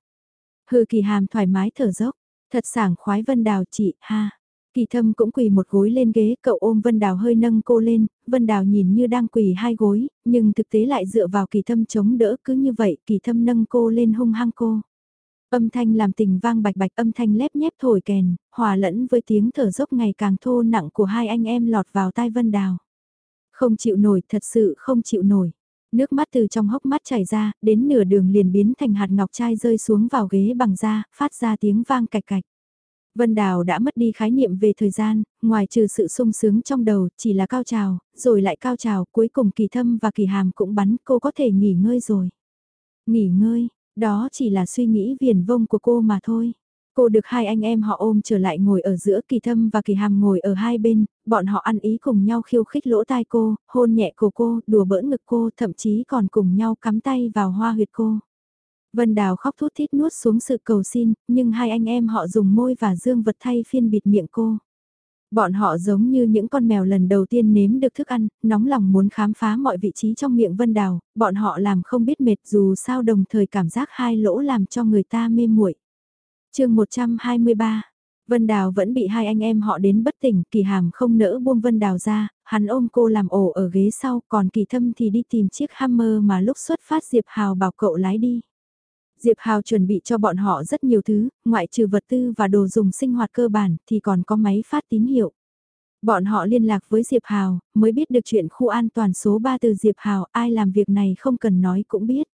Hư kỳ hàm thoải mái thở dốc, thật sảng khoái Vân Đào chị, ha. Kỳ thâm cũng quỳ một gối lên ghế, cậu ôm Vân Đào hơi nâng cô lên, Vân Đào nhìn như đang quỳ hai gối, nhưng thực tế lại dựa vào kỳ thâm chống đỡ cứ như vậy, kỳ thâm nâng cô lên hung hăng cô. Âm thanh làm tình vang bạch bạch âm thanh lép nhép thổi kèn, hòa lẫn với tiếng thở dốc ngày càng thô nặng của hai anh em lọt vào tai Vân Đào. Không chịu nổi, thật sự không chịu nổi. Nước mắt từ trong hốc mắt chảy ra, đến nửa đường liền biến thành hạt ngọc trai rơi xuống vào ghế bằng da, phát ra tiếng vang cạch cạch. Vân Đào đã mất đi khái niệm về thời gian, ngoài trừ sự sung sướng trong đầu, chỉ là cao trào, rồi lại cao trào, cuối cùng kỳ thâm và kỳ hàm cũng bắn, cô có thể nghỉ ngơi rồi. Nghỉ ngơi, đó chỉ là suy nghĩ viền vông của cô mà thôi. Cô được hai anh em họ ôm trở lại ngồi ở giữa kỳ thâm và kỳ hàm ngồi ở hai bên, bọn họ ăn ý cùng nhau khiêu khích lỗ tai cô, hôn nhẹ cổ cô, đùa bỡn ngực cô, thậm chí còn cùng nhau cắm tay vào hoa huyệt cô. Vân Đào khóc thút thít nuốt xuống sự cầu xin, nhưng hai anh em họ dùng môi và dương vật thay phiên bịt miệng cô. Bọn họ giống như những con mèo lần đầu tiên nếm được thức ăn, nóng lòng muốn khám phá mọi vị trí trong miệng Vân Đào, bọn họ làm không biết mệt dù sao đồng thời cảm giác hai lỗ làm cho người ta mê muội chương 123 Vân Đào vẫn bị hai anh em họ đến bất tỉnh, kỳ hàm không nỡ buông Vân Đào ra, hắn ôm cô làm ổ ở ghế sau, còn kỳ thâm thì đi tìm chiếc Hammer mà lúc xuất phát Diệp Hào bảo cậu lái đi. Diệp Hào chuẩn bị cho bọn họ rất nhiều thứ, ngoại trừ vật tư và đồ dùng sinh hoạt cơ bản thì còn có máy phát tín hiệu. Bọn họ liên lạc với Diệp Hào, mới biết được chuyện khu an toàn số 3 từ Diệp Hào, ai làm việc này không cần nói cũng biết.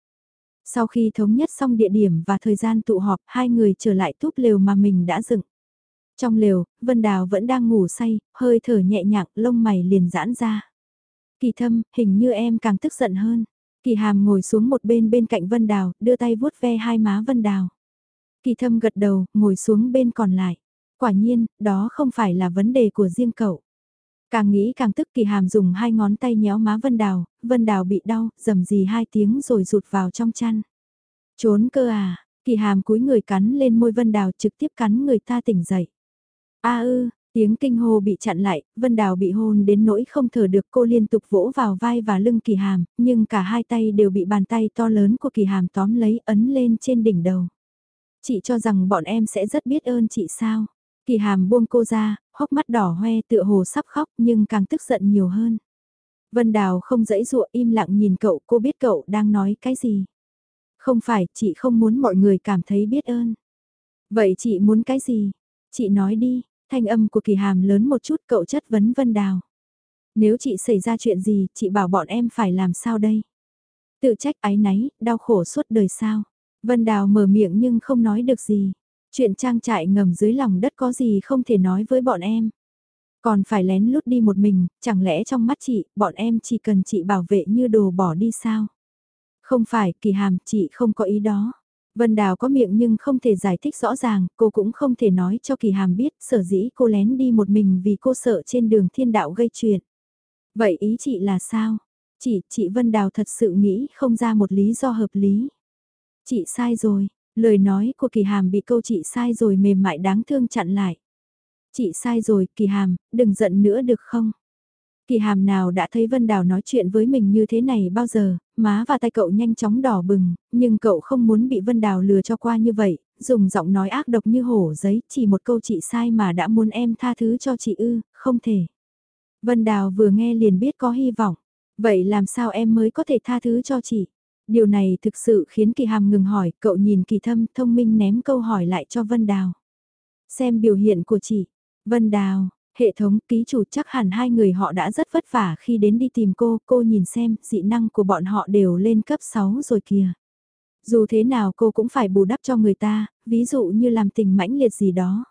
Sau khi thống nhất xong địa điểm và thời gian tụ họp, hai người trở lại túp lều mà mình đã dựng. Trong lều, Vân Đào vẫn đang ngủ say, hơi thở nhẹ nhàng, lông mày liền giãn ra. Kỳ thâm, hình như em càng tức giận hơn. Kỳ hàm ngồi xuống một bên bên cạnh Vân Đào, đưa tay vuốt ve hai má Vân Đào. Kỳ thâm gật đầu, ngồi xuống bên còn lại. Quả nhiên, đó không phải là vấn đề của riêng cậu. Càng nghĩ càng tức kỳ hàm dùng hai ngón tay nhéo má Vân Đào, Vân Đào bị đau, dầm gì hai tiếng rồi rụt vào trong chăn. Trốn cơ à, kỳ hàm cúi người cắn lên môi Vân Đào trực tiếp cắn người ta tỉnh dậy. a ư, tiếng kinh hô bị chặn lại, Vân Đào bị hôn đến nỗi không thở được cô liên tục vỗ vào vai và lưng kỳ hàm, nhưng cả hai tay đều bị bàn tay to lớn của kỳ hàm tóm lấy ấn lên trên đỉnh đầu. Chị cho rằng bọn em sẽ rất biết ơn chị sao? Kỳ hàm buông cô ra, hốc mắt đỏ hoe tựa hồ sắp khóc nhưng càng tức giận nhiều hơn. Vân Đào không dãy dụa im lặng nhìn cậu cô biết cậu đang nói cái gì. Không phải chị không muốn mọi người cảm thấy biết ơn. Vậy chị muốn cái gì? Chị nói đi, thanh âm của kỳ hàm lớn một chút cậu chất vấn Vân Đào. Nếu chị xảy ra chuyện gì, chị bảo bọn em phải làm sao đây? Tự trách ái náy, đau khổ suốt đời sao. Vân Đào mở miệng nhưng không nói được gì. Chuyện trang trại ngầm dưới lòng đất có gì không thể nói với bọn em. Còn phải lén lút đi một mình, chẳng lẽ trong mắt chị, bọn em chỉ cần chị bảo vệ như đồ bỏ đi sao? Không phải, kỳ hàm, chị không có ý đó. Vân Đào có miệng nhưng không thể giải thích rõ ràng, cô cũng không thể nói cho kỳ hàm biết, sở dĩ cô lén đi một mình vì cô sợ trên đường thiên đạo gây chuyện. Vậy ý chị là sao? Chị, chị Vân Đào thật sự nghĩ không ra một lý do hợp lý. Chị sai rồi, lời nói của kỳ hàm bị câu chị sai rồi mềm mại đáng thương chặn lại. Chị sai rồi, kỳ hàm, đừng giận nữa được không? Kỳ hàm nào đã thấy Vân Đào nói chuyện với mình như thế này bao giờ, má và tay cậu nhanh chóng đỏ bừng, nhưng cậu không muốn bị Vân Đào lừa cho qua như vậy, dùng giọng nói ác độc như hổ giấy, chỉ một câu chị sai mà đã muốn em tha thứ cho chị ư, không thể. Vân Đào vừa nghe liền biết có hy vọng, vậy làm sao em mới có thể tha thứ cho chị? Điều này thực sự khiến kỳ hàm ngừng hỏi, cậu nhìn kỳ thâm thông minh ném câu hỏi lại cho Vân Đào. Xem biểu hiện của chị, Vân Đào, hệ thống ký chủ chắc hẳn hai người họ đã rất vất vả khi đến đi tìm cô, cô nhìn xem, dị năng của bọn họ đều lên cấp 6 rồi kìa. Dù thế nào cô cũng phải bù đắp cho người ta, ví dụ như làm tình mãnh liệt gì đó.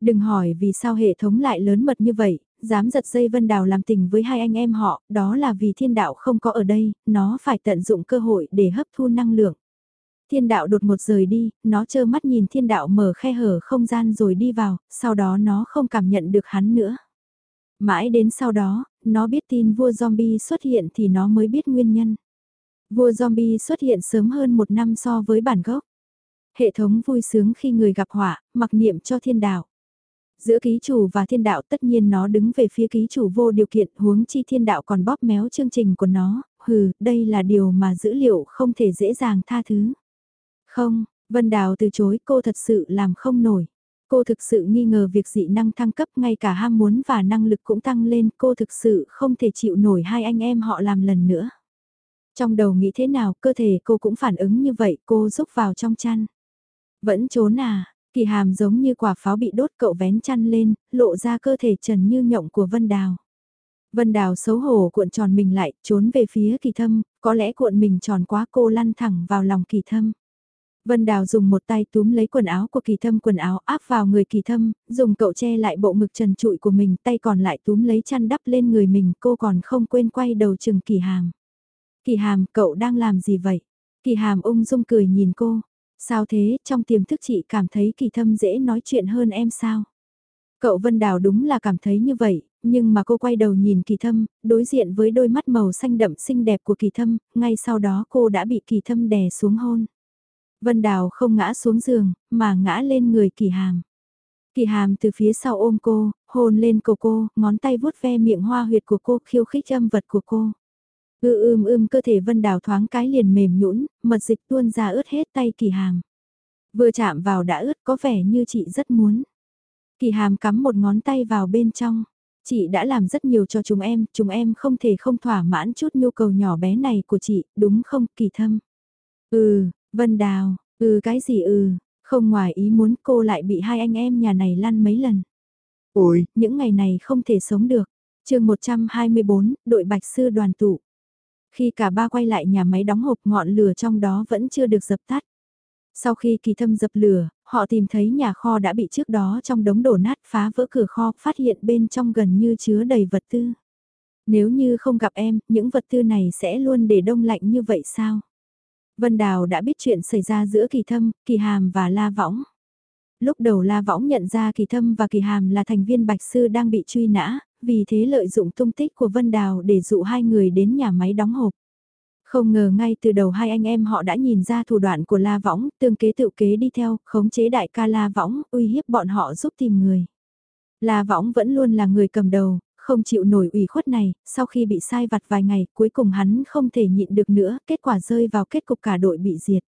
Đừng hỏi vì sao hệ thống lại lớn mật như vậy, dám giật dây Vân Đào làm tình với hai anh em họ, đó là vì thiên đạo không có ở đây, nó phải tận dụng cơ hội để hấp thu năng lượng. Thiên đạo đột một rời đi, nó trơ mắt nhìn thiên đạo mở khe hở không gian rồi đi vào, sau đó nó không cảm nhận được hắn nữa. Mãi đến sau đó, nó biết tin vua zombie xuất hiện thì nó mới biết nguyên nhân. Vua zombie xuất hiện sớm hơn một năm so với bản gốc. Hệ thống vui sướng khi người gặp họa, mặc niệm cho thiên đạo. Giữa ký chủ và thiên đạo tất nhiên nó đứng về phía ký chủ vô điều kiện huống chi thiên đạo còn bóp méo chương trình của nó, hừ, đây là điều mà dữ liệu không thể dễ dàng tha thứ. Không, Vân Đào từ chối cô thật sự làm không nổi. Cô thực sự nghi ngờ việc dị năng thăng cấp ngay cả ham muốn và năng lực cũng tăng lên cô thực sự không thể chịu nổi hai anh em họ làm lần nữa. Trong đầu nghĩ thế nào cơ thể cô cũng phản ứng như vậy cô rúc vào trong chăn. Vẫn trốn à, kỳ hàm giống như quả pháo bị đốt cậu vén chăn lên, lộ ra cơ thể trần như nhộng của Vân Đào. Vân Đào xấu hổ cuộn tròn mình lại, trốn về phía kỳ thâm, có lẽ cuộn mình tròn quá cô lăn thẳng vào lòng kỳ thâm. Vân Đào dùng một tay túm lấy quần áo của kỳ thâm quần áo áp vào người kỳ thâm, dùng cậu che lại bộ ngực trần trụi của mình, tay còn lại túm lấy chăn đắp lên người mình, cô còn không quên quay đầu chừng kỳ hàm. Kỳ hàm, cậu đang làm gì vậy? Kỳ hàm ung dung cười nhìn cô. Sao thế, trong tiềm thức chị cảm thấy kỳ thâm dễ nói chuyện hơn em sao? Cậu Vân Đào đúng là cảm thấy như vậy, nhưng mà cô quay đầu nhìn kỳ thâm, đối diện với đôi mắt màu xanh đậm xinh đẹp của kỳ thâm, ngay sau đó cô đã bị kỳ thâm đè xuống hôn. Vân Đào không ngã xuống giường, mà ngã lên người kỳ hàm. Kỳ hàm từ phía sau ôm cô, hôn lên cổ cô, ngón tay vuốt ve miệng hoa huyệt của cô, khiêu khích âm vật của cô. Ư ưm ưm cơ thể Vân Đào thoáng cái liền mềm nhũn, mật dịch tuôn ra ướt hết tay kỳ hàm. Vừa chạm vào đã ướt có vẻ như chị rất muốn. Kỳ hàm cắm một ngón tay vào bên trong. Chị đã làm rất nhiều cho chúng em, chúng em không thể không thỏa mãn chút nhu cầu nhỏ bé này của chị, đúng không, kỳ thâm? Ừ, Vân Đào, ừ cái gì ừ, không ngoài ý muốn cô lại bị hai anh em nhà này lăn mấy lần. Ôi, những ngày này không thể sống được. chương 124, đội bạch sư đoàn tụ. Khi cả ba quay lại nhà máy đóng hộp ngọn lửa trong đó vẫn chưa được dập tắt. Sau khi kỳ thâm dập lửa, họ tìm thấy nhà kho đã bị trước đó trong đống đổ nát phá vỡ cửa kho, phát hiện bên trong gần như chứa đầy vật tư. Nếu như không gặp em, những vật tư này sẽ luôn để đông lạnh như vậy sao? Vân Đào đã biết chuyện xảy ra giữa Kỳ Thâm, Kỳ Hàm và La Võng. Lúc đầu La Võng nhận ra Kỳ Thâm và Kỳ Hàm là thành viên Bạch Sư đang bị truy nã, vì thế lợi dụng tung tích của Vân Đào để dụ hai người đến nhà máy đóng hộp. Không ngờ ngay từ đầu hai anh em họ đã nhìn ra thủ đoạn của La Võng, tương kế tự kế đi theo, khống chế đại ca La Võng, uy hiếp bọn họ giúp tìm người. La Võng vẫn luôn là người cầm đầu, không chịu nổi ủy khuất này, sau khi bị sai vặt vài ngày, cuối cùng hắn không thể nhịn được nữa, kết quả rơi vào kết cục cả đội bị diệt.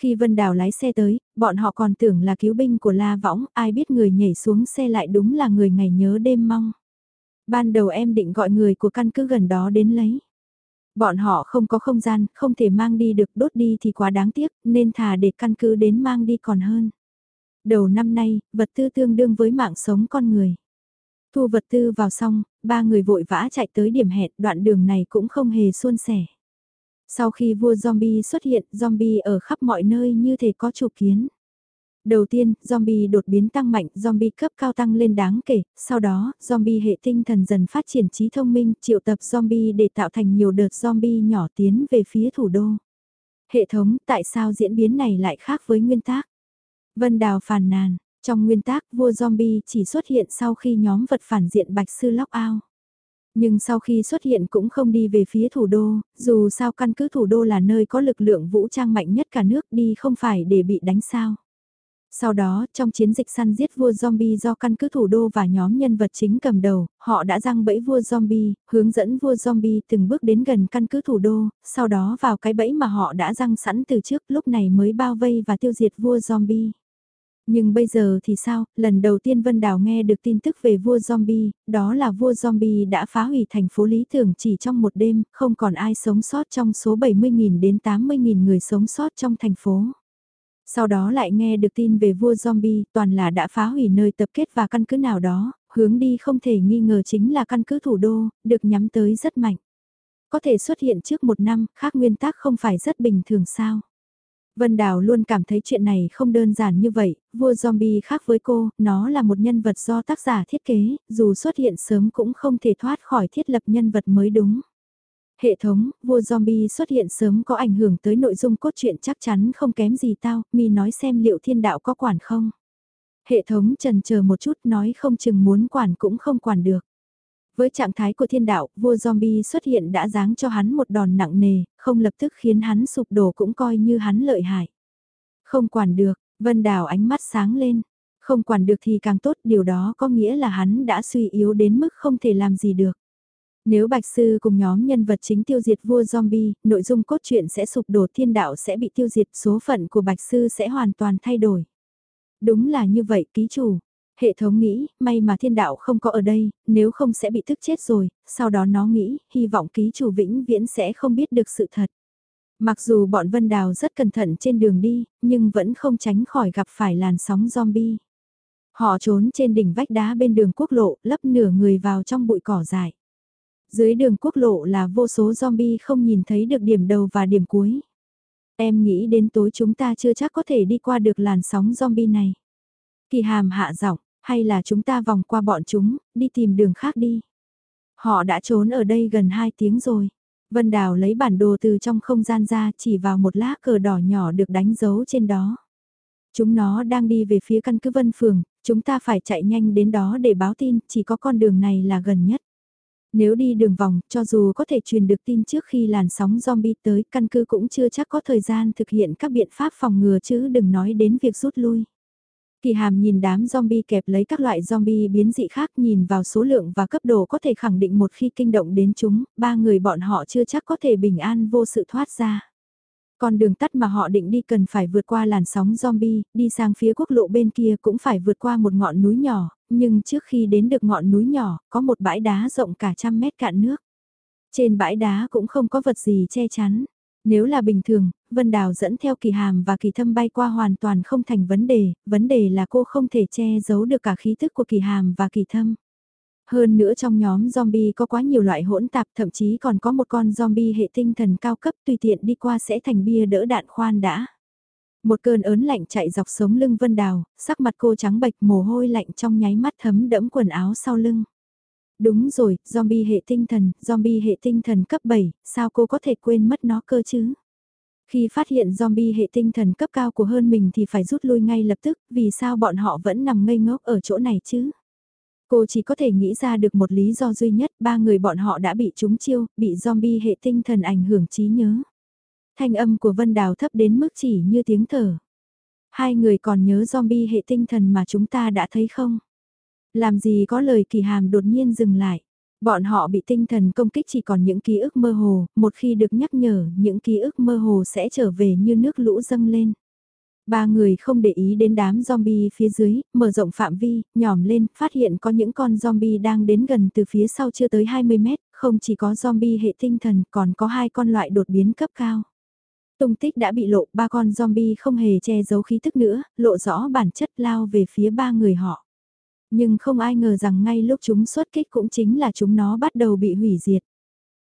Khi Vân Đào lái xe tới, bọn họ còn tưởng là cứu binh của La Võng, ai biết người nhảy xuống xe lại đúng là người ngày nhớ đêm mong. Ban đầu em định gọi người của căn cứ gần đó đến lấy. Bọn họ không có không gian, không thể mang đi được đốt đi thì quá đáng tiếc, nên thà để căn cứ đến mang đi còn hơn. Đầu năm nay, vật tư tương đương với mạng sống con người. Thu vật tư vào xong, ba người vội vã chạy tới điểm hẹn, đoạn đường này cũng không hề suôn sẻ. Sau khi vua zombie xuất hiện, zombie ở khắp mọi nơi như thể có chủ kiến. Đầu tiên, zombie đột biến tăng mạnh, zombie cấp cao tăng lên đáng kể, sau đó, zombie hệ tinh thần dần phát triển trí thông minh, triệu tập zombie để tạo thành nhiều đợt zombie nhỏ tiến về phía thủ đô. Hệ thống, tại sao diễn biến này lại khác với nguyên tác? Vân Đào phàn nàn, trong nguyên tác vua zombie chỉ xuất hiện sau khi nhóm vật phản diện Bạch Sư Lóc Ao. Nhưng sau khi xuất hiện cũng không đi về phía thủ đô, dù sao căn cứ thủ đô là nơi có lực lượng vũ trang mạnh nhất cả nước đi không phải để bị đánh sao. Sau đó, trong chiến dịch săn giết vua zombie do căn cứ thủ đô và nhóm nhân vật chính cầm đầu, họ đã răng bẫy vua zombie, hướng dẫn vua zombie từng bước đến gần căn cứ thủ đô, sau đó vào cái bẫy mà họ đã răng sẵn từ trước lúc này mới bao vây và tiêu diệt vua zombie. Nhưng bây giờ thì sao, lần đầu tiên Vân Đào nghe được tin tức về vua zombie, đó là vua zombie đã phá hủy thành phố lý thường chỉ trong một đêm, không còn ai sống sót trong số 70.000 đến 80.000 người sống sót trong thành phố. Sau đó lại nghe được tin về vua zombie, toàn là đã phá hủy nơi tập kết và căn cứ nào đó, hướng đi không thể nghi ngờ chính là căn cứ thủ đô, được nhắm tới rất mạnh. Có thể xuất hiện trước một năm, khác nguyên tắc không phải rất bình thường sao. Vân Đào luôn cảm thấy chuyện này không đơn giản như vậy, vua zombie khác với cô, nó là một nhân vật do tác giả thiết kế, dù xuất hiện sớm cũng không thể thoát khỏi thiết lập nhân vật mới đúng. Hệ thống, vua zombie xuất hiện sớm có ảnh hưởng tới nội dung cốt truyện chắc chắn không kém gì tao, mi nói xem liệu thiên đạo có quản không? Hệ thống trần chờ một chút nói không chừng muốn quản cũng không quản được. Với trạng thái của thiên đạo, vua zombie xuất hiện đã giáng cho hắn một đòn nặng nề, không lập tức khiến hắn sụp đổ cũng coi như hắn lợi hại. Không quản được, Vân Đào ánh mắt sáng lên. Không quản được thì càng tốt, điều đó có nghĩa là hắn đã suy yếu đến mức không thể làm gì được. Nếu Bạch Sư cùng nhóm nhân vật chính tiêu diệt vua zombie, nội dung cốt truyện sẽ sụp đổ thiên đạo sẽ bị tiêu diệt, số phận của Bạch Sư sẽ hoàn toàn thay đổi. Đúng là như vậy, ký chủ. Hệ thống nghĩ, may mà thiên đạo không có ở đây, nếu không sẽ bị thức chết rồi, sau đó nó nghĩ, hy vọng ký chủ vĩnh viễn sẽ không biết được sự thật. Mặc dù bọn Vân Đào rất cẩn thận trên đường đi, nhưng vẫn không tránh khỏi gặp phải làn sóng zombie. Họ trốn trên đỉnh vách đá bên đường quốc lộ, lấp nửa người vào trong bụi cỏ dài. Dưới đường quốc lộ là vô số zombie không nhìn thấy được điểm đầu và điểm cuối. Em nghĩ đến tối chúng ta chưa chắc có thể đi qua được làn sóng zombie này. Kỳ hàm hạ giọng, hay là chúng ta vòng qua bọn chúng, đi tìm đường khác đi. Họ đã trốn ở đây gần 2 tiếng rồi. Vân Đào lấy bản đồ từ trong không gian ra chỉ vào một lá cờ đỏ nhỏ được đánh dấu trên đó. Chúng nó đang đi về phía căn cứ Vân Phường, chúng ta phải chạy nhanh đến đó để báo tin, chỉ có con đường này là gần nhất. Nếu đi đường vòng, cho dù có thể truyền được tin trước khi làn sóng zombie tới, căn cứ cũng chưa chắc có thời gian thực hiện các biện pháp phòng ngừa chứ đừng nói đến việc rút lui. Kỳ hàm nhìn đám zombie kẹp lấy các loại zombie biến dị khác nhìn vào số lượng và cấp độ có thể khẳng định một khi kinh động đến chúng, ba người bọn họ chưa chắc có thể bình an vô sự thoát ra. Con đường tắt mà họ định đi cần phải vượt qua làn sóng zombie, đi sang phía quốc lộ bên kia cũng phải vượt qua một ngọn núi nhỏ, nhưng trước khi đến được ngọn núi nhỏ, có một bãi đá rộng cả trăm mét cạn nước. Trên bãi đá cũng không có vật gì che chắn. Nếu là bình thường, Vân Đào dẫn theo kỳ hàm và kỳ thâm bay qua hoàn toàn không thành vấn đề, vấn đề là cô không thể che giấu được cả khí thức của kỳ hàm và kỳ thâm. Hơn nữa trong nhóm zombie có quá nhiều loại hỗn tạp thậm chí còn có một con zombie hệ tinh thần cao cấp tùy tiện đi qua sẽ thành bia đỡ đạn khoan đã. Một cơn ớn lạnh chạy dọc sống lưng Vân Đào, sắc mặt cô trắng bệch mồ hôi lạnh trong nháy mắt thấm đẫm quần áo sau lưng. Đúng rồi, zombie hệ tinh thần, zombie hệ tinh thần cấp 7, sao cô có thể quên mất nó cơ chứ? Khi phát hiện zombie hệ tinh thần cấp cao của hơn mình thì phải rút lui ngay lập tức, vì sao bọn họ vẫn nằm ngây ngốc ở chỗ này chứ? Cô chỉ có thể nghĩ ra được một lý do duy nhất, ba người bọn họ đã bị trúng chiêu, bị zombie hệ tinh thần ảnh hưởng trí nhớ. Thanh âm của Vân Đào thấp đến mức chỉ như tiếng thở. Hai người còn nhớ zombie hệ tinh thần mà chúng ta đã thấy không? Làm gì có lời kỳ hàm đột nhiên dừng lại. Bọn họ bị tinh thần công kích chỉ còn những ký ức mơ hồ, một khi được nhắc nhở, những ký ức mơ hồ sẽ trở về như nước lũ dâng lên. Ba người không để ý đến đám zombie phía dưới, mở rộng phạm vi, nhòm lên, phát hiện có những con zombie đang đến gần từ phía sau chưa tới 20 mét, không chỉ có zombie hệ tinh thần, còn có hai con loại đột biến cấp cao. Tung tích đã bị lộ, ba con zombie không hề che giấu khí thức nữa, lộ rõ bản chất lao về phía ba người họ. Nhưng không ai ngờ rằng ngay lúc chúng xuất kích cũng chính là chúng nó bắt đầu bị hủy diệt.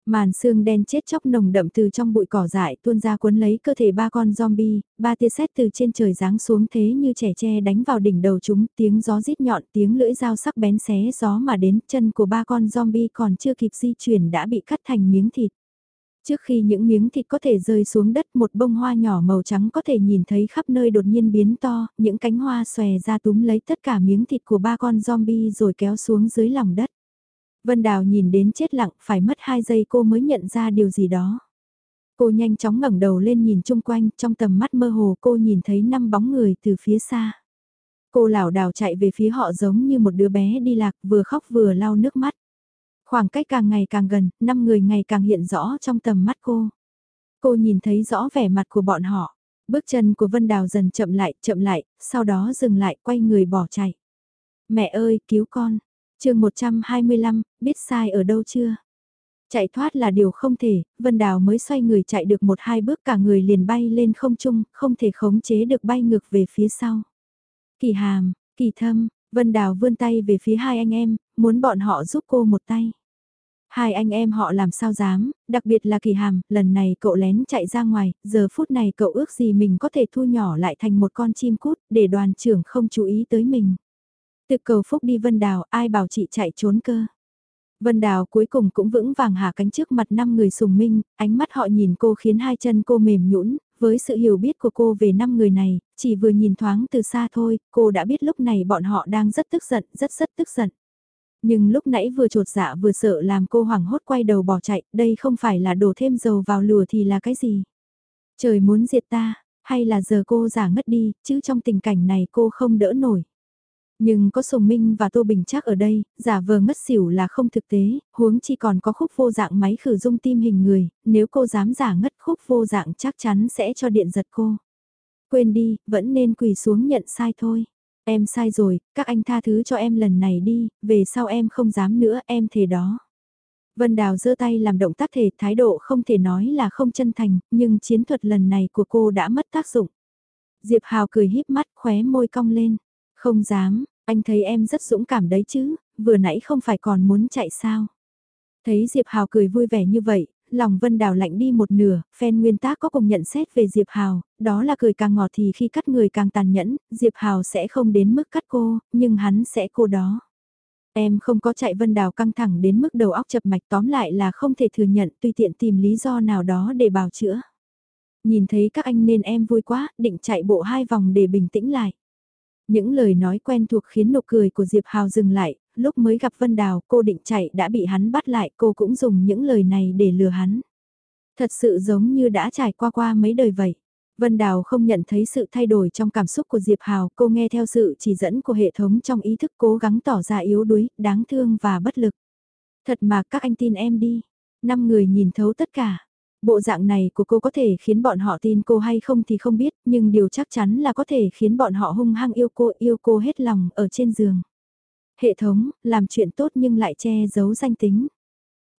Màn xương đen chết chóc nồng đậm từ trong bụi cỏ dại tuôn ra cuốn lấy cơ thể ba con zombie, ba tia sét từ trên trời giáng xuống thế như trẻ tre đánh vào đỉnh đầu chúng, tiếng gió rít nhọn, tiếng lưỡi dao sắc bén xé gió mà đến chân của ba con zombie còn chưa kịp di chuyển đã bị cắt thành miếng thịt. Trước khi những miếng thịt có thể rơi xuống đất một bông hoa nhỏ màu trắng có thể nhìn thấy khắp nơi đột nhiên biến to, những cánh hoa xòe ra túm lấy tất cả miếng thịt của ba con zombie rồi kéo xuống dưới lòng đất. Vân Đào nhìn đến chết lặng, phải mất 2 giây cô mới nhận ra điều gì đó. Cô nhanh chóng ngẩng đầu lên nhìn chung quanh, trong tầm mắt mơ hồ cô nhìn thấy năm bóng người từ phía xa. Cô lảo đảo chạy về phía họ giống như một đứa bé đi lạc vừa khóc vừa lau nước mắt. Khoảng cách càng ngày càng gần, năm người ngày càng hiện rõ trong tầm mắt cô. Cô nhìn thấy rõ vẻ mặt của bọn họ. Bước chân của Vân Đào dần chậm lại, chậm lại, sau đó dừng lại, quay người bỏ chạy. Mẹ ơi, cứu con. chương 125, biết sai ở đâu chưa? Chạy thoát là điều không thể, Vân Đào mới xoay người chạy được một hai bước cả người liền bay lên không trung, không thể khống chế được bay ngược về phía sau. Kỳ hàm, kỳ thâm, Vân Đào vươn tay về phía hai anh em, muốn bọn họ giúp cô một tay. Hai anh em họ làm sao dám, đặc biệt là kỳ hàm, lần này cậu lén chạy ra ngoài, giờ phút này cậu ước gì mình có thể thu nhỏ lại thành một con chim cút, để đoàn trưởng không chú ý tới mình. Từ cầu phúc đi Vân Đào, ai bảo chị chạy trốn cơ. Vân Đào cuối cùng cũng vững vàng hạ cánh trước mặt năm người sùng minh, ánh mắt họ nhìn cô khiến hai chân cô mềm nhũn, với sự hiểu biết của cô về năm người này, chỉ vừa nhìn thoáng từ xa thôi, cô đã biết lúc này bọn họ đang rất tức giận, rất rất tức giận. Nhưng lúc nãy vừa trột dạ vừa sợ làm cô hoảng hốt quay đầu bỏ chạy, đây không phải là đổ thêm dầu vào lửa thì là cái gì? Trời muốn diệt ta, hay là giờ cô giả ngất đi, chứ trong tình cảnh này cô không đỡ nổi. Nhưng có Sùng Minh và Tô Bình chắc ở đây, giả vờ ngất xỉu là không thực tế, huống chi còn có khúc vô dạng máy khử dung tim hình người, nếu cô dám giả ngất khúc vô dạng chắc chắn sẽ cho điện giật cô. Quên đi, vẫn nên quỳ xuống nhận sai thôi. Em sai rồi, các anh tha thứ cho em lần này đi, về sau em không dám nữa, em thề đó. Vân Đào giơ tay làm động tác thể, thái độ không thể nói là không chân thành, nhưng chiến thuật lần này của cô đã mất tác dụng. Diệp Hào cười híp mắt, khóe môi cong lên. Không dám, anh thấy em rất dũng cảm đấy chứ, vừa nãy không phải còn muốn chạy sao. Thấy Diệp Hào cười vui vẻ như vậy, lòng Vân Đào lạnh đi một nửa, fan nguyên tác có cùng nhận xét về Diệp Hào, đó là cười càng ngọt thì khi cắt người càng tàn nhẫn, Diệp Hào sẽ không đến mức cắt cô, nhưng hắn sẽ cô đó. Em không có chạy Vân Đào căng thẳng đến mức đầu óc chập mạch tóm lại là không thể thừa nhận tùy tiện tìm lý do nào đó để bào chữa. Nhìn thấy các anh nên em vui quá, định chạy bộ hai vòng để bình tĩnh lại. Những lời nói quen thuộc khiến nụ cười của Diệp Hào dừng lại, lúc mới gặp Vân Đào cô định chạy đã bị hắn bắt lại cô cũng dùng những lời này để lừa hắn. Thật sự giống như đã trải qua qua mấy đời vậy. Vân Đào không nhận thấy sự thay đổi trong cảm xúc của Diệp Hào, cô nghe theo sự chỉ dẫn của hệ thống trong ý thức cố gắng tỏ ra yếu đuối, đáng thương và bất lực. Thật mà các anh tin em đi. Năm người nhìn thấu tất cả. Bộ dạng này của cô có thể khiến bọn họ tin cô hay không thì không biết, nhưng điều chắc chắn là có thể khiến bọn họ hung hăng yêu cô, yêu cô hết lòng ở trên giường. Hệ thống, làm chuyện tốt nhưng lại che giấu danh tính.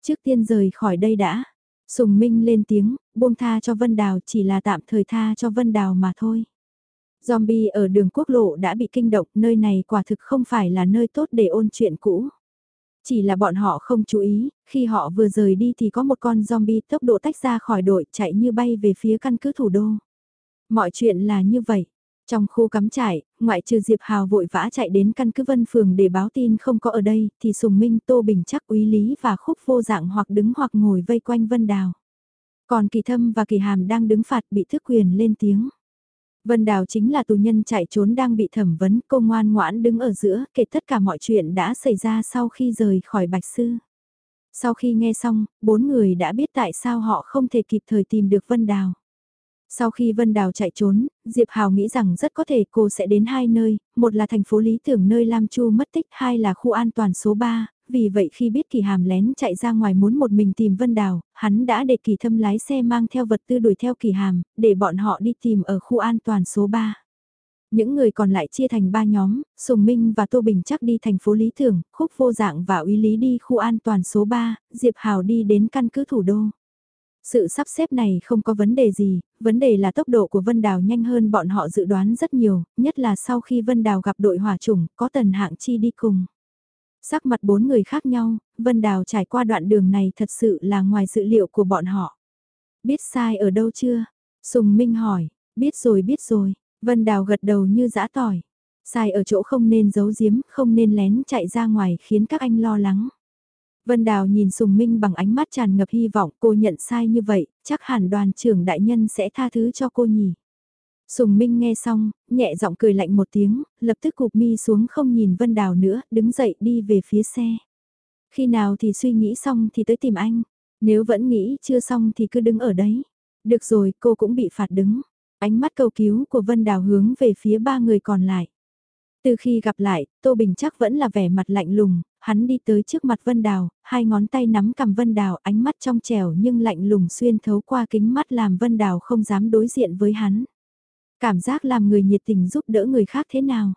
Trước tiên rời khỏi đây đã. Sùng Minh lên tiếng, buông tha cho Vân Đào chỉ là tạm thời tha cho Vân Đào mà thôi. Zombie ở đường quốc lộ đã bị kinh động, nơi này quả thực không phải là nơi tốt để ôn chuyện cũ. Chỉ là bọn họ không chú ý, khi họ vừa rời đi thì có một con zombie tốc độ tách ra khỏi đội chạy như bay về phía căn cứ thủ đô. Mọi chuyện là như vậy. Trong khu cắm trại, ngoại trừ Diệp Hào vội vã chạy đến căn cứ Vân Phường để báo tin không có ở đây, thì Sùng Minh, Tô Bình chắc úy lý và khúc vô dạng hoặc đứng hoặc ngồi vây quanh Vân Đào. Còn Kỳ Thâm và Kỳ Hàm đang đứng phạt bị thức quyền lên tiếng. Vân Đào chính là tù nhân chạy trốn đang bị thẩm vấn, cô ngoan ngoãn đứng ở giữa, kể tất cả mọi chuyện đã xảy ra sau khi rời khỏi Bạch Sư. Sau khi nghe xong, bốn người đã biết tại sao họ không thể kịp thời tìm được Vân Đào. Sau khi Vân Đào chạy trốn, Diệp Hào nghĩ rằng rất có thể cô sẽ đến hai nơi, một là thành phố lý tưởng nơi Lam Chu mất tích, hai là khu an toàn số 3, vì vậy khi biết Kỳ Hàm lén chạy ra ngoài muốn một mình tìm Vân Đào, hắn đã để Kỳ Thâm lái xe mang theo vật tư đuổi theo Kỳ Hàm, để bọn họ đi tìm ở khu an toàn số 3. Những người còn lại chia thành ba nhóm, Sùng Minh và Tô Bình chắc đi thành phố Lý thưởng, Khúc Vô Dạng và Uy Lý đi khu an toàn số 3, Diệp Hào đi đến căn cứ thủ đô. Sự sắp xếp này không có vấn đề gì, vấn đề là tốc độ của Vân Đào nhanh hơn bọn họ dự đoán rất nhiều, nhất là sau khi Vân Đào gặp đội hỏa chủng, có tần hạng chi đi cùng. Sắc mặt bốn người khác nhau, Vân Đào trải qua đoạn đường này thật sự là ngoài dự liệu của bọn họ. Biết sai ở đâu chưa? Sùng Minh hỏi, biết rồi biết rồi, Vân Đào gật đầu như dã tỏi. Sai ở chỗ không nên giấu giếm, không nên lén chạy ra ngoài khiến các anh lo lắng. Vân Đào nhìn Sùng Minh bằng ánh mắt tràn ngập hy vọng cô nhận sai như vậy, chắc hẳn đoàn trưởng đại nhân sẽ tha thứ cho cô nhỉ. Sùng Minh nghe xong, nhẹ giọng cười lạnh một tiếng, lập tức cụp mi xuống không nhìn Vân Đào nữa, đứng dậy đi về phía xe. Khi nào thì suy nghĩ xong thì tới tìm anh, nếu vẫn nghĩ chưa xong thì cứ đứng ở đấy. Được rồi, cô cũng bị phạt đứng. Ánh mắt cầu cứu của Vân Đào hướng về phía ba người còn lại. Từ khi gặp lại, Tô Bình chắc vẫn là vẻ mặt lạnh lùng, hắn đi tới trước mặt Vân Đào, hai ngón tay nắm cầm Vân Đào, ánh mắt trong trẻo nhưng lạnh lùng xuyên thấu qua kính mắt làm Vân Đào không dám đối diện với hắn. Cảm giác làm người nhiệt tình giúp đỡ người khác thế nào?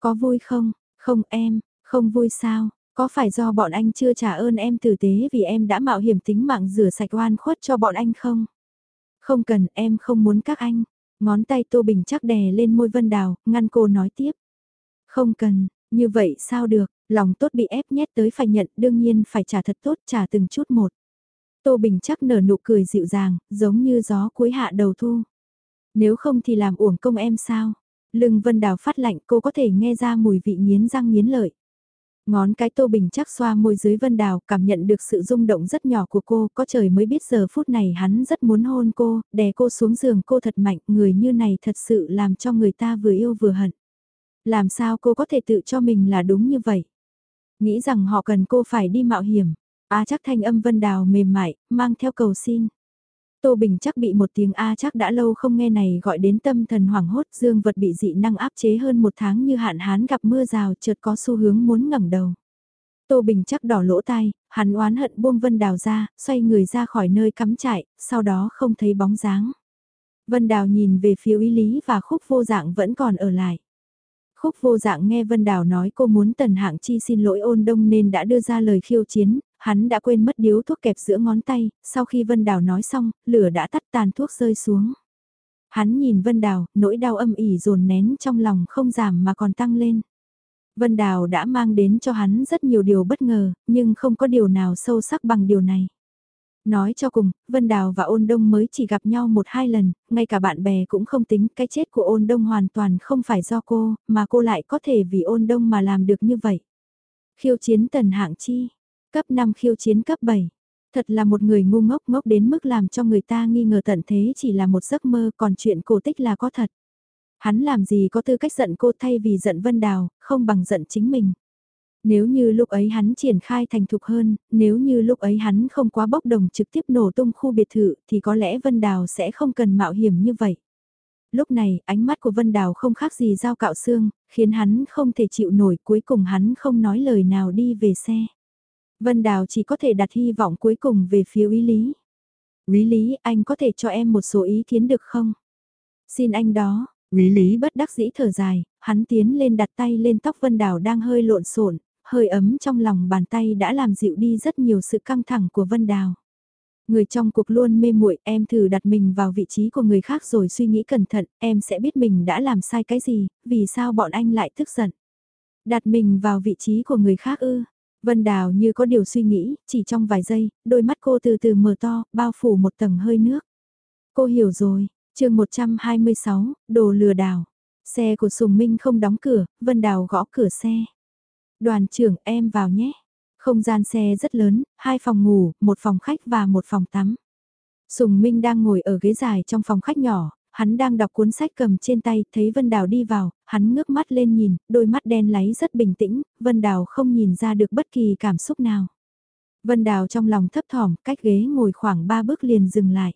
Có vui không? Không em, không vui sao? Có phải do bọn anh chưa trả ơn em tử tế vì em đã mạo hiểm tính mạng rửa sạch oan khuất cho bọn anh không? Không cần, em không muốn các anh. Ngón tay Tô Bình chắc đè lên môi Vân Đào, ngăn cô nói tiếp. Không cần, như vậy sao được, lòng tốt bị ép nhét tới phải nhận, đương nhiên phải trả thật tốt, trả từng chút một. Tô Bình chắc nở nụ cười dịu dàng, giống như gió cuối hạ đầu thu. Nếu không thì làm uổng công em sao? Lưng Vân Đào phát lạnh cô có thể nghe ra mùi vị nghiến răng nghiến lợi. Ngón cái Tô Bình chắc xoa môi dưới Vân Đào cảm nhận được sự rung động rất nhỏ của cô, có trời mới biết giờ phút này hắn rất muốn hôn cô, đè cô xuống giường cô thật mạnh, người như này thật sự làm cho người ta vừa yêu vừa hận. Làm sao cô có thể tự cho mình là đúng như vậy? Nghĩ rằng họ cần cô phải đi mạo hiểm. á chắc thanh âm Vân Đào mềm mại, mang theo cầu xin. Tô Bình chắc bị một tiếng A chắc đã lâu không nghe này gọi đến tâm thần hoảng hốt dương vật bị dị năng áp chế hơn một tháng như hạn hán gặp mưa rào chợt có xu hướng muốn ngẩng đầu. Tô Bình chắc đỏ lỗ tai, hắn oán hận buông Vân Đào ra, xoay người ra khỏi nơi cắm trại, sau đó không thấy bóng dáng. Vân Đào nhìn về phía Uy lý và khúc vô dạng vẫn còn ở lại. Khúc vô dạng nghe Vân Đào nói cô muốn tần hạng chi xin lỗi ôn đông nên đã đưa ra lời khiêu chiến, hắn đã quên mất điếu thuốc kẹp giữa ngón tay, sau khi Vân Đào nói xong, lửa đã tắt tàn thuốc rơi xuống. Hắn nhìn Vân Đào, nỗi đau âm ỉ dồn nén trong lòng không giảm mà còn tăng lên. Vân Đào đã mang đến cho hắn rất nhiều điều bất ngờ, nhưng không có điều nào sâu sắc bằng điều này. Nói cho cùng, Vân Đào và Ôn Đông mới chỉ gặp nhau một hai lần, ngay cả bạn bè cũng không tính cái chết của Ôn Đông hoàn toàn không phải do cô, mà cô lại có thể vì Ôn Đông mà làm được như vậy. Khiêu chiến tần hạng chi, cấp 5 khiêu chiến cấp 7. Thật là một người ngu ngốc ngốc đến mức làm cho người ta nghi ngờ tận thế chỉ là một giấc mơ còn chuyện cổ tích là có thật. Hắn làm gì có tư cách giận cô thay vì giận Vân Đào, không bằng giận chính mình. Nếu như lúc ấy hắn triển khai thành thục hơn, nếu như lúc ấy hắn không quá bốc đồng trực tiếp nổ tung khu biệt thự thì có lẽ Vân Đào sẽ không cần mạo hiểm như vậy. Lúc này, ánh mắt của Vân Đào không khác gì dao cạo xương, khiến hắn không thể chịu nổi cuối cùng hắn không nói lời nào đi về xe. Vân Đào chỉ có thể đặt hy vọng cuối cùng về phía Úy Lý. Úy Lý, anh có thể cho em một số ý kiến được không? Xin anh đó, Úy Lý bất đắc dĩ thở dài, hắn tiến lên đặt tay lên tóc Vân Đào đang hơi lộn xộn, hơi ấm trong lòng bàn tay đã làm dịu đi rất nhiều sự căng thẳng của Vân Đào. Người trong cuộc luôn mê muội, em thử đặt mình vào vị trí của người khác rồi suy nghĩ cẩn thận, em sẽ biết mình đã làm sai cái gì, vì sao bọn anh lại tức giận. Đặt mình vào vị trí của người khác ư. Vân Đào như có điều suy nghĩ, chỉ trong vài giây, đôi mắt cô từ từ mở to, bao phủ một tầng hơi nước. Cô hiểu rồi, chương 126, đồ lừa đảo. Xe của Sùng Minh không đóng cửa, Vân Đào gõ cửa xe. Đoàn trưởng em vào nhé. Không gian xe rất lớn, hai phòng ngủ, một phòng khách và một phòng tắm. Sùng Minh đang ngồi ở ghế dài trong phòng khách nhỏ, hắn đang đọc cuốn sách cầm trên tay, thấy Vân Đào đi vào, hắn ngước mắt lên nhìn, đôi mắt đen láy rất bình tĩnh, Vân Đào không nhìn ra được bất kỳ cảm xúc nào. Vân Đào trong lòng thấp thỏm, cách ghế ngồi khoảng ba bước liền dừng lại.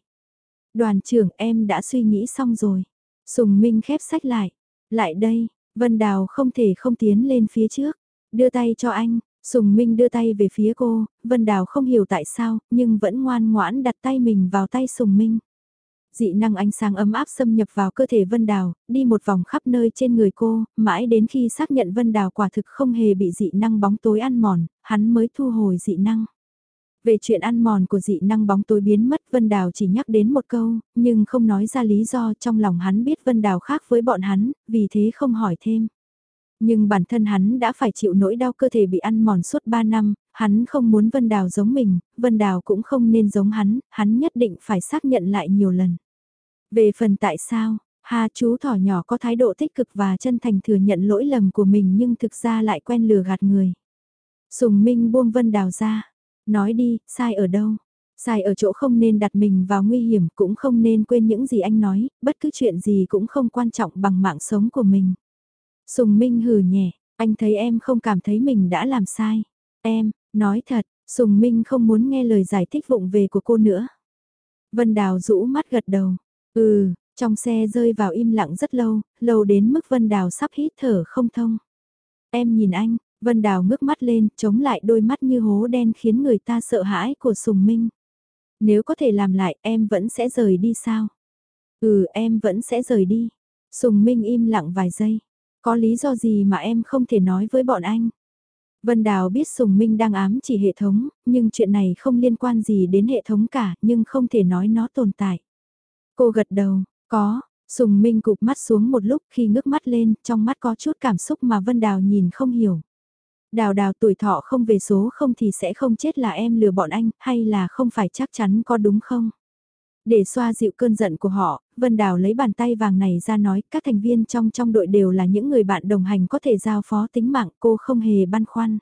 Đoàn trưởng em đã suy nghĩ xong rồi. Sùng Minh khép sách lại. Lại đây, Vân Đào không thể không tiến lên phía trước. Đưa tay cho anh, Sùng Minh đưa tay về phía cô, Vân Đào không hiểu tại sao, nhưng vẫn ngoan ngoãn đặt tay mình vào tay Sùng Minh. Dị năng ánh sáng ấm áp xâm nhập vào cơ thể Vân Đào, đi một vòng khắp nơi trên người cô, mãi đến khi xác nhận Vân Đào quả thực không hề bị dị năng bóng tối ăn mòn, hắn mới thu hồi dị năng. Về chuyện ăn mòn của dị năng bóng tối biến mất Vân Đào chỉ nhắc đến một câu, nhưng không nói ra lý do trong lòng hắn biết Vân Đào khác với bọn hắn, vì thế không hỏi thêm. Nhưng bản thân hắn đã phải chịu nỗi đau cơ thể bị ăn mòn suốt 3 năm, hắn không muốn Vân Đào giống mình, Vân Đào cũng không nên giống hắn, hắn nhất định phải xác nhận lại nhiều lần. Về phần tại sao, Ha chú thỏ nhỏ có thái độ tích cực và chân thành thừa nhận lỗi lầm của mình nhưng thực ra lại quen lừa gạt người. Sùng Minh buông Vân Đào ra. Nói đi, sai ở đâu? Sai ở chỗ không nên đặt mình vào nguy hiểm cũng không nên quên những gì anh nói, bất cứ chuyện gì cũng không quan trọng bằng mạng sống của mình. Sùng Minh hừ nhẹ, anh thấy em không cảm thấy mình đã làm sai. Em, nói thật, Sùng Minh không muốn nghe lời giải thích vụng về của cô nữa. Vân Đào rũ mắt gật đầu. Ừ, trong xe rơi vào im lặng rất lâu, lâu đến mức Vân Đào sắp hít thở không thông. Em nhìn anh, Vân Đào ngước mắt lên, chống lại đôi mắt như hố đen khiến người ta sợ hãi của Sùng Minh. Nếu có thể làm lại em vẫn sẽ rời đi sao? Ừ em vẫn sẽ rời đi. Sùng Minh im lặng vài giây. Có lý do gì mà em không thể nói với bọn anh? Vân Đào biết Sùng Minh đang ám chỉ hệ thống, nhưng chuyện này không liên quan gì đến hệ thống cả, nhưng không thể nói nó tồn tại. Cô gật đầu, có, Sùng Minh cụp mắt xuống một lúc khi ngước mắt lên, trong mắt có chút cảm xúc mà Vân Đào nhìn không hiểu. Đào đào tuổi thọ không về số không thì sẽ không chết là em lừa bọn anh, hay là không phải chắc chắn có đúng không? Để xoa dịu cơn giận của họ, Vân Đào lấy bàn tay vàng này ra nói các thành viên trong trong đội đều là những người bạn đồng hành có thể giao phó tính mạng cô không hề băn khoăn.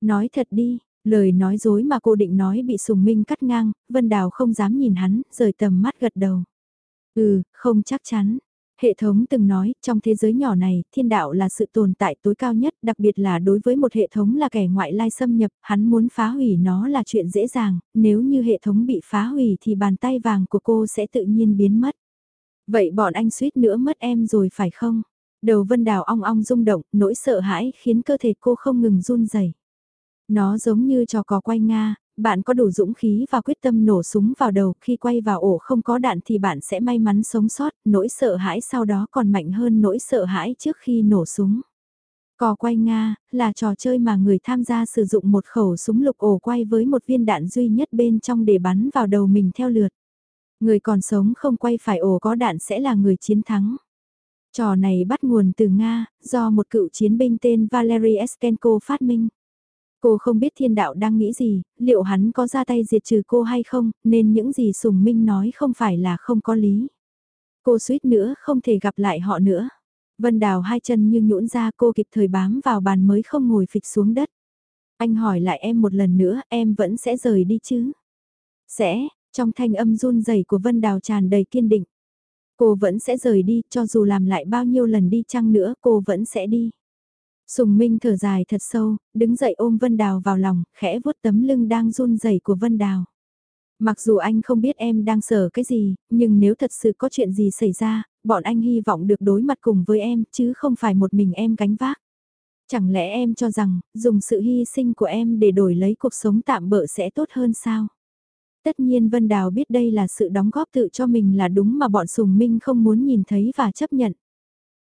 Nói thật đi, lời nói dối mà cô định nói bị Sùng Minh cắt ngang, Vân Đào không dám nhìn hắn, rời tầm mắt gật đầu. Ừ, không chắc chắn. Hệ thống từng nói, trong thế giới nhỏ này, thiên đạo là sự tồn tại tối cao nhất, đặc biệt là đối với một hệ thống là kẻ ngoại lai xâm nhập, hắn muốn phá hủy nó là chuyện dễ dàng, nếu như hệ thống bị phá hủy thì bàn tay vàng của cô sẽ tự nhiên biến mất. Vậy bọn anh suýt nữa mất em rồi phải không? Đầu vân đào ong ong rung động, nỗi sợ hãi khiến cơ thể cô không ngừng run rẩy. Nó giống như trò cò quay Nga, bạn có đủ dũng khí và quyết tâm nổ súng vào đầu, khi quay vào ổ không có đạn thì bạn sẽ may mắn sống sót, nỗi sợ hãi sau đó còn mạnh hơn nỗi sợ hãi trước khi nổ súng. Cò quay Nga, là trò chơi mà người tham gia sử dụng một khẩu súng lục ổ quay với một viên đạn duy nhất bên trong để bắn vào đầu mình theo lượt. Người còn sống không quay phải ổ có đạn sẽ là người chiến thắng. Trò này bắt nguồn từ Nga, do một cựu chiến binh tên Valery Eskenko phát minh. Cô không biết thiên đạo đang nghĩ gì, liệu hắn có ra tay diệt trừ cô hay không, nên những gì Sùng Minh nói không phải là không có lý. Cô suýt nữa không thể gặp lại họ nữa. Vân Đào hai chân như nhũn ra cô kịp thời bám vào bàn mới không ngồi phịch xuống đất. Anh hỏi lại em một lần nữa, em vẫn sẽ rời đi chứ? Sẽ, trong thanh âm run rẩy của Vân Đào tràn đầy kiên định. Cô vẫn sẽ rời đi, cho dù làm lại bao nhiêu lần đi chăng nữa cô vẫn sẽ đi. Sùng Minh thở dài thật sâu, đứng dậy ôm Vân Đào vào lòng, khẽ vuốt tấm lưng đang run rẩy của Vân Đào. Mặc dù anh không biết em đang sợ cái gì, nhưng nếu thật sự có chuyện gì xảy ra, bọn anh hy vọng được đối mặt cùng với em, chứ không phải một mình em gánh vác. Chẳng lẽ em cho rằng, dùng sự hy sinh của em để đổi lấy cuộc sống tạm bỡ sẽ tốt hơn sao? Tất nhiên Vân Đào biết đây là sự đóng góp tự cho mình là đúng mà bọn Sùng Minh không muốn nhìn thấy và chấp nhận.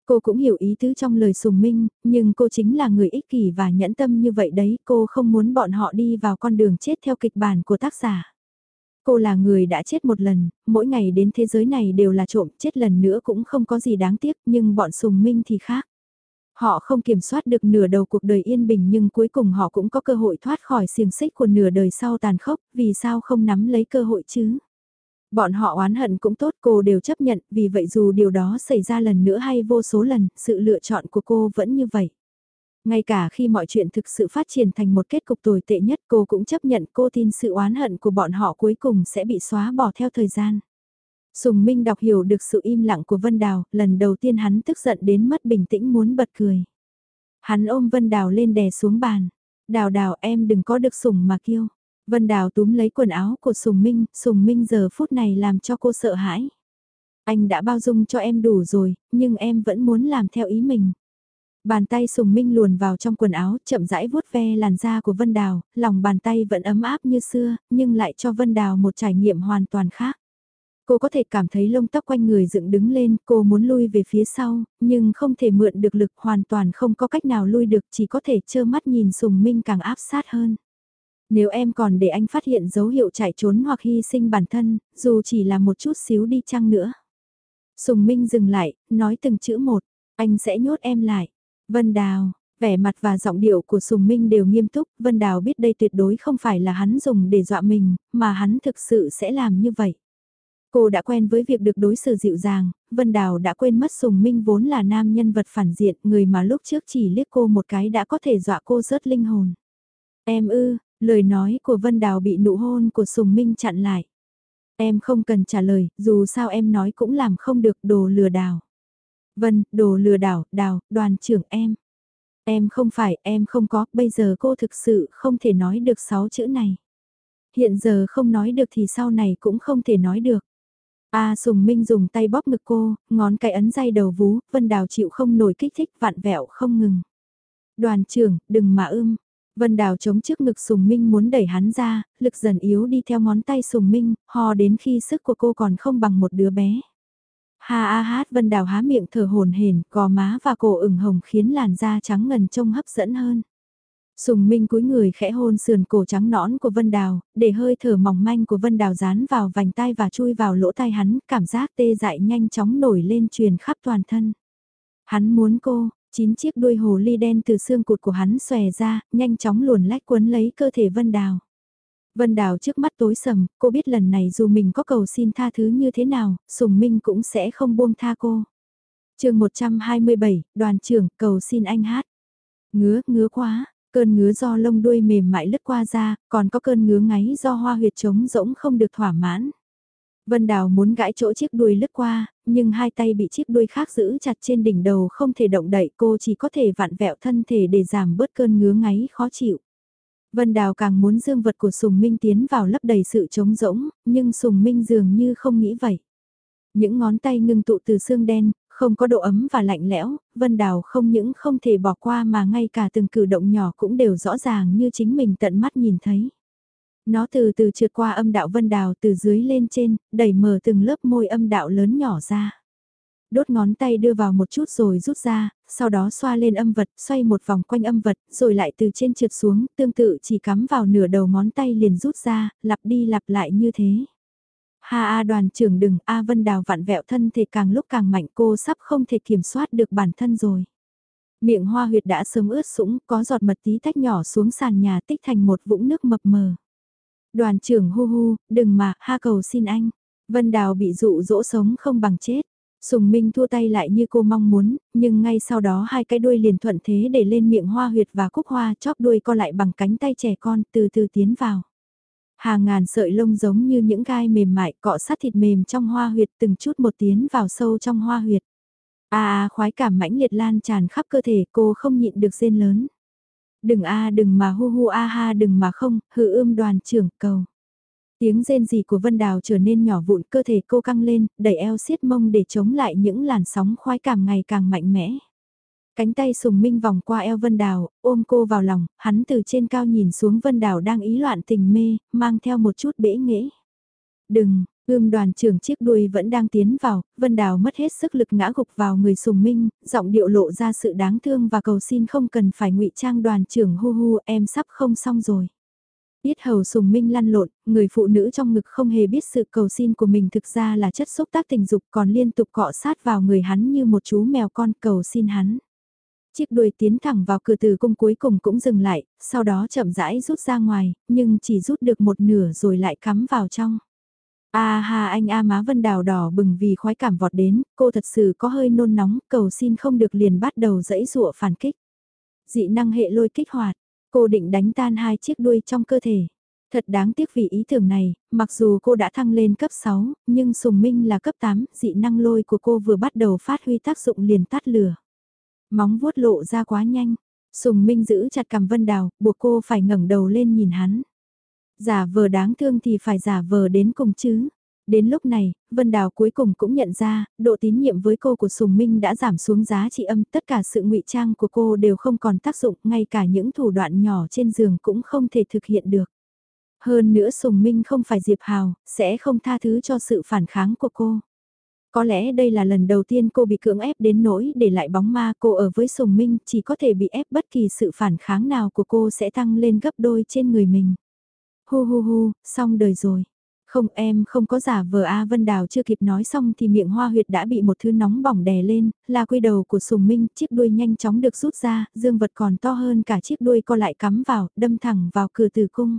Cô cũng hiểu ý tứ trong lời sùng minh, nhưng cô chính là người ích kỷ và nhẫn tâm như vậy đấy, cô không muốn bọn họ đi vào con đường chết theo kịch bản của tác giả. Cô là người đã chết một lần, mỗi ngày đến thế giới này đều là trộm, chết lần nữa cũng không có gì đáng tiếc, nhưng bọn sùng minh thì khác. Họ không kiểm soát được nửa đầu cuộc đời yên bình nhưng cuối cùng họ cũng có cơ hội thoát khỏi xiềng xích của nửa đời sau tàn khốc, vì sao không nắm lấy cơ hội chứ? Bọn họ oán hận cũng tốt cô đều chấp nhận, vì vậy dù điều đó xảy ra lần nữa hay vô số lần, sự lựa chọn của cô vẫn như vậy. Ngay cả khi mọi chuyện thực sự phát triển thành một kết cục tồi tệ nhất cô cũng chấp nhận cô tin sự oán hận của bọn họ cuối cùng sẽ bị xóa bỏ theo thời gian. Sùng Minh đọc hiểu được sự im lặng của Vân Đào, lần đầu tiên hắn tức giận đến mất bình tĩnh muốn bật cười. Hắn ôm Vân Đào lên đè xuống bàn. Đào đào em đừng có được sủng mà kiêu. Vân Đào túm lấy quần áo của Sùng Minh, Sùng Minh giờ phút này làm cho cô sợ hãi. Anh đã bao dung cho em đủ rồi, nhưng em vẫn muốn làm theo ý mình. Bàn tay Sùng Minh luồn vào trong quần áo, chậm rãi vuốt ve làn da của Vân Đào, lòng bàn tay vẫn ấm áp như xưa, nhưng lại cho Vân Đào một trải nghiệm hoàn toàn khác. Cô có thể cảm thấy lông tóc quanh người dựng đứng lên, cô muốn lui về phía sau, nhưng không thể mượn được lực hoàn toàn không có cách nào lui được, chỉ có thể trơ mắt nhìn Sùng Minh càng áp sát hơn. Nếu em còn để anh phát hiện dấu hiệu chạy trốn hoặc hy sinh bản thân, dù chỉ là một chút xíu đi chăng nữa. Sùng Minh dừng lại, nói từng chữ một, anh sẽ nhốt em lại. Vân Đào, vẻ mặt và giọng điệu của Sùng Minh đều nghiêm túc, Vân Đào biết đây tuyệt đối không phải là hắn dùng để dọa mình, mà hắn thực sự sẽ làm như vậy. Cô đã quen với việc được đối xử dịu dàng, Vân Đào đã quên mất Sùng Minh vốn là nam nhân vật phản diện, người mà lúc trước chỉ liếc cô một cái đã có thể dọa cô rớt linh hồn. Em ư, lời nói của Vân Đào bị nụ hôn của Sùng Minh chặn lại. Em không cần trả lời, dù sao em nói cũng làm không được đồ lừa đảo. Vân, đồ lừa đảo, đào, đoàn trưởng em. Em không phải, em không có, bây giờ cô thực sự không thể nói được sáu chữ này. Hiện giờ không nói được thì sau này cũng không thể nói được. A Sùng Minh dùng tay bóp ngực cô, ngón cái ấn dây đầu vú, Vân Đào chịu không nổi kích thích vạn vẹo không ngừng. Đoàn trưởng, đừng mà ưm. Vân Đào chống trước ngực Sùng Minh muốn đẩy hắn ra, lực dần yếu đi theo ngón tay Sùng Minh, ho đến khi sức của cô còn không bằng một đứa bé. Ha a hát Vân Đào há miệng thở hồn hển, gò má và cổ ửng hồng khiến làn da trắng ngần trông hấp dẫn hơn. Sùng Minh cúi người khẽ hôn sườn cổ trắng nõn của Vân Đào, để hơi thở mỏng manh của Vân Đào dán vào vành tai và chui vào lỗ tai hắn, cảm giác tê dại nhanh chóng nổi lên truyền khắp toàn thân. Hắn muốn cô, chín chiếc đuôi hồ ly đen từ xương cụt của hắn xòe ra, nhanh chóng luồn lách quấn lấy cơ thể Vân Đào. Vân Đào trước mắt tối sầm, cô biết lần này dù mình có cầu xin tha thứ như thế nào, Sùng Minh cũng sẽ không buông tha cô. chương 127, đoàn trưởng, cầu xin anh hát. Ngứa, ngứa quá, cơn ngứa do lông đuôi mềm mại lướt qua da, còn có cơn ngứa ngáy do hoa huyệt trống rỗng không được thỏa mãn. Vân Đào muốn gãi chỗ chiếc đuôi lướt qua, nhưng hai tay bị chiếc đuôi khác giữ chặt trên đỉnh đầu không thể động đậy cô chỉ có thể vặn vẹo thân thể để giảm bớt cơn ngứa ngáy khó chịu. Vân Đào càng muốn dương vật của Sùng Minh tiến vào lấp đầy sự trống rỗng, nhưng Sùng Minh dường như không nghĩ vậy. Những ngón tay ngưng tụ từ xương đen, không có độ ấm và lạnh lẽo, Vân Đào không những không thể bỏ qua mà ngay cả từng cử động nhỏ cũng đều rõ ràng như chính mình tận mắt nhìn thấy. Nó từ từ trượt qua âm đạo Vân Đào từ dưới lên trên, đẩy mở từng lớp môi âm đạo lớn nhỏ ra đốt ngón tay đưa vào một chút rồi rút ra, sau đó xoa lên âm vật, xoay một vòng quanh âm vật, rồi lại từ trên trượt xuống, tương tự chỉ cắm vào nửa đầu ngón tay liền rút ra, lặp đi lặp lại như thế. Ha A đoàn trưởng đừng, A Vân Đào vặn vẹo thân thể càng lúc càng mạnh cô sắp không thể kiểm soát được bản thân rồi. Miệng hoa huyệt đã sớm ướt sũng, có giọt mật tí tách nhỏ xuống sàn nhà tích thành một vũng nước mập mờ. Đoàn trưởng hu hu, đừng mà, ha cầu xin anh. Vân Đào bị dụ dỗ sống không bằng chết. Sùng Minh thua tay lại như cô mong muốn, nhưng ngay sau đó hai cái đuôi liền thuận thế để lên miệng hoa huyệt và cúc hoa chóp đuôi co lại bằng cánh tay trẻ con từ từ tiến vào. Hàng ngàn sợi lông giống như những gai mềm mại cọ sát thịt mềm trong hoa huyệt từng chút một tiến vào sâu trong hoa huyệt. À, à khoái cảm mãnh liệt lan tràn khắp cơ thể cô không nhịn được rên lớn. Đừng a đừng mà hu hu a ha đừng mà không, hự ươm đoàn trưởng cầu. Tiếng rên rỉ của Vân Đào trở nên nhỏ vụn cơ thể cô căng lên, đẩy eo xiết mông để chống lại những làn sóng khoái cảm ngày càng mạnh mẽ. Cánh tay sùng minh vòng qua eo Vân Đào, ôm cô vào lòng, hắn từ trên cao nhìn xuống Vân Đào đang ý loạn tình mê, mang theo một chút bể nghễ. Đừng, ươm đoàn trưởng chiếc đuôi vẫn đang tiến vào, Vân Đào mất hết sức lực ngã gục vào người sùng minh, giọng điệu lộ ra sự đáng thương và cầu xin không cần phải ngụy trang đoàn trưởng hu hu em sắp không xong rồi. Biết hầu sùng minh lăn lộn, người phụ nữ trong ngực không hề biết sự cầu xin của mình thực ra là chất xúc tác tình dục còn liên tục cọ sát vào người hắn như một chú mèo con cầu xin hắn. Chiếc đuôi tiến thẳng vào cửa tử cung cuối cùng cũng dừng lại, sau đó chậm rãi rút ra ngoài, nhưng chỉ rút được một nửa rồi lại cắm vào trong. A ha anh A má vân đào đỏ bừng vì khoái cảm vọt đến, cô thật sự có hơi nôn nóng, cầu xin không được liền bắt đầu dẫy dụa phản kích. Dị năng hệ lôi kích hoạt, Cô định đánh tan hai chiếc đuôi trong cơ thể. Thật đáng tiếc vì ý tưởng này, mặc dù cô đã thăng lên cấp 6, nhưng Sùng Minh là cấp 8, dị năng lôi của cô vừa bắt đầu phát huy tác dụng liền tắt lửa. Móng vuốt lộ ra quá nhanh, Sùng Minh giữ chặt cầm Vân Đào, buộc cô phải ngẩng đầu lên nhìn hắn. Giả vờ đáng thương thì phải giả vờ đến cùng chứ. Đến lúc này, Vân Đào cuối cùng cũng nhận ra, độ tín nhiệm với cô của Sùng Minh đã giảm xuống giá trị âm, tất cả sự ngụy trang của cô đều không còn tác dụng, ngay cả những thủ đoạn nhỏ trên giường cũng không thể thực hiện được. Hơn nữa Sùng Minh không phải Diệp Hào, sẽ không tha thứ cho sự phản kháng của cô. Có lẽ đây là lần đầu tiên cô bị cưỡng ép đến nỗi để lại bóng ma cô ở với Sùng Minh chỉ có thể bị ép bất kỳ sự phản kháng nào của cô sẽ tăng lên gấp đôi trên người mình. Hu hu hu, xong đời rồi. Không em không có giả vờ A Vân Đào chưa kịp nói xong thì miệng hoa huyệt đã bị một thứ nóng bỏng đè lên, là quy đầu của Sùng Minh, chiếc đuôi nhanh chóng được rút ra, dương vật còn to hơn cả chiếc đuôi co lại cắm vào, đâm thẳng vào cửa tử cung.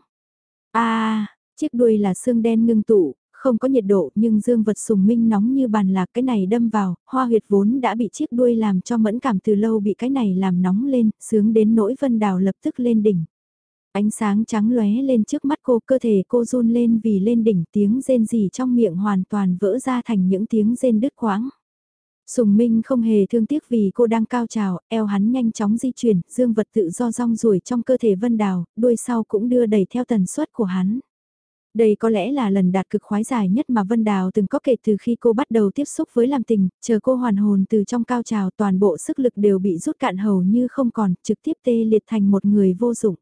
A, chiếc đuôi là xương đen ngưng tụ, không có nhiệt độ nhưng dương vật Sùng Minh nóng như bàn lạc cái này đâm vào, hoa huyệt vốn đã bị chiếc đuôi làm cho mẫn cảm từ lâu bị cái này làm nóng lên, sướng đến nỗi Vân Đào lập tức lên đỉnh. Ánh sáng trắng lóe lên trước mắt cô, cơ thể cô run lên vì lên đỉnh tiếng rên rỉ trong miệng hoàn toàn vỡ ra thành những tiếng rên đứt quãng. Sùng Minh không hề thương tiếc vì cô đang cao trào, eo hắn nhanh chóng di chuyển, dương vật tự do rong ruổi trong cơ thể Vân Đào, đuôi sau cũng đưa đẩy theo tần suất của hắn. Đây có lẽ là lần đạt cực khoái dài nhất mà Vân Đào từng có kể từ khi cô bắt đầu tiếp xúc với làm tình, chờ cô hoàn hồn từ trong cao trào toàn bộ sức lực đều bị rút cạn hầu như không còn, trực tiếp tê liệt thành một người vô dụng.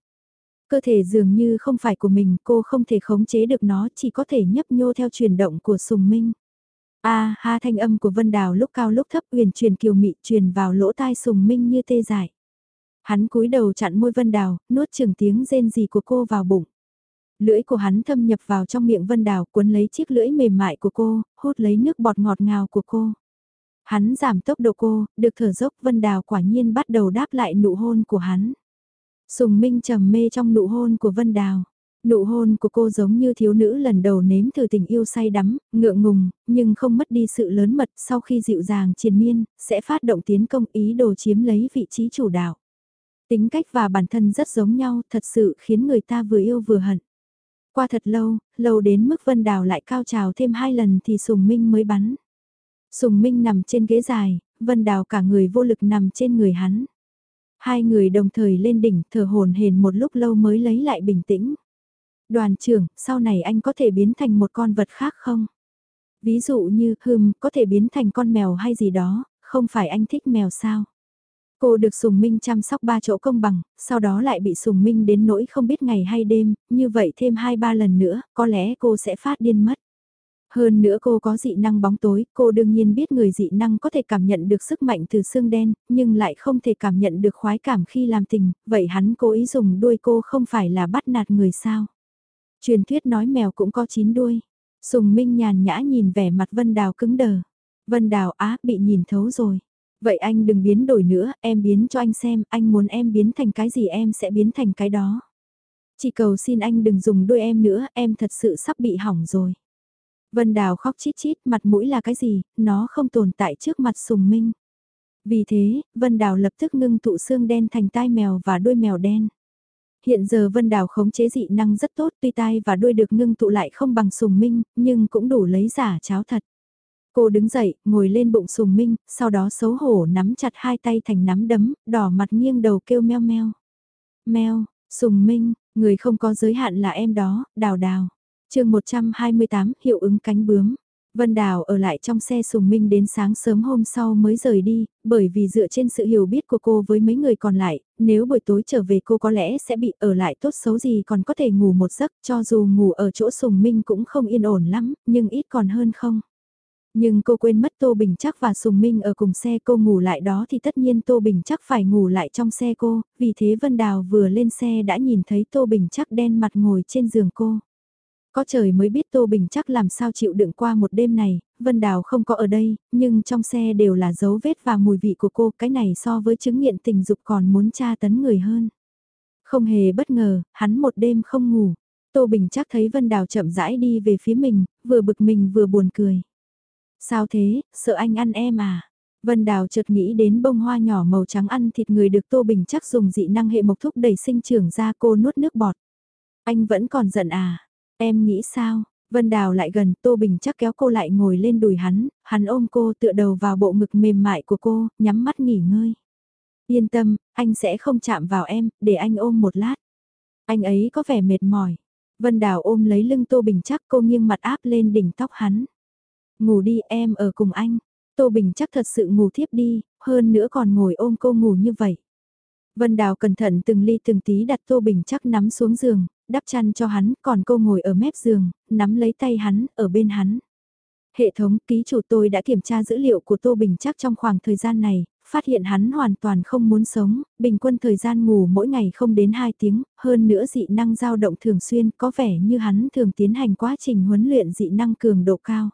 Cơ thể dường như không phải của mình, cô không thể khống chế được nó, chỉ có thể nhấp nhô theo chuyển động của Sùng Minh. A ha thanh âm của Vân Đào lúc cao lúc thấp huyền truyền kiều mị truyền vào lỗ tai Sùng Minh như tê dại. Hắn cúi đầu chặn môi Vân Đào, nuốt chừng tiếng rên gì của cô vào bụng. Lưỡi của hắn thâm nhập vào trong miệng Vân Đào cuốn lấy chiếc lưỡi mềm mại của cô, hút lấy nước bọt ngọt ngào của cô. Hắn giảm tốc độ cô, được thở dốc Vân Đào quả nhiên bắt đầu đáp lại nụ hôn của hắn. Sùng Minh trầm mê trong nụ hôn của Vân Đào. Nụ hôn của cô giống như thiếu nữ lần đầu nếm thử tình yêu say đắm, ngượng ngùng, nhưng không mất đi sự lớn mật sau khi dịu dàng triền miên, sẽ phát động tiến công ý đồ chiếm lấy vị trí chủ đạo. Tính cách và bản thân rất giống nhau, thật sự khiến người ta vừa yêu vừa hận. Qua thật lâu, lâu đến mức Vân Đào lại cao trào thêm hai lần thì Sùng Minh mới bắn. Sùng Minh nằm trên ghế dài, Vân Đào cả người vô lực nằm trên người hắn. Hai người đồng thời lên đỉnh thở hồn hền một lúc lâu mới lấy lại bình tĩnh. Đoàn trưởng, sau này anh có thể biến thành một con vật khác không? Ví dụ như, hừm, có thể biến thành con mèo hay gì đó, không phải anh thích mèo sao? Cô được Sùng Minh chăm sóc ba chỗ công bằng, sau đó lại bị Sùng Minh đến nỗi không biết ngày hay đêm, như vậy thêm hai ba lần nữa, có lẽ cô sẽ phát điên mất. Hơn nữa cô có dị năng bóng tối, cô đương nhiên biết người dị năng có thể cảm nhận được sức mạnh từ xương đen, nhưng lại không thể cảm nhận được khoái cảm khi làm tình, vậy hắn cố ý dùng đuôi cô không phải là bắt nạt người sao. Truyền thuyết nói mèo cũng có chín đuôi. Sùng Minh nhàn nhã nhìn vẻ mặt Vân Đào cứng đờ. Vân Đào á bị nhìn thấu rồi. Vậy anh đừng biến đổi nữa, em biến cho anh xem, anh muốn em biến thành cái gì em sẽ biến thành cái đó. Chỉ cầu xin anh đừng dùng đuôi em nữa, em thật sự sắp bị hỏng rồi. Vân Đào khóc chít chít, mặt mũi là cái gì, nó không tồn tại trước mặt Sùng Minh. Vì thế, Vân Đào lập tức ngưng tụ xương đen thành tai mèo và đuôi mèo đen. Hiện giờ Vân Đào khống chế dị năng rất tốt tuy tai và đuôi được ngưng tụ lại không bằng Sùng Minh, nhưng cũng đủ lấy giả cháo thật. Cô đứng dậy, ngồi lên bụng Sùng Minh, sau đó xấu hổ nắm chặt hai tay thành nắm đấm, đỏ mặt nghiêng đầu kêu meo meo. Meo, Sùng Minh, người không có giới hạn là em đó, đào đào chương 128 hiệu ứng cánh bướm. Vân Đào ở lại trong xe Sùng Minh đến sáng sớm hôm sau mới rời đi, bởi vì dựa trên sự hiểu biết của cô với mấy người còn lại, nếu buổi tối trở về cô có lẽ sẽ bị ở lại tốt xấu gì còn có thể ngủ một giấc, cho dù ngủ ở chỗ Sùng Minh cũng không yên ổn lắm, nhưng ít còn hơn không. Nhưng cô quên mất Tô Bình Chắc và Sùng Minh ở cùng xe cô ngủ lại đó thì tất nhiên Tô Bình Chắc phải ngủ lại trong xe cô, vì thế Vân Đào vừa lên xe đã nhìn thấy Tô Bình Chắc đen mặt ngồi trên giường cô. Có trời mới biết Tô Bình chắc làm sao chịu đựng qua một đêm này, Vân Đào không có ở đây, nhưng trong xe đều là dấu vết và mùi vị của cô, cái này so với chứng nghiện tình dục còn muốn tra tấn người hơn. Không hề bất ngờ, hắn một đêm không ngủ. Tô Bình chắc thấy Vân Đào chậm rãi đi về phía mình, vừa bực mình vừa buồn cười. Sao thế, sợ anh ăn em à? Vân Đào chợt nghĩ đến bông hoa nhỏ màu trắng ăn thịt người được Tô Bình chắc dùng dị năng hệ mộc thúc đẩy sinh trưởng ra cô nuốt nước bọt. Anh vẫn còn giận à? Em nghĩ sao? Vân Đào lại gần, Tô Bình chắc kéo cô lại ngồi lên đùi hắn, hắn ôm cô tựa đầu vào bộ ngực mềm mại của cô, nhắm mắt nghỉ ngơi. Yên tâm, anh sẽ không chạm vào em, để anh ôm một lát. Anh ấy có vẻ mệt mỏi. Vân Đào ôm lấy lưng Tô Bình chắc cô nghiêng mặt áp lên đỉnh tóc hắn. Ngủ đi em ở cùng anh. Tô Bình chắc thật sự ngủ thiếp đi, hơn nữa còn ngồi ôm cô ngủ như vậy. Vân Đào cẩn thận từng ly từng tí đặt Tô Bình chắc nắm xuống giường, đắp chăn cho hắn, còn cô ngồi ở mép giường, nắm lấy tay hắn, ở bên hắn. Hệ thống ký chủ tôi đã kiểm tra dữ liệu của Tô Bình chắc trong khoảng thời gian này, phát hiện hắn hoàn toàn không muốn sống, bình quân thời gian ngủ mỗi ngày không đến 2 tiếng, hơn nữa dị năng dao động thường xuyên có vẻ như hắn thường tiến hành quá trình huấn luyện dị năng cường độ cao.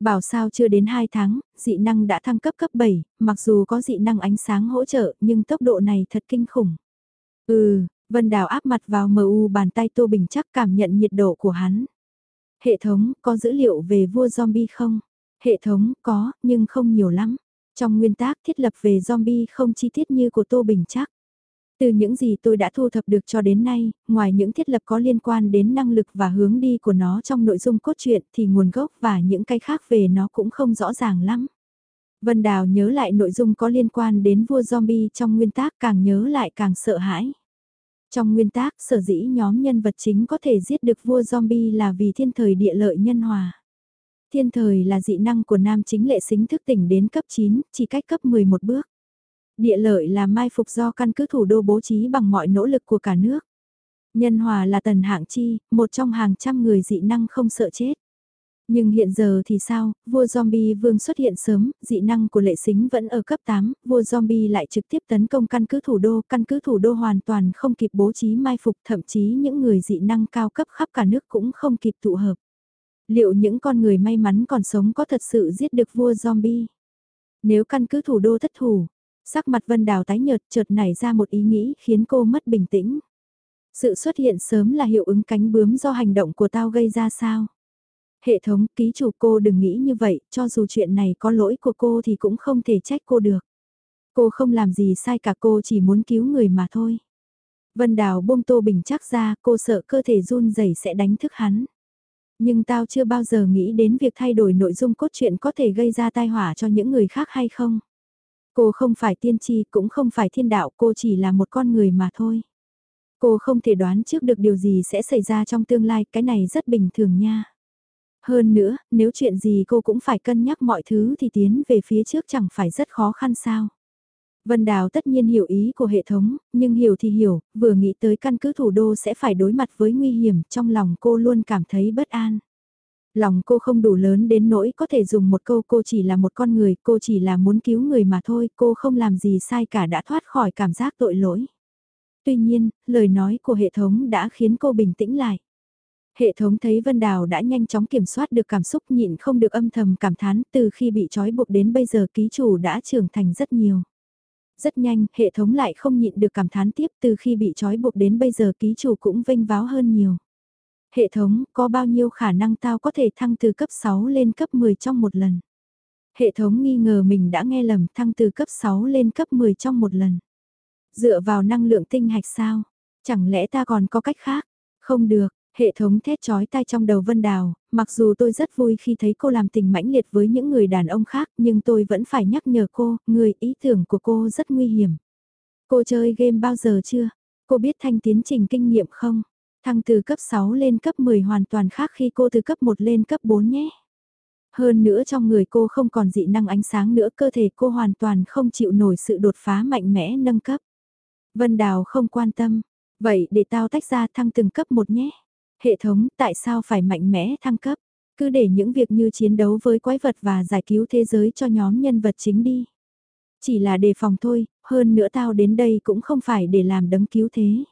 Bảo sao chưa đến 2 tháng, dị năng đã thăng cấp cấp 7, mặc dù có dị năng ánh sáng hỗ trợ nhưng tốc độ này thật kinh khủng. Ừ, Vân Đào áp mặt vào mờ u bàn tay Tô Bình chắc cảm nhận nhiệt độ của hắn. Hệ thống, có dữ liệu về vua zombie không? Hệ thống, có, nhưng không nhiều lắm. Trong nguyên tác thiết lập về zombie không chi tiết như của Tô Bình chắc. Từ những gì tôi đã thu thập được cho đến nay, ngoài những thiết lập có liên quan đến năng lực và hướng đi của nó trong nội dung cốt truyện thì nguồn gốc và những cái khác về nó cũng không rõ ràng lắm. Vân Đào nhớ lại nội dung có liên quan đến vua zombie trong nguyên tác càng nhớ lại càng sợ hãi. Trong nguyên tác sở dĩ nhóm nhân vật chính có thể giết được vua zombie là vì thiên thời địa lợi nhân hòa. Thiên thời là dị năng của nam chính lệ xính thức tỉnh đến cấp 9, chỉ cách cấp 11 bước. Địa lợi là mai phục do căn cứ thủ đô bố trí bằng mọi nỗ lực của cả nước. Nhân hòa là tần hạng chi, một trong hàng trăm người dị năng không sợ chết. Nhưng hiện giờ thì sao, vua zombie vương xuất hiện sớm, dị năng của lệ xính vẫn ở cấp 8, vua zombie lại trực tiếp tấn công căn cứ thủ đô, căn cứ thủ đô hoàn toàn không kịp bố trí mai phục, thậm chí những người dị năng cao cấp khắp cả nước cũng không kịp tụ hợp. Liệu những con người may mắn còn sống có thật sự giết được vua zombie? Nếu căn cứ thủ đô thất thủ, sắc mặt Vân Đào tái nhợt chợt nảy ra một ý nghĩ khiến cô mất bình tĩnh. Sự xuất hiện sớm là hiệu ứng cánh bướm do hành động của tao gây ra sao? Hệ thống ký chủ cô đừng nghĩ như vậy, cho dù chuyện này có lỗi của cô thì cũng không thể trách cô được. Cô không làm gì sai cả cô chỉ muốn cứu người mà thôi. Vân Đào buông tô bình chắc ra, cô sợ cơ thể run rẩy sẽ đánh thức hắn. Nhưng tao chưa bao giờ nghĩ đến việc thay đổi nội dung cốt truyện có thể gây ra tai họa cho những người khác hay không. Cô không phải tiên tri cũng không phải thiên đạo, cô chỉ là một con người mà thôi. Cô không thể đoán trước được điều gì sẽ xảy ra trong tương lai, cái này rất bình thường nha. Hơn nữa, nếu chuyện gì cô cũng phải cân nhắc mọi thứ thì tiến về phía trước chẳng phải rất khó khăn sao. Vân Đào tất nhiên hiểu ý của hệ thống, nhưng hiểu thì hiểu, vừa nghĩ tới căn cứ thủ đô sẽ phải đối mặt với nguy hiểm, trong lòng cô luôn cảm thấy bất an. Lòng cô không đủ lớn đến nỗi có thể dùng một câu cô chỉ là một con người, cô chỉ là muốn cứu người mà thôi, cô không làm gì sai cả đã thoát khỏi cảm giác tội lỗi. Tuy nhiên, lời nói của hệ thống đã khiến cô bình tĩnh lại. Hệ thống thấy Vân Đào đã nhanh chóng kiểm soát được cảm xúc nhịn không được âm thầm cảm thán từ khi bị trói buộc đến bây giờ ký chủ đã trưởng thành rất nhiều. Rất nhanh, hệ thống lại không nhịn được cảm thán tiếp từ khi bị trói buộc đến bây giờ ký chủ cũng vinh váo hơn nhiều. Hệ thống, có bao nhiêu khả năng tao có thể thăng từ cấp 6 lên cấp 10 trong một lần? Hệ thống nghi ngờ mình đã nghe lầm thăng từ cấp 6 lên cấp 10 trong một lần. Dựa vào năng lượng tinh hạch sao? Chẳng lẽ ta còn có cách khác? Không được, Hệ thống thét chói tai trong đầu Vân Đào, mặc dù tôi rất vui khi thấy cô làm tình mãnh liệt với những người đàn ông khác nhưng tôi vẫn phải nhắc nhở cô, người ý tưởng của cô rất nguy hiểm. Cô chơi game bao giờ chưa? Cô biết thanh tiến trình kinh nghiệm không? Thăng từ cấp 6 lên cấp 10 hoàn toàn khác khi cô từ cấp 1 lên cấp 4 nhé. Hơn nữa trong người cô không còn dị năng ánh sáng nữa cơ thể cô hoàn toàn không chịu nổi sự đột phá mạnh mẽ nâng cấp. Vân Đào không quan tâm. Vậy để tao tách ra thăng từng cấp một nhé. Hệ thống tại sao phải mạnh mẽ thăng cấp? Cứ để những việc như chiến đấu với quái vật và giải cứu thế giới cho nhóm nhân vật chính đi. Chỉ là đề phòng thôi, hơn nữa tao đến đây cũng không phải để làm đấng cứu thế.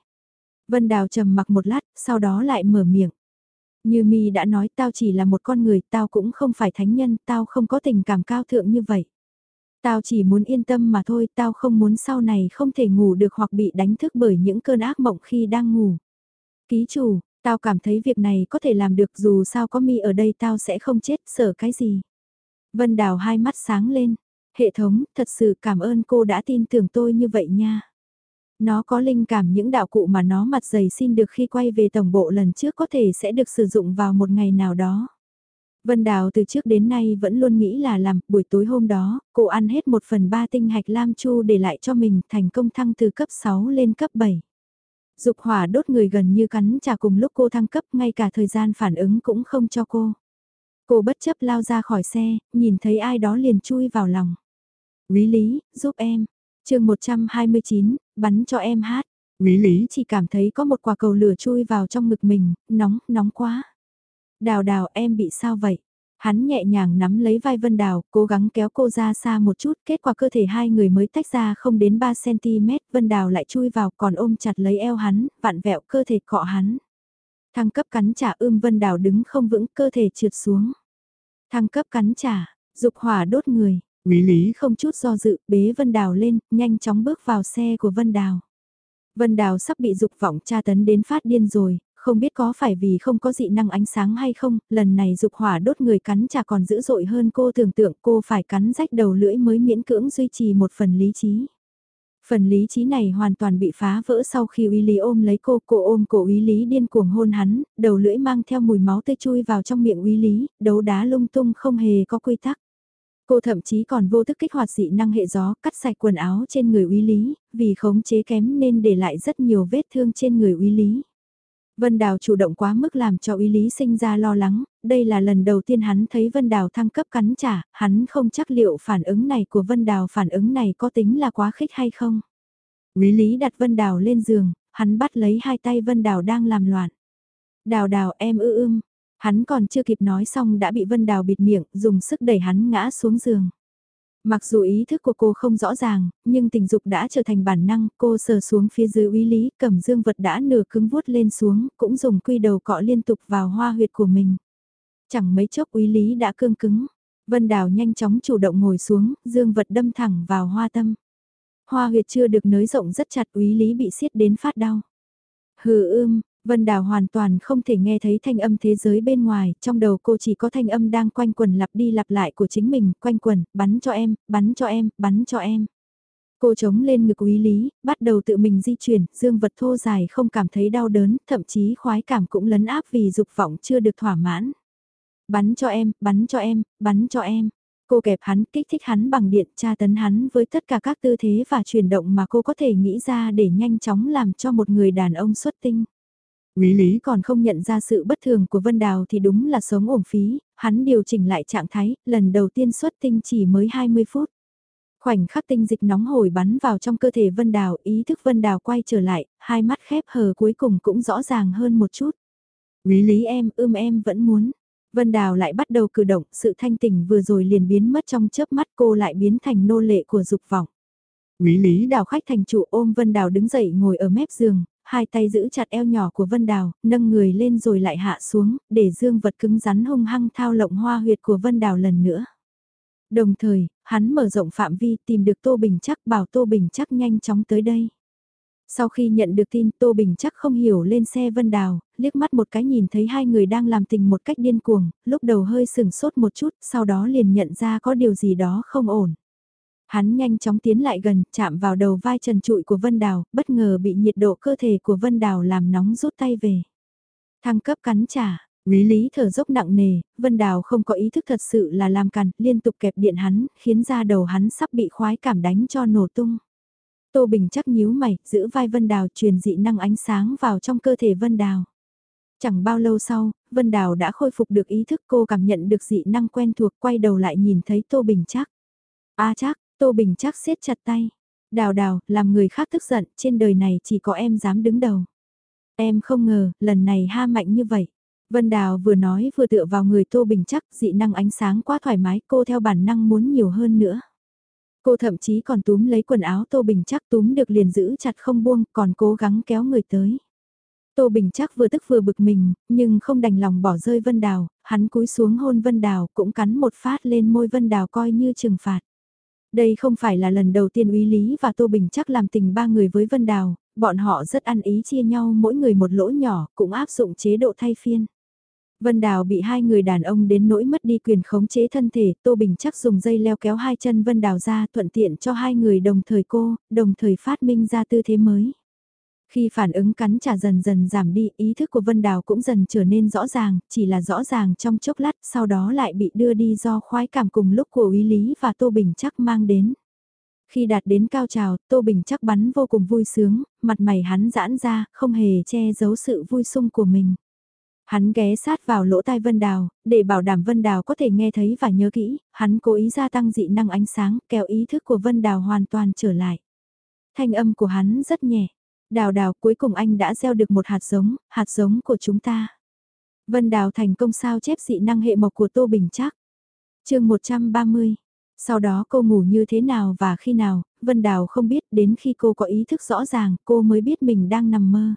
Vân Đào trầm mặc một lát, sau đó lại mở miệng. Như mi đã nói tao chỉ là một con người, tao cũng không phải thánh nhân, tao không có tình cảm cao thượng như vậy. Tao chỉ muốn yên tâm mà thôi, tao không muốn sau này không thể ngủ được hoặc bị đánh thức bởi những cơn ác mộng khi đang ngủ. Ký chủ, Tao cảm thấy việc này có thể làm được dù sao có mi ở đây tao sẽ không chết sợ cái gì. Vân Đào hai mắt sáng lên. Hệ thống, thật sự cảm ơn cô đã tin tưởng tôi như vậy nha. Nó có linh cảm những đạo cụ mà nó mặt dày xin được khi quay về tổng bộ lần trước có thể sẽ được sử dụng vào một ngày nào đó. Vân Đào từ trước đến nay vẫn luôn nghĩ là làm, buổi tối hôm đó, cô ăn hết một phần ba tinh hạch lam chu để lại cho mình thành công thăng từ cấp 6 lên cấp 7. Dục hỏa đốt người gần như cắn trả cùng lúc cô thăng cấp ngay cả thời gian phản ứng cũng không cho cô. Cô bất chấp lao ra khỏi xe, nhìn thấy ai đó liền chui vào lòng. Quý lý, giúp em. chương 129, bắn cho em hát. Quý lý chỉ cảm thấy có một quả cầu lửa chui vào trong ngực mình, nóng, nóng quá. Đào đào em bị sao vậy? Hắn nhẹ nhàng nắm lấy vai Vân Đào, cố gắng kéo cô ra xa một chút, kết quả cơ thể hai người mới tách ra không đến 3cm, Vân Đào lại chui vào còn ôm chặt lấy eo hắn, vặn vẹo cơ thể cọ hắn. Thăng cấp cắn trả ưm Vân Đào đứng không vững, cơ thể trượt xuống. Thăng cấp cắn trả, dục hỏa đốt người, Quý Lý không chút do dự, bế Vân Đào lên, nhanh chóng bước vào xe của Vân Đào. Vân Đào sắp bị dục vọng tra tấn đến phát điên rồi, không biết có phải vì không có dị năng ánh sáng hay không, lần này dục hỏa đốt người cắn chả còn dữ dội hơn cô tưởng tượng cô phải cắn rách đầu lưỡi mới miễn cưỡng duy trì một phần lý trí. Phần lý trí này hoàn toàn bị phá vỡ sau khi uy lý ôm lấy cô, cô ôm cổ uy lý điên cuồng hôn hắn, đầu lưỡi mang theo mùi máu tươi chui vào trong miệng uy lý, đấu đá lung tung không hề có quy tắc. Cô thậm chí còn vô thức kích hoạt dị năng hệ gió, cắt sạch quần áo trên người uy lý, vì khống chế kém nên để lại rất nhiều vết thương trên người uy lý. Vân Đào chủ động quá mức làm cho uy lý sinh ra lo lắng, đây là lần đầu tiên hắn thấy Vân Đào thăng cấp cắn trả, hắn không chắc liệu phản ứng này của Vân Đào phản ứng này có tính là quá khích hay không. Uy lý đặt Vân Đào lên giường, hắn bắt lấy hai tay Vân Đào đang làm loạn. Đào đào em ư ưm, Hắn còn chưa kịp nói xong đã bị Vân Đào bịt miệng, dùng sức đẩy hắn ngã xuống giường. Mặc dù ý thức của cô không rõ ràng, nhưng tình dục đã trở thành bản năng, cô sờ xuống phía dưới uy lý, cầm dương vật đã nửa cứng vuốt lên xuống, cũng dùng quy đầu cọ liên tục vào hoa huyệt của mình. Chẳng mấy chốc uy lý đã cương cứng, Vân Đào nhanh chóng chủ động ngồi xuống, dương vật đâm thẳng vào hoa tâm. Hoa huyệt chưa được nới rộng rất chặt uy lý bị siết đến phát đau. Hừ ưm, Vân Đào hoàn toàn không thể nghe thấy thanh âm thế giới bên ngoài, trong đầu cô chỉ có thanh âm đang quanh quần lặp đi lặp lại của chính mình, quanh quần, bắn cho em, bắn cho em, bắn cho em. Cô chống lên ngực quý lý, bắt đầu tự mình di chuyển, dương vật thô dài không cảm thấy đau đớn, thậm chí khoái cảm cũng lấn áp vì dục vọng chưa được thỏa mãn. Bắn cho em, bắn cho em, bắn cho em. Cô kẹp hắn, kích thích hắn bằng điện tra tấn hắn với tất cả các tư thế và chuyển động mà cô có thể nghĩ ra để nhanh chóng làm cho một người đàn ông xuất tinh. Quý Lý còn không nhận ra sự bất thường của Vân Đào thì đúng là sống ổn phí, hắn điều chỉnh lại trạng thái, lần đầu tiên xuất tinh chỉ mới 20 phút. Khoảnh khắc tinh dịch nóng hổi bắn vào trong cơ thể Vân Đào, ý thức Vân Đào quay trở lại, hai mắt khép hờ cuối cùng cũng rõ ràng hơn một chút. Quý Lý em, ưm em vẫn muốn. Vân Đào lại bắt đầu cử động, sự thanh tỉnh vừa rồi liền biến mất trong chớp mắt cô lại biến thành nô lệ của dục vọng. Quý Lý Đào khách thành trụ ôm Vân Đào đứng dậy ngồi ở mép giường, hai tay giữ chặt eo nhỏ của Vân Đào, nâng người lên rồi lại hạ xuống, để dương vật cứng rắn hung hăng thao lộng hoa huyệt của Vân Đào lần nữa. Đồng thời, hắn mở rộng phạm vi tìm được Tô Bình chắc bảo Tô Bình chắc nhanh chóng tới đây. Sau khi nhận được tin Tô Bình chắc không hiểu lên xe Vân Đào, liếc mắt một cái nhìn thấy hai người đang làm tình một cách điên cuồng, lúc đầu hơi sừng sốt một chút, sau đó liền nhận ra có điều gì đó không ổn. Hắn nhanh chóng tiến lại gần, chạm vào đầu vai trần trụi của Vân Đào, bất ngờ bị nhiệt độ cơ thể của Vân Đào làm nóng rút tay về. Thăng cấp cắn trả, Quý lý thở dốc nặng nề, Vân Đào không có ý thức thật sự là làm cằn, liên tục kẹp điện hắn, khiến da đầu hắn sắp bị khoái cảm đánh cho nổ tung. Tô Bình chắc nhíu mày, giữ vai Vân Đào truyền dị năng ánh sáng vào trong cơ thể Vân Đào. Chẳng bao lâu sau, Vân Đào đã khôi phục được ý thức cô cảm nhận được dị năng quen thuộc quay đầu lại nhìn thấy Tô Bình chắc. A chắc, Tô Bình chắc siết chặt tay. Đào đào, làm người khác tức giận, trên đời này chỉ có em dám đứng đầu. Em không ngờ, lần này ha mạnh như vậy. Vân Đào vừa nói vừa tựa vào người Tô Bình chắc, dị năng ánh sáng quá thoải mái, cô theo bản năng muốn nhiều hơn nữa. Cô thậm chí còn túm lấy quần áo Tô Bình chắc túm được liền giữ chặt không buông, còn cố gắng kéo người tới. Tô Bình chắc vừa tức vừa bực mình, nhưng không đành lòng bỏ rơi Vân Đào, hắn cúi xuống hôn Vân Đào cũng cắn một phát lên môi Vân Đào coi như trừng phạt. Đây không phải là lần đầu tiên Uy Lý và Tô Bình chắc làm tình ba người với Vân Đào, bọn họ rất ăn ý chia nhau mỗi người một lỗ nhỏ, cũng áp dụng chế độ thay phiên. Vân Đào bị hai người đàn ông đến nỗi mất đi quyền khống chế thân thể, Tô Bình chắc dùng dây leo kéo hai chân Vân Đào ra thuận tiện cho hai người đồng thời cô, đồng thời phát minh ra tư thế mới. Khi phản ứng cắn trả dần dần giảm đi, ý thức của Vân Đào cũng dần trở nên rõ ràng, chỉ là rõ ràng trong chốc lát, sau đó lại bị đưa đi do khoái cảm cùng lúc của Uy Lý và Tô Bình chắc mang đến. Khi đạt đến cao trào, Tô Bình chắc bắn vô cùng vui sướng, mặt mày hắn giãn ra, không hề che giấu sự vui sung của mình. Hắn ghé sát vào lỗ tai Vân Đào, để bảo đảm Vân Đào có thể nghe thấy và nhớ kỹ, hắn cố ý gia tăng dị năng ánh sáng, kéo ý thức của Vân Đào hoàn toàn trở lại. Thanh âm của hắn rất nhẹ, Đào đào cuối cùng anh đã gieo được một hạt giống, hạt giống của chúng ta. Vân Đào thành công sao chép dị năng hệ mộc của Tô Bình chắc. chương 130. Sau đó cô ngủ như thế nào và khi nào, Vân Đào không biết đến khi cô có ý thức rõ ràng cô mới biết mình đang nằm mơ.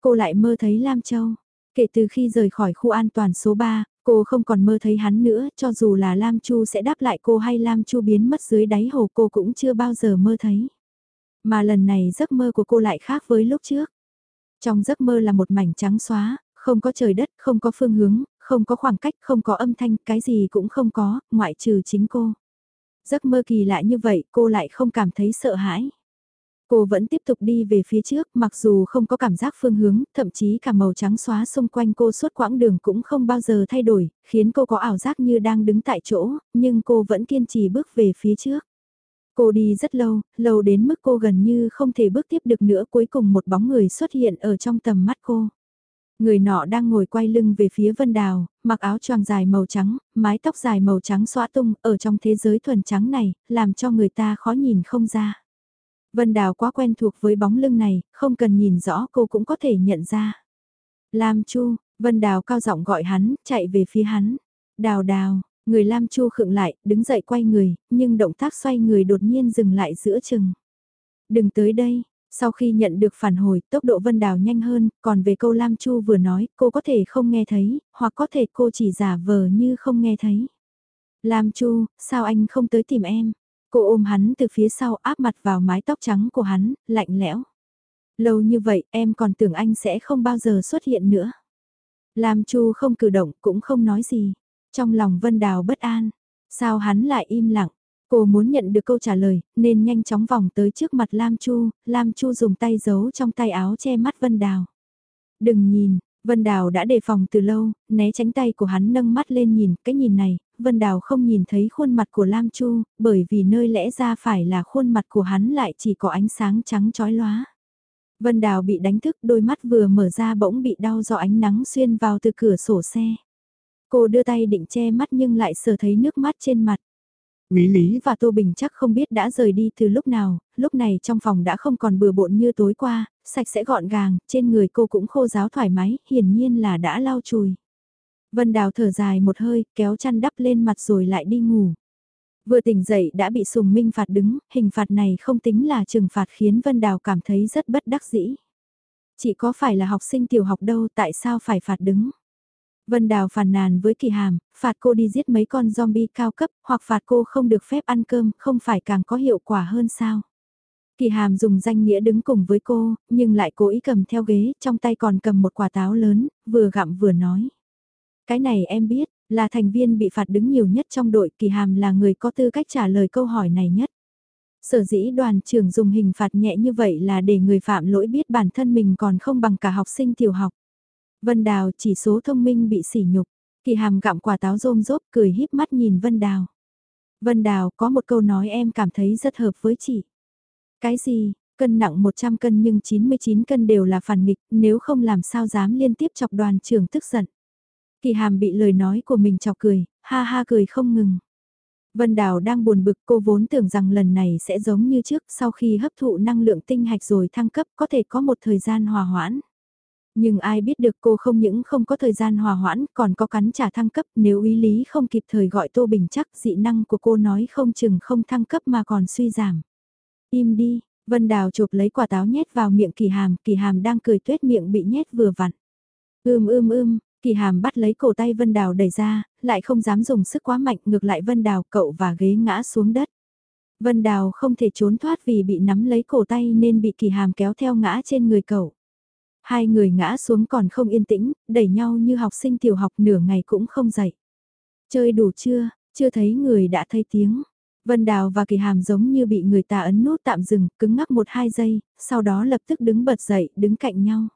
Cô lại mơ thấy Lam Châu. Kể từ khi rời khỏi khu an toàn số 3, cô không còn mơ thấy hắn nữa, cho dù là Lam Chu sẽ đáp lại cô hay Lam Chu biến mất dưới đáy hồ cô cũng chưa bao giờ mơ thấy. Mà lần này giấc mơ của cô lại khác với lúc trước. Trong giấc mơ là một mảnh trắng xóa, không có trời đất, không có phương hướng, không có khoảng cách, không có âm thanh, cái gì cũng không có, ngoại trừ chính cô. Giấc mơ kỳ lạ như vậy cô lại không cảm thấy sợ hãi. Cô vẫn tiếp tục đi về phía trước mặc dù không có cảm giác phương hướng, thậm chí cả màu trắng xóa xung quanh cô suốt quãng đường cũng không bao giờ thay đổi, khiến cô có ảo giác như đang đứng tại chỗ, nhưng cô vẫn kiên trì bước về phía trước. Cô đi rất lâu, lâu đến mức cô gần như không thể bước tiếp được nữa cuối cùng một bóng người xuất hiện ở trong tầm mắt cô. Người nọ đang ngồi quay lưng về phía Vân Đào, mặc áo choàng dài màu trắng, mái tóc dài màu trắng xóa tung ở trong thế giới thuần trắng này, làm cho người ta khó nhìn không ra. Vân Đào quá quen thuộc với bóng lưng này, không cần nhìn rõ cô cũng có thể nhận ra. Lam Chu, Vân Đào cao giọng gọi hắn, chạy về phía hắn. Đào đào, người Lam Chu khựng lại, đứng dậy quay người, nhưng động tác xoay người đột nhiên dừng lại giữa chừng. Đừng tới đây, sau khi nhận được phản hồi, tốc độ Vân Đào nhanh hơn, còn về câu Lam Chu vừa nói, cô có thể không nghe thấy, hoặc có thể cô chỉ giả vờ như không nghe thấy. Lam Chu, sao anh không tới tìm em? Cô ôm hắn từ phía sau áp mặt vào mái tóc trắng của hắn, lạnh lẽo. Lâu như vậy em còn tưởng anh sẽ không bao giờ xuất hiện nữa. Lam Chu không cử động cũng không nói gì. Trong lòng Vân Đào bất an. Sao hắn lại im lặng? Cô muốn nhận được câu trả lời, nên nhanh chóng vòng tới trước mặt Lam Chu, Lam Chu dùng tay giấu trong tay áo che mắt Vân Đào. Đừng nhìn, Vân Đào đã đề phòng từ lâu, né tránh tay của hắn nâng mắt lên nhìn, cái nhìn này, Vân Đào không nhìn thấy khuôn mặt của Lam Chu, bởi vì nơi lẽ ra phải là khuôn mặt của hắn lại chỉ có ánh sáng trắng chói lóa. Vân Đào bị đánh thức, đôi mắt vừa mở ra bỗng bị đau do ánh nắng xuyên vào từ cửa sổ xe. Cô đưa tay định che mắt nhưng lại sờ thấy nước mắt trên mặt. Quý Lý và Tô Bình chắc không biết đã rời đi từ lúc nào, lúc này trong phòng đã không còn bừa bộn như tối qua, sạch sẽ gọn gàng, trên người cô cũng khô ráo thoải mái, hiển nhiên là đã lau chùi. Vân Đào thở dài một hơi, kéo chăn đắp lên mặt rồi lại đi ngủ. Vừa tỉnh dậy đã bị Sùng Minh phạt đứng, hình phạt này không tính là trừng phạt khiến Vân Đào cảm thấy rất bất đắc dĩ. Chỉ có phải là học sinh tiểu học đâu tại sao phải phạt đứng. Vân Đào phàn nàn với Kỳ Hàm, phạt cô đi giết mấy con zombie cao cấp, hoặc phạt cô không được phép ăn cơm, không phải càng có hiệu quả hơn sao. Kỳ Hàm dùng danh nghĩa đứng cùng với cô, nhưng lại cố ý cầm theo ghế, trong tay còn cầm một quả táo lớn, vừa gặm vừa nói. Cái này em biết, là thành viên bị phạt đứng nhiều nhất trong đội, Kỳ Hàm là người có tư cách trả lời câu hỏi này nhất. Sở dĩ đoàn trưởng dùng hình phạt nhẹ như vậy là để người phạm lỗi biết bản thân mình còn không bằng cả học sinh tiểu học. Vân Đào chỉ số thông minh bị sỉ nhục, kỳ hàm gặm quả táo rôm rốp cười híp mắt nhìn Vân Đào. Vân Đào có một câu nói em cảm thấy rất hợp với chị. Cái gì, cân nặng 100 cân nhưng 99 cân đều là phản nghịch, nếu không làm sao dám liên tiếp chọc đoàn trưởng tức giận. Kỳ hàm bị lời nói của mình chọc cười, ha ha cười không ngừng. Vân Đào đang buồn bực cô vốn tưởng rằng lần này sẽ giống như trước sau khi hấp thụ năng lượng tinh hạch rồi thăng cấp có thể có một thời gian hòa hoãn. Nhưng ai biết được cô không những không có thời gian hòa hoãn còn có cắn trả thăng cấp nếu ý lý không kịp thời gọi Tô Bình chắc dị năng của cô nói không chừng không thăng cấp mà còn suy giảm. Im đi, Vân Đào chụp lấy quả táo nhét vào miệng kỳ hàm, kỳ hàm đang cười tuyết miệng bị nhét vừa vặn. Ưm ưm ưm, kỳ hàm bắt lấy cổ tay Vân Đào đẩy ra, lại không dám dùng sức quá mạnh ngược lại Vân Đào cậu và ghế ngã xuống đất. Vân Đào không thể trốn thoát vì bị nắm lấy cổ tay nên bị kỳ hàm kéo theo ngã trên người cậu. Hai người ngã xuống còn không yên tĩnh, đẩy nhau như học sinh tiểu học nửa ngày cũng không dậy. Chơi đủ chưa, chưa thấy người đã thấy tiếng. Vân Đào và Kỳ Hàm giống như bị người ta ấn nút tạm dừng, cứng ngắc một hai giây, sau đó lập tức đứng bật dậy, đứng cạnh nhau.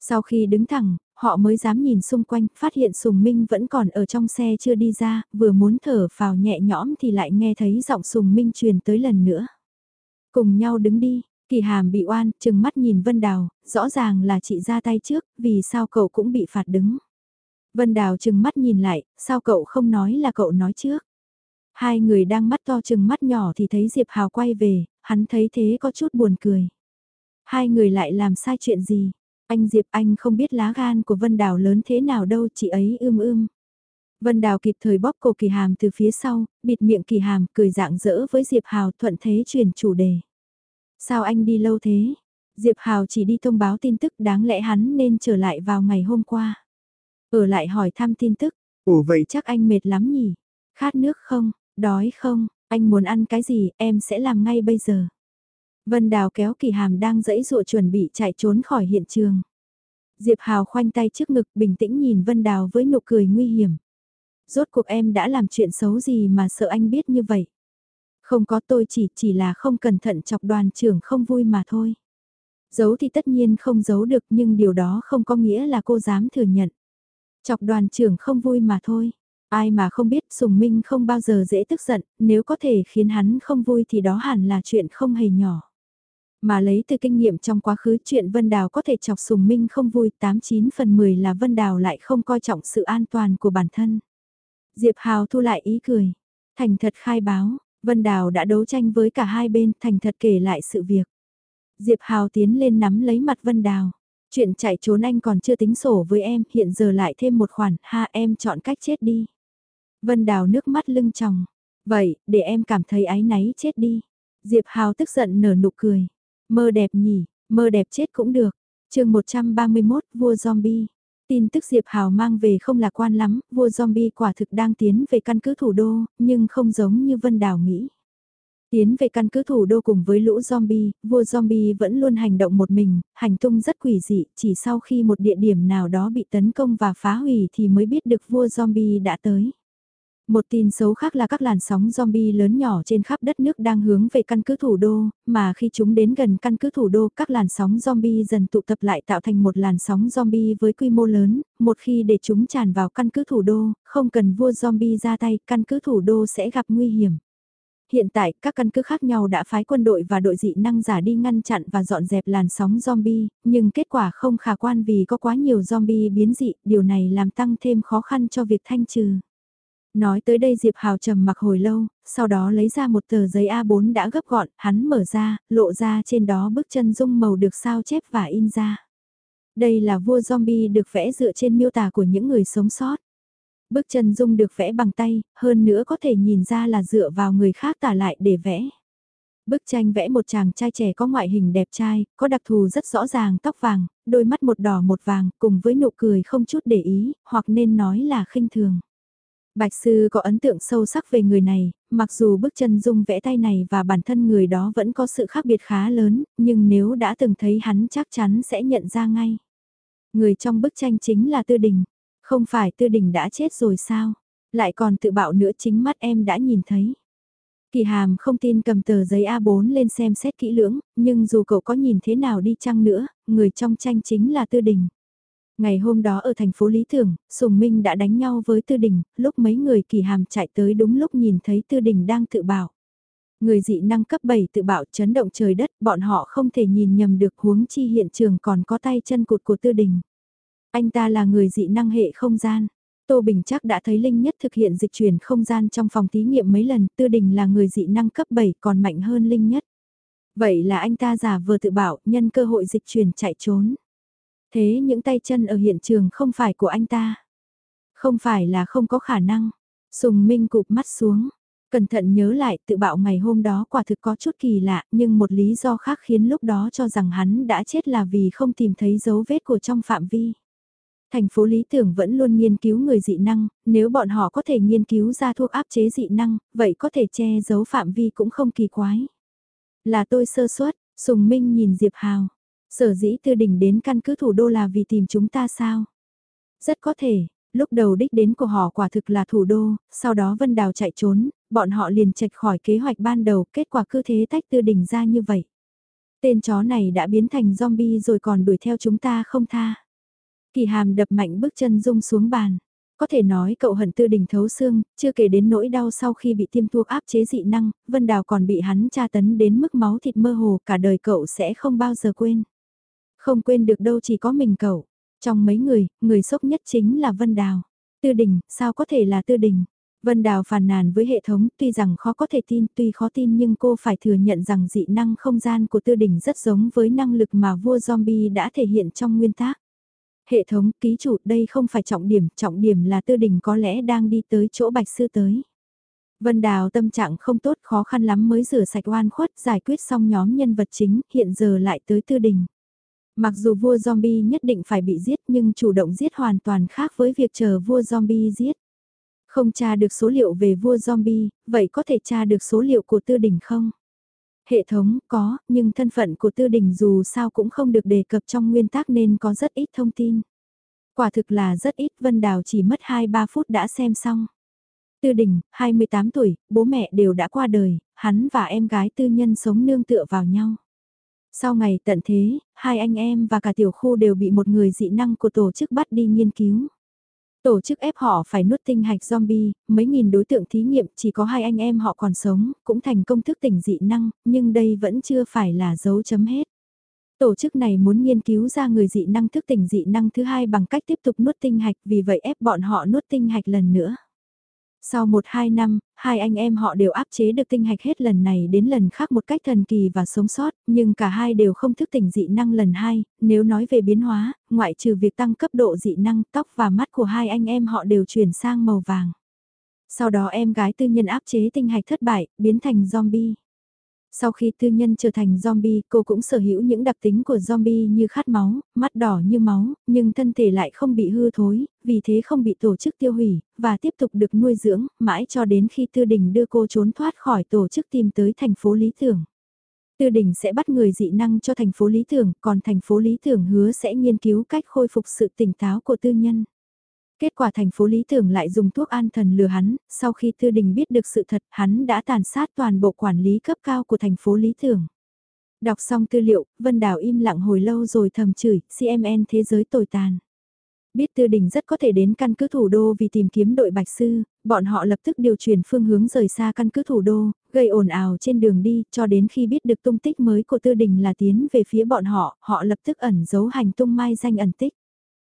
Sau khi đứng thẳng, họ mới dám nhìn xung quanh, phát hiện Sùng Minh vẫn còn ở trong xe chưa đi ra, vừa muốn thở vào nhẹ nhõm thì lại nghe thấy giọng Sùng Minh truyền tới lần nữa. Cùng nhau đứng đi, Kỳ hàm bị oan, chừng mắt nhìn Vân Đào, rõ ràng là chị ra tay trước, vì sao cậu cũng bị phạt đứng. Vân Đào chừng mắt nhìn lại, sao cậu không nói là cậu nói trước. Hai người đang mắt to chừng mắt nhỏ thì thấy Diệp Hào quay về, hắn thấy thế có chút buồn cười. Hai người lại làm sai chuyện gì? Anh Diệp anh không biết lá gan của Vân Đào lớn thế nào đâu chị ấy ưm ưm. Vân Đào kịp thời bóp cổ Kỳ Hàm từ phía sau, bịt miệng Kỳ Hàm cười dạng dỡ với Diệp Hào thuận thế truyền chủ đề. Sao anh đi lâu thế? Diệp Hào chỉ đi thông báo tin tức đáng lẽ hắn nên trở lại vào ngày hôm qua. Ở lại hỏi thăm tin tức. Ủa vậy chắc anh mệt lắm nhỉ? Khát nước không? Đói không? Anh muốn ăn cái gì em sẽ làm ngay bây giờ. Vân Đào kéo Kỳ Hàm đang dẫy dụa chuẩn bị chạy trốn khỏi hiện trường. Diệp Hào khoanh tay trước ngực bình tĩnh nhìn Vân Đào với nụ cười nguy hiểm. Rốt cuộc em đã làm chuyện xấu gì mà sợ anh biết như vậy? Không có tôi chỉ chỉ là không cẩn thận chọc đoàn trưởng không vui mà thôi. Giấu thì tất nhiên không giấu được nhưng điều đó không có nghĩa là cô dám thừa nhận. Chọc đoàn trưởng không vui mà thôi. Ai mà không biết Sùng Minh không bao giờ dễ tức giận, nếu có thể khiến hắn không vui thì đó hẳn là chuyện không hề nhỏ. Mà lấy từ kinh nghiệm trong quá khứ chuyện Vân Đào có thể chọc Sùng Minh không vui 89 phần 10 là Vân Đào lại không coi trọng sự an toàn của bản thân. Diệp Hào thu lại ý cười. Thành thật khai báo, Vân Đào đã đấu tranh với cả hai bên thành thật kể lại sự việc. Diệp Hào tiến lên nắm lấy mặt Vân Đào. Chuyện chạy trốn anh còn chưa tính sổ với em, hiện giờ lại thêm một khoản, ha em chọn cách chết đi. Vân Đào nước mắt lưng tròng. Vậy, để em cảm thấy ái náy chết đi. Diệp Hào tức giận nở nụ cười. Mơ đẹp nhỉ, mơ đẹp chết cũng được. chương 131, vua zombie. Tin tức Diệp Hào mang về không lạc quan lắm, vua zombie quả thực đang tiến về căn cứ thủ đô, nhưng không giống như Vân Đào nghĩ. Tiến về căn cứ thủ đô cùng với lũ zombie, vua zombie vẫn luôn hành động một mình, hành tung rất quỷ dị, chỉ sau khi một địa điểm nào đó bị tấn công và phá hủy thì mới biết được vua zombie đã tới. Một tin xấu khác là các làn sóng zombie lớn nhỏ trên khắp đất nước đang hướng về căn cứ thủ đô, mà khi chúng đến gần căn cứ thủ đô các làn sóng zombie dần tụ tập lại tạo thành một làn sóng zombie với quy mô lớn, một khi để chúng tràn vào căn cứ thủ đô, không cần vua zombie ra tay, căn cứ thủ đô sẽ gặp nguy hiểm. Hiện tại, các căn cứ khác nhau đã phái quân đội và đội dị năng giả đi ngăn chặn và dọn dẹp làn sóng zombie, nhưng kết quả không khả quan vì có quá nhiều zombie biến dị, điều này làm tăng thêm khó khăn cho việc thanh trừ. Nói tới đây Diệp Hào trầm mặc hồi lâu, sau đó lấy ra một tờ giấy A4 đã gấp gọn, hắn mở ra, lộ ra trên đó bức chân dung màu được sao chép và in ra. Đây là vua zombie được vẽ dựa trên miêu tả của những người sống sót. Bức chân dung được vẽ bằng tay, hơn nữa có thể nhìn ra là dựa vào người khác tả lại để vẽ. Bức tranh vẽ một chàng trai trẻ có ngoại hình đẹp trai, có đặc thù rất rõ ràng tóc vàng, đôi mắt một đỏ một vàng, cùng với nụ cười không chút để ý, hoặc nên nói là khinh thường. Bạch sư có ấn tượng sâu sắc về người này, mặc dù bức chân dung vẽ tay này và bản thân người đó vẫn có sự khác biệt khá lớn, nhưng nếu đã từng thấy hắn chắc chắn sẽ nhận ra ngay. Người trong bức tranh chính là Tư Đình. Không phải Tư Đình đã chết rồi sao? Lại còn tự bạo nữa chính mắt em đã nhìn thấy. Kỳ hàm không tin cầm tờ giấy A4 lên xem xét kỹ lưỡng, nhưng dù cậu có nhìn thế nào đi chăng nữa, người trong tranh chính là Tư Đình. Ngày hôm đó ở thành phố Lý thường Sùng Minh đã đánh nhau với Tư Đình, lúc mấy người kỳ hàm chạy tới đúng lúc nhìn thấy Tư Đình đang tự bảo. Người dị năng cấp 7 tự bảo chấn động trời đất, bọn họ không thể nhìn nhầm được huống chi hiện trường còn có tay chân cụt của Tư Đình. Anh ta là người dị năng hệ không gian. Tô Bình chắc đã thấy Linh Nhất thực hiện dịch chuyển không gian trong phòng thí nghiệm mấy lần, Tư Đình là người dị năng cấp 7 còn mạnh hơn Linh Nhất. Vậy là anh ta giả vừa tự bảo, nhân cơ hội dịch chuyển chạy trốn. Thế những tay chân ở hiện trường không phải của anh ta. Không phải là không có khả năng. Sùng Minh cụp mắt xuống. Cẩn thận nhớ lại tự bạo ngày hôm đó quả thực có chút kỳ lạ nhưng một lý do khác khiến lúc đó cho rằng hắn đã chết là vì không tìm thấy dấu vết của trong phạm vi. Thành phố lý tưởng vẫn luôn nghiên cứu người dị năng, nếu bọn họ có thể nghiên cứu ra thuốc áp chế dị năng, vậy có thể che giấu phạm vi cũng không kỳ quái. Là tôi sơ suất, Sùng Minh nhìn Diệp Hào. Sở dĩ tư đỉnh đến căn cứ thủ đô là vì tìm chúng ta sao? Rất có thể, lúc đầu đích đến của họ quả thực là thủ đô, sau đó Vân Đào chạy trốn, bọn họ liền chạch khỏi kế hoạch ban đầu, kết quả cứ thế tách tư đỉnh ra như vậy. Tên chó này đã biến thành zombie rồi còn đuổi theo chúng ta không tha. Kỳ hàm đập mạnh bước chân rung xuống bàn. Có thể nói cậu hận tư đình thấu xương, chưa kể đến nỗi đau sau khi bị tiêm thuốc áp chế dị năng, Vân Đào còn bị hắn tra tấn đến mức máu thịt mơ hồ cả đời cậu sẽ không bao giờ quên. Không quên được đâu chỉ có mình cậu. Trong mấy người, người sốc nhất chính là Vân Đào. Tư đình, sao có thể là tư đình? Vân Đào phàn nàn với hệ thống tuy rằng khó có thể tin tuy khó tin nhưng cô phải thừa nhận rằng dị năng không gian của tư đình rất giống với năng lực mà vua zombie đã thể hiện trong nguyên tác. Hệ thống ký chủ đây không phải trọng điểm, trọng điểm là tư đình có lẽ đang đi tới chỗ bạch sư tới. Vân Đào tâm trạng không tốt khó khăn lắm mới rửa sạch oan khuất giải quyết xong nhóm nhân vật chính hiện giờ lại tới tư đình. Mặc dù vua zombie nhất định phải bị giết nhưng chủ động giết hoàn toàn khác với việc chờ vua zombie giết. Không tra được số liệu về vua zombie, vậy có thể tra được số liệu của tư đình không? Hệ thống có, nhưng thân phận của tư đình dù sao cũng không được đề cập trong nguyên tắc nên có rất ít thông tin. Quả thực là rất ít, Vân Đào chỉ mất 2-3 phút đã xem xong. Tư đình, 28 tuổi, bố mẹ đều đã qua đời, hắn và em gái tư nhân sống nương tựa vào nhau. Sau ngày tận thế, hai anh em và cả tiểu khu đều bị một người dị năng của tổ chức bắt đi nghiên cứu. Tổ chức ép họ phải nuốt tinh hạch zombie, mấy nghìn đối tượng thí nghiệm chỉ có hai anh em họ còn sống, cũng thành công thức tỉnh dị năng, nhưng đây vẫn chưa phải là dấu chấm hết. Tổ chức này muốn nghiên cứu ra người dị năng thức tỉnh dị năng thứ hai bằng cách tiếp tục nuốt tinh hạch vì vậy ép bọn họ nuốt tinh hạch lần nữa. Sau 1-2 năm, hai anh em họ đều áp chế được tinh hạch hết lần này đến lần khác một cách thần kỳ và sống sót, nhưng cả hai đều không thức tỉnh dị năng lần hai, nếu nói về biến hóa, ngoại trừ việc tăng cấp độ dị năng, tóc và mắt của hai anh em họ đều chuyển sang màu vàng. Sau đó em gái tư nhân áp chế tinh hạch thất bại, biến thành zombie. Sau khi tư nhân trở thành zombie, cô cũng sở hữu những đặc tính của zombie như khát máu, mắt đỏ như máu, nhưng thân thể lại không bị hư thối, vì thế không bị tổ chức tiêu hủy, và tiếp tục được nuôi dưỡng, mãi cho đến khi tư đình đưa cô trốn thoát khỏi tổ chức tìm tới thành phố Lý Tưởng. Tư đình sẽ bắt người dị năng cho thành phố Lý Tưởng, còn thành phố Lý Tưởng hứa sẽ nghiên cứu cách khôi phục sự tỉnh táo của tư nhân. Kết quả thành phố Lý Tưởng lại dùng thuốc an thần lừa hắn, sau khi Tư Đình biết được sự thật hắn đã tàn sát toàn bộ quản lý cấp cao của thành phố Lý Tưởng. Đọc xong tư liệu, Vân Đào im lặng hồi lâu rồi thầm chửi, CMN thế giới tồi tàn. Biết Tư Đình rất có thể đến căn cứ thủ đô vì tìm kiếm đội Bạch Sư, bọn họ lập tức điều chuyển phương hướng rời xa căn cứ thủ đô, gây ồn ào trên đường đi, cho đến khi biết được tung tích mới của Tư Đình là tiến về phía bọn họ, họ lập tức ẩn giấu hành tung mai danh ẩn tích.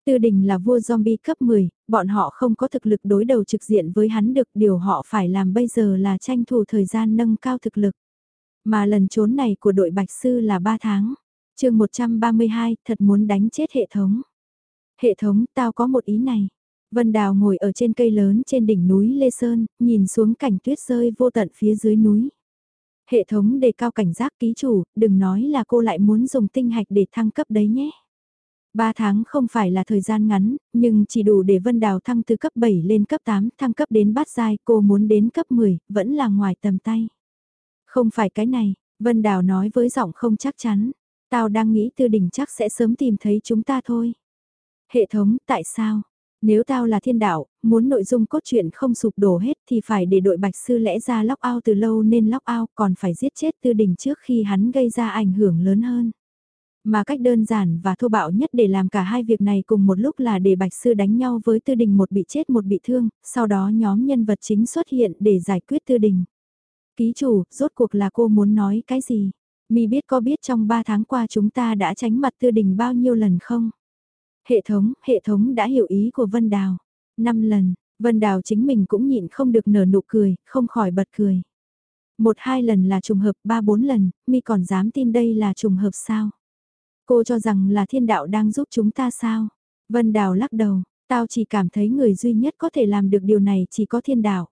Tư đình là vua zombie cấp 10, bọn họ không có thực lực đối đầu trực diện với hắn được điều họ phải làm bây giờ là tranh thủ thời gian nâng cao thực lực. Mà lần trốn này của đội Bạch Sư là 3 tháng. chương 132, thật muốn đánh chết hệ thống. Hệ thống, tao có một ý này. Vân Đào ngồi ở trên cây lớn trên đỉnh núi Lê Sơn, nhìn xuống cảnh tuyết rơi vô tận phía dưới núi. Hệ thống đề cao cảnh giác ký chủ, đừng nói là cô lại muốn dùng tinh hạch để thăng cấp đấy nhé. Ba tháng không phải là thời gian ngắn, nhưng chỉ đủ để Vân Đào thăng từ cấp 7 lên cấp 8, thăng cấp đến bát giai, cô muốn đến cấp 10, vẫn là ngoài tầm tay. Không phải cái này, Vân Đào nói với giọng không chắc chắn. Tao đang nghĩ tư đỉnh chắc sẽ sớm tìm thấy chúng ta thôi. Hệ thống, tại sao? Nếu tao là thiên đạo, muốn nội dung cốt truyện không sụp đổ hết thì phải để đội bạch sư lẽ ra lóc ao từ lâu nên lóc ao còn phải giết chết tư đỉnh trước khi hắn gây ra ảnh hưởng lớn hơn. Mà cách đơn giản và thô bạo nhất để làm cả hai việc này cùng một lúc là để Bạch Sư đánh nhau với Tư Đình một bị chết một bị thương, sau đó nhóm nhân vật chính xuất hiện để giải quyết Tư Đình. Ký chủ, rốt cuộc là cô muốn nói cái gì? Mi biết có biết trong 3 tháng qua chúng ta đã tránh mặt Tư Đình bao nhiêu lần không? Hệ thống, hệ thống đã hiểu ý của Vân Đào. 5 lần, Vân Đào chính mình cũng nhịn không được nở nụ cười, không khỏi bật cười. Một hai lần là trùng hợp, ba bốn lần, mi còn dám tin đây là trùng hợp sao? Cô cho rằng là thiên đạo đang giúp chúng ta sao? Vân Đào lắc đầu, tao chỉ cảm thấy người duy nhất có thể làm được điều này chỉ có thiên đạo.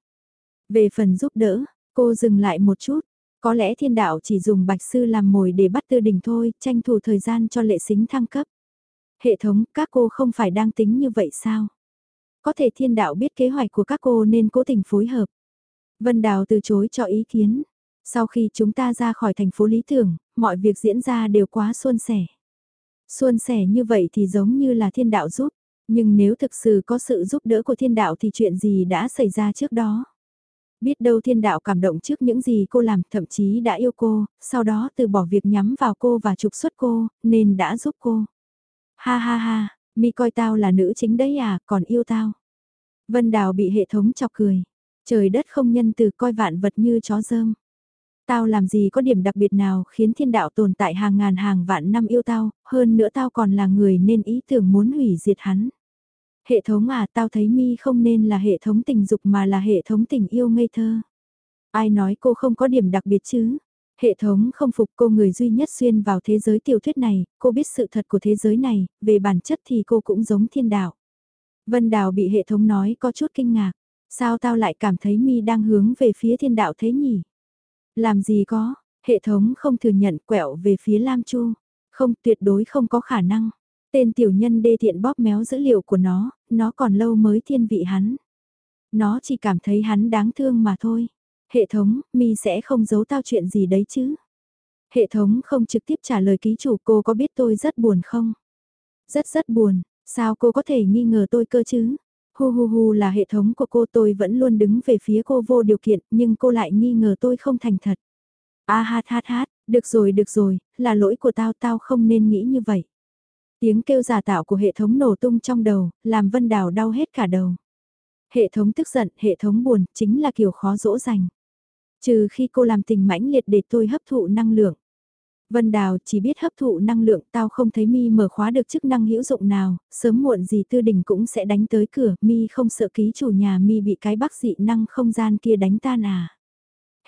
Về phần giúp đỡ, cô dừng lại một chút. Có lẽ thiên đạo chỉ dùng bạch sư làm mồi để bắt tư đình thôi, tranh thủ thời gian cho lệ xính thăng cấp. Hệ thống, các cô không phải đang tính như vậy sao? Có thể thiên đạo biết kế hoạch của các cô nên cố tình phối hợp. Vân Đào từ chối cho ý kiến. Sau khi chúng ta ra khỏi thành phố lý tưởng, mọi việc diễn ra đều quá suôn sẻ. Xuân sẻ như vậy thì giống như là thiên đạo giúp, nhưng nếu thực sự có sự giúp đỡ của thiên đạo thì chuyện gì đã xảy ra trước đó. Biết đâu thiên đạo cảm động trước những gì cô làm, thậm chí đã yêu cô, sau đó từ bỏ việc nhắm vào cô và trục xuất cô, nên đã giúp cô. Ha ha ha, mi coi tao là nữ chính đấy à, còn yêu tao. Vân Đào bị hệ thống chọc cười. Trời đất không nhân từ coi vạn vật như chó dơm. Tao làm gì có điểm đặc biệt nào khiến thiên đạo tồn tại hàng ngàn hàng vạn năm yêu tao, hơn nữa tao còn là người nên ý tưởng muốn hủy diệt hắn. Hệ thống à tao thấy mi không nên là hệ thống tình dục mà là hệ thống tình yêu ngây thơ. Ai nói cô không có điểm đặc biệt chứ? Hệ thống không phục cô người duy nhất xuyên vào thế giới tiểu thuyết này, cô biết sự thật của thế giới này, về bản chất thì cô cũng giống thiên đạo. Vân Đào bị hệ thống nói có chút kinh ngạc. Sao tao lại cảm thấy mi đang hướng về phía thiên đạo thế nhỉ? Làm gì có, hệ thống không thừa nhận quẹo về phía Lam Chu. Không tuyệt đối không có khả năng. Tên tiểu nhân đê thiện bóp méo dữ liệu của nó, nó còn lâu mới thiên vị hắn. Nó chỉ cảm thấy hắn đáng thương mà thôi. Hệ thống, mi sẽ không giấu tao chuyện gì đấy chứ? Hệ thống không trực tiếp trả lời ký chủ cô có biết tôi rất buồn không? Rất rất buồn, sao cô có thể nghi ngờ tôi cơ chứ? Hu hu hu là hệ thống của cô tôi vẫn luôn đứng về phía cô vô điều kiện nhưng cô lại nghi ngờ tôi không thành thật. A hát hát hát, được rồi được rồi, là lỗi của tao tao không nên nghĩ như vậy. Tiếng kêu giả tạo của hệ thống nổ tung trong đầu, làm Vân Đào đau hết cả đầu. Hệ thống tức giận, hệ thống buồn, chính là kiểu khó dỗ dành. Trừ khi cô làm tình mãnh liệt để tôi hấp thụ năng lượng. Vân Đào chỉ biết hấp thụ năng lượng tao không thấy mi mở khóa được chức năng hữu dụng nào, sớm muộn gì tư đình cũng sẽ đánh tới cửa, mi không sợ ký chủ nhà mi bị cái bác dị năng không gian kia đánh tan à.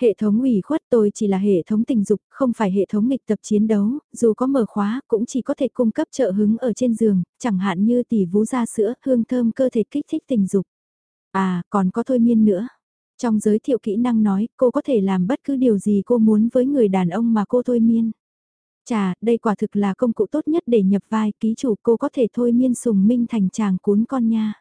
Hệ thống ủy khuất tôi chỉ là hệ thống tình dục, không phải hệ thống nghịch tập chiến đấu, dù có mở khóa cũng chỉ có thể cung cấp trợ hứng ở trên giường, chẳng hạn như tỷ vú da sữa, hương thơm cơ thể kích thích tình dục. À, còn có thôi miên nữa. Trong giới thiệu kỹ năng nói, cô có thể làm bất cứ điều gì cô muốn với người đàn ông mà cô thôi miên trà, đây quả thực là công cụ tốt nhất để nhập vai ký chủ cô có thể thôi miên sùng minh thành chàng cuốn con nha.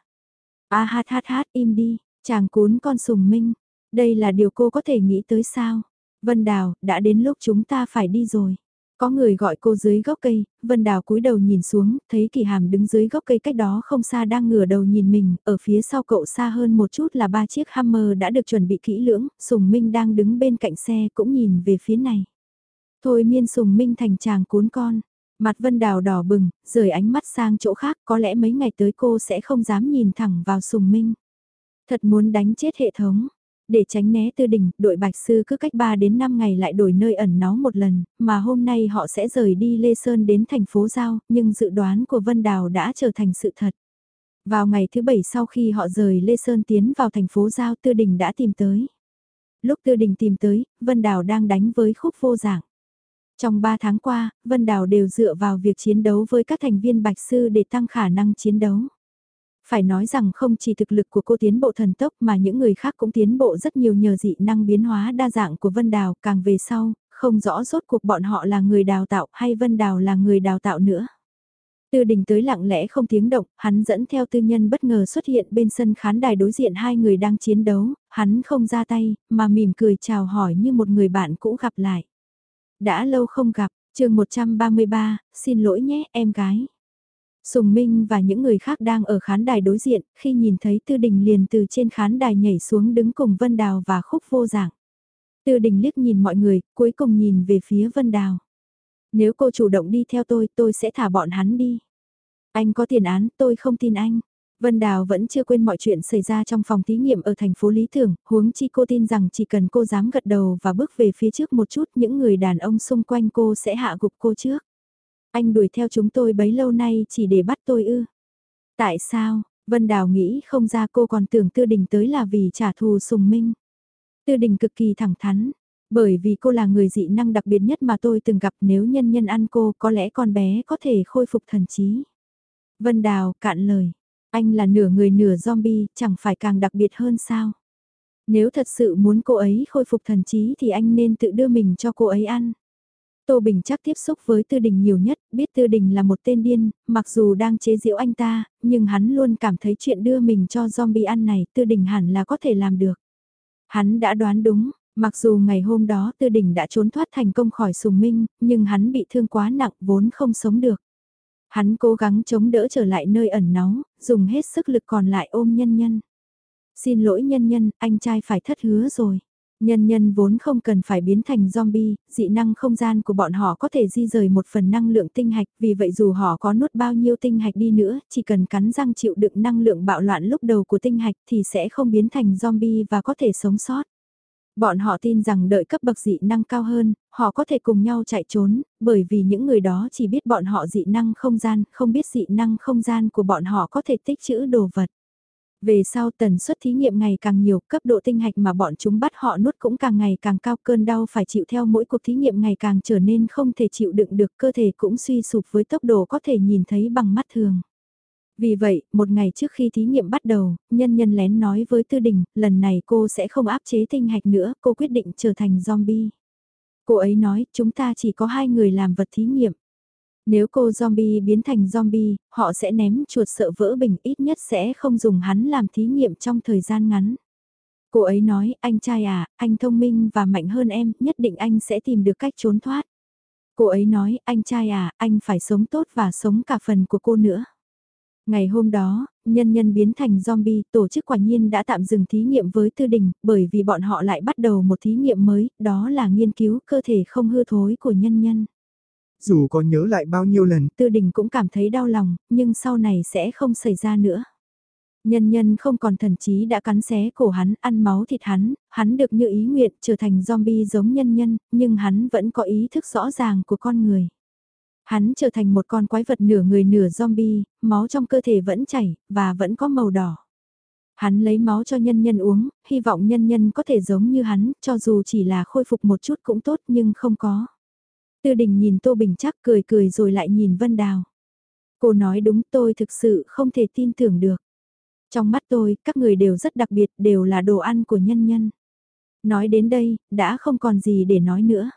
A hát hát hát im đi, chàng cuốn con sùng minh. Đây là điều cô có thể nghĩ tới sao? Vân Đào, đã đến lúc chúng ta phải đi rồi. Có người gọi cô dưới gốc cây, Vân Đào cúi đầu nhìn xuống, thấy Kỳ Hàm đứng dưới gốc cây cách đó không xa đang ngửa đầu nhìn mình, ở phía sau cậu xa hơn một chút là ba chiếc Hammer đã được chuẩn bị kỹ lưỡng, Sùng Minh đang đứng bên cạnh xe cũng nhìn về phía này. Thôi miên Sùng Minh thành chàng cuốn con, mặt Vân Đào đỏ bừng, rời ánh mắt sang chỗ khác có lẽ mấy ngày tới cô sẽ không dám nhìn thẳng vào Sùng Minh. Thật muốn đánh chết hệ thống. Để tránh né tư đỉnh, đội bạch sư cứ cách 3 đến 5 ngày lại đổi nơi ẩn náu một lần, mà hôm nay họ sẽ rời đi Lê Sơn đến thành phố Giao, nhưng dự đoán của Vân Đào đã trở thành sự thật. Vào ngày thứ bảy sau khi họ rời Lê Sơn tiến vào thành phố Giao Tư Đình đã tìm tới. Lúc Tư Đình tìm tới, Vân Đào đang đánh với khúc vô dạng. Trong 3 tháng qua, Vân Đào đều dựa vào việc chiến đấu với các thành viên Bạch Sư để tăng khả năng chiến đấu. Phải nói rằng không chỉ thực lực của cô tiến bộ thần tốc mà những người khác cũng tiến bộ rất nhiều nhờ dị năng biến hóa đa dạng của Vân Đào càng về sau, không rõ rốt cuộc bọn họ là người đào tạo hay Vân Đào là người đào tạo nữa. Tư đình tới lặng lẽ không tiếng động, hắn dẫn theo tư nhân bất ngờ xuất hiện bên sân khán đài đối diện hai người đang chiến đấu, hắn không ra tay, mà mỉm cười chào hỏi như một người bạn cũ gặp lại. Đã lâu không gặp, chương 133, xin lỗi nhé em gái. Sùng Minh và những người khác đang ở khán đài đối diện, khi nhìn thấy Tư Đình liền từ trên khán đài nhảy xuống đứng cùng Vân Đào và Khúc Vô Giảng. Tư Đình liếc nhìn mọi người, cuối cùng nhìn về phía Vân Đào. Nếu cô chủ động đi theo tôi, tôi sẽ thả bọn hắn đi. Anh có tiền án, tôi không tin anh. Vân Đào vẫn chưa quên mọi chuyện xảy ra trong phòng thí nghiệm ở thành phố Lý Tưởng, huống chi cô tin rằng chỉ cần cô dám gật đầu và bước về phía trước một chút những người đàn ông xung quanh cô sẽ hạ gục cô trước. Anh đuổi theo chúng tôi bấy lâu nay chỉ để bắt tôi ư. Tại sao, Vân Đào nghĩ không ra cô còn tưởng Tư Đình tới là vì trả thù Sùng Minh. Tư Đình cực kỳ thẳng thắn, bởi vì cô là người dị năng đặc biệt nhất mà tôi từng gặp nếu nhân nhân ăn cô có lẽ con bé có thể khôi phục thần trí. Vân Đào cạn lời, anh là nửa người nửa zombie, chẳng phải càng đặc biệt hơn sao? Nếu thật sự muốn cô ấy khôi phục thần trí thì anh nên tự đưa mình cho cô ấy ăn. Tô Bình chắc tiếp xúc với Tư Đình nhiều nhất, biết Tư Đình là một tên điên, mặc dù đang chế giễu anh ta, nhưng hắn luôn cảm thấy chuyện đưa mình cho zombie ăn này Tư Đình hẳn là có thể làm được. Hắn đã đoán đúng, mặc dù ngày hôm đó Tư Đình đã trốn thoát thành công khỏi sùng minh, nhưng hắn bị thương quá nặng vốn không sống được. Hắn cố gắng chống đỡ trở lại nơi ẩn náu, dùng hết sức lực còn lại ôm nhân nhân. Xin lỗi nhân nhân, anh trai phải thất hứa rồi. Nhân nhân vốn không cần phải biến thành zombie, dị năng không gian của bọn họ có thể di rời một phần năng lượng tinh hạch, vì vậy dù họ có nuốt bao nhiêu tinh hạch đi nữa, chỉ cần cắn răng chịu đựng năng lượng bạo loạn lúc đầu của tinh hạch thì sẽ không biến thành zombie và có thể sống sót. Bọn họ tin rằng đợi cấp bậc dị năng cao hơn, họ có thể cùng nhau chạy trốn, bởi vì những người đó chỉ biết bọn họ dị năng không gian, không biết dị năng không gian của bọn họ có thể tích trữ đồ vật. Về sau tần suất thí nghiệm ngày càng nhiều, cấp độ tinh hạch mà bọn chúng bắt họ nuốt cũng càng ngày càng cao cơn đau phải chịu theo mỗi cuộc thí nghiệm ngày càng trở nên không thể chịu đựng được cơ thể cũng suy sụp với tốc độ có thể nhìn thấy bằng mắt thường. Vì vậy, một ngày trước khi thí nghiệm bắt đầu, nhân nhân lén nói với Tư Đình, lần này cô sẽ không áp chế tinh hạch nữa, cô quyết định trở thành zombie. Cô ấy nói, chúng ta chỉ có hai người làm vật thí nghiệm. Nếu cô zombie biến thành zombie, họ sẽ ném chuột sợ vỡ bình ít nhất sẽ không dùng hắn làm thí nghiệm trong thời gian ngắn. Cô ấy nói, anh trai à, anh thông minh và mạnh hơn em, nhất định anh sẽ tìm được cách trốn thoát. Cô ấy nói, anh trai à, anh phải sống tốt và sống cả phần của cô nữa. Ngày hôm đó, nhân nhân biến thành zombie, tổ chức quả nhiên đã tạm dừng thí nghiệm với tư đình, bởi vì bọn họ lại bắt đầu một thí nghiệm mới, đó là nghiên cứu cơ thể không hư thối của nhân nhân. Dù có nhớ lại bao nhiêu lần, tư đình cũng cảm thấy đau lòng, nhưng sau này sẽ không xảy ra nữa. Nhân nhân không còn thần trí đã cắn xé cổ hắn, ăn máu thịt hắn, hắn được như ý nguyện trở thành zombie giống nhân nhân, nhưng hắn vẫn có ý thức rõ ràng của con người. Hắn trở thành một con quái vật nửa người nửa zombie, máu trong cơ thể vẫn chảy, và vẫn có màu đỏ. Hắn lấy máu cho nhân nhân uống, hy vọng nhân nhân có thể giống như hắn, cho dù chỉ là khôi phục một chút cũng tốt nhưng không có. Tư đình nhìn Tô Bình chắc cười cười rồi lại nhìn Vân Đào. Cô nói đúng tôi thực sự không thể tin tưởng được. Trong mắt tôi, các người đều rất đặc biệt, đều là đồ ăn của nhân nhân. Nói đến đây, đã không còn gì để nói nữa.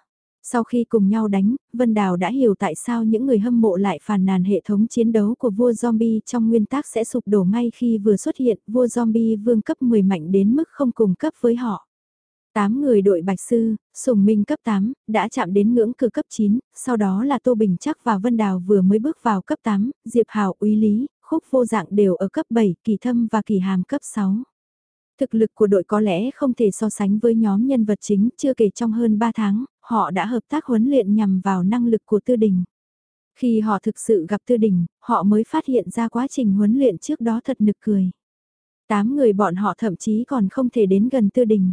Sau khi cùng nhau đánh, Vân Đào đã hiểu tại sao những người hâm mộ lại phàn nàn hệ thống chiến đấu của vua zombie trong nguyên tắc sẽ sụp đổ ngay khi vừa xuất hiện, vua zombie vương cấp 10 mạnh đến mức không cùng cấp với họ. 8 người đội Bạch Sư, Sùng Minh cấp 8, đã chạm đến ngưỡng cửa cấp 9, sau đó là Tô Bình Chắc và Vân Đào vừa mới bước vào cấp 8, Diệp Hảo, Uy Lý, Khúc Vô Dạng đều ở cấp 7, Kỳ Thâm và Kỳ Hàm cấp 6. Thực lực của đội có lẽ không thể so sánh với nhóm nhân vật chính, chưa kể trong hơn 3 tháng, họ đã hợp tác huấn luyện nhằm vào năng lực của Tư Đình. Khi họ thực sự gặp Tư Đình, họ mới phát hiện ra quá trình huấn luyện trước đó thật nực cười. Tám người bọn họ thậm chí còn không thể đến gần Tư Đình.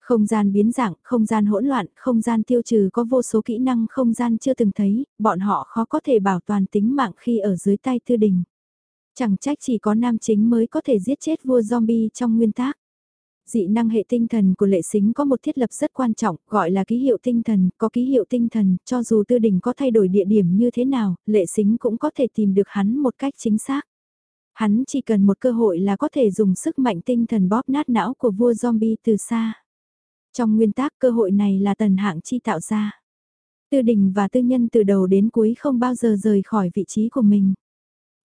Không gian biến dạng, không gian hỗn loạn, không gian tiêu trừ có vô số kỹ năng không gian chưa từng thấy, bọn họ khó có thể bảo toàn tính mạng khi ở dưới tay Tư Đình. Chẳng trách chỉ có nam chính mới có thể giết chết vua zombie trong nguyên tác. Dị năng hệ tinh thần của lệ xính có một thiết lập rất quan trọng, gọi là ký hiệu tinh thần, có ký hiệu tinh thần, cho dù tư đình có thay đổi địa điểm như thế nào, lệ xính cũng có thể tìm được hắn một cách chính xác. Hắn chỉ cần một cơ hội là có thể dùng sức mạnh tinh thần bóp nát não của vua zombie từ xa. Trong nguyên tắc cơ hội này là tần hạng chi tạo ra. Tư đình và tư nhân từ đầu đến cuối không bao giờ rời khỏi vị trí của mình.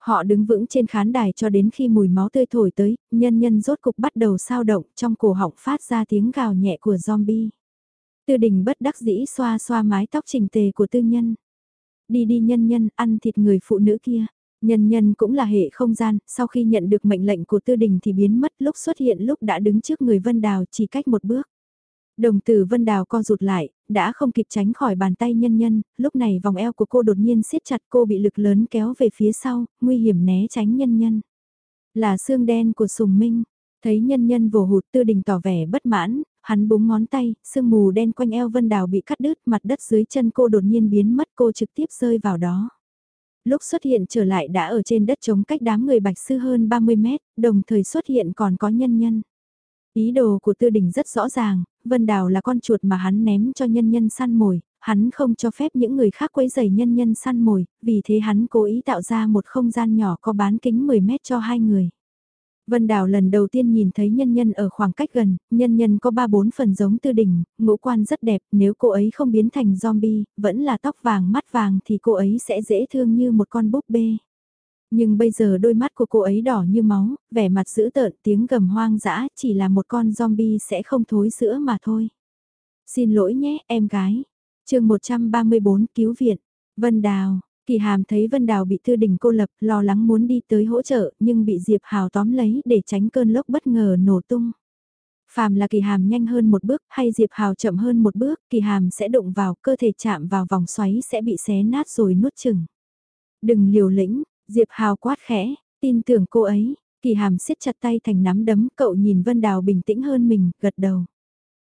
Họ đứng vững trên khán đài cho đến khi mùi máu tươi thổi tới, nhân nhân rốt cục bắt đầu sao động trong cổ họng phát ra tiếng gào nhẹ của zombie. Tư đình bất đắc dĩ xoa xoa mái tóc trình tề của tư nhân. Đi đi nhân nhân ăn thịt người phụ nữ kia. Nhân nhân cũng là hệ không gian, sau khi nhận được mệnh lệnh của tư đình thì biến mất lúc xuất hiện lúc đã đứng trước người Vân Đào chỉ cách một bước. Đồng tử Vân Đào co rụt lại, đã không kịp tránh khỏi bàn tay nhân nhân, lúc này vòng eo của cô đột nhiên siết chặt cô bị lực lớn kéo về phía sau, nguy hiểm né tránh nhân nhân. Là xương đen của Sùng Minh, thấy nhân nhân vồ hụt tư đình tỏ vẻ bất mãn, hắn búng ngón tay, sương mù đen quanh eo Vân Đào bị cắt đứt, mặt đất dưới chân cô đột nhiên biến mất cô trực tiếp rơi vào đó. Lúc xuất hiện trở lại đã ở trên đất trống cách đám người bạch sư hơn 30 mét, đồng thời xuất hiện còn có nhân nhân. Ý đồ của tư đình rất rõ ràng, Vân Đào là con chuột mà hắn ném cho nhân nhân săn mồi, hắn không cho phép những người khác quấy rầy nhân nhân săn mồi, vì thế hắn cố ý tạo ra một không gian nhỏ có bán kính 10 mét cho hai người. Vân Đào lần đầu tiên nhìn thấy nhân nhân ở khoảng cách gần, nhân nhân có 3-4 phần giống tư đình, ngũ quan rất đẹp, nếu cô ấy không biến thành zombie, vẫn là tóc vàng mắt vàng thì cô ấy sẽ dễ thương như một con búp bê. Nhưng bây giờ đôi mắt của cô ấy đỏ như máu, vẻ mặt dữ tợn tiếng gầm hoang dã chỉ là một con zombie sẽ không thối sữa mà thôi. Xin lỗi nhé, em gái. chương 134 cứu viện. Vân Đào, Kỳ Hàm thấy Vân Đào bị Thư Đình cô lập, lo lắng muốn đi tới hỗ trợ, nhưng bị Diệp Hào tóm lấy để tránh cơn lốc bất ngờ nổ tung. Phàm là Kỳ Hàm nhanh hơn một bước hay Diệp Hào chậm hơn một bước, Kỳ Hàm sẽ đụng vào, cơ thể chạm vào vòng xoáy sẽ bị xé nát rồi nuốt chừng. Đừng liều lĩnh, Diệp Hào quát khẽ, tin tưởng cô ấy, kỳ hàm siết chặt tay thành nắm đấm, cậu nhìn Vân Đào bình tĩnh hơn mình, gật đầu.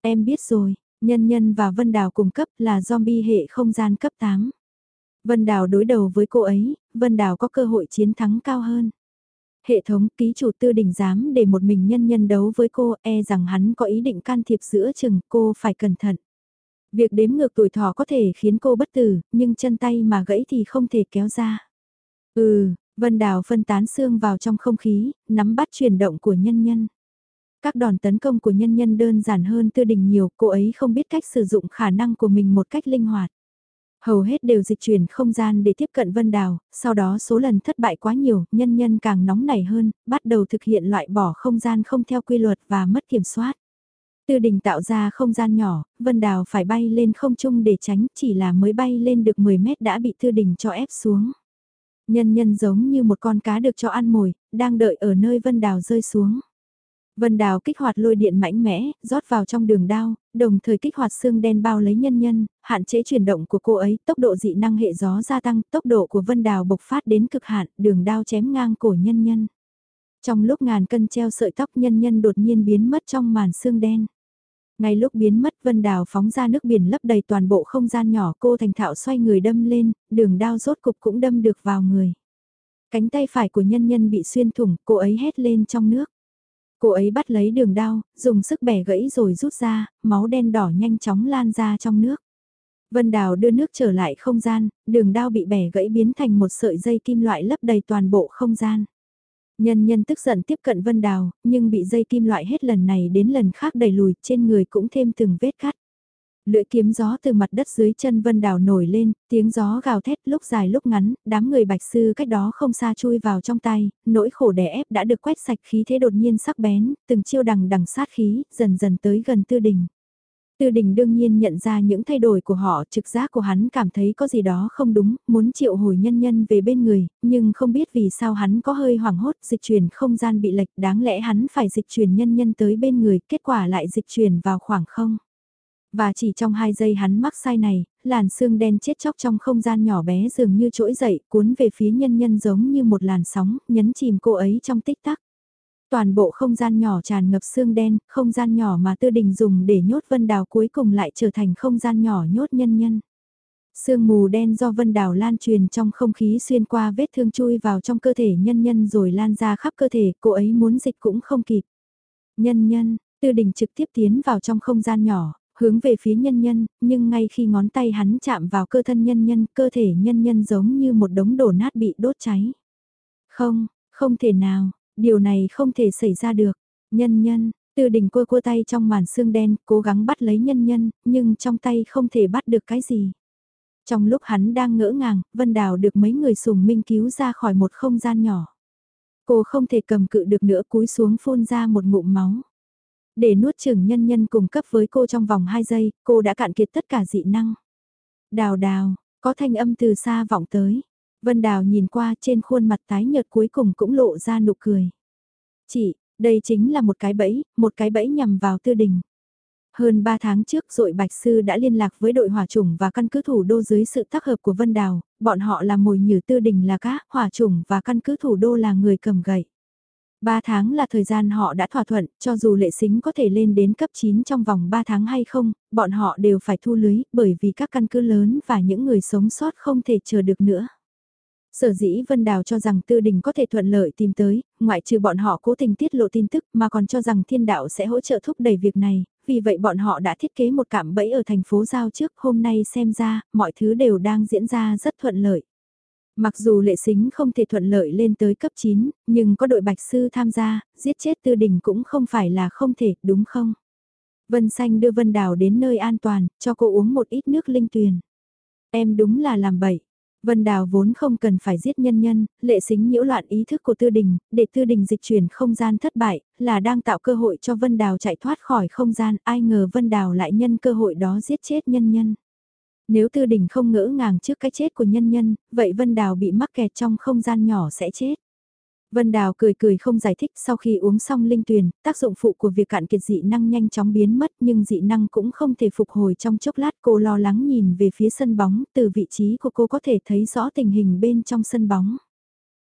Em biết rồi, nhân nhân và Vân Đào cùng cấp là zombie hệ không gian cấp 8. Vân Đào đối đầu với cô ấy, Vân Đào có cơ hội chiến thắng cao hơn. Hệ thống ký chủ tư đình dám để một mình nhân nhân đấu với cô e rằng hắn có ý định can thiệp giữa chừng cô phải cẩn thận. Việc đếm ngược tuổi thọ có thể khiến cô bất tử, nhưng chân tay mà gãy thì không thể kéo ra. Ừ, Vân Đào phân tán xương vào trong không khí, nắm bắt chuyển động của nhân nhân. Các đòn tấn công của nhân nhân đơn giản hơn tư đình nhiều, cô ấy không biết cách sử dụng khả năng của mình một cách linh hoạt. Hầu hết đều dịch chuyển không gian để tiếp cận Vân Đào, sau đó số lần thất bại quá nhiều, nhân nhân càng nóng nảy hơn, bắt đầu thực hiện loại bỏ không gian không theo quy luật và mất kiểm soát. Tư đình tạo ra không gian nhỏ, Vân Đào phải bay lên không trung để tránh, chỉ là mới bay lên được 10 mét đã bị tư đình cho ép xuống. Nhân nhân giống như một con cá được cho ăn mồi, đang đợi ở nơi Vân Đào rơi xuống. Vân Đào kích hoạt lôi điện mạnh mẽ, rót vào trong đường đao, đồng thời kích hoạt xương đen bao lấy nhân nhân, hạn chế chuyển động của cô ấy, tốc độ dị năng hệ gió gia tăng, tốc độ của Vân Đào bộc phát đến cực hạn, đường đao chém ngang cổ nhân nhân. Trong lúc ngàn cân treo sợi tóc nhân nhân đột nhiên biến mất trong màn xương đen. Ngay lúc biến mất Vân Đào phóng ra nước biển lấp đầy toàn bộ không gian nhỏ cô thành thạo xoay người đâm lên, đường đao rốt cục cũng đâm được vào người. Cánh tay phải của nhân nhân bị xuyên thủng, cô ấy hét lên trong nước. Cô ấy bắt lấy đường đao, dùng sức bẻ gãy rồi rút ra, máu đen đỏ nhanh chóng lan ra trong nước. Vân Đào đưa nước trở lại không gian, đường đao bị bẻ gãy biến thành một sợi dây kim loại lấp đầy toàn bộ không gian. Nhân nhân tức giận tiếp cận Vân Đào, nhưng bị dây kim loại hết lần này đến lần khác đẩy lùi, trên người cũng thêm từng vết cắt. Lưỡi kiếm gió từ mặt đất dưới chân Vân Đào nổi lên, tiếng gió gào thét lúc dài lúc ngắn, đám người bạch sư cách đó không xa chui vào trong tay, nỗi khổ đè ép đã được quét sạch khí thế đột nhiên sắc bén, từng chiêu đằng đằng sát khí, dần dần tới gần tư đình. Tư đình đương nhiên nhận ra những thay đổi của họ, trực giác của hắn cảm thấy có gì đó không đúng, muốn triệu hồi nhân nhân về bên người, nhưng không biết vì sao hắn có hơi hoảng hốt, dịch chuyển không gian bị lệch, đáng lẽ hắn phải dịch chuyển nhân nhân tới bên người, kết quả lại dịch chuyển vào khoảng không. Và chỉ trong hai giây hắn mắc sai này, làn xương đen chết chóc trong không gian nhỏ bé dường như trỗi dậy, cuốn về phía nhân nhân giống như một làn sóng, nhấn chìm cô ấy trong tích tắc. Toàn bộ không gian nhỏ tràn ngập xương đen, không gian nhỏ mà tư đình dùng để nhốt vân đào cuối cùng lại trở thành không gian nhỏ nhốt nhân nhân. Sương mù đen do vân đào lan truyền trong không khí xuyên qua vết thương chui vào trong cơ thể nhân nhân rồi lan ra khắp cơ thể, cô ấy muốn dịch cũng không kịp. Nhân nhân, tư đình trực tiếp tiến vào trong không gian nhỏ, hướng về phía nhân nhân, nhưng ngay khi ngón tay hắn chạm vào cơ thân nhân nhân, cơ thể nhân nhân giống như một đống đổ nát bị đốt cháy. Không, không thể nào, điều này không thể xảy ra được. Nhân nhân, từ đỉnh cua cua tay trong màn xương đen, cố gắng bắt lấy nhân nhân, nhưng trong tay không thể bắt được cái gì. Trong lúc hắn đang ngỡ ngàng, Vân Đào được mấy người sùng minh cứu ra khỏi một không gian nhỏ. Cô không thể cầm cự được nữa cúi xuống phun ra một ngụm máu. Để nuốt chừng nhân nhân cùng cấp với cô trong vòng 2 giây, cô đã cạn kiệt tất cả dị năng. Đào đào, có thanh âm từ xa vọng tới. Vân Đào nhìn qua trên khuôn mặt tái nhợt cuối cùng cũng lộ ra nụ cười. Chị, đây chính là một cái bẫy, một cái bẫy nhằm vào tư đình. Hơn 3 tháng trước Dội Bạch Sư đã liên lạc với đội hỏa chủng và căn cứ thủ đô dưới sự tác hợp của Vân Đào, bọn họ là mồi nhử tư đình là cá, hỏa chủng và căn cứ thủ đô là người cầm gậy. Ba tháng là thời gian họ đã thỏa thuận, cho dù lệ xính có thể lên đến cấp 9 trong vòng 3 tháng hay không, bọn họ đều phải thu lưới, bởi vì các căn cứ lớn và những người sống sót không thể chờ được nữa. Sở dĩ Vân Đào cho rằng tư đình có thể thuận lợi tìm tới, ngoại trừ bọn họ cố tình tiết lộ tin tức mà còn cho rằng thiên đạo sẽ hỗ trợ thúc đẩy việc này, vì vậy bọn họ đã thiết kế một cảm bẫy ở thành phố Giao trước hôm nay xem ra, mọi thứ đều đang diễn ra rất thuận lợi. Mặc dù lệ xính không thể thuận lợi lên tới cấp 9, nhưng có đội bạch sư tham gia, giết chết tư đình cũng không phải là không thể, đúng không? Vân Xanh đưa Vân Đào đến nơi an toàn, cho cô uống một ít nước linh tuyền. Em đúng là làm bậy. Vân Đào vốn không cần phải giết nhân nhân, lệ xính nhiễu loạn ý thức của tư đình, để tư đình dịch chuyển không gian thất bại, là đang tạo cơ hội cho Vân Đào chạy thoát khỏi không gian, ai ngờ Vân Đào lại nhân cơ hội đó giết chết nhân nhân. Nếu tư đình không ngỡ ngàng trước cái chết của nhân nhân, vậy Vân Đào bị mắc kẹt trong không gian nhỏ sẽ chết. Vân Đào cười cười không giải thích sau khi uống xong linh tuyền, tác dụng phụ của việc cạn kiệt dị năng nhanh chóng biến mất nhưng dị năng cũng không thể phục hồi trong chốc lát cô lo lắng nhìn về phía sân bóng, từ vị trí của cô có thể thấy rõ tình hình bên trong sân bóng.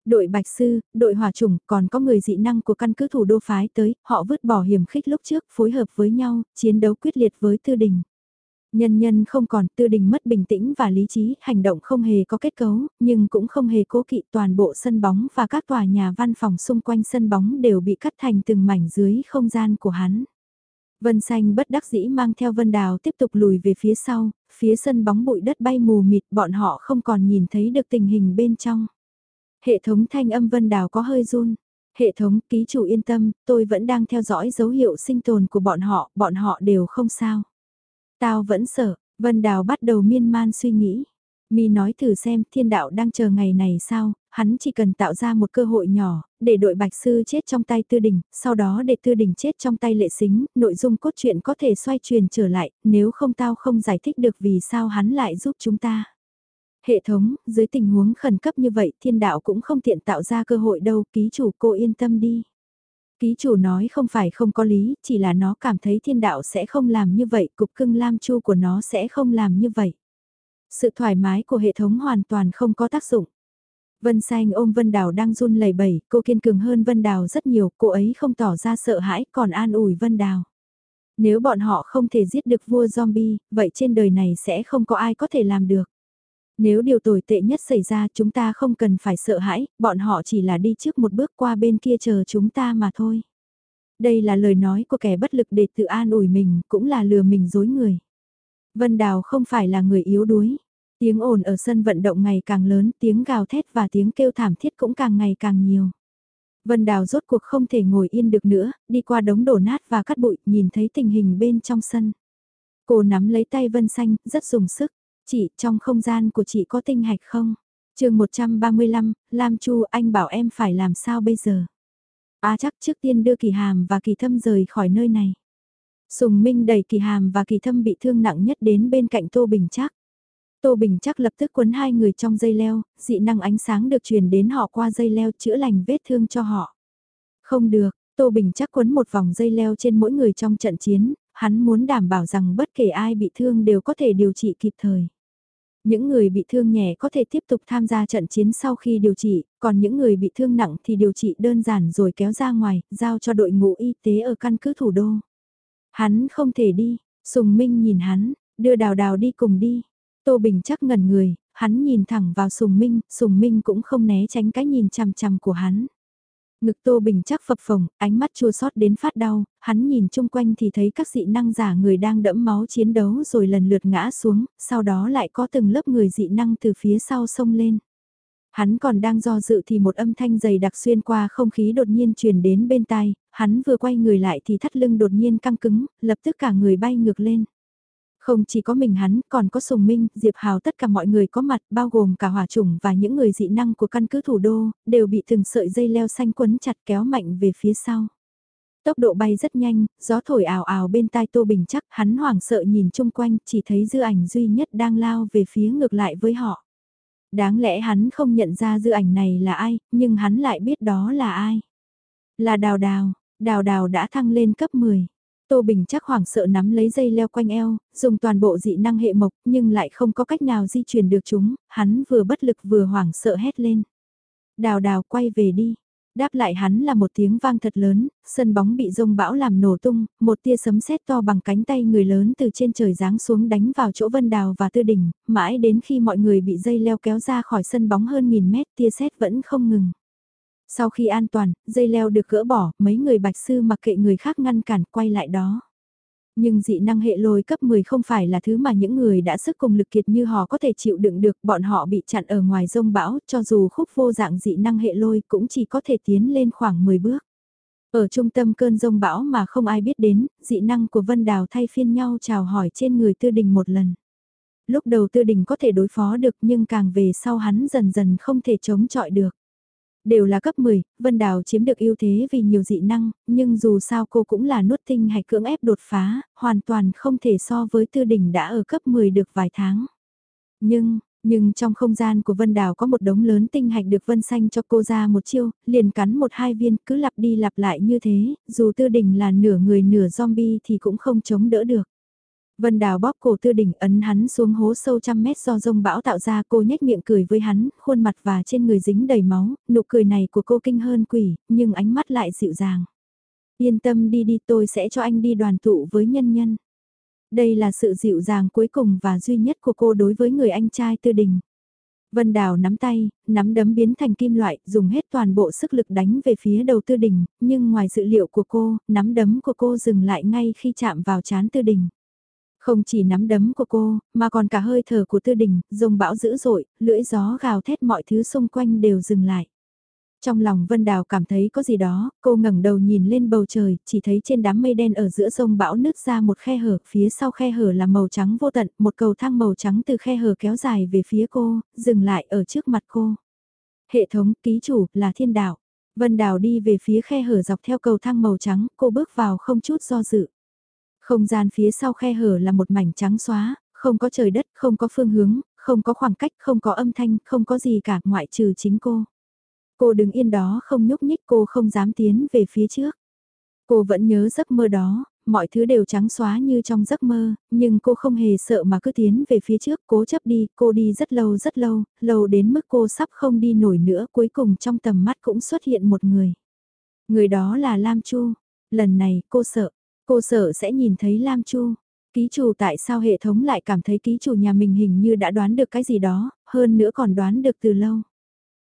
Đội bạch sư, đội Hòa chủng, còn có người dị năng của căn cứ thủ đô phái tới, họ vứt bỏ hiểm khích lúc trước, phối hợp với nhau, chiến đấu quyết liệt với tư đình. Nhân nhân không còn, tư đình mất bình tĩnh và lý trí, hành động không hề có kết cấu, nhưng cũng không hề cố kỵ toàn bộ sân bóng và các tòa nhà văn phòng xung quanh sân bóng đều bị cắt thành từng mảnh dưới không gian của hắn. Vân xanh bất đắc dĩ mang theo vân đào tiếp tục lùi về phía sau, phía sân bóng bụi đất bay mù mịt bọn họ không còn nhìn thấy được tình hình bên trong. Hệ thống thanh âm vân đào có hơi run. Hệ thống ký chủ yên tâm, tôi vẫn đang theo dõi dấu hiệu sinh tồn của bọn họ, bọn họ đều không sao. Tao vẫn sợ, Vân Đào bắt đầu miên man suy nghĩ. Mi nói thử xem thiên đạo đang chờ ngày này sao, hắn chỉ cần tạo ra một cơ hội nhỏ, để đội bạch sư chết trong tay tư đình, sau đó để tư đình chết trong tay lệ xính, nội dung cốt truyện có thể xoay truyền trở lại, nếu không tao không giải thích được vì sao hắn lại giúp chúng ta. Hệ thống, dưới tình huống khẩn cấp như vậy thiên đạo cũng không tiện tạo ra cơ hội đâu, ký chủ cô yên tâm đi. Ký chủ nói không phải không có lý, chỉ là nó cảm thấy thiên đạo sẽ không làm như vậy, cục cưng lam chu của nó sẽ không làm như vậy. Sự thoải mái của hệ thống hoàn toàn không có tác dụng. Vân Xanh ôm Vân Đào đang run lẩy bẩy, cô kiên cường hơn Vân Đào rất nhiều, cô ấy không tỏ ra sợ hãi, còn an ủi Vân Đào. Nếu bọn họ không thể giết được vua zombie, vậy trên đời này sẽ không có ai có thể làm được. Nếu điều tồi tệ nhất xảy ra chúng ta không cần phải sợ hãi, bọn họ chỉ là đi trước một bước qua bên kia chờ chúng ta mà thôi. Đây là lời nói của kẻ bất lực để tự an ủi mình, cũng là lừa mình dối người. Vân Đào không phải là người yếu đuối. Tiếng ồn ở sân vận động ngày càng lớn, tiếng gào thét và tiếng kêu thảm thiết cũng càng ngày càng nhiều. Vân Đào rốt cuộc không thể ngồi yên được nữa, đi qua đống đổ nát và cắt bụi, nhìn thấy tình hình bên trong sân. Cô nắm lấy tay Vân Xanh, rất dùng sức. Chị, trong không gian của chị có tinh hạch không? chương 135, Lam Chu anh bảo em phải làm sao bây giờ? À chắc trước tiên đưa kỳ hàm và kỳ thâm rời khỏi nơi này. Sùng Minh đẩy kỳ hàm và kỳ thâm bị thương nặng nhất đến bên cạnh Tô Bình chắc. Tô Bình chắc lập tức quấn hai người trong dây leo, dị năng ánh sáng được truyền đến họ qua dây leo chữa lành vết thương cho họ. Không được, Tô Bình chắc quấn một vòng dây leo trên mỗi người trong trận chiến, hắn muốn đảm bảo rằng bất kể ai bị thương đều có thể điều trị kịp thời. Những người bị thương nhẹ có thể tiếp tục tham gia trận chiến sau khi điều trị, còn những người bị thương nặng thì điều trị đơn giản rồi kéo ra ngoài, giao cho đội ngũ y tế ở căn cứ thủ đô. Hắn không thể đi, Sùng Minh nhìn hắn, đưa đào đào đi cùng đi. Tô Bình chắc ngẩn người, hắn nhìn thẳng vào Sùng Minh, Sùng Minh cũng không né tránh cái nhìn chằm chằm của hắn. Ngực Tô Bình chắc phập phồng, ánh mắt chua xót đến phát đau, hắn nhìn chung quanh thì thấy các dị năng giả người đang đẫm máu chiến đấu rồi lần lượt ngã xuống, sau đó lại có từng lớp người dị năng từ phía sau sông lên. Hắn còn đang do dự thì một âm thanh dày đặc xuyên qua không khí đột nhiên truyền đến bên tai, hắn vừa quay người lại thì thắt lưng đột nhiên căng cứng, lập tức cả người bay ngược lên. Không chỉ có mình hắn, còn có Sùng Minh, Diệp Hào tất cả mọi người có mặt, bao gồm cả hỏa chủng và những người dị năng của căn cứ thủ đô, đều bị từng sợi dây leo xanh quấn chặt kéo mạnh về phía sau. Tốc độ bay rất nhanh, gió thổi ào ào bên tai Tô Bình chắc, hắn hoảng sợ nhìn chung quanh, chỉ thấy dư ảnh duy nhất đang lao về phía ngược lại với họ. Đáng lẽ hắn không nhận ra dư ảnh này là ai, nhưng hắn lại biết đó là ai. Là đào đào, đào đào đã thăng lên cấp 10. Tô Bình chắc hoảng sợ nắm lấy dây leo quanh eo, dùng toàn bộ dị năng hệ mộc nhưng lại không có cách nào di chuyển được chúng, hắn vừa bất lực vừa hoảng sợ hét lên. Đào đào quay về đi. Đáp lại hắn là một tiếng vang thật lớn, sân bóng bị rông bão làm nổ tung, một tia sấm sét to bằng cánh tay người lớn từ trên trời giáng xuống đánh vào chỗ Vân Đào và Tư Đình, mãi đến khi mọi người bị dây leo kéo ra khỏi sân bóng hơn nghìn mét tia sét vẫn không ngừng. Sau khi an toàn, dây leo được gỡ bỏ, mấy người bạch sư mặc kệ người khác ngăn cản quay lại đó. Nhưng dị năng hệ lôi cấp 10 không phải là thứ mà những người đã sức cùng lực kiệt như họ có thể chịu đựng được, bọn họ bị chặn ở ngoài rông bão, cho dù khúc vô dạng dị năng hệ lôi cũng chỉ có thể tiến lên khoảng 10 bước. Ở trung tâm cơn rông bão mà không ai biết đến, dị năng của Vân Đào thay phiên nhau chào hỏi trên người tư đình một lần. Lúc đầu tư đình có thể đối phó được nhưng càng về sau hắn dần dần không thể chống chọi được. Đều là cấp 10, Vân Đào chiếm được ưu thế vì nhiều dị năng, nhưng dù sao cô cũng là nuốt tinh hay cưỡng ép đột phá, hoàn toàn không thể so với tư đỉnh đã ở cấp 10 được vài tháng. Nhưng, nhưng trong không gian của Vân Đào có một đống lớn tinh hạch được Vân Xanh cho cô ra một chiêu, liền cắn một hai viên cứ lặp đi lặp lại như thế, dù tư đỉnh là nửa người nửa zombie thì cũng không chống đỡ được. Vân Đào bóp cổ tư Đình ấn hắn xuống hố sâu trăm mét do rông bão tạo ra cô nhếch miệng cười với hắn, khuôn mặt và trên người dính đầy máu, nụ cười này của cô kinh hơn quỷ, nhưng ánh mắt lại dịu dàng. Yên tâm đi đi tôi sẽ cho anh đi đoàn tụ với nhân nhân. Đây là sự dịu dàng cuối cùng và duy nhất của cô đối với người anh trai tư đình. Vân Đào nắm tay, nắm đấm biến thành kim loại, dùng hết toàn bộ sức lực đánh về phía đầu tư đình, nhưng ngoài dự liệu của cô, nắm đấm của cô dừng lại ngay khi chạm vào chán tư đình. Không chỉ nắm đấm của cô, mà còn cả hơi thở của tư đình, rồng bão dữ dội, lưỡi gió gào thét mọi thứ xung quanh đều dừng lại. Trong lòng Vân Đào cảm thấy có gì đó, cô ngẩng đầu nhìn lên bầu trời, chỉ thấy trên đám mây đen ở giữa rông bão nứt ra một khe hở, phía sau khe hở là màu trắng vô tận, một cầu thang màu trắng từ khe hở kéo dài về phía cô, dừng lại ở trước mặt cô. Hệ thống ký chủ là thiên đạo. Vân Đào đi về phía khe hở dọc theo cầu thang màu trắng, cô bước vào không chút do dự. Không gian phía sau khe hở là một mảnh trắng xóa, không có trời đất, không có phương hướng, không có khoảng cách, không có âm thanh, không có gì cả ngoại trừ chính cô. Cô đứng yên đó không nhúc nhích cô không dám tiến về phía trước. Cô vẫn nhớ giấc mơ đó, mọi thứ đều trắng xóa như trong giấc mơ, nhưng cô không hề sợ mà cứ tiến về phía trước, cố chấp đi, cô đi rất lâu rất lâu, lâu đến mức cô sắp không đi nổi nữa, cuối cùng trong tầm mắt cũng xuất hiện một người. Người đó là Lam Chu. Lần này cô sợ, cô sợ sẽ nhìn thấy Lam Chu. Ký chủ tại sao hệ thống lại cảm thấy ký chủ nhà mình hình như đã đoán được cái gì đó, hơn nữa còn đoán được từ lâu.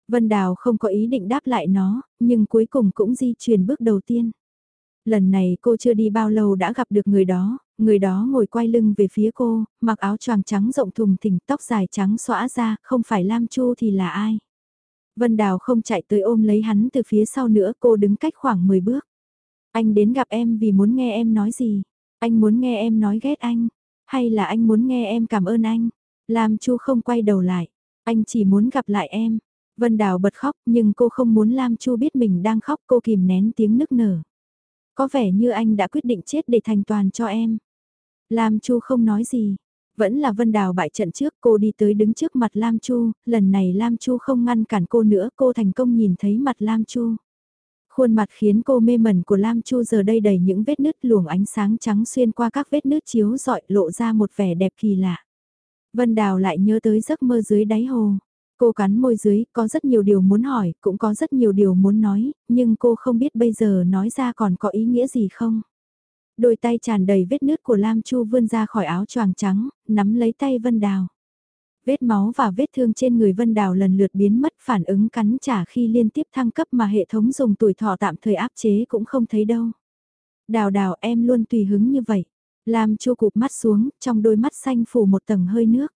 Vân Đào không có ý định đáp lại nó, nhưng cuối cùng cũng di chuyển bước đầu tiên. Lần này cô chưa đi bao lâu đã gặp được người đó, người đó ngồi quay lưng về phía cô, mặc áo choàng trắng rộng thùng thình tóc dài trắng xõa ra, không phải Lam Chu thì là ai. Vân Đào không chạy tới ôm lấy hắn từ phía sau nữa, cô đứng cách khoảng 10 bước. Anh đến gặp em vì muốn nghe em nói gì? Anh muốn nghe em nói ghét anh? Hay là anh muốn nghe em cảm ơn anh? Lam Chu không quay đầu lại. Anh chỉ muốn gặp lại em. Vân Đào bật khóc nhưng cô không muốn Lam Chu biết mình đang khóc cô kìm nén tiếng nức nở. Có vẻ như anh đã quyết định chết để thành toàn cho em. Lam Chu không nói gì. Vẫn là Vân Đào bại trận trước cô đi tới đứng trước mặt Lam Chu, lần này Lam Chu không ngăn cản cô nữa cô thành công nhìn thấy mặt Lam Chu. Khuôn mặt khiến cô mê mẩn của Lam Chu giờ đây đầy những vết nứt luồng ánh sáng trắng xuyên qua các vết nứt chiếu rọi lộ ra một vẻ đẹp kỳ lạ. Vân Đào lại nhớ tới giấc mơ dưới đáy hồ. Cô cắn môi dưới, có rất nhiều điều muốn hỏi, cũng có rất nhiều điều muốn nói, nhưng cô không biết bây giờ nói ra còn có ý nghĩa gì không. Đôi tay tràn đầy vết nứt của Lam Chu vươn ra khỏi áo choàng trắng, nắm lấy tay Vân Đào. Vết máu và vết thương trên người Vân Đào lần lượt biến mất phản ứng cắn trả khi liên tiếp thăng cấp mà hệ thống dùng tuổi thọ tạm thời áp chế cũng không thấy đâu. Đào đào em luôn tùy hứng như vậy. Lam Chu cụp mắt xuống, trong đôi mắt xanh phủ một tầng hơi nước.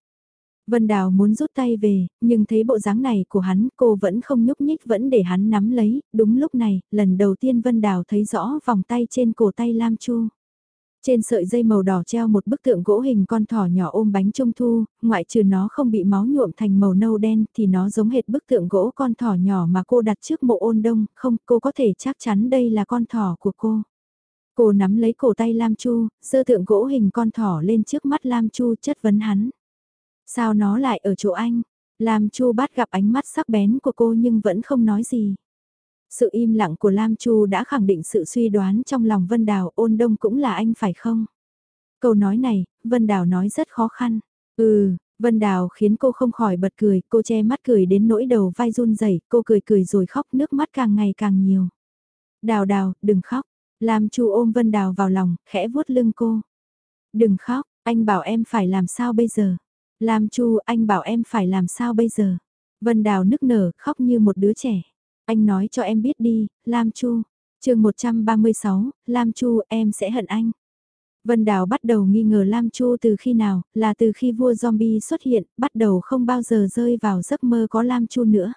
Vân Đào muốn rút tay về, nhưng thấy bộ dáng này của hắn cô vẫn không nhúc nhích vẫn để hắn nắm lấy, đúng lúc này, lần đầu tiên Vân Đào thấy rõ vòng tay trên cổ tay Lam Chu. Trên sợi dây màu đỏ treo một bức tượng gỗ hình con thỏ nhỏ ôm bánh trung thu, ngoại trừ nó không bị máu nhuộm thành màu nâu đen thì nó giống hệt bức tượng gỗ con thỏ nhỏ mà cô đặt trước mộ ôn đông, không cô có thể chắc chắn đây là con thỏ của cô. Cô nắm lấy cổ tay Lam Chu, sơ tượng gỗ hình con thỏ lên trước mắt Lam Chu chất vấn hắn. Sao nó lại ở chỗ anh? Lam Chu bắt gặp ánh mắt sắc bén của cô nhưng vẫn không nói gì. Sự im lặng của Lam Chu đã khẳng định sự suy đoán trong lòng Vân Đào ôn đông cũng là anh phải không? Câu nói này, Vân Đào nói rất khó khăn. Ừ, Vân Đào khiến cô không khỏi bật cười, cô che mắt cười đến nỗi đầu vai run rẩy, cô cười cười rồi khóc nước mắt càng ngày càng nhiều. Đào đào, đừng khóc. Lam Chu ôm Vân Đào vào lòng, khẽ vuốt lưng cô. Đừng khóc, anh bảo em phải làm sao bây giờ? Lam Chu, anh bảo em phải làm sao bây giờ? Vân Đào nức nở, khóc như một đứa trẻ. Anh nói cho em biết đi, Lam Chu. chương 136, Lam Chu, em sẽ hận anh. Vân Đào bắt đầu nghi ngờ Lam Chu từ khi nào, là từ khi vua zombie xuất hiện, bắt đầu không bao giờ rơi vào giấc mơ có Lam Chu nữa.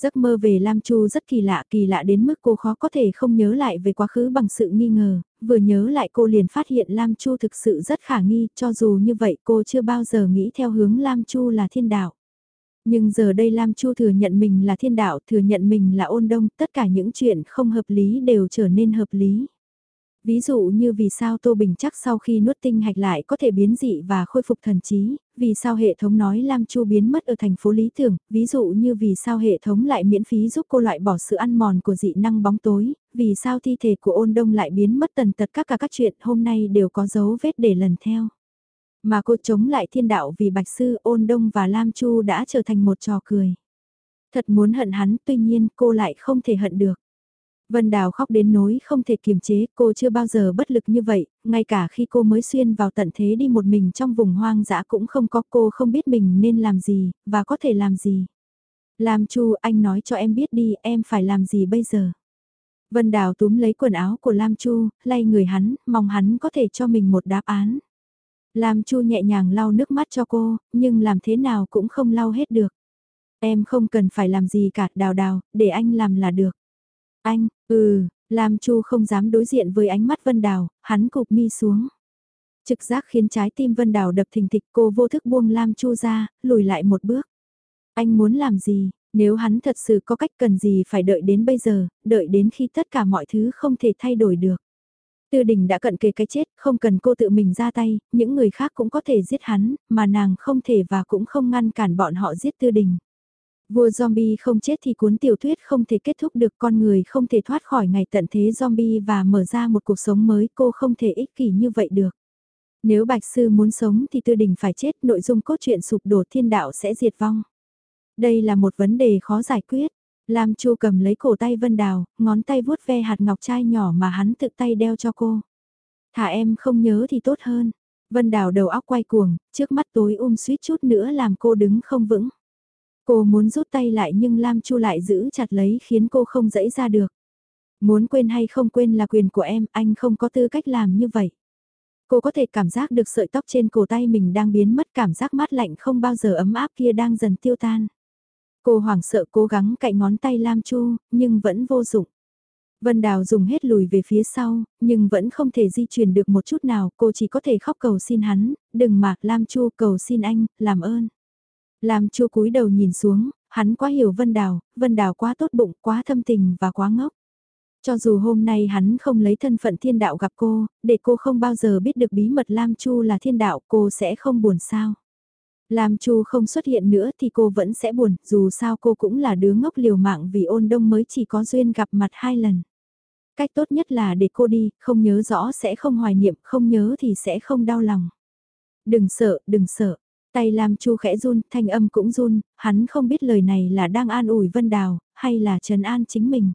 Giấc mơ về Lam Chu rất kỳ lạ, kỳ lạ đến mức cô khó có thể không nhớ lại về quá khứ bằng sự nghi ngờ, vừa nhớ lại cô liền phát hiện Lam Chu thực sự rất khả nghi, cho dù như vậy cô chưa bao giờ nghĩ theo hướng Lam Chu là thiên đạo. Nhưng giờ đây Lam Chu thừa nhận mình là thiên đạo, thừa nhận mình là ôn đông, tất cả những chuyện không hợp lý đều trở nên hợp lý. Ví dụ như vì sao Tô Bình chắc sau khi nuốt tinh hạch lại có thể biến dị và khôi phục thần trí, vì sao hệ thống nói Lam Chu biến mất ở thành phố Lý Tưởng, ví dụ như vì sao hệ thống lại miễn phí giúp cô loại bỏ sự ăn mòn của dị năng bóng tối, vì sao thi thể của ôn đông lại biến mất tần tật các cả các chuyện hôm nay đều có dấu vết để lần theo. Mà cô chống lại thiên đạo vì Bạch Sư, Ôn Đông và Lam Chu đã trở thành một trò cười. Thật muốn hận hắn, tuy nhiên cô lại không thể hận được. Vân Đào khóc đến nỗi không thể kiềm chế, cô chưa bao giờ bất lực như vậy, ngay cả khi cô mới xuyên vào tận thế đi một mình trong vùng hoang dã cũng không có cô không biết mình nên làm gì, và có thể làm gì. Lam Chu, anh nói cho em biết đi, em phải làm gì bây giờ? Vân Đào túm lấy quần áo của Lam Chu, lay người hắn, mong hắn có thể cho mình một đáp án. Lam Chu nhẹ nhàng lau nước mắt cho cô, nhưng làm thế nào cũng không lau hết được. Em không cần phải làm gì cả, đào đào, để anh làm là được. Anh, ừ, Lam Chu không dám đối diện với ánh mắt Vân Đào, hắn cụp mi xuống. Trực giác khiến trái tim Vân Đào đập thình thịch cô vô thức buông Lam Chu ra, lùi lại một bước. Anh muốn làm gì, nếu hắn thật sự có cách cần gì phải đợi đến bây giờ, đợi đến khi tất cả mọi thứ không thể thay đổi được. Tư đình đã cận kề cái chết, không cần cô tự mình ra tay, những người khác cũng có thể giết hắn, mà nàng không thể và cũng không ngăn cản bọn họ giết tư đình. Vua zombie không chết thì cuốn tiểu thuyết không thể kết thúc được con người không thể thoát khỏi ngày tận thế zombie và mở ra một cuộc sống mới cô không thể ích kỷ như vậy được. Nếu Bạch Sư muốn sống thì tư đình phải chết nội dung cốt truyện sụp đổ thiên đạo sẽ diệt vong. Đây là một vấn đề khó giải quyết. Lam Chu cầm lấy cổ tay Vân Đào, ngón tay vuốt ve hạt ngọc trai nhỏ mà hắn tự tay đeo cho cô. Thả em không nhớ thì tốt hơn. Vân Đào đầu óc quay cuồng, trước mắt tối um suýt chút nữa làm cô đứng không vững. Cô muốn rút tay lại nhưng Lam Chu lại giữ chặt lấy khiến cô không dẫy ra được. Muốn quên hay không quên là quyền của em, anh không có tư cách làm như vậy. Cô có thể cảm giác được sợi tóc trên cổ tay mình đang biến mất cảm giác mát lạnh không bao giờ ấm áp kia đang dần tiêu tan. Cô hoảng sợ cố gắng cạy ngón tay Lam Chu, nhưng vẫn vô dụng. Vân Đào dùng hết lùi về phía sau, nhưng vẫn không thể di chuyển được một chút nào, cô chỉ có thể khóc cầu xin hắn, đừng mà, Lam Chu cầu xin anh, làm ơn. Lam Chu cúi đầu nhìn xuống, hắn quá hiểu Vân Đào, Vân Đào quá tốt bụng, quá thâm tình và quá ngốc. Cho dù hôm nay hắn không lấy thân phận thiên đạo gặp cô, để cô không bao giờ biết được bí mật Lam Chu là thiên đạo, cô sẽ không buồn sao. Lam Chu không xuất hiện nữa thì cô vẫn sẽ buồn, dù sao cô cũng là đứa ngốc liều mạng vì ôn đông mới chỉ có duyên gặp mặt hai lần. Cách tốt nhất là để cô đi, không nhớ rõ sẽ không hoài niệm, không nhớ thì sẽ không đau lòng. Đừng sợ, đừng sợ. Tay Lam Chu khẽ run, thanh âm cũng run, hắn không biết lời này là đang an ủi Vân Đào, hay là trấn an chính mình.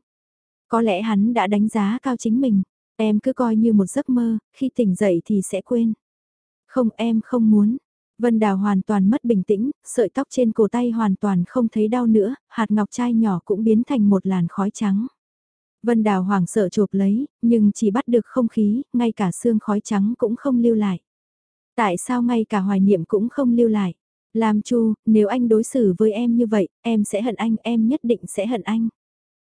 Có lẽ hắn đã đánh giá cao chính mình, em cứ coi như một giấc mơ, khi tỉnh dậy thì sẽ quên. Không em không muốn, Vân Đào hoàn toàn mất bình tĩnh, sợi tóc trên cổ tay hoàn toàn không thấy đau nữa, hạt ngọc trai nhỏ cũng biến thành một làn khói trắng. Vân Đào hoảng sợ chộp lấy, nhưng chỉ bắt được không khí, ngay cả xương khói trắng cũng không lưu lại. Tại sao ngay cả hoài niệm cũng không lưu lại? Lam Chu, nếu anh đối xử với em như vậy, em sẽ hận anh, em nhất định sẽ hận anh.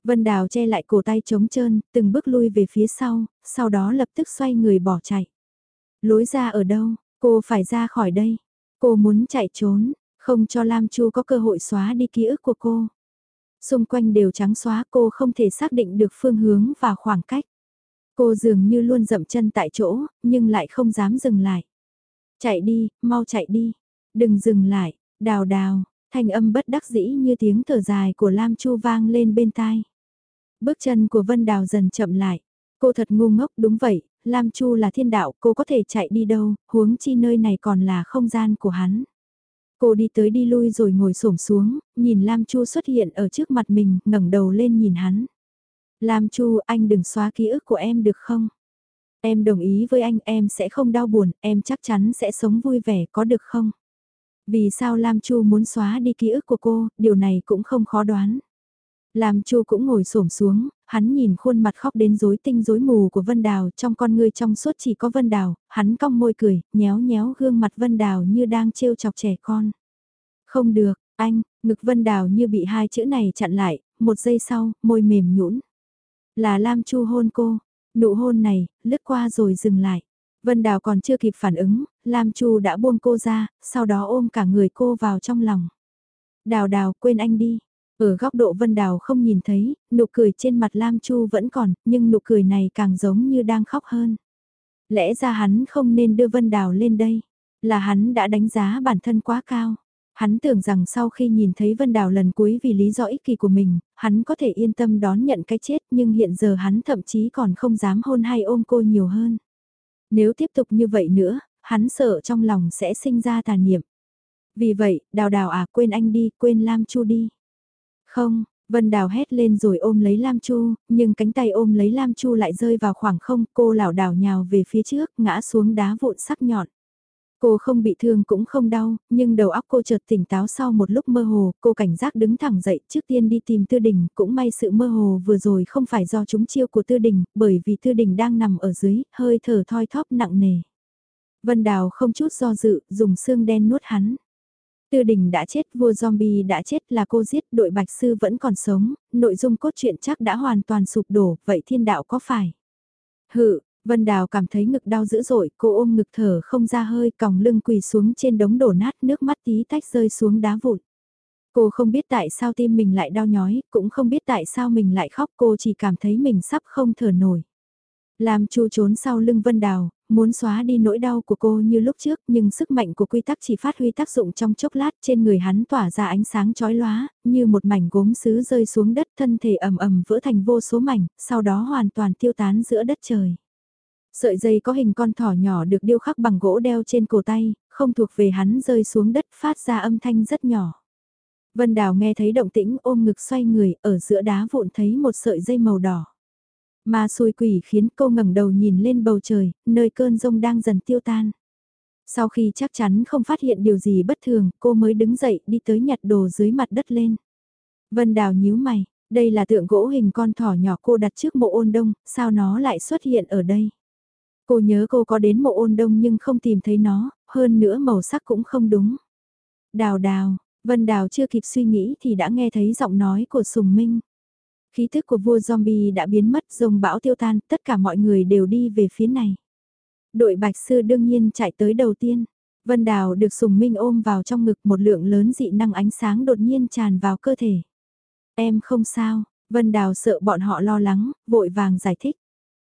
Vân Đào che lại cổ tay trống trơn, từng bước lui về phía sau, sau đó lập tức xoay người bỏ chạy. Lối ra ở đâu, cô phải ra khỏi đây. Cô muốn chạy trốn, không cho Lam Chu có cơ hội xóa đi ký ức của cô. Xung quanh đều trắng xóa cô không thể xác định được phương hướng và khoảng cách. Cô dường như luôn dậm chân tại chỗ, nhưng lại không dám dừng lại. Chạy đi, mau chạy đi. Đừng dừng lại, đào đào, thanh âm bất đắc dĩ như tiếng thở dài của Lam Chu vang lên bên tai. Bước chân của Vân Đào dần chậm lại. Cô thật ngu ngốc đúng vậy, Lam Chu là thiên đạo, cô có thể chạy đi đâu, huống chi nơi này còn là không gian của hắn. Cô đi tới đi lui rồi ngồi xổm xuống, nhìn Lam Chu xuất hiện ở trước mặt mình, ngẩng đầu lên nhìn hắn. Lam Chu, anh đừng xóa ký ức của em được không? Em đồng ý với anh, em sẽ không đau buồn, em chắc chắn sẽ sống vui vẻ, có được không? Vì sao Lam Chu muốn xóa đi ký ức của cô, điều này cũng không khó đoán. Lam Chu cũng ngồi xổm xuống, hắn nhìn khuôn mặt khóc đến rối tinh rối mù của Vân Đào, trong con ngươi trong suốt chỉ có Vân Đào, hắn cong môi cười, nhéo nhéo gương mặt Vân Đào như đang trêu chọc trẻ con. Không được, anh, ngực Vân Đào như bị hai chữ này chặn lại, một giây sau, môi mềm nhũn. Là Lam Chu hôn cô, nụ hôn này, lướt qua rồi dừng lại. Vân Đào còn chưa kịp phản ứng, Lam Chu đã buông cô ra, sau đó ôm cả người cô vào trong lòng. Đào đào, quên anh đi, ở góc độ Vân Đào không nhìn thấy, nụ cười trên mặt Lam Chu vẫn còn, nhưng nụ cười này càng giống như đang khóc hơn. Lẽ ra hắn không nên đưa Vân Đào lên đây, là hắn đã đánh giá bản thân quá cao. Hắn tưởng rằng sau khi nhìn thấy Vân Đào lần cuối vì lý do ích kỷ của mình, hắn có thể yên tâm đón nhận cái chết nhưng hiện giờ hắn thậm chí còn không dám hôn hay ôm cô nhiều hơn. Nếu tiếp tục như vậy nữa, hắn sợ trong lòng sẽ sinh ra tà niệm. Vì vậy, đào đào à quên anh đi, quên Lam Chu đi. Không, Vân Đào hét lên rồi ôm lấy Lam Chu, nhưng cánh tay ôm lấy Lam Chu lại rơi vào khoảng không, cô lảo đảo nhào về phía trước, ngã xuống đá vụn sắc nhọn. Cô không bị thương cũng không đau, nhưng đầu óc cô chợt tỉnh táo sau một lúc mơ hồ, cô cảnh giác đứng thẳng dậy trước tiên đi tìm Tư Đình, cũng may sự mơ hồ vừa rồi không phải do chúng chiêu của Tư Đình, bởi vì Tư Đình đang nằm ở dưới, hơi thở thoi thóp nặng nề. Vân Đào không chút do dự, dùng xương đen nuốt hắn. Tư đình đã chết, vua zombie đã chết là cô giết, đội bạch sư vẫn còn sống, nội dung cốt truyện chắc đã hoàn toàn sụp đổ, vậy thiên đạo có phải? Hự, Vân Đào cảm thấy ngực đau dữ dội, cô ôm ngực thở không ra hơi, còng lưng quỳ xuống trên đống đổ nát, nước mắt tí tách rơi xuống đá vụn. Cô không biết tại sao tim mình lại đau nhói, cũng không biết tại sao mình lại khóc, cô chỉ cảm thấy mình sắp không thở nổi. Làm chu trốn sau lưng Vân Đào, muốn xóa đi nỗi đau của cô như lúc trước nhưng sức mạnh của quy tắc chỉ phát huy tác dụng trong chốc lát trên người hắn tỏa ra ánh sáng chói lóa, như một mảnh gốm sứ rơi xuống đất thân thể ầm ầm vỡ thành vô số mảnh, sau đó hoàn toàn tiêu tán giữa đất trời. Sợi dây có hình con thỏ nhỏ được điêu khắc bằng gỗ đeo trên cổ tay, không thuộc về hắn rơi xuống đất phát ra âm thanh rất nhỏ. Vân Đào nghe thấy động tĩnh ôm ngực xoay người, ở giữa đá vụn thấy một sợi dây màu đỏ. Ma xui quỷ khiến cô ngẩng đầu nhìn lên bầu trời, nơi cơn rông đang dần tiêu tan. Sau khi chắc chắn không phát hiện điều gì bất thường, cô mới đứng dậy đi tới nhặt đồ dưới mặt đất lên. Vân Đào nhíu mày, đây là tượng gỗ hình con thỏ nhỏ cô đặt trước mộ ôn đông, sao nó lại xuất hiện ở đây? Cô nhớ cô có đến mộ ôn đông nhưng không tìm thấy nó, hơn nữa màu sắc cũng không đúng. Đào đào, Vân Đào chưa kịp suy nghĩ thì đã nghe thấy giọng nói của Sùng Minh. Khí thức của vua zombie đã biến mất, rồng bão tiêu tan, tất cả mọi người đều đi về phía này. Đội bạch sư đương nhiên chạy tới đầu tiên. Vân Đào được Sùng Minh ôm vào trong ngực một lượng lớn dị năng ánh sáng đột nhiên tràn vào cơ thể. Em không sao, Vân Đào sợ bọn họ lo lắng, vội vàng giải thích.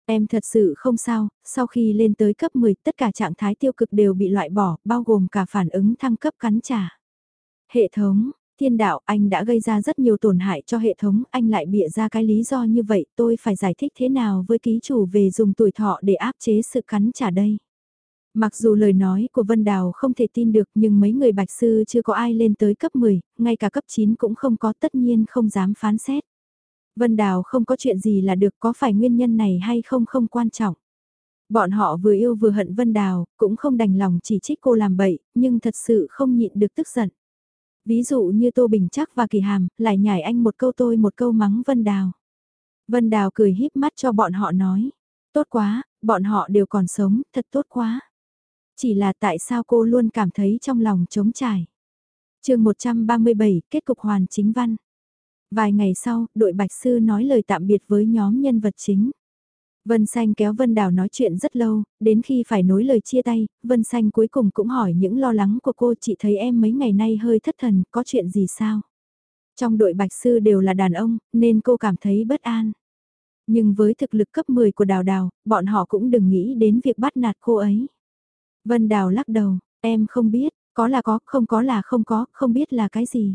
Em thật sự không sao, sau khi lên tới cấp 10 tất cả trạng thái tiêu cực đều bị loại bỏ, bao gồm cả phản ứng thăng cấp cắn trả. Hệ thống, thiên đạo anh đã gây ra rất nhiều tổn hại cho hệ thống, anh lại bịa ra cái lý do như vậy, tôi phải giải thích thế nào với ký chủ về dùng tuổi thọ để áp chế sự cắn trả đây. Mặc dù lời nói của Vân Đào không thể tin được nhưng mấy người bạch sư chưa có ai lên tới cấp 10, ngay cả cấp 9 cũng không có tất nhiên không dám phán xét. Vân Đào không có chuyện gì là được có phải nguyên nhân này hay không không quan trọng. Bọn họ vừa yêu vừa hận Vân Đào, cũng không đành lòng chỉ trích cô làm bậy, nhưng thật sự không nhịn được tức giận. Ví dụ như Tô Bình Chắc và Kỳ Hàm, lại nhảy anh một câu tôi một câu mắng Vân Đào. Vân Đào cười híp mắt cho bọn họ nói. Tốt quá, bọn họ đều còn sống, thật tốt quá. Chỉ là tại sao cô luôn cảm thấy trong lòng trống trải. chương 137, kết cục hoàn chính văn. Vài ngày sau, đội Bạch Sư nói lời tạm biệt với nhóm nhân vật chính. Vân Xanh kéo Vân Đào nói chuyện rất lâu, đến khi phải nối lời chia tay, Vân Xanh cuối cùng cũng hỏi những lo lắng của cô chị thấy em mấy ngày nay hơi thất thần, có chuyện gì sao? Trong đội Bạch Sư đều là đàn ông, nên cô cảm thấy bất an. Nhưng với thực lực cấp 10 của Đào Đào, bọn họ cũng đừng nghĩ đến việc bắt nạt cô ấy. Vân Đào lắc đầu, em không biết, có là có, không có là không có, không biết là cái gì.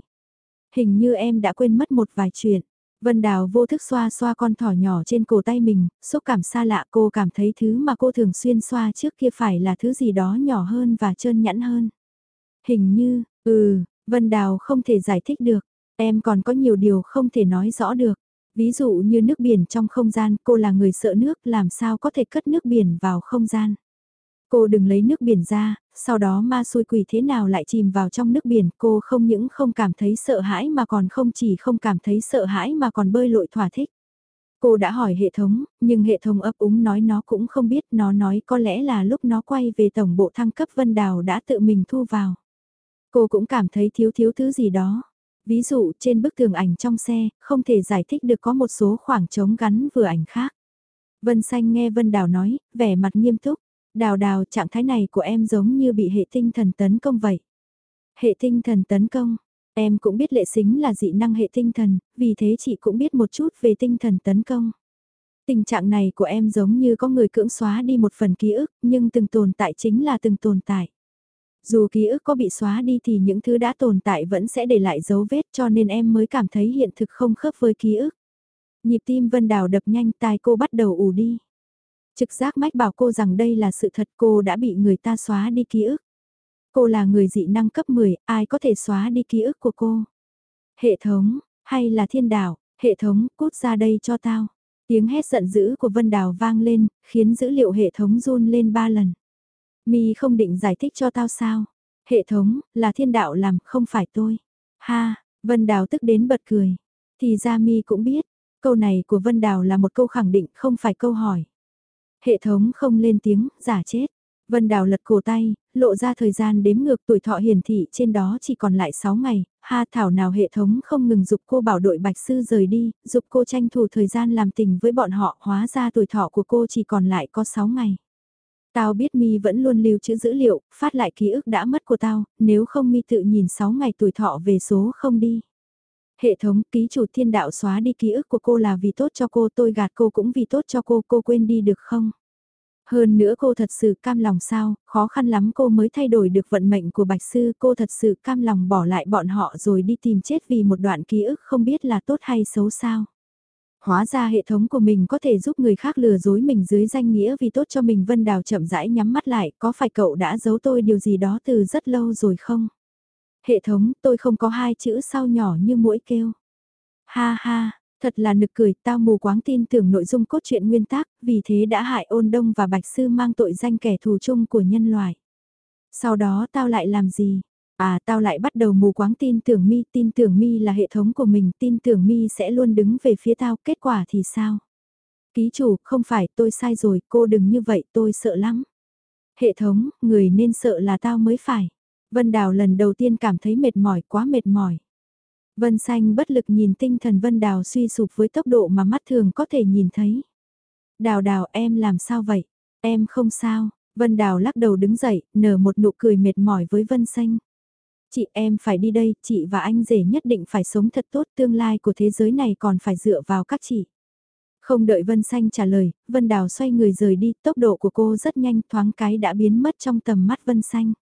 Hình như em đã quên mất một vài chuyện. Vân Đào vô thức xoa xoa con thỏ nhỏ trên cổ tay mình, xúc cảm xa lạ cô cảm thấy thứ mà cô thường xuyên xoa trước kia phải là thứ gì đó nhỏ hơn và trơn nhẵn hơn. Hình như, ừ, Vân Đào không thể giải thích được, em còn có nhiều điều không thể nói rõ được. Ví dụ như nước biển trong không gian, cô là người sợ nước làm sao có thể cất nước biển vào không gian. Cô đừng lấy nước biển ra, sau đó ma xui quỷ thế nào lại chìm vào trong nước biển, cô không những không cảm thấy sợ hãi mà còn không chỉ không cảm thấy sợ hãi mà còn bơi lội thỏa thích. Cô đã hỏi hệ thống, nhưng hệ thống ấp úng nói nó cũng không biết, nó nói có lẽ là lúc nó quay về tổng bộ thăng cấp Vân Đào đã tự mình thu vào. Cô cũng cảm thấy thiếu thiếu thứ gì đó. Ví dụ trên bức tường ảnh trong xe, không thể giải thích được có một số khoảng trống gắn vừa ảnh khác. Vân Xanh nghe Vân Đào nói, vẻ mặt nghiêm túc. Đào đào trạng thái này của em giống như bị hệ tinh thần tấn công vậy. Hệ tinh thần tấn công, em cũng biết lệ xính là dị năng hệ tinh thần, vì thế chị cũng biết một chút về tinh thần tấn công. Tình trạng này của em giống như có người cưỡng xóa đi một phần ký ức, nhưng từng tồn tại chính là từng tồn tại. Dù ký ức có bị xóa đi thì những thứ đã tồn tại vẫn sẽ để lại dấu vết cho nên em mới cảm thấy hiện thực không khớp với ký ức. Nhịp tim Vân Đào đập nhanh tai cô bắt đầu ù đi. Trực giác mách bảo cô rằng đây là sự thật cô đã bị người ta xóa đi ký ức. Cô là người dị năng cấp 10, ai có thể xóa đi ký ức của cô? Hệ thống, hay là thiên đạo, hệ thống, cút ra đây cho tao. Tiếng hét giận dữ của Vân Đào vang lên, khiến dữ liệu hệ thống run lên ba lần. Mi không định giải thích cho tao sao? Hệ thống, là thiên đạo làm, không phải tôi. Ha, Vân Đào tức đến bật cười. Thì ra Mi cũng biết, câu này của Vân Đào là một câu khẳng định, không phải câu hỏi. Hệ thống không lên tiếng, giả chết. Vân Đào lật cổ tay, lộ ra thời gian đếm ngược tuổi thọ hiển thị trên đó chỉ còn lại 6 ngày, ha thảo nào hệ thống không ngừng dục cô bảo đội bạch sư rời đi, dục cô tranh thủ thời gian làm tình với bọn họ, hóa ra tuổi thọ của cô chỉ còn lại có 6 ngày. Tao biết mi vẫn luôn lưu trữ dữ liệu, phát lại ký ức đã mất của tao, nếu không mi tự nhìn 6 ngày tuổi thọ về số không đi. Hệ thống ký chủ thiên đạo xóa đi ký ức của cô là vì tốt cho cô tôi gạt cô cũng vì tốt cho cô cô quên đi được không? Hơn nữa cô thật sự cam lòng sao, khó khăn lắm cô mới thay đổi được vận mệnh của Bạch Sư, cô thật sự cam lòng bỏ lại bọn họ rồi đi tìm chết vì một đoạn ký ức không biết là tốt hay xấu sao. Hóa ra hệ thống của mình có thể giúp người khác lừa dối mình dưới danh nghĩa vì tốt cho mình Vân Đào chậm rãi nhắm mắt lại, có phải cậu đã giấu tôi điều gì đó từ rất lâu rồi không? Hệ thống, tôi không có hai chữ sau nhỏ như mũi kêu. Ha ha, Thật là nực cười, tao mù quáng tin tưởng nội dung cốt truyện nguyên tác, vì thế đã hại ôn đông và bạch sư mang tội danh kẻ thù chung của nhân loại. Sau đó tao lại làm gì? À tao lại bắt đầu mù quáng tin tưởng mi, tin tưởng mi là hệ thống của mình, tin tưởng mi sẽ luôn đứng về phía tao, kết quả thì sao? Ký chủ, không phải, tôi sai rồi, cô đừng như vậy, tôi sợ lắm. Hệ thống, người nên sợ là tao mới phải. Vân Đào lần đầu tiên cảm thấy mệt mỏi, quá mệt mỏi. Vân xanh bất lực nhìn tinh thần Vân Đào suy sụp với tốc độ mà mắt thường có thể nhìn thấy. Đào đào em làm sao vậy? Em không sao. Vân Đào lắc đầu đứng dậy, nở một nụ cười mệt mỏi với Vân xanh. Chị em phải đi đây, chị và anh rể nhất định phải sống thật tốt, tương lai của thế giới này còn phải dựa vào các chị. Không đợi Vân Xanh trả lời, Vân Đào xoay người rời đi, tốc độ của cô rất nhanh thoáng cái đã biến mất trong tầm mắt Vân Xanh.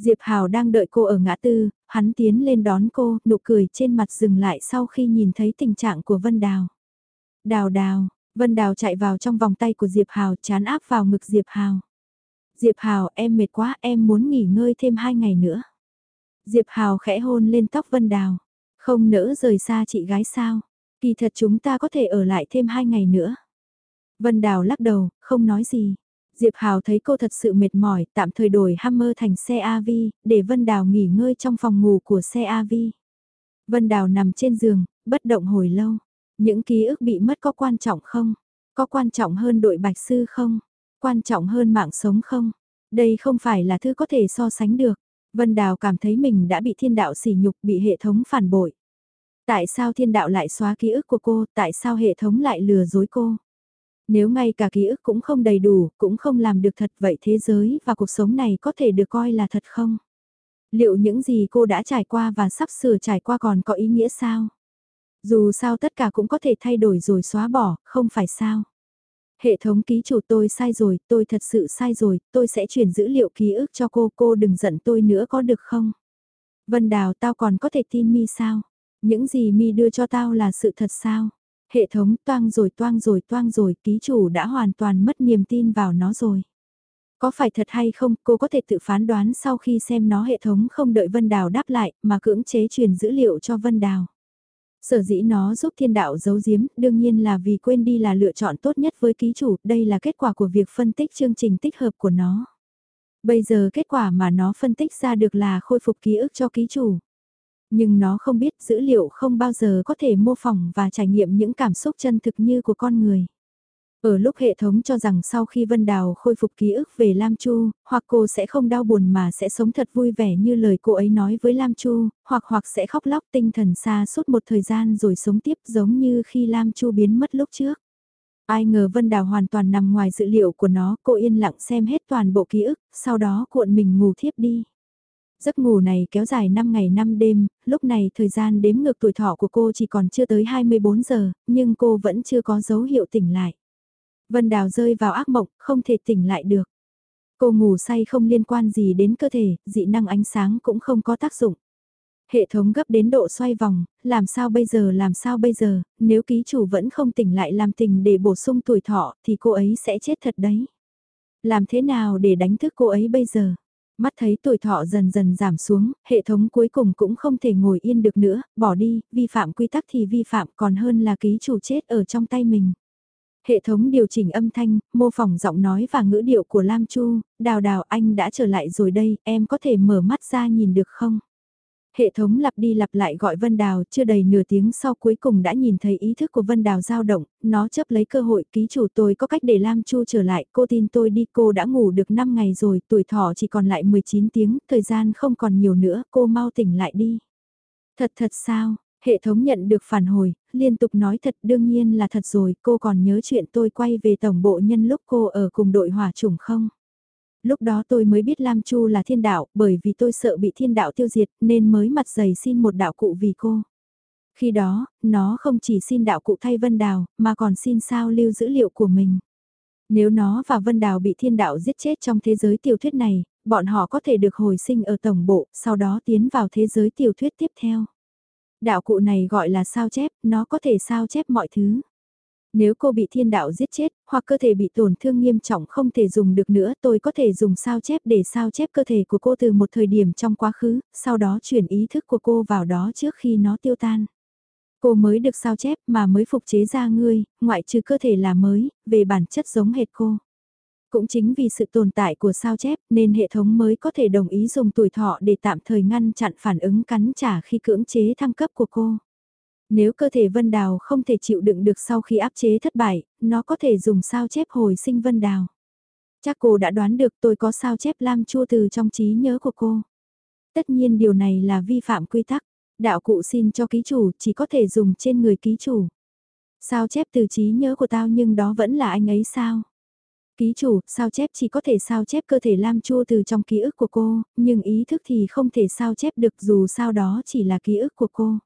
Diệp Hào đang đợi cô ở ngã tư, hắn tiến lên đón cô, nụ cười trên mặt dừng lại sau khi nhìn thấy tình trạng của Vân Đào. Đào đào, Vân Đào chạy vào trong vòng tay của Diệp Hào chán áp vào ngực Diệp Hào. Diệp Hào em mệt quá em muốn nghỉ ngơi thêm hai ngày nữa. Diệp Hào khẽ hôn lên tóc Vân Đào. Không nỡ rời xa chị gái sao. Kỳ thật chúng ta có thể ở lại thêm hai ngày nữa. Vân Đào lắc đầu, không nói gì. Diệp Hào thấy cô thật sự mệt mỏi, tạm thời đổi Hammer thành xe AV, để Vân Đào nghỉ ngơi trong phòng ngủ của xe AV. Vân Đào nằm trên giường, bất động hồi lâu. Những ký ức bị mất có quan trọng không? Có quan trọng hơn đội bạch sư không? Quan trọng hơn mạng sống không? Đây không phải là thứ có thể so sánh được. Vân Đào cảm thấy mình đã bị thiên đạo sỉ nhục, bị hệ thống phản bội. Tại sao thiên đạo lại xóa ký ức của cô, tại sao hệ thống lại lừa dối cô? Nếu ngay cả ký ức cũng không đầy đủ, cũng không làm được thật vậy thế giới và cuộc sống này có thể được coi là thật không? Liệu những gì cô đã trải qua và sắp sửa trải qua còn có ý nghĩa sao? Dù sao tất cả cũng có thể thay đổi rồi xóa bỏ, không phải sao? Hệ thống ký chủ tôi sai rồi, tôi thật sự sai rồi, tôi sẽ chuyển dữ liệu ký ức cho cô, cô đừng giận tôi nữa có được không? Vân Đào tao còn có thể tin mi sao? Những gì mi đưa cho tao là sự thật sao? Hệ thống toang rồi toang rồi toang rồi, ký chủ đã hoàn toàn mất niềm tin vào nó rồi. Có phải thật hay không, cô có thể tự phán đoán sau khi xem nó hệ thống không đợi Vân Đào đáp lại, mà cưỡng chế truyền dữ liệu cho Vân Đào. Sở dĩ nó giúp thiên đạo giấu giếm, đương nhiên là vì quên đi là lựa chọn tốt nhất với ký chủ, đây là kết quả của việc phân tích chương trình tích hợp của nó. Bây giờ kết quả mà nó phân tích ra được là khôi phục ký ức cho ký chủ. Nhưng nó không biết dữ liệu không bao giờ có thể mô phỏng và trải nghiệm những cảm xúc chân thực như của con người. Ở lúc hệ thống cho rằng sau khi Vân Đào khôi phục ký ức về Lam Chu, hoặc cô sẽ không đau buồn mà sẽ sống thật vui vẻ như lời cô ấy nói với Lam Chu, hoặc hoặc sẽ khóc lóc tinh thần xa suốt một thời gian rồi sống tiếp giống như khi Lam Chu biến mất lúc trước. Ai ngờ Vân Đào hoàn toàn nằm ngoài dự liệu của nó, cô yên lặng xem hết toàn bộ ký ức, sau đó cuộn mình ngủ thiếp đi. Giấc ngủ này kéo dài 5 ngày 5 đêm, lúc này thời gian đếm ngược tuổi thọ của cô chỉ còn chưa tới 24 giờ, nhưng cô vẫn chưa có dấu hiệu tỉnh lại. Vân Đào rơi vào ác mộng, không thể tỉnh lại được. Cô ngủ say không liên quan gì đến cơ thể, dị năng ánh sáng cũng không có tác dụng. Hệ thống gấp đến độ xoay vòng, làm sao bây giờ làm sao bây giờ, nếu ký chủ vẫn không tỉnh lại làm tình để bổ sung tuổi thọ thì cô ấy sẽ chết thật đấy. Làm thế nào để đánh thức cô ấy bây giờ? Mắt thấy tuổi thọ dần dần giảm xuống, hệ thống cuối cùng cũng không thể ngồi yên được nữa, bỏ đi, vi phạm quy tắc thì vi phạm còn hơn là ký chủ chết ở trong tay mình. Hệ thống điều chỉnh âm thanh, mô phỏng giọng nói và ngữ điệu của Lam Chu, đào đào anh đã trở lại rồi đây, em có thể mở mắt ra nhìn được không? Hệ thống lặp đi lặp lại gọi Vân Đào, chưa đầy nửa tiếng sau cuối cùng đã nhìn thấy ý thức của Vân Đào dao động, nó chấp lấy cơ hội ký chủ tôi có cách để Lam Chu trở lại, cô tin tôi đi, cô đã ngủ được 5 ngày rồi, tuổi thọ chỉ còn lại 19 tiếng, thời gian không còn nhiều nữa, cô mau tỉnh lại đi. Thật thật sao, hệ thống nhận được phản hồi, liên tục nói thật đương nhiên là thật rồi, cô còn nhớ chuyện tôi quay về tổng bộ nhân lúc cô ở cùng đội hỏa chủng không? Lúc đó tôi mới biết Lam Chu là thiên đạo, bởi vì tôi sợ bị thiên đạo tiêu diệt nên mới mặt dày xin một đạo cụ vì cô. Khi đó, nó không chỉ xin đạo cụ thay Vân Đào, mà còn xin sao lưu dữ liệu của mình. Nếu nó và Vân Đào bị thiên đạo giết chết trong thế giới tiểu thuyết này, bọn họ có thể được hồi sinh ở tổng bộ, sau đó tiến vào thế giới tiểu thuyết tiếp theo. Đạo cụ này gọi là sao chép, nó có thể sao chép mọi thứ. Nếu cô bị thiên đạo giết chết, hoặc cơ thể bị tổn thương nghiêm trọng không thể dùng được nữa, tôi có thể dùng sao chép để sao chép cơ thể của cô từ một thời điểm trong quá khứ, sau đó chuyển ý thức của cô vào đó trước khi nó tiêu tan. Cô mới được sao chép mà mới phục chế ra ngươi, ngoại trừ cơ thể là mới, về bản chất giống hệt cô. Cũng chính vì sự tồn tại của sao chép nên hệ thống mới có thể đồng ý dùng tuổi thọ để tạm thời ngăn chặn phản ứng cắn trả khi cưỡng chế thăng cấp của cô. Nếu cơ thể Vân Đào không thể chịu đựng được sau khi áp chế thất bại, nó có thể dùng sao chép hồi sinh Vân Đào. Chắc cô đã đoán được tôi có sao chép Lam Chua từ trong trí nhớ của cô. Tất nhiên điều này là vi phạm quy tắc. Đạo cụ xin cho ký chủ chỉ có thể dùng trên người ký chủ. Sao chép từ trí nhớ của tao nhưng đó vẫn là anh ấy sao? Ký chủ, sao chép chỉ có thể sao chép cơ thể Lam Chua từ trong ký ức của cô, nhưng ý thức thì không thể sao chép được dù sao đó chỉ là ký ức của cô.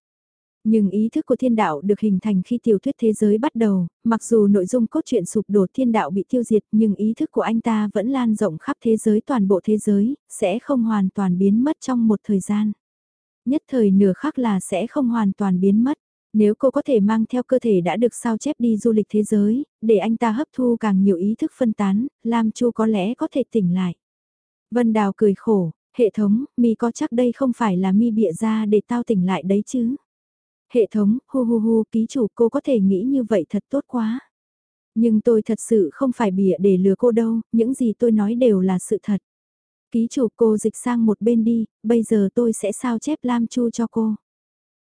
Nhưng ý thức của thiên đạo được hình thành khi tiểu thuyết thế giới bắt đầu, mặc dù nội dung cốt truyện sụp đổ thiên đạo bị tiêu diệt nhưng ý thức của anh ta vẫn lan rộng khắp thế giới toàn bộ thế giới, sẽ không hoàn toàn biến mất trong một thời gian. Nhất thời nửa khác là sẽ không hoàn toàn biến mất. Nếu cô có thể mang theo cơ thể đã được sao chép đi du lịch thế giới, để anh ta hấp thu càng nhiều ý thức phân tán, Lam Chu có lẽ có thể tỉnh lại. Vân Đào cười khổ, hệ thống, mi có chắc đây không phải là mi bịa ra để tao tỉnh lại đấy chứ? Hệ thống, hu hu hu, ký chủ cô có thể nghĩ như vậy thật tốt quá. Nhưng tôi thật sự không phải bịa để lừa cô đâu, những gì tôi nói đều là sự thật. Ký chủ cô dịch sang một bên đi, bây giờ tôi sẽ sao chép Lam Chu cho cô.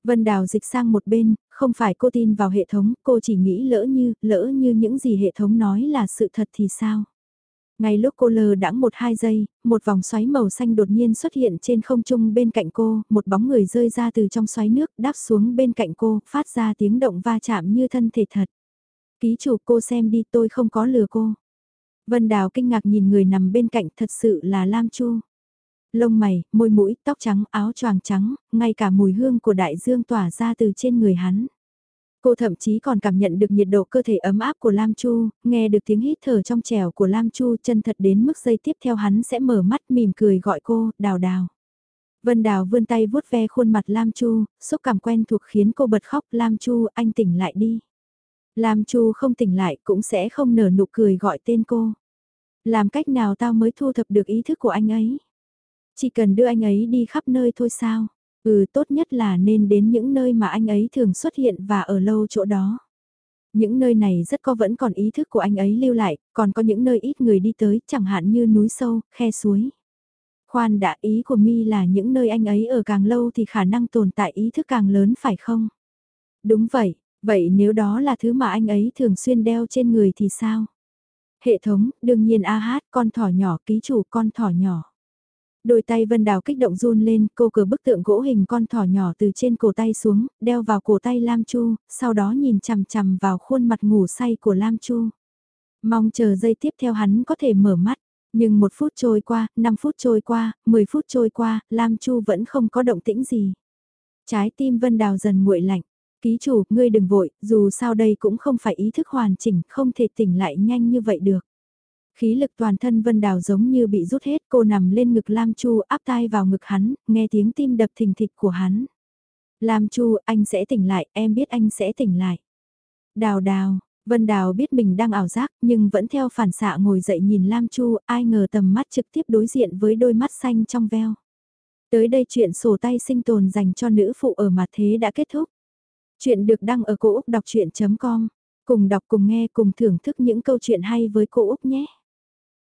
Vân Đào dịch sang một bên, không phải cô tin vào hệ thống, cô chỉ nghĩ lỡ như, lỡ như những gì hệ thống nói là sự thật thì sao. Ngay lúc cô lờ đãng một hai giây, một vòng xoáy màu xanh đột nhiên xuất hiện trên không trung bên cạnh cô, một bóng người rơi ra từ trong xoáy nước đáp xuống bên cạnh cô, phát ra tiếng động va chạm như thân thể thật. Ký chủ cô xem đi tôi không có lừa cô. Vân Đào kinh ngạc nhìn người nằm bên cạnh thật sự là Lam Chu. Lông mày, môi mũi, tóc trắng, áo choàng trắng, ngay cả mùi hương của đại dương tỏa ra từ trên người hắn. Cô thậm chí còn cảm nhận được nhiệt độ cơ thể ấm áp của Lam Chu, nghe được tiếng hít thở trong trẻo của Lam Chu chân thật đến mức giây tiếp theo hắn sẽ mở mắt mỉm cười gọi cô, đào đào. Vân Đào vươn tay vuốt ve khuôn mặt Lam Chu, xúc cảm quen thuộc khiến cô bật khóc Lam Chu anh tỉnh lại đi. Lam Chu không tỉnh lại cũng sẽ không nở nụ cười gọi tên cô. Làm cách nào tao mới thu thập được ý thức của anh ấy? Chỉ cần đưa anh ấy đi khắp nơi thôi sao? Ừ tốt nhất là nên đến những nơi mà anh ấy thường xuất hiện và ở lâu chỗ đó. Những nơi này rất có vẫn còn ý thức của anh ấy lưu lại, còn có những nơi ít người đi tới, chẳng hạn như núi sâu, khe suối. Khoan đã ý của mi là những nơi anh ấy ở càng lâu thì khả năng tồn tại ý thức càng lớn phải không? Đúng vậy, vậy nếu đó là thứ mà anh ấy thường xuyên đeo trên người thì sao? Hệ thống, đương nhiên a hát, con thỏ nhỏ, ký chủ con thỏ nhỏ. Đôi tay Vân Đào kích động run lên, cô cờ bức tượng gỗ hình con thỏ nhỏ từ trên cổ tay xuống, đeo vào cổ tay Lam Chu, sau đó nhìn chằm chằm vào khuôn mặt ngủ say của Lam Chu. Mong chờ giây tiếp theo hắn có thể mở mắt, nhưng một phút trôi qua, 5 phút trôi qua, 10 phút trôi qua, Lam Chu vẫn không có động tĩnh gì. Trái tim Vân Đào dần nguội lạnh. Ký chủ, ngươi đừng vội, dù sao đây cũng không phải ý thức hoàn chỉnh, không thể tỉnh lại nhanh như vậy được. Khí lực toàn thân Vân Đào giống như bị rút hết, cô nằm lên ngực Lam Chu áp tai vào ngực hắn, nghe tiếng tim đập thình thịch của hắn. Lam Chu, anh sẽ tỉnh lại, em biết anh sẽ tỉnh lại. Đào đào, Vân Đào biết mình đang ảo giác nhưng vẫn theo phản xạ ngồi dậy nhìn Lam Chu, ai ngờ tầm mắt trực tiếp đối diện với đôi mắt xanh trong veo. Tới đây chuyện sổ tay sinh tồn dành cho nữ phụ ở mặt thế đã kết thúc. Chuyện được đăng ở cổ Úc đọc chuyện.com. Cùng đọc cùng nghe cùng thưởng thức những câu chuyện hay với cô Úc nhé.